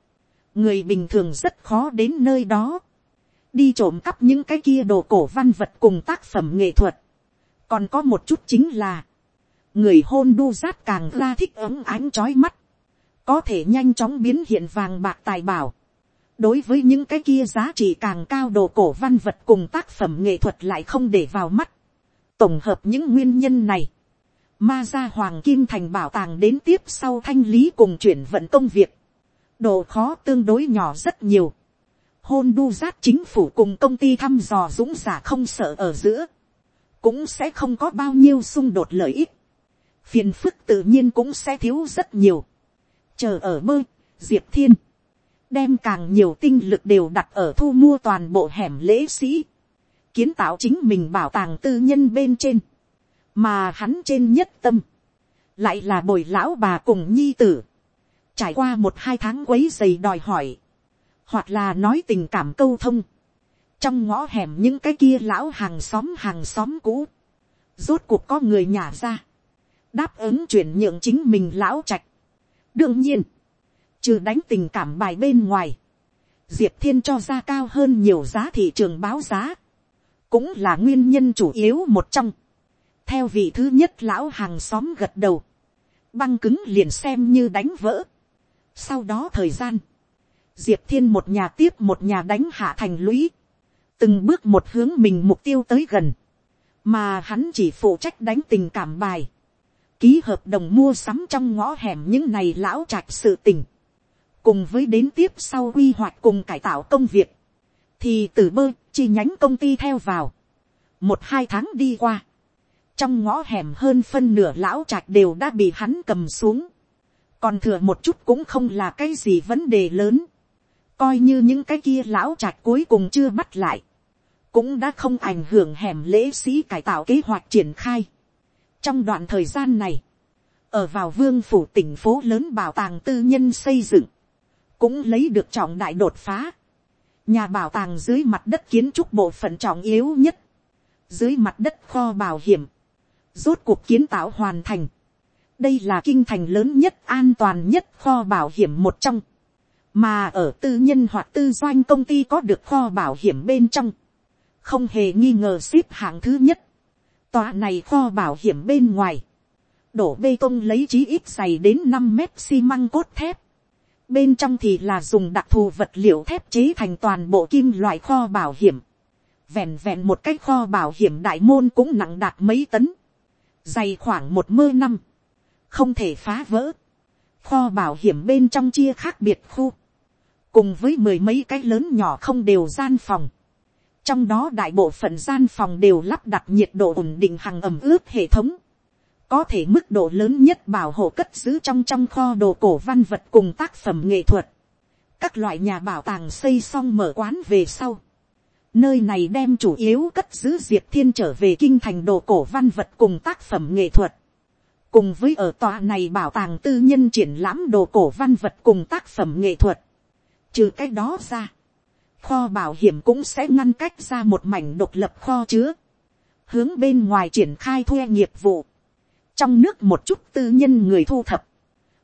người bình thường rất khó đến nơi đó, đi trộm cắp những cái kia đồ cổ văn vật cùng tác phẩm nghệ thuật, còn có một chút chính là, người hôn đu rát càng ra thích ấm ánh trói mắt, có thể nhanh chóng biến hiện vàng bạc tài bảo. đối với những cái kia giá trị càng cao đồ cổ văn vật cùng tác phẩm nghệ thuật lại không để vào mắt. tổng hợp những nguyên nhân này, ma gia hoàng kim thành bảo tàng đến tiếp sau thanh lý cùng chuyển vận công việc, độ khó tương đối nhỏ rất nhiều. hôn đu giác chính phủ cùng công ty thăm dò dũng giả không sợ ở giữa, cũng sẽ không có bao nhiêu xung đột lợi ích, phiền phức tự nhiên cũng sẽ thiếu rất nhiều. chờ ở mơ, diệp thiên, đem càng nhiều tinh lực đều đặt ở thu mua toàn bộ hẻm lễ sĩ, kiến tạo chính mình bảo tàng tư nhân bên trên, mà hắn trên nhất tâm, lại là bồi lão bà cùng nhi tử, trải qua một hai tháng quấy dày đòi hỏi, hoặc là nói tình cảm câu thông, trong ngõ hẻm những cái kia lão hàng xóm hàng xóm cũ, rốt cuộc có người nhà ra, đáp ứng chuyển nhượng chính mình lão trạch. đương nhiên, trừ đánh tình cảm bài bên ngoài, diệp thiên cho ra cao hơn nhiều giá thị trường báo giá, cũng là nguyên nhân chủ yếu một trong. theo vị thứ nhất lão hàng xóm gật đầu, băng cứng liền xem như đánh vỡ. sau đó thời gian, diệp thiên một nhà tiếp một nhà đánh hạ thành lũy, từng bước một hướng mình mục tiêu tới gần, mà hắn chỉ phụ trách đánh tình cảm bài, ký hợp đồng mua sắm trong ngõ hẻm những này lão trạch sự tình, cùng với đến tiếp sau quy hoạch cùng cải tạo công việc, thì từ bơ chi nhánh công ty theo vào, một hai tháng đi qua, trong ngõ hẻm hơn phân nửa lão trạch đều đã bị hắn cầm xuống, còn thừa một chút cũng không là cái gì vấn đề lớn, coi như những cái kia lão trạch cuối cùng chưa bắt lại, cũng đã không ảnh hưởng hẻm lễ sĩ cải tạo kế hoạch triển khai. trong đoạn thời gian này, ở vào vương phủ tỉnh phố lớn bảo tàng tư nhân xây dựng, cũng lấy được trọng đại đột phá. nhà bảo tàng dưới mặt đất kiến trúc bộ phận trọng yếu nhất, dưới mặt đất kho bảo hiểm, rốt cuộc kiến tạo hoàn thành. đây là kinh thành lớn nhất an toàn nhất kho bảo hiểm một trong, mà ở tư nhân hoặc tư doanh công ty có được kho bảo hiểm bên trong, không hề nghi ngờ xếp hạng thứ nhất. Tòa này kho bảo hiểm bên ngoài, đổ bê tông lấy chí ít dày đến năm mét xi măng cốt thép. Bên trong thì là dùng đặc thù vật liệu thép chế thành toàn bộ kim loại kho bảo hiểm. Vẹn vẹn một cái kho bảo hiểm đại môn cũng nặng đạt mấy tấn. Dày khoảng một mươi năm. Không thể phá vỡ. Kho bảo hiểm bên trong chia khác biệt khu. Cùng với mười mấy cái lớn nhỏ không đều gian phòng. Trong đó đại bộ phận gian phòng đều lắp đặt nhiệt độ ổn định hàng ẩm ướt hệ thống, có thể mức độ lớn nhất bảo hộ cất giữ trong trong kho đồ cổ văn vật cùng tác phẩm nghệ thuật, các loại nhà bảo tàng xây xong mở quán về sau, nơi này đem chủ yếu cất giữ diệp thiên trở về kinh thành đồ cổ văn vật cùng tác phẩm nghệ thuật, cùng với ở tòa này bảo tàng tư nhân triển lãm đồ cổ văn vật cùng tác phẩm nghệ thuật, trừ cái đó ra, kho bảo hiểm cũng sẽ ngăn cách ra một mảnh độc lập kho chứa, hướng bên ngoài triển khai thuê nghiệp vụ, trong nước một chút tư nhân người thu thập,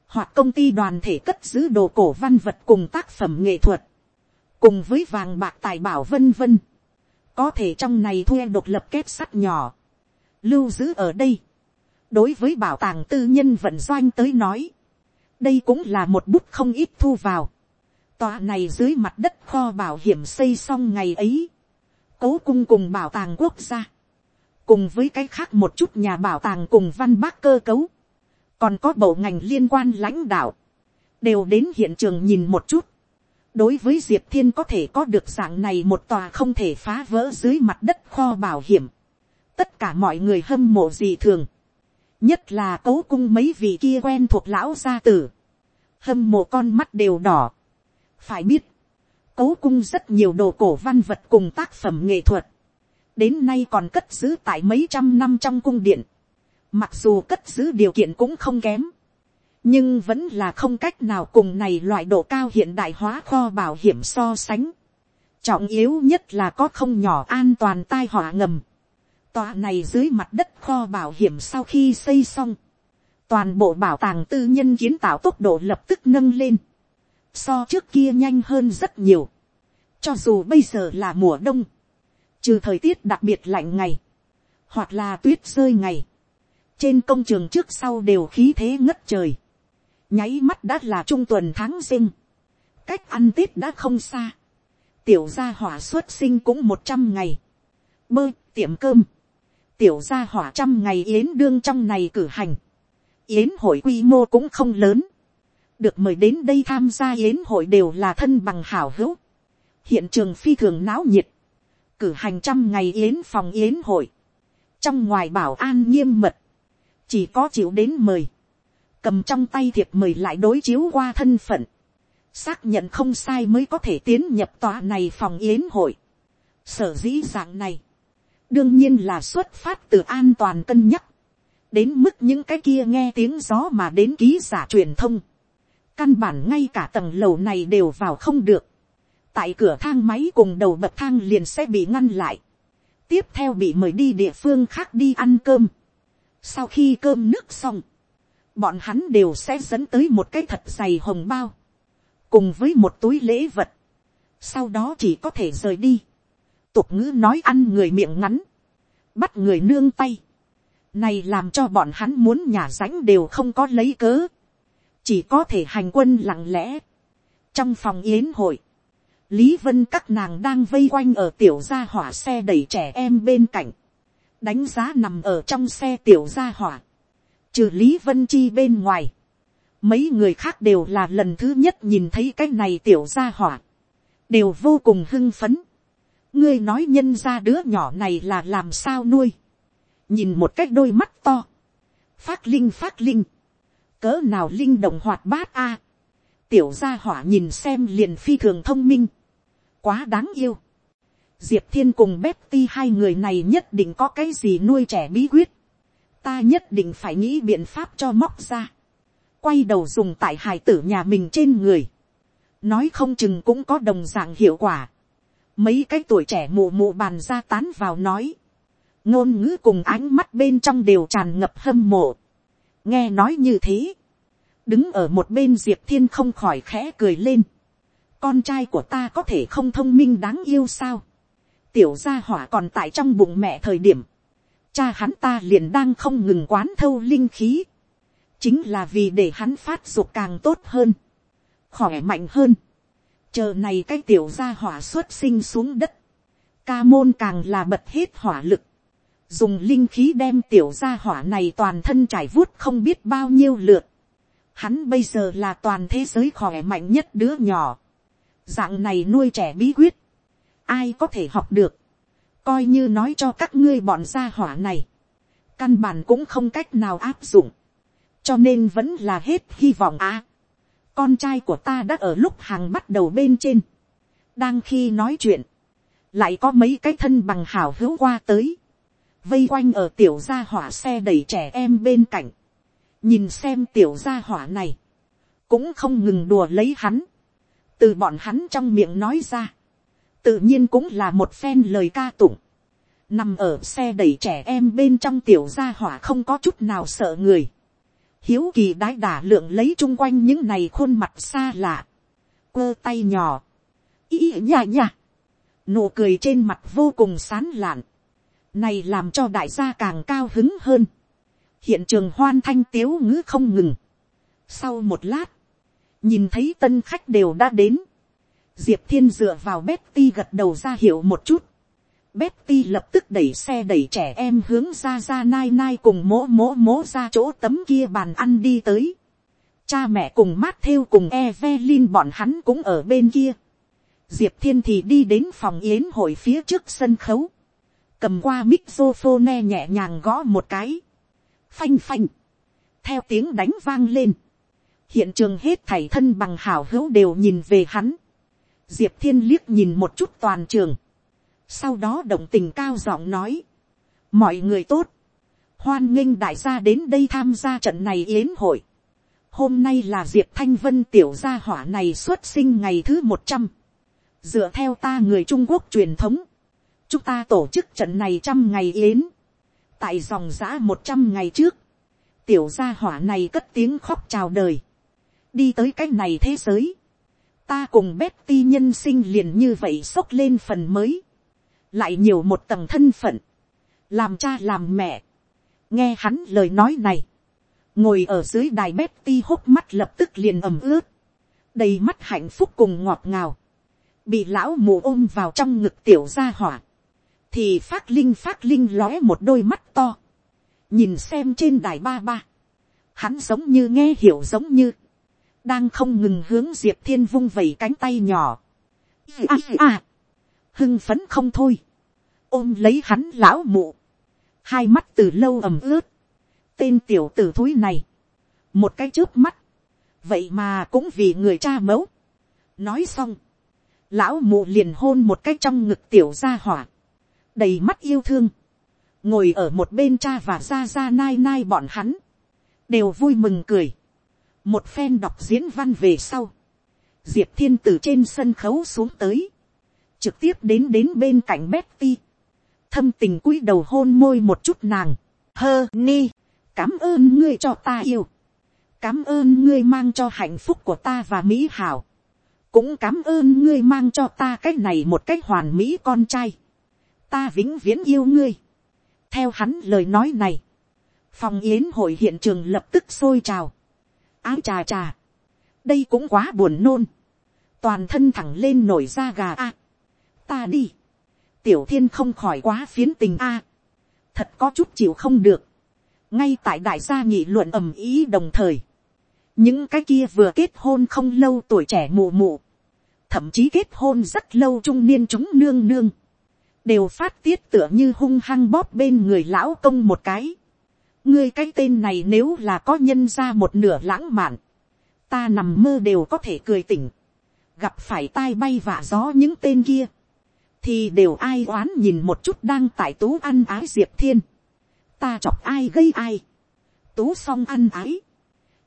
hoặc công ty đoàn thể cất giữ đồ cổ văn vật cùng tác phẩm nghệ thuật, cùng với vàng bạc tài bảo vân vân, có thể trong này thuê độc lập kép sắt nhỏ, lưu giữ ở đây, đối với bảo tàng tư nhân vận doanh tới nói, đây cũng là một bút không ít thu vào, Tòa này dưới mặt đất kho bảo hiểm xây xong ngày ấy. Cố cung cùng bảo tàng quốc gia. Cùng với cái khác một chút nhà bảo tàng cùng văn bác cơ cấu. Còn có bộ ngành liên quan lãnh đạo. Đều đến hiện trường nhìn một chút. Đối với Diệp Thiên có thể có được dạng này một tòa không thể phá vỡ dưới mặt đất kho bảo hiểm. Tất cả mọi người hâm mộ gì thường. Nhất là cố cung mấy vị kia quen thuộc lão gia tử. Hâm mộ con mắt đều đỏ phải biết, cố cung rất nhiều đồ cổ văn vật cùng tác phẩm nghệ thuật. Đến nay còn cất giữ tại mấy trăm năm trong cung điện. Mặc dù cất giữ điều kiện cũng không kém. Nhưng vẫn là không cách nào cùng này loại độ cao hiện đại hóa kho bảo hiểm so sánh. Trọng yếu nhất là có không nhỏ an toàn tai họa ngầm. Tòa này dưới mặt đất kho bảo hiểm sau khi xây xong. Toàn bộ bảo tàng tư nhân kiến tạo tốc độ lập tức nâng lên so trước kia nhanh hơn rất nhiều. cho dù bây giờ là mùa đông, trừ thời tiết đặc biệt lạnh ngày, hoặc là tuyết rơi ngày, trên công trường trước sau đều khí thế ngất trời. nháy mắt đã là trung tuần tháng sinh, cách ăn tết đã không xa, tiểu gia hỏa xuất sinh cũng một trăm ngày, bơ tiệm cơm, tiểu gia hỏa trăm ngày yến đương trong này cử hành, yến hội quy mô cũng không lớn, được mời đến đây tham gia yến hội đều là thân bằng hảo hữu, hiện trường phi thường náo nhiệt, cử hành trăm ngày yến phòng yến hội, trong ngoài bảo an nghiêm mật, chỉ có chịu đến mời, cầm trong tay thiệp mời lại đối chiếu qua thân phận, xác nhận không sai mới có thể tiến nhập tòa này phòng yến hội. Sở dĩ dạng này, đương nhiên là xuất phát từ an toàn cân nhắc, đến mức những cái kia nghe tiếng gió mà đến ký giả truyền thông, căn bản ngay cả tầng lầu này đều vào không được, tại cửa thang máy cùng đầu bậc thang liền sẽ bị ngăn lại, tiếp theo bị mời đi địa phương khác đi ăn cơm, sau khi cơm nước xong, bọn hắn đều sẽ dẫn tới một cái thật dày hồng bao, cùng với một túi lễ vật, sau đó chỉ có thể rời đi, tục ngữ nói ăn người miệng ngắn, bắt người nương tay, này làm cho bọn hắn muốn nhà rãnh đều không có lấy cớ, chỉ có thể hành quân lặng lẽ. trong phòng yến hội, lý vân các nàng đang vây quanh ở tiểu gia hỏa xe đẩy trẻ em bên cạnh, đánh giá nằm ở trong xe tiểu gia hỏa, trừ lý vân chi bên ngoài, mấy người khác đều là lần thứ nhất nhìn thấy cái này tiểu gia hỏa, đều vô cùng hưng phấn. ngươi nói nhân ra đứa nhỏ này là làm sao nuôi, nhìn một cách đôi mắt to, phát linh phát linh, cỡ nào linh động hoạt bát a, tiểu gia hỏa nhìn xem liền phi thường thông minh, quá đáng yêu. Diệp thiên cùng Betty hai người này nhất định có cái gì nuôi trẻ bí quyết, ta nhất định phải nghĩ biện pháp cho móc ra, quay đầu dùng tại hài tử nhà mình trên người, nói không chừng cũng có đồng dạng hiệu quả. Mấy cái tuổi trẻ mù mụ bàn ra tán vào nói, ngôn ngữ cùng ánh mắt bên trong đều tràn ngập hâm mộ nghe nói như thế, đứng ở một bên diệp thiên không khỏi khẽ cười lên. con trai của ta có thể không thông minh đáng yêu sao. tiểu gia hỏa còn tại trong bụng mẹ thời điểm, cha hắn ta liền đang không ngừng quán thâu linh khí, chính là vì để hắn phát dục càng tốt hơn, khỏe mạnh hơn, chờ này cái tiểu gia hỏa xuất sinh xuống đất, ca môn càng là bật hết hỏa lực, dùng linh khí đem tiểu gia hỏa này toàn thân trải vuốt không biết bao nhiêu lượt, hắn bây giờ là toàn thế giới khỏe mạnh nhất đứa nhỏ, dạng này nuôi trẻ bí quyết, ai có thể học được, coi như nói cho các ngươi bọn gia hỏa này, căn bản cũng không cách nào áp dụng, cho nên vẫn là hết hy vọng à. con trai của ta đã ở lúc hàng bắt đầu bên trên, đang khi nói chuyện, lại có mấy cái thân bằng hào hữu qua tới, vây quanh ở tiểu gia hỏa xe đẩy trẻ em bên cạnh, nhìn xem tiểu gia hỏa này, cũng không ngừng đùa lấy hắn, từ bọn hắn trong miệng nói ra, tự nhiên cũng là một phen lời ca tụng, nằm ở xe đẩy trẻ em bên trong tiểu gia hỏa không có chút nào sợ người, hiếu kỳ đái đả lượng lấy chung quanh những này khuôn mặt xa lạ, quơ tay nhỏ, ý nhà nhà, nụ cười trên mặt vô cùng sán lạn, này làm cho đại gia càng cao hứng hơn, hiện trường hoan thanh tiếu ngữ không ngừng. sau một lát, nhìn thấy tân khách đều đã đến, diệp thiên dựa vào Betty gật đầu ra hiệu một chút, Betty lập tức đẩy xe đẩy trẻ em hướng ra ra nai nai cùng mỗ mỗ mỗ ra chỗ tấm kia bàn ăn đi tới. Cha mẹ cùng mát theo cùng Evelyn bọn hắn cũng ở bên kia. Diệp Thiên thì đi đến phòng yến hội phía trước sân khấu. Cầm qua mixophone nhẹ nhàng gõ một cái. Phanh phanh. Theo tiếng đánh vang lên. Hiện trường hết thảy thân bằng hảo hữu đều nhìn về hắn. Diệp Thiên liếc nhìn một chút toàn trường sau đó động tình cao giọng nói, mọi người tốt, hoan nghênh đại gia đến đây tham gia trận này yến hội. hôm nay là diệp thanh vân tiểu gia hỏa này xuất sinh ngày thứ một trăm, dựa theo ta người trung quốc truyền thống, chúng ta tổ chức trận này trăm ngày yến, tại dòng giã một trăm ngày trước, tiểu gia hỏa này cất tiếng khóc chào đời, đi tới cái này thế giới, ta cùng Betty nhân sinh liền như vậy xốc lên phần mới. Lại nhiều một tầng thân phận, làm cha làm mẹ, nghe hắn lời nói này, ngồi ở dưới đài Betty hốc mắt lập tức liền ẩm ướt, đầy mắt hạnh phúc cùng ngọt ngào, bị lão mù ôm vào trong ngực tiểu gia hỏa, thì phát linh phát linh lóe một đôi mắt to, nhìn xem trên đài ba ba, hắn giống như nghe hiểu giống như, đang không ngừng hướng diệp thiên vung vẩy cánh tay nhỏ, à, à, hưng phấn không thôi, ôm lấy hắn lão mụ, hai mắt từ lâu ẩm ướt, tên tiểu tử thúi này, một cái trước mắt, vậy mà cũng vì người cha mẫu. nói xong, lão mụ liền hôn một cái trong ngực tiểu ra hỏa, đầy mắt yêu thương, ngồi ở một bên cha và ra ra nai nai bọn hắn, đều vui mừng cười, một phen đọc diễn văn về sau, diệp thiên từ trên sân khấu xuống tới, trực tiếp đến đến bên cạnh Betty, thâm tình cúi đầu hôn môi một chút nàng, hơ ni, cảm ơn ngươi cho ta yêu, cảm ơn ngươi mang cho hạnh phúc của ta và mỹ hảo, cũng cảm ơn ngươi mang cho ta cái này một cách hoàn mỹ con trai, ta vĩnh viễn yêu ngươi. theo hắn lời nói này, phòng yến hội hiện trường lập tức sôi trào, áo trà trà, đây cũng quá buồn nôn, toàn thân thẳng lên nổi da gà a, ta đi, tiểu thiên không khỏi quá phiến tình a, thật có chút chịu không được, ngay tại đại gia nghị luận ầm ý đồng thời, những cái kia vừa kết hôn không lâu tuổi trẻ mù mù, thậm chí kết hôn rất lâu trung niên chúng nương nương, đều phát tiết tựa như hung hăng bóp bên người lão công một cái. ngươi cái tên này nếu là có nhân ra một nửa lãng mạn, ta nằm mơ đều có thể cười tỉnh, gặp phải tai bay vạ gió những tên kia, thì đều ai oán nhìn một chút đang tại tú ăn ái diệp thiên, ta chọc ai gây ai, tú xong ăn ái,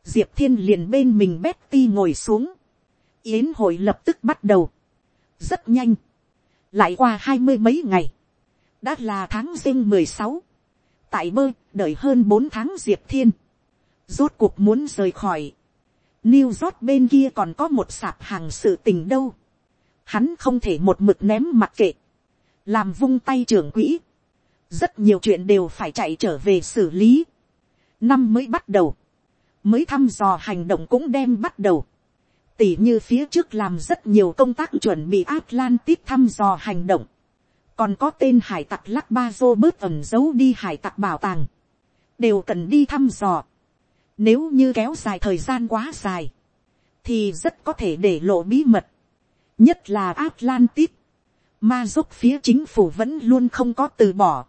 diệp thiên liền bên mình bét ti ngồi xuống, yến hội lập tức bắt đầu, rất nhanh, lại qua hai mươi mấy ngày, đã là tháng riêng mười sáu, tại bơ đợi hơn bốn tháng diệp thiên, rốt cuộc muốn rời khỏi, New York bên kia còn có một sạp hàng sự tình đâu, hắn không thể một mực ném mặc kệ, làm vung tay trưởng quỹ, rất nhiều chuyện đều phải chạy trở về xử lý. Năm mới bắt đầu, mới thăm dò hành động cũng đem bắt đầu. Tỉ như phía trước làm rất nhiều công tác chuẩn bị Atlantis thăm dò hành động. Còn có tên hải tặc lắc ba dô bớt ẩn giấu đi hải tặc bảo tàng. Đều cần đi thăm dò. Nếu như kéo dài thời gian quá dài. Thì rất có thể để lộ bí mật. Nhất là Atlantis. Ma giúp phía chính phủ vẫn luôn không có từ bỏ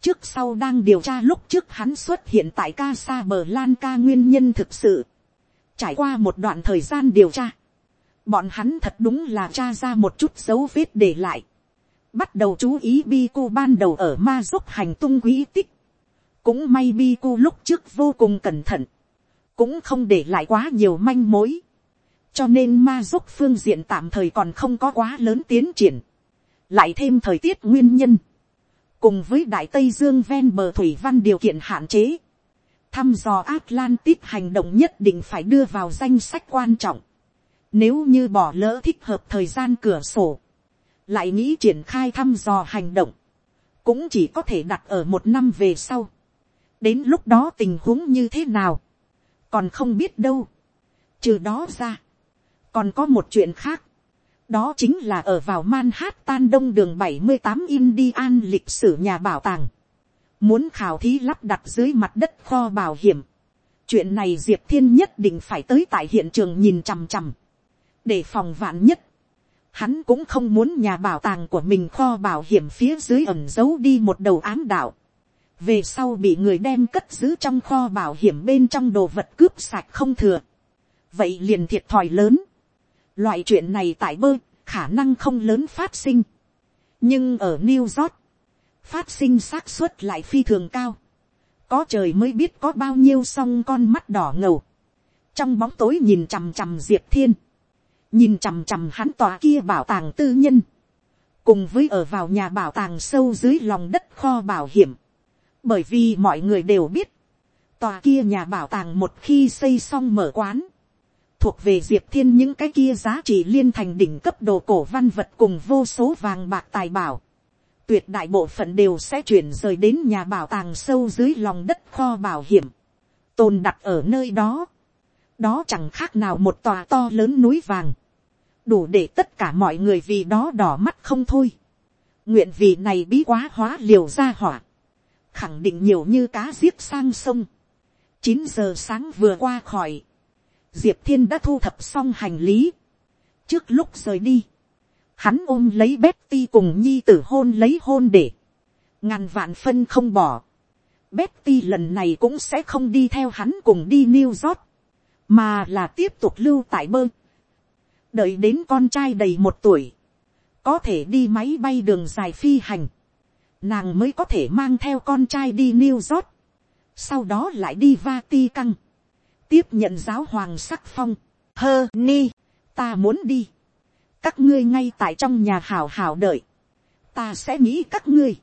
trước sau đang điều tra lúc trước hắn xuất hiện tại ca sa bờ lan ca nguyên nhân thực sự trải qua một đoạn thời gian điều tra, bọn hắn thật đúng là tra ra một chút dấu vết để lại. bắt đầu chú ý bi cô ban đầu ở ma giúp hành tung quỹ tích. cũng may bi cô lúc trước vô cùng cẩn thận, cũng không để lại quá nhiều manh mối. cho nên ma giúp phương diện tạm thời còn không có quá lớn tiến triển. lại thêm thời tiết nguyên nhân cùng với đại tây dương ven bờ thủy văn điều kiện hạn chế, thăm dò Atlantis hành động nhất định phải đưa vào danh sách quan trọng. Nếu như bỏ lỡ thích hợp thời gian cửa sổ, lại nghĩ triển khai thăm dò hành động, cũng chỉ có thể đặt ở một năm về sau. đến lúc đó tình huống như thế nào, còn không biết đâu. trừ đó ra, còn có một chuyện khác, đó chính là ở vào Manhattan đông đường 78 Indian lịch sử nhà bảo tàng. Muốn khảo thí lắp đặt dưới mặt đất kho bảo hiểm. Chuyện này Diệp Thiên nhất định phải tới tại hiện trường nhìn chằm chằm. Để phòng vạn nhất. Hắn cũng không muốn nhà bảo tàng của mình kho bảo hiểm phía dưới ẩn giấu đi một đầu ám đạo. Về sau bị người đem cất giữ trong kho bảo hiểm bên trong đồ vật cướp sạch không thừa. Vậy liền thiệt thòi lớn Loại chuyện này tại bơ, khả năng không lớn phát sinh. Nhưng ở New York, phát sinh xác suất lại phi thường cao. Có trời mới biết có bao nhiêu song con mắt đỏ ngầu. Trong bóng tối nhìn chằm chằm Diệp Thiên. Nhìn chằm chằm hắn tòa kia bảo tàng tư nhân. Cùng với ở vào nhà bảo tàng sâu dưới lòng đất kho bảo hiểm. Bởi vì mọi người đều biết. Tòa kia nhà bảo tàng một khi xây xong mở quán, thuộc về diệp thiên những cái kia giá trị liên thành đỉnh cấp đồ cổ văn vật cùng vô số vàng bạc tài bảo tuyệt đại bộ phận đều sẽ chuyển rời đến nhà bảo tàng sâu dưới lòng đất kho bảo hiểm. tồn đặt ở nơi đó, đó chẳng khác nào một tòa to lớn núi vàng, đủ để tất cả mọi người vì đó đỏ mắt không thôi. nguyện vì này bí quá hóa liều ra hỏa, khẳng định nhiều như cá giết sang sông. chín giờ sáng vừa qua khỏi, diệp thiên đã thu thập xong hành lý. trước lúc rời đi, hắn ôm lấy Betty cùng nhi tử hôn lấy hôn để, ngàn vạn phân không bỏ. Betty lần này cũng sẽ không đi theo hắn cùng đi New York, mà là tiếp tục lưu tại bơ. đợi đến con trai đầy một tuổi, có thể đi máy bay đường dài phi hành, nàng mới có thể mang theo con trai đi New York, sau đó lại đi Vatican, tiếp nhận giáo hoàng sắc phong, hơ ni, ta muốn đi, các ngươi ngay tại trong nhà hào hào đợi, ta sẽ nghĩ các ngươi,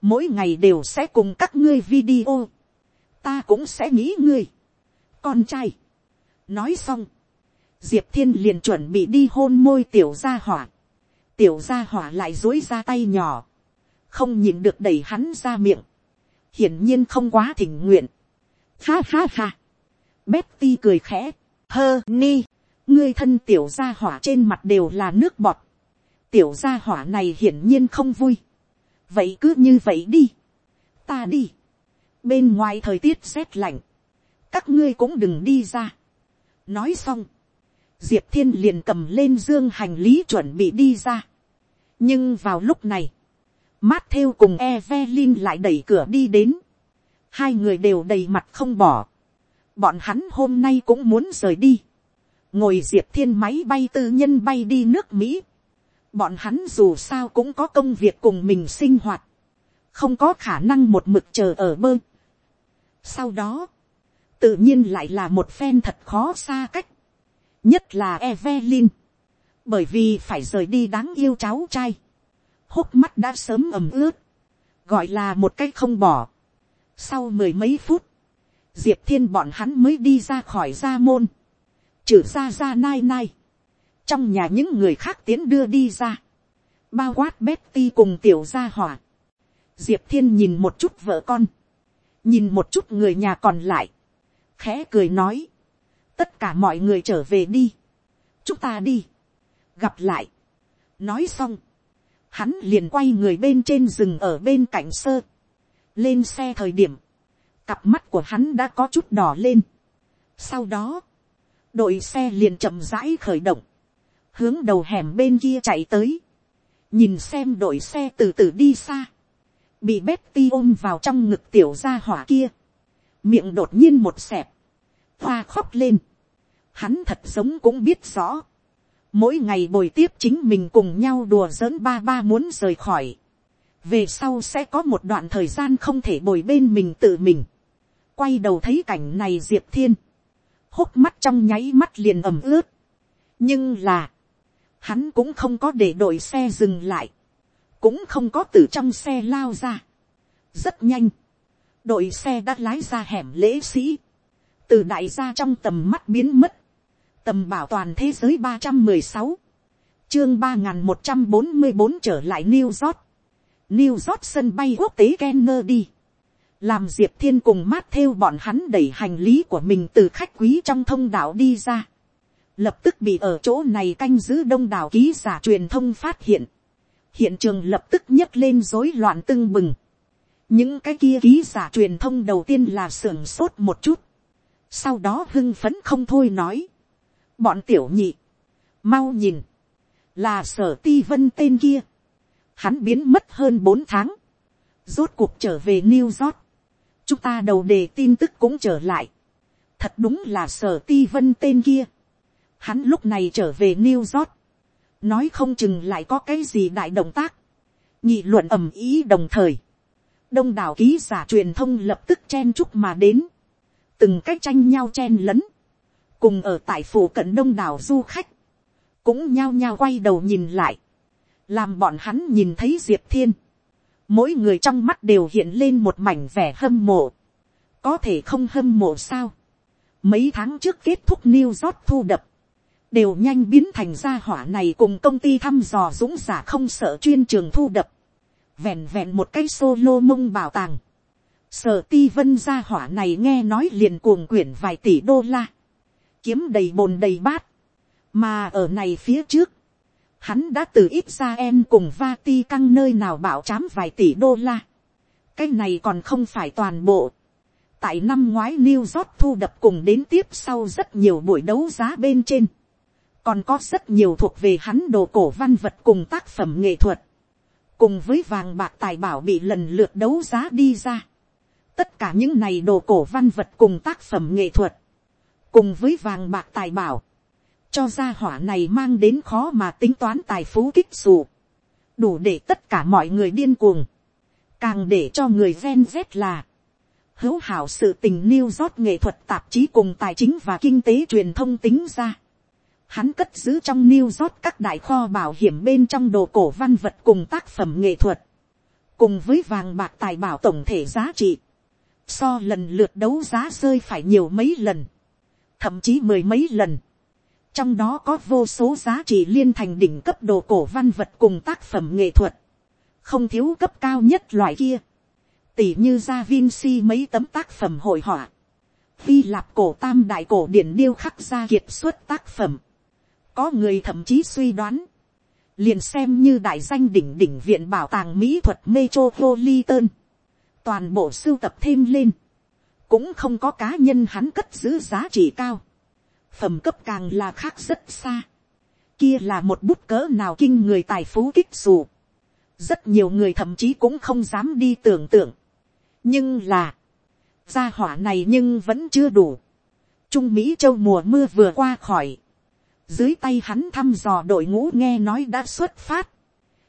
mỗi ngày đều sẽ cùng các ngươi video, ta cũng sẽ nghĩ ngươi, con trai, nói xong, diệp thiên liền chuẩn bị đi hôn môi tiểu gia hỏa, tiểu gia hỏa lại dối ra tay nhỏ, không nhìn được đẩy hắn ra miệng, hiển nhiên không quá thỉnh nguyện. Ha ha ha, Betty cười khẽ, hơ ni, ngươi thân tiểu gia hỏa trên mặt đều là nước bọt, tiểu gia hỏa này hiển nhiên không vui, vậy cứ như vậy đi, ta đi, bên ngoài thời tiết rét lạnh, các ngươi cũng đừng đi ra. nói xong, diệp thiên liền cầm lên dương hành lý chuẩn bị đi ra. nhưng vào lúc này, mát theo cùng Evelyn lại đẩy cửa đi đến. hai người đều đầy mặt không bỏ. bọn hắn hôm nay cũng muốn rời đi ngồi diệp thiên máy bay tư nhân bay đi nước mỹ. bọn hắn dù sao cũng có công việc cùng mình sinh hoạt. không có khả năng một mực chờ ở bơ. sau đó, tự nhiên lại là một phen thật khó xa cách. nhất là Evelyn. bởi vì phải rời đi đáng yêu cháu trai hốc mắt đã sớm ẩm ướt, gọi là một cái không bỏ. Sau mười mấy phút, diệp thiên bọn hắn mới đi ra khỏi gia môn, trừ ra ra nai nai, trong nhà những người khác tiến đưa đi ra, bao quát Betty cùng tiểu gia hỏa. Diệp thiên nhìn một chút vợ con, nhìn một chút người nhà còn lại, khẽ cười nói, tất cả mọi người trở về đi, chúng ta đi, gặp lại, nói xong, hắn liền quay người bên trên rừng ở bên cạnh sơ. lên xe thời điểm, cặp mắt của hắn đã có chút đỏ lên. sau đó, đội xe liền chậm rãi khởi động, hướng đầu hẻm bên kia chạy tới, nhìn xem đội xe từ từ đi xa, bị Betty ôm vào trong ngực tiểu gia hỏa kia, miệng đột nhiên một xẹp, hoa khóc lên, hắn thật giống cũng biết rõ, mỗi ngày bồi tiếp chính mình cùng nhau đùa giỡn ba ba muốn rời khỏi. về sau sẽ có một đoạn thời gian không thể bồi bên mình tự mình. quay đầu thấy cảnh này diệp thiên hốc mắt trong nháy mắt liền ẩm ướt. nhưng là, hắn cũng không có để đội xe dừng lại. cũng không có từ trong xe lao ra. rất nhanh. đội xe đã lái ra hẻm lễ sĩ. từ đại gia trong tầm mắt biến mất tầm bảo toàn thế giới ba trăm mười sáu, chương ba n g h n một trăm bốn mươi bốn trở lại New York, New York sân bay quốc tế Kennedy, làm diệp thiên cùng mát theo bọn hắn đẩy hành lý của mình từ khách quý trong thông đạo đi ra, lập tức bị ở chỗ này canh giữ đông đảo ký giả truyền thông phát hiện, hiện trường lập tức nhấc lên rối loạn tưng bừng, những cái kia ký giả truyền thông đầu tiên là sưởng sốt một chút, sau đó hưng phấn không thôi nói, bọn tiểu nhị, mau nhìn, là sở ti vân tên kia, hắn biến mất hơn bốn tháng, rốt cuộc trở về New York, chúng ta đầu đề tin tức cũng trở lại, thật đúng là sở ti vân tên kia, hắn lúc này trở về New York, nói không chừng lại có cái gì đại động tác, nhị luận ầm ý đồng thời, đông đảo ký giả truyền thông lập tức chen chúc mà đến, từng cách tranh nhau chen lấn, cùng ở tại phủ cận đông đảo du khách, cũng nhao nhao quay đầu nhìn lại, làm bọn hắn nhìn thấy diệp thiên, mỗi người trong mắt đều hiện lên một mảnh vẻ hâm mộ, có thể không hâm mộ sao, mấy tháng trước kết thúc New York thu đập, đều nhanh biến thành gia hỏa này cùng công ty thăm dò dũng giả không sợ chuyên trường thu đập, vẹn vẹn một cái solo mông bảo tàng, Sở ti vân gia hỏa này nghe nói liền cuồng quyển vài tỷ đô la. Kiếm đầy bồn đầy bát. Mà ở này phía trước. Hắn đã từ ít ra em cùng va ti căng nơi nào bảo chám vài tỷ đô la. Cái này còn không phải toàn bộ. Tại năm ngoái New York thu đập cùng đến tiếp sau rất nhiều buổi đấu giá bên trên. Còn có rất nhiều thuộc về hắn đồ cổ văn vật cùng tác phẩm nghệ thuật. Cùng với vàng bạc tài bảo bị lần lượt đấu giá đi ra tất cả những này đồ cổ văn vật cùng tác phẩm nghệ thuật, cùng với vàng bạc tài bảo, cho gia hỏa này mang đến khó mà tính toán tài phú kích dù, đủ để tất cả mọi người điên cuồng, càng để cho người ven rét là, hữu hảo sự tình New York nghệ thuật tạp chí cùng tài chính và kinh tế truyền thông tính ra. Hắn cất giữ trong New York các đại kho bảo hiểm bên trong đồ cổ văn vật cùng tác phẩm nghệ thuật. Cùng với vàng bạc tài bảo tổng thể giá trị so lần lượt đấu giá rơi phải nhiều mấy lần, thậm chí mười mấy lần trong đó có vô số giá trị liên thành đỉnh cấp đồ cổ văn vật cùng tác phẩm nghệ thuật, không thiếu cấp cao nhất loại kia, tỉ như ra Vinci mấy tấm tác phẩm hội họa, Hy Lạp cổ tam đại cổ điển điêu khắc ra kiệt xuất tác phẩm. Có người thậm chí suy đoán. Liền xem như đại danh đỉnh đỉnh viện bảo tàng mỹ thuật Metropolitan. Toàn bộ sưu tập thêm lên, cũng không có cá nhân hắn cất giữ giá trị cao, phẩm cấp càng là khác rất xa, kia là một bút cỡ nào kinh người tài phú kích dù. rất nhiều người thậm chí cũng không dám đi tưởng tượng, nhưng là, gia hỏa này nhưng vẫn chưa đủ, trung mỹ châu mùa mưa vừa qua khỏi, dưới tay hắn thăm dò đội ngũ nghe nói đã xuất phát,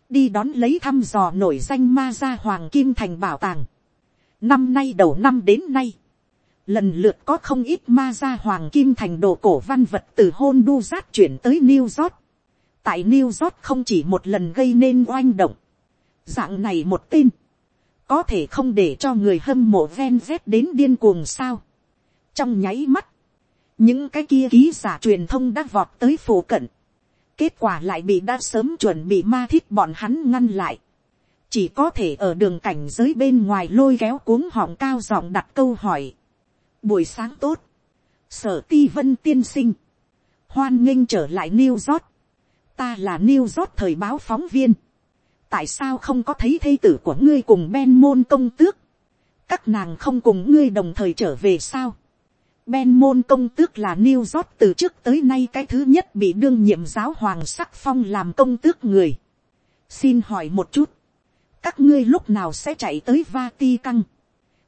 đi đón lấy thăm dò nổi danh ma gia hoàng kim thành bảo tàng. Năm nay đầu năm đến nay, lần lượt có không ít ma gia hoàng kim thành đồ cổ văn vật từ hôn đu giác chuyển tới New York. Tại New York không chỉ một lần gây nên oanh động. Dạng này một tên, có thể không để cho người hâm mộ ven vét đến điên cuồng sao. Trong nháy mắt, những cái kia ký giả truyền thông đã vọt tới phổ cận. Kết quả lại bị đã sớm chuẩn bị ma thiết bọn hắn ngăn lại chỉ có thể ở đường cảnh giới bên ngoài lôi kéo cuống họng cao giọng đặt câu hỏi buổi sáng tốt, sở ti vân tiên sinh, hoan nghênh trở lại New York, ta là New York thời báo phóng viên, tại sao không có thấy thây tử của ngươi cùng Ben môn công tước, các nàng không cùng ngươi đồng thời trở về sao. Ben môn công tước là New York từ trước tới nay cái thứ nhất bị đương nhiệm giáo hoàng sắc phong làm công tước người. xin hỏi một chút, các ngươi lúc nào sẽ chạy tới vatican? căng,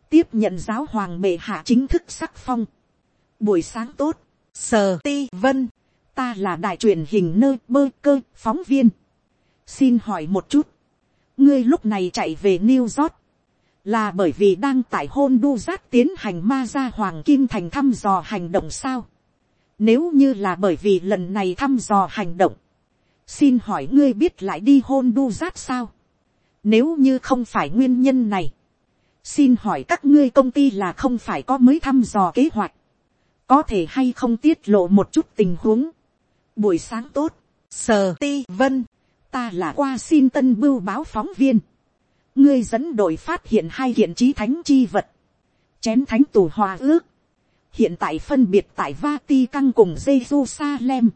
tiếp nhận giáo hoàng bệ hạ chính thức sắc phong. buổi sáng tốt, sờ ti vân, ta là đại truyền hình nơi bơ cơ phóng viên. xin hỏi một chút, ngươi lúc này chạy về New York, là bởi vì đang tại hôn đu giác tiến hành ma gia hoàng kim thành thăm dò hành động sao. Nếu như là bởi vì lần này thăm dò hành động, xin hỏi ngươi biết lại đi hôn đu giác sao. Nếu như không phải nguyên nhân này, xin hỏi các ngươi công ty là không phải có mới thăm dò kế hoạch, có thể hay không tiết lộ một chút tình huống. Buổi sáng tốt, sờ ti vân, ta là qua xin tân bưu báo phóng viên. ngươi dẫn đội phát hiện hai hiện trí thánh chi vật, chén thánh tù hòa ước, hiện tại phân biệt tại Vati căng cùng Jerusalem.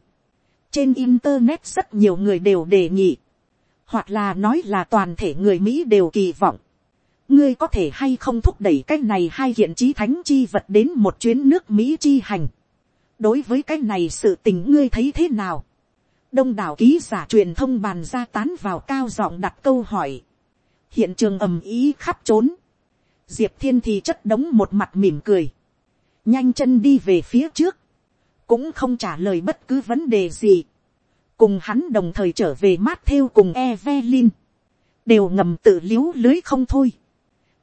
Trên Internet rất nhiều người đều đề nghị. Hoặc là nói là toàn thể người mỹ đều kỳ vọng, ngươi có thể hay không thúc đẩy cái này hai hiện trí thánh chi vật đến một chuyến nước mỹ chi hành. đối với cái này sự tình ngươi thấy thế nào. đông đảo ký giả truyền thông bàn ra tán vào cao giọng đặt câu hỏi. hiện trường ầm ý khắp trốn. diệp thiên thì chất đống một mặt mỉm cười. nhanh chân đi về phía trước. cũng không trả lời bất cứ vấn đề gì cùng hắn đồng thời trở về mát theo cùng Evelyn, đều ngầm tự l i ế u lưới không thôi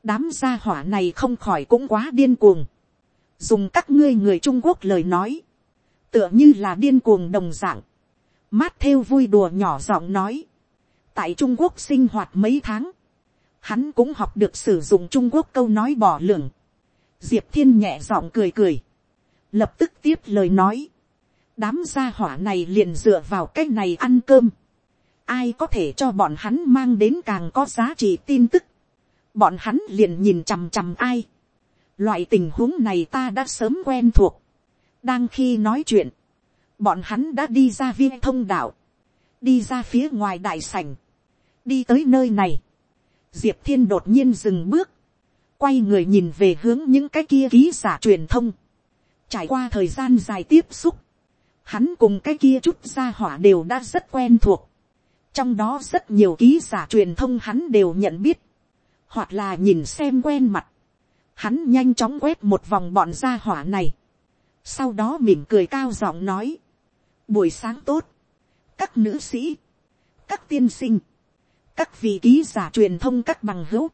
đám gia hỏa này không khỏi cũng quá điên cuồng. dùng các ngươi người trung quốc lời nói, tựa như là điên cuồng đồng dạng. mát theo vui đùa nhỏ giọng nói, tại trung quốc sinh hoạt mấy tháng, hắn cũng học được sử dụng trung quốc câu nói bỏ lửng. diệp thiên nhẹ giọng cười cười, lập tức tiếp lời nói, đám gia hỏa này liền dựa vào cái này ăn cơm. ai có thể cho bọn hắn mang đến càng có giá trị tin tức bọn hắn liền nhìn chằm chằm ai. loại tình huống này ta đã sớm quen thuộc. đang khi nói chuyện, bọn hắn đã đi ra viên thông đạo, đi ra phía ngoài đại sảnh, đi tới nơi này. diệp thiên đột nhiên dừng bước, quay người nhìn về hướng những cái kia ký giả truyền thông. trải qua thời gian dài tiếp xúc, hắn cùng cái kia chút gia hỏa đều đã rất quen thuộc. trong đó rất nhiều ký giả truyền thông hắn đều nhận biết, hoặc là nhìn xem quen mặt. hắn nhanh chóng quét một vòng bọn gia hỏa này. sau đó mỉm cười cao giọng nói, buổi sáng tốt, các nữ sĩ, các tiên sinh, các vị ký giả truyền thông các bằng hữu,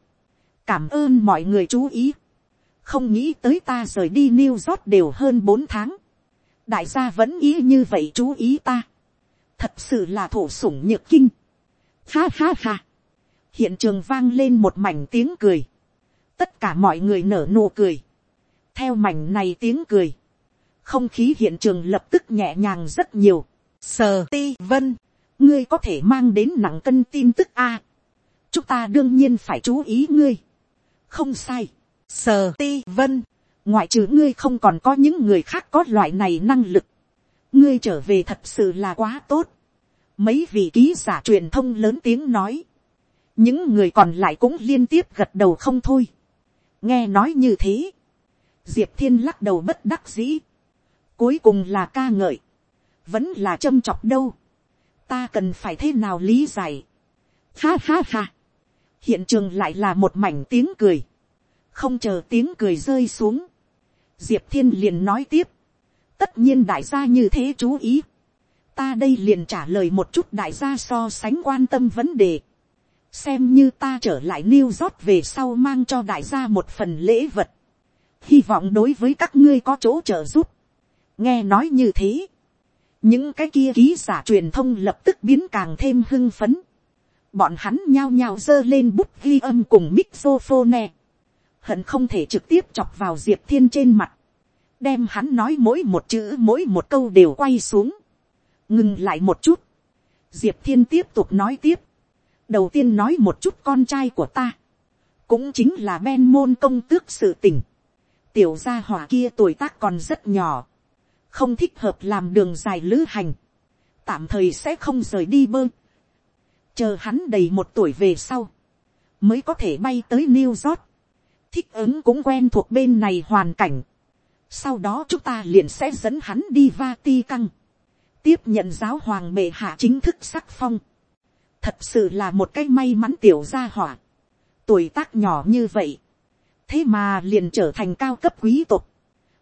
cảm ơn mọi người chú ý, không nghĩ tới ta rời đi New York đều hơn bốn tháng, đại gia vẫn ý như vậy chú ý ta, thật sự là thổ sủng nhược kinh, ha ha ha, hiện trường vang lên một mảnh tiếng cười, tất cả mọi người nở nụ cười, theo mảnh này tiếng cười, không khí hiện trường lập tức nhẹ nhàng rất nhiều, sờ ti vân, ngươi có thể mang đến nặng cân tin tức a, chúng ta đương nhiên phải chú ý ngươi, không sai, sờ ti vân, ngoại trừ ngươi không còn có những người khác có loại này năng lực, ngươi trở về thật sự là quá tốt, mấy vị ký giả truyền thông lớn tiếng nói, những người còn lại cũng liên tiếp gật đầu không thôi, nghe nói như thế, diệp thiên lắc đầu bất đắc dĩ, cuối cùng là ca ngợi, vẫn là châm chọc đâu, ta cần phải thế nào lý giải, ha ha ha, hiện trường lại là một mảnh tiếng cười, không chờ tiếng cười rơi xuống, diệp thiên liền nói tiếp, tất nhiên đại gia như thế chú ý, ta đây liền trả lời một chút đại gia so sánh quan tâm vấn đề, xem như ta trở lại New York về sau mang cho đại gia một phần lễ vật, hy vọng đối với các ngươi có chỗ trợ giúp, nghe nói như thế, những cái kia ký giả truyền thông lập tức biến càng thêm hưng phấn, bọn hắn nhao nhao giơ lên bút ghi âm cùng mixophone, hận không thể trực tiếp chọc vào diệp thiên trên mặt, đem hắn nói mỗi một chữ mỗi một câu đều quay xuống, ngừng lại một chút, diệp thiên tiếp tục nói tiếp, đầu tiên nói một chút con trai của ta, cũng chính là ben môn công tước sự tình, tiểu gia hỏa kia tuổi tác còn rất nhỏ, không thích hợp làm đường dài lữ hành, tạm thời sẽ không rời đi bơ, chờ hắn đầy một tuổi về sau, mới có thể bay tới New York, thích ứng cũng quen thuộc bên này hoàn cảnh, sau đó chúng ta liền sẽ dẫn hắn đi va ti căng, tiếp nhận giáo hoàng bệ hạ chính thức sắc phong, thật sự là một cái may mắn tiểu gia hỏa, tuổi tác nhỏ như vậy, thế mà liền trở thành cao cấp quý tộc,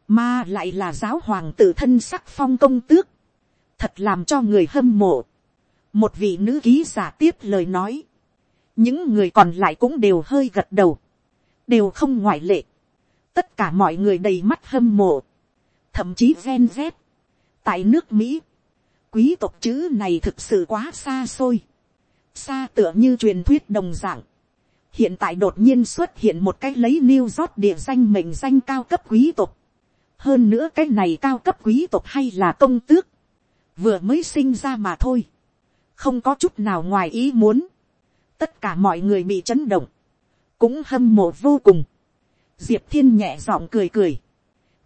mà lại là giáo hoàng tự thân sắc phong công tước, thật làm cho người hâm mộ. một vị nữ ký giả tiếp lời nói, những người còn lại cũng đều hơi gật đầu, đều không ngoại lệ, tất cả mọi người đầy mắt hâm mộ, thậm chí ven dép, tại nước mỹ, quý tộc chữ này thực sự quá xa xôi, xa tựa như truyền thuyết đồng dạng. hiện tại đột nhiên xuất hiện một cái lấy New York địa danh mệnh danh cao cấp quý tộc, hơn nữa cái này cao cấp quý tộc hay là công tước, vừa mới sinh ra mà thôi, không có chút nào ngoài ý muốn, tất cả mọi người bị chấn động, cũng hâm mộ vô cùng, diệp thiên nhẹ giọng cười cười,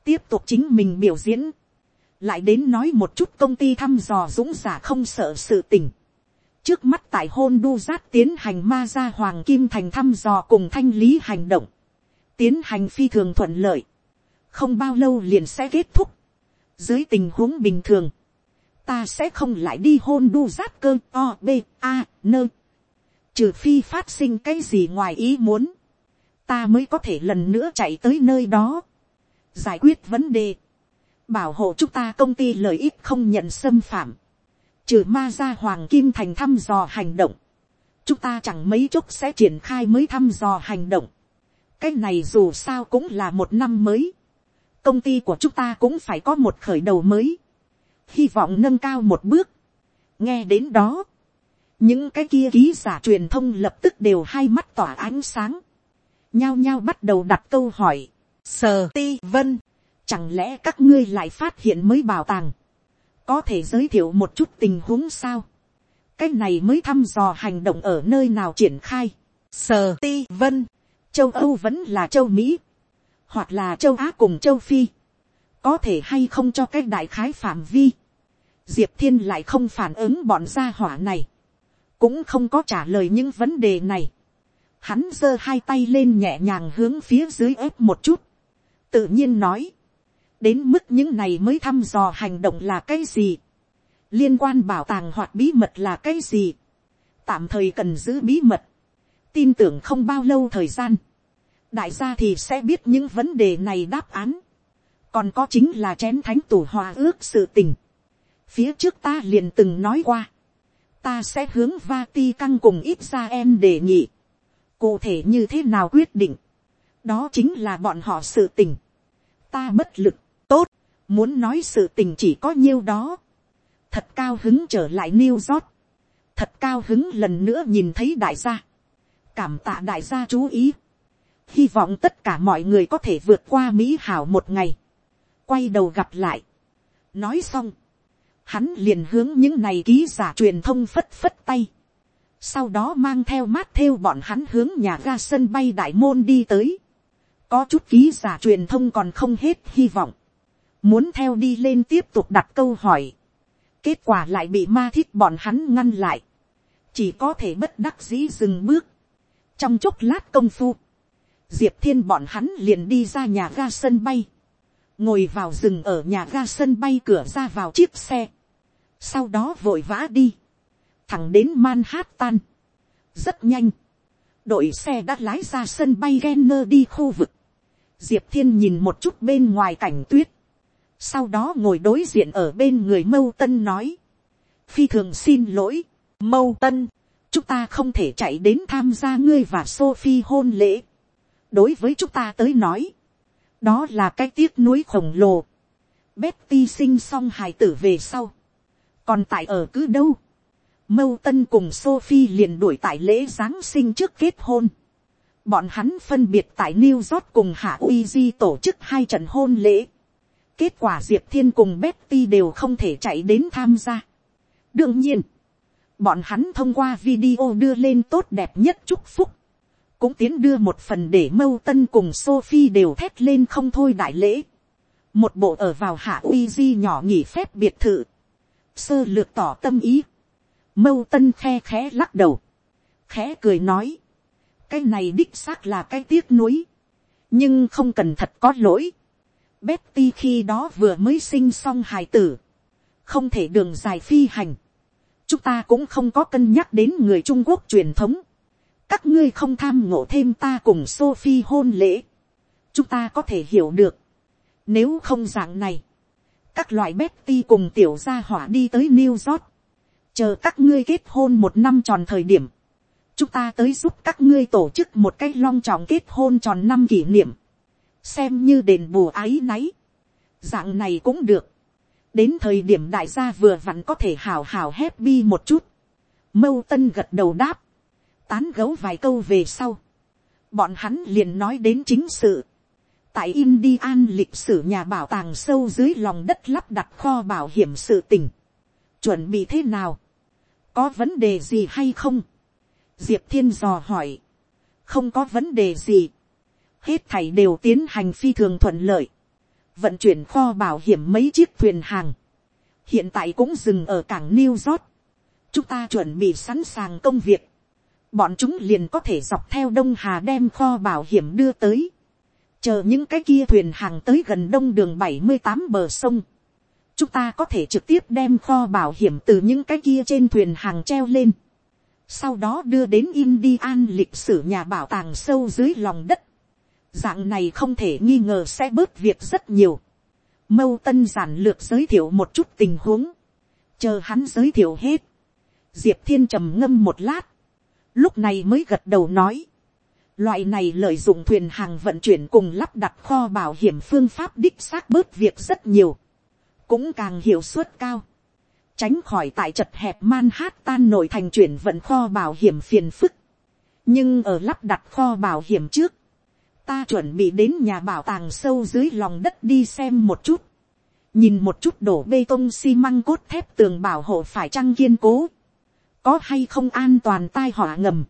tiếp tục chính mình biểu diễn, lại đến nói một chút công ty thăm dò dũng giả không sợ sự tình trước mắt tại hôn đu giáp tiến hành ma gia hoàng kim thành thăm dò cùng thanh lý hành động, tiến hành phi thường thuận lợi, không bao lâu liền sẽ kết thúc. dưới tình huống bình thường, ta sẽ không lại đi hôn đu giáp cơ o b a nơ. trừ phi phát sinh cái gì ngoài ý muốn, ta mới có thể lần nữa chạy tới nơi đó, giải quyết vấn đề, bảo hộ chúng ta công ty lợi ích không nhận xâm phạm, trừ ma ra hoàng kim thành thăm dò hành động, chúng ta chẳng mấy chốc sẽ triển khai mới thăm dò hành động, cái này dù sao cũng là một năm mới, công ty của chúng ta cũng phải có một khởi đầu mới, hy vọng nâng cao một bước. nghe đến đó, những cái kia ký giả truyền thông lập tức đều hai mắt tỏa ánh sáng, nhao nhao bắt đầu đặt câu hỏi, sờ ti vân, chẳng lẽ các ngươi lại phát hiện mới bảo tàng, có thể giới thiệu một chút tình huống sao, cái này mới thăm dò hành động ở nơi nào triển khai, sờ ti vân, châu âu vẫn là châu mỹ, hoặc là châu á cùng châu phi, có thể hay không cho cái đại khái phạm vi, diệp thiên lại không phản ứng bọn gia hỏa này, cũng không có trả lời những vấn đề này. Hắn giơ hai tay lên nhẹ nhàng hướng phía dưới ép một chút, tự nhiên nói, đến mức những này mới thăm dò hành động là cái gì, liên quan bảo tàng hoặc bí mật là cái gì, tạm thời cần giữ bí mật, tin tưởng không bao lâu thời gian, đại gia thì sẽ biết những vấn đề này đáp án, còn có chính là chén thánh tủ hòa ước sự tình, phía trước ta liền từng nói qua, ta sẽ hướng Vati căng cùng ít ra em đề nghị, cụ thể như thế nào quyết định, đó chính là bọn họ sự tình, ta bất lực, tốt, muốn nói sự tình chỉ có nhiêu đó, thật cao hứng trở lại New York, thật cao hứng lần nữa nhìn thấy đại gia, cảm tạ đại gia chú ý, hy vọng tất cả mọi người có thể vượt qua mỹ hảo một ngày, quay đầu gặp lại, nói xong, hắn liền hướng những này ký giả truyền thông phất phất tay, sau đó mang theo mát theo bọn hắn hướng nhà ga sân bay đại môn đi tới, có chút ký giả truyền thông còn không hết hy vọng, muốn theo đi lên tiếp tục đặt câu hỏi, kết quả lại bị ma thiết bọn hắn ngăn lại, chỉ có thể bất đắc dĩ dừng bước, trong chốc lát công phu, diệp thiên bọn hắn liền đi ra nhà ga sân bay, ngồi vào rừng ở nhà ga sân bay cửa ra vào chiếc xe, sau đó vội vã đi, thẳng đến Manhattan. rất nhanh, đội xe đã lái ra sân bay Genner đi khu vực, diệp thiên nhìn một chút bên ngoài cảnh tuyết, sau đó ngồi đối diện ở bên người mâu tân nói, phi thường xin lỗi, mâu tân, chúng ta không thể chạy đến tham gia ngươi và Sophie hôn lễ. đối với chúng ta tới nói, đó là cái tiếc núi khổng lồ. Betty sinh xong hài tử về sau, còn tại ở cứ đâu. Mâu tân cùng Sophie liền đuổi tại lễ giáng sinh trước kết hôn. Bọn hắn phân biệt tại New York cùng Hạ Uy Di tổ chức hai trận hôn lễ. Kết quả Diệp Thiên cùng Betty đều không thể chạy đến tham gia. Đương nhiên, bọn hắn thông qua video đưa lên tốt đẹp nhất chúc phúc. Cũng tiến đưa một phần để mâu tân cùng Sophie đều thét lên không thôi đại lễ. Một bộ ở vào hạ uy di nhỏ nghỉ phép biệt thự. Sơ lược tỏ tâm ý. Mâu tân khe khẽ lắc đầu. Khẽ cười nói. Cái này đích xác là cái tiếc nuối. Nhưng không cần thật có lỗi. Betty khi đó vừa mới sinh xong hài tử. Không thể đường dài phi hành chúng ta cũng không có cân nhắc đến người trung quốc truyền thống. các ngươi không tham ngộ thêm ta cùng sophie hôn lễ. chúng ta có thể hiểu được. nếu không dạng này, các loại Betty cùng tiểu gia hỏa đi tới New York. Chờ các ngươi kết hôn một năm tròn thời điểm. Chúng ta tới giúp các ngươi tổ chức một cái long trọng kết hôn tròn năm kỷ niệm. Xem như đền bù ái náy. Dạng này cũng được đến thời điểm đại gia vừa vặn có thể hào hào happy một chút. mâu tân gật đầu đáp, tán gấu vài câu về sau. bọn hắn liền nói đến chính sự. tại Indian lịch sử nhà bảo tàng sâu dưới lòng đất lắp đặt kho bảo hiểm sự tình. chuẩn bị thế nào, có vấn đề gì hay không. diệp thiên dò hỏi, không có vấn đề gì hết thảy đều tiến hành phi thường thuận lợi vận chuyển kho bảo hiểm mấy chiếc thuyền hàng, hiện tại cũng dừng ở cảng New York. chúng ta chuẩn bị sẵn sàng công việc, bọn chúng liền có thể dọc theo đông hà đem kho bảo hiểm đưa tới, chờ những cái kia thuyền hàng tới gần đông đường bảy mươi tám bờ sông, chúng ta có thể trực tiếp đem kho bảo hiểm từ những cái kia trên thuyền hàng treo lên, sau đó đưa đến Indian lịch sử nhà bảo tàng sâu dưới lòng đất, dạng này không thể nghi ngờ sẽ bớt việc rất nhiều. Mâu tân giản lược giới thiệu một chút tình huống, chờ hắn giới thiệu hết. Diệp thiên trầm ngâm một lát, lúc này mới gật đầu nói. Loại này lợi dụng thuyền hàng vận chuyển cùng lắp đặt kho bảo hiểm phương pháp đích xác bớt việc rất nhiều, cũng càng hiệu suất cao. Tránh khỏi tại chật hẹp Manhattan nội thành chuyển vận kho bảo hiểm phiền phức. Nhưng ở lắp đặt kho bảo hiểm trước, ta chuẩn bị đến nhà bảo tàng sâu dưới lòng đất đi xem một chút, nhìn một chút đổ bê tông xi măng cốt thép tường bảo hộ phải trăng kiên cố, có hay không an toàn tai họa ngầm,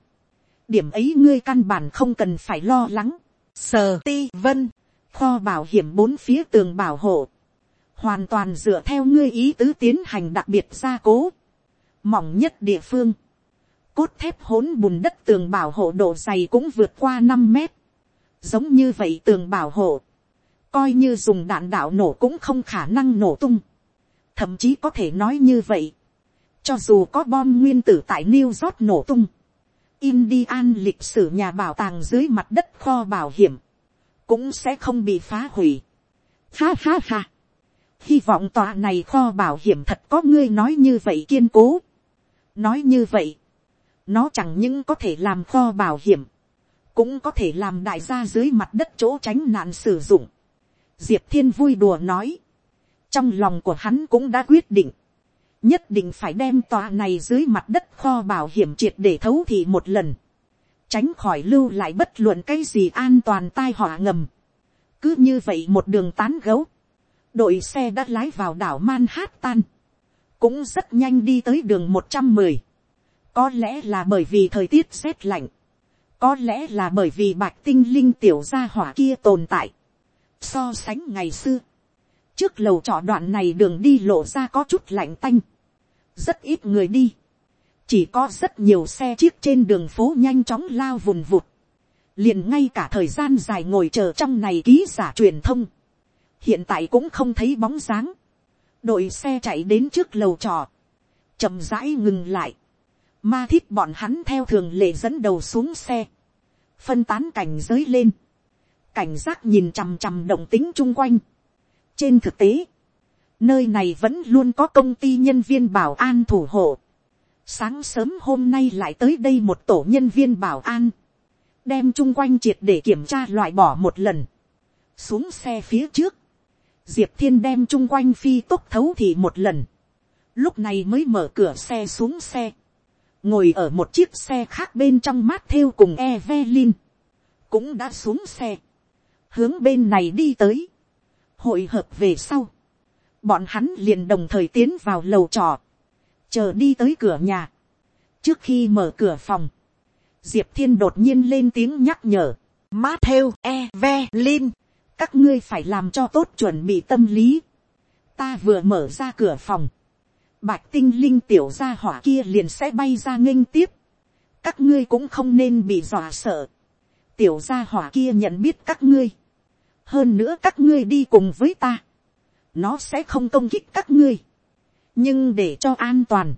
điểm ấy ngươi căn bản không cần phải lo lắng. Sờ ti vân, kho bảo hiểm bốn phía tường bảo hộ, hoàn toàn dựa theo ngươi ý tứ tiến hành đặc biệt gia cố, mỏng nhất địa phương, cốt thép hỗn bùn đất tường bảo hộ độ dày cũng vượt qua năm mét, giống như vậy tường bảo hộ, coi như dùng đạn đạo nổ cũng không khả năng nổ tung, thậm chí có thể nói như vậy, cho dù có bom nguyên tử tại New York nổ tung, Indian lịch sử nhà bảo tàng dưới mặt đất kho bảo hiểm, cũng sẽ không bị phá hủy. Ha ha ha. Hy vọng tòa này kho bảo hiểm thật có ngươi nói như vậy kiên cố. Nói như vậy, nó chẳng những có thể làm kho bảo hiểm, cũng có thể làm đại gia dưới mặt đất chỗ tránh nạn sử dụng. Diệp thiên vui đùa nói, trong lòng của hắn cũng đã quyết định, nhất định phải đem tòa này dưới mặt đất kho bảo hiểm triệt để thấu thị một lần, tránh khỏi lưu lại bất luận cái gì an toàn tai họa ngầm. cứ như vậy một đường tán gấu, đội xe đã lái vào đảo Manhattan, cũng rất nhanh đi tới đường một trăm mười, có lẽ là bởi vì thời tiết rét lạnh, có lẽ là bởi vì bạch tinh linh tiểu gia hỏa kia tồn tại, so sánh ngày xưa, trước lầu trọ đoạn này đường đi lộ ra có chút lạnh tanh, rất ít người đi, chỉ có rất nhiều xe chiếc trên đường phố nhanh chóng lao vùn vụt, liền ngay cả thời gian dài ngồi chờ trong này ký giả truyền thông, hiện tại cũng không thấy bóng dáng, đội xe chạy đến trước lầu trò, chậm rãi ngừng lại, ma thiết bọn hắn theo thường lệ dẫn đầu xuống xe, phân tán cảnh giới lên, cảnh giác nhìn chằm chằm động tính chung quanh. trên thực tế, nơi này vẫn luôn có công ty nhân viên bảo an thủ hộ, Sáng sớm hôm nay lại tới đây một tổ nhân viên bảo an. Đem chung quanh triệt để kiểm tra loại bỏ một lần. Xuống xe phía trước. Diệp Thiên đem chung quanh phi tốc thấu thì một lần. Lúc này mới mở cửa xe xuống xe. Ngồi ở một chiếc xe khác bên trong mát theo cùng Evelyn. Cũng đã xuống xe. Hướng bên này đi tới. Hội hợp về sau. Bọn hắn liền đồng thời tiến vào lầu trò chờ đi tới cửa nhà. trước khi mở cửa phòng, diệp thiên đột nhiên lên tiếng nhắc nhở, Matthew Evelyn, các ngươi phải làm cho tốt chuẩn bị tâm lý. ta vừa mở ra cửa phòng, bạch tinh linh tiểu gia hỏa kia liền sẽ bay ra nghênh tiếp. các ngươi cũng không nên bị dọa sợ. tiểu gia hỏa kia nhận biết các ngươi. hơn nữa các ngươi đi cùng với ta. nó sẽ không công kích các ngươi nhưng để cho an toàn,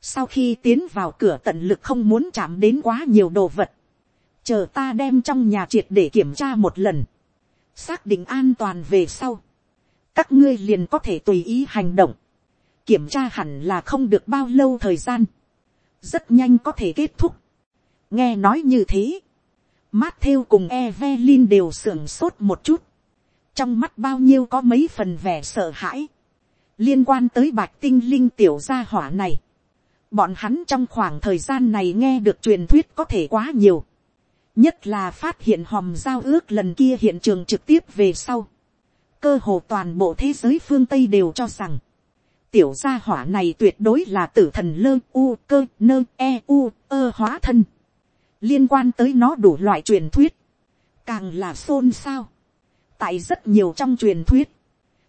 sau khi tiến vào cửa tận lực không muốn chạm đến quá nhiều đồ vật, chờ ta đem trong nhà triệt để kiểm tra một lần, xác định an toàn về sau, các ngươi liền có thể tùy ý hành động, kiểm tra hẳn là không được bao lâu thời gian, rất nhanh có thể kết thúc. nghe nói như thế, mát theo cùng Evelyn đều sưởng sốt một chút, trong mắt bao nhiêu có mấy phần vẻ sợ hãi, liên quan tới bạch tinh linh tiểu gia hỏa này, bọn hắn trong khoảng thời gian này nghe được truyền thuyết có thể quá nhiều, nhất là phát hiện hòm giao ước lần kia hiện trường trực tiếp về sau, cơ hồ toàn bộ thế giới phương tây đều cho rằng, tiểu gia hỏa này tuyệt đối là tử thần lơ u cơ nơ e u ơ hóa thân, liên quan tới nó đủ loại truyền thuyết, càng là xôn xao, tại rất nhiều trong truyền thuyết,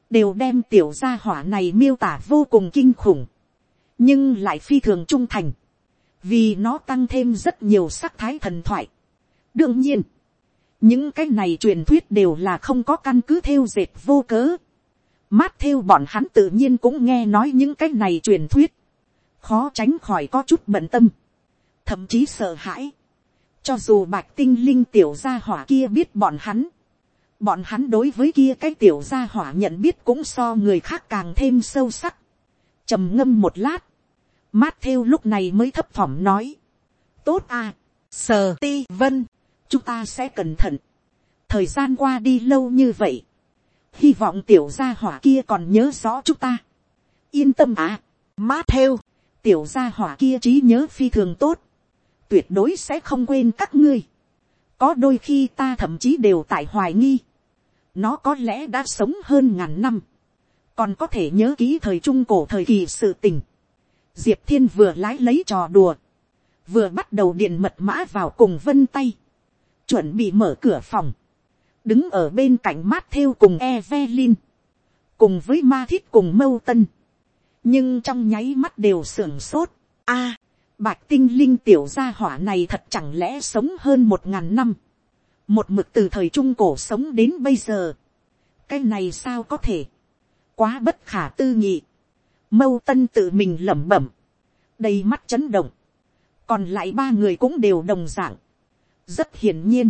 đều đem tiểu gia hỏa này miêu tả vô cùng kinh khủng, nhưng lại phi thường trung thành, vì nó tăng thêm rất nhiều sắc thái thần thoại. đương nhiên, những cái này truyền thuyết đều là không có căn cứ theo dệt vô cớ mát theo bọn hắn tự nhiên cũng nghe nói những cái này truyền thuyết, khó tránh khỏi có chút bận tâm, thậm chí sợ hãi. cho dù bạch tinh linh tiểu gia hỏa kia biết bọn hắn, bọn hắn đối với kia cái tiểu gia hỏa nhận biết cũng so người khác càng thêm sâu sắc. trầm ngâm một lát, mát theo lúc này mới thấp phỏng nói, tốt à, sờ ti vân, chúng ta sẽ cẩn thận. thời gian qua đi lâu như vậy, hy vọng tiểu gia hỏa kia còn nhớ rõ chúng ta. yên tâm à, má theo, tiểu gia hỏa kia trí nhớ phi thường tốt, tuyệt đối sẽ không quên các ngươi. có đôi khi ta thậm chí đều tại hoài nghi, nó có lẽ đã sống hơn ngàn năm, còn có thể nhớ kỹ thời trung cổ thời kỳ sự tình. diệp thiên vừa lái lấy trò đùa, vừa bắt đầu điện mật mã vào cùng vân tay, chuẩn bị mở cửa phòng, đứng ở bên cạnh mát theo cùng Evelyn, cùng với ma thiết cùng mâu tân, nhưng trong nháy mắt đều sưởng sốt, a, bạch tinh linh tiểu gia hỏa này thật chẳng lẽ sống hơn một ngàn năm, một mực từ thời trung cổ sống đến bây giờ, cái này sao có thể, quá bất khả tư nghị, mâu tân tự mình lẩm bẩm, đầy mắt chấn động, còn lại ba người cũng đều đồng d ạ n g rất hiển nhiên,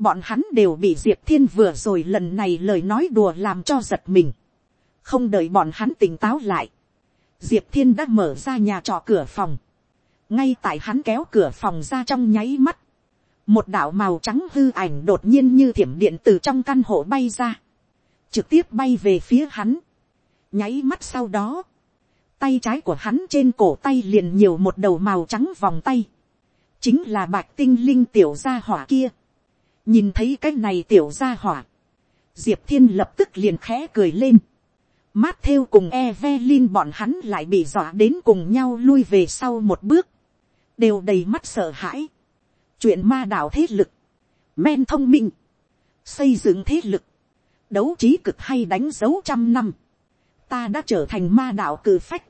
bọn hắn đều bị diệp thiên vừa rồi lần này lời nói đùa làm cho giật mình, không đợi bọn hắn tỉnh táo lại, diệp thiên đã mở ra nhà trọ cửa phòng, ngay tại hắn kéo cửa phòng ra trong nháy mắt, một đạo màu trắng hư ảnh đột nhiên như thiểm điện từ trong căn hộ bay ra, trực tiếp bay về phía hắn, nháy mắt sau đó, tay trái của hắn trên cổ tay liền nhiều một đầu màu trắng vòng tay, chính là bạch tinh linh tiểu gia hỏa kia nhìn thấy cái này tiểu gia hỏa, diệp thiên lập tức liền khẽ cười lên. mát theo cùng Evelyn bọn hắn lại bị dọa đến cùng nhau lui về sau một bước, đều đầy mắt sợ hãi. chuyện ma đạo thế lực, men thông minh, xây dựng thế lực, đấu trí cực hay đánh dấu trăm năm, ta đã trở thành ma đạo cử phách,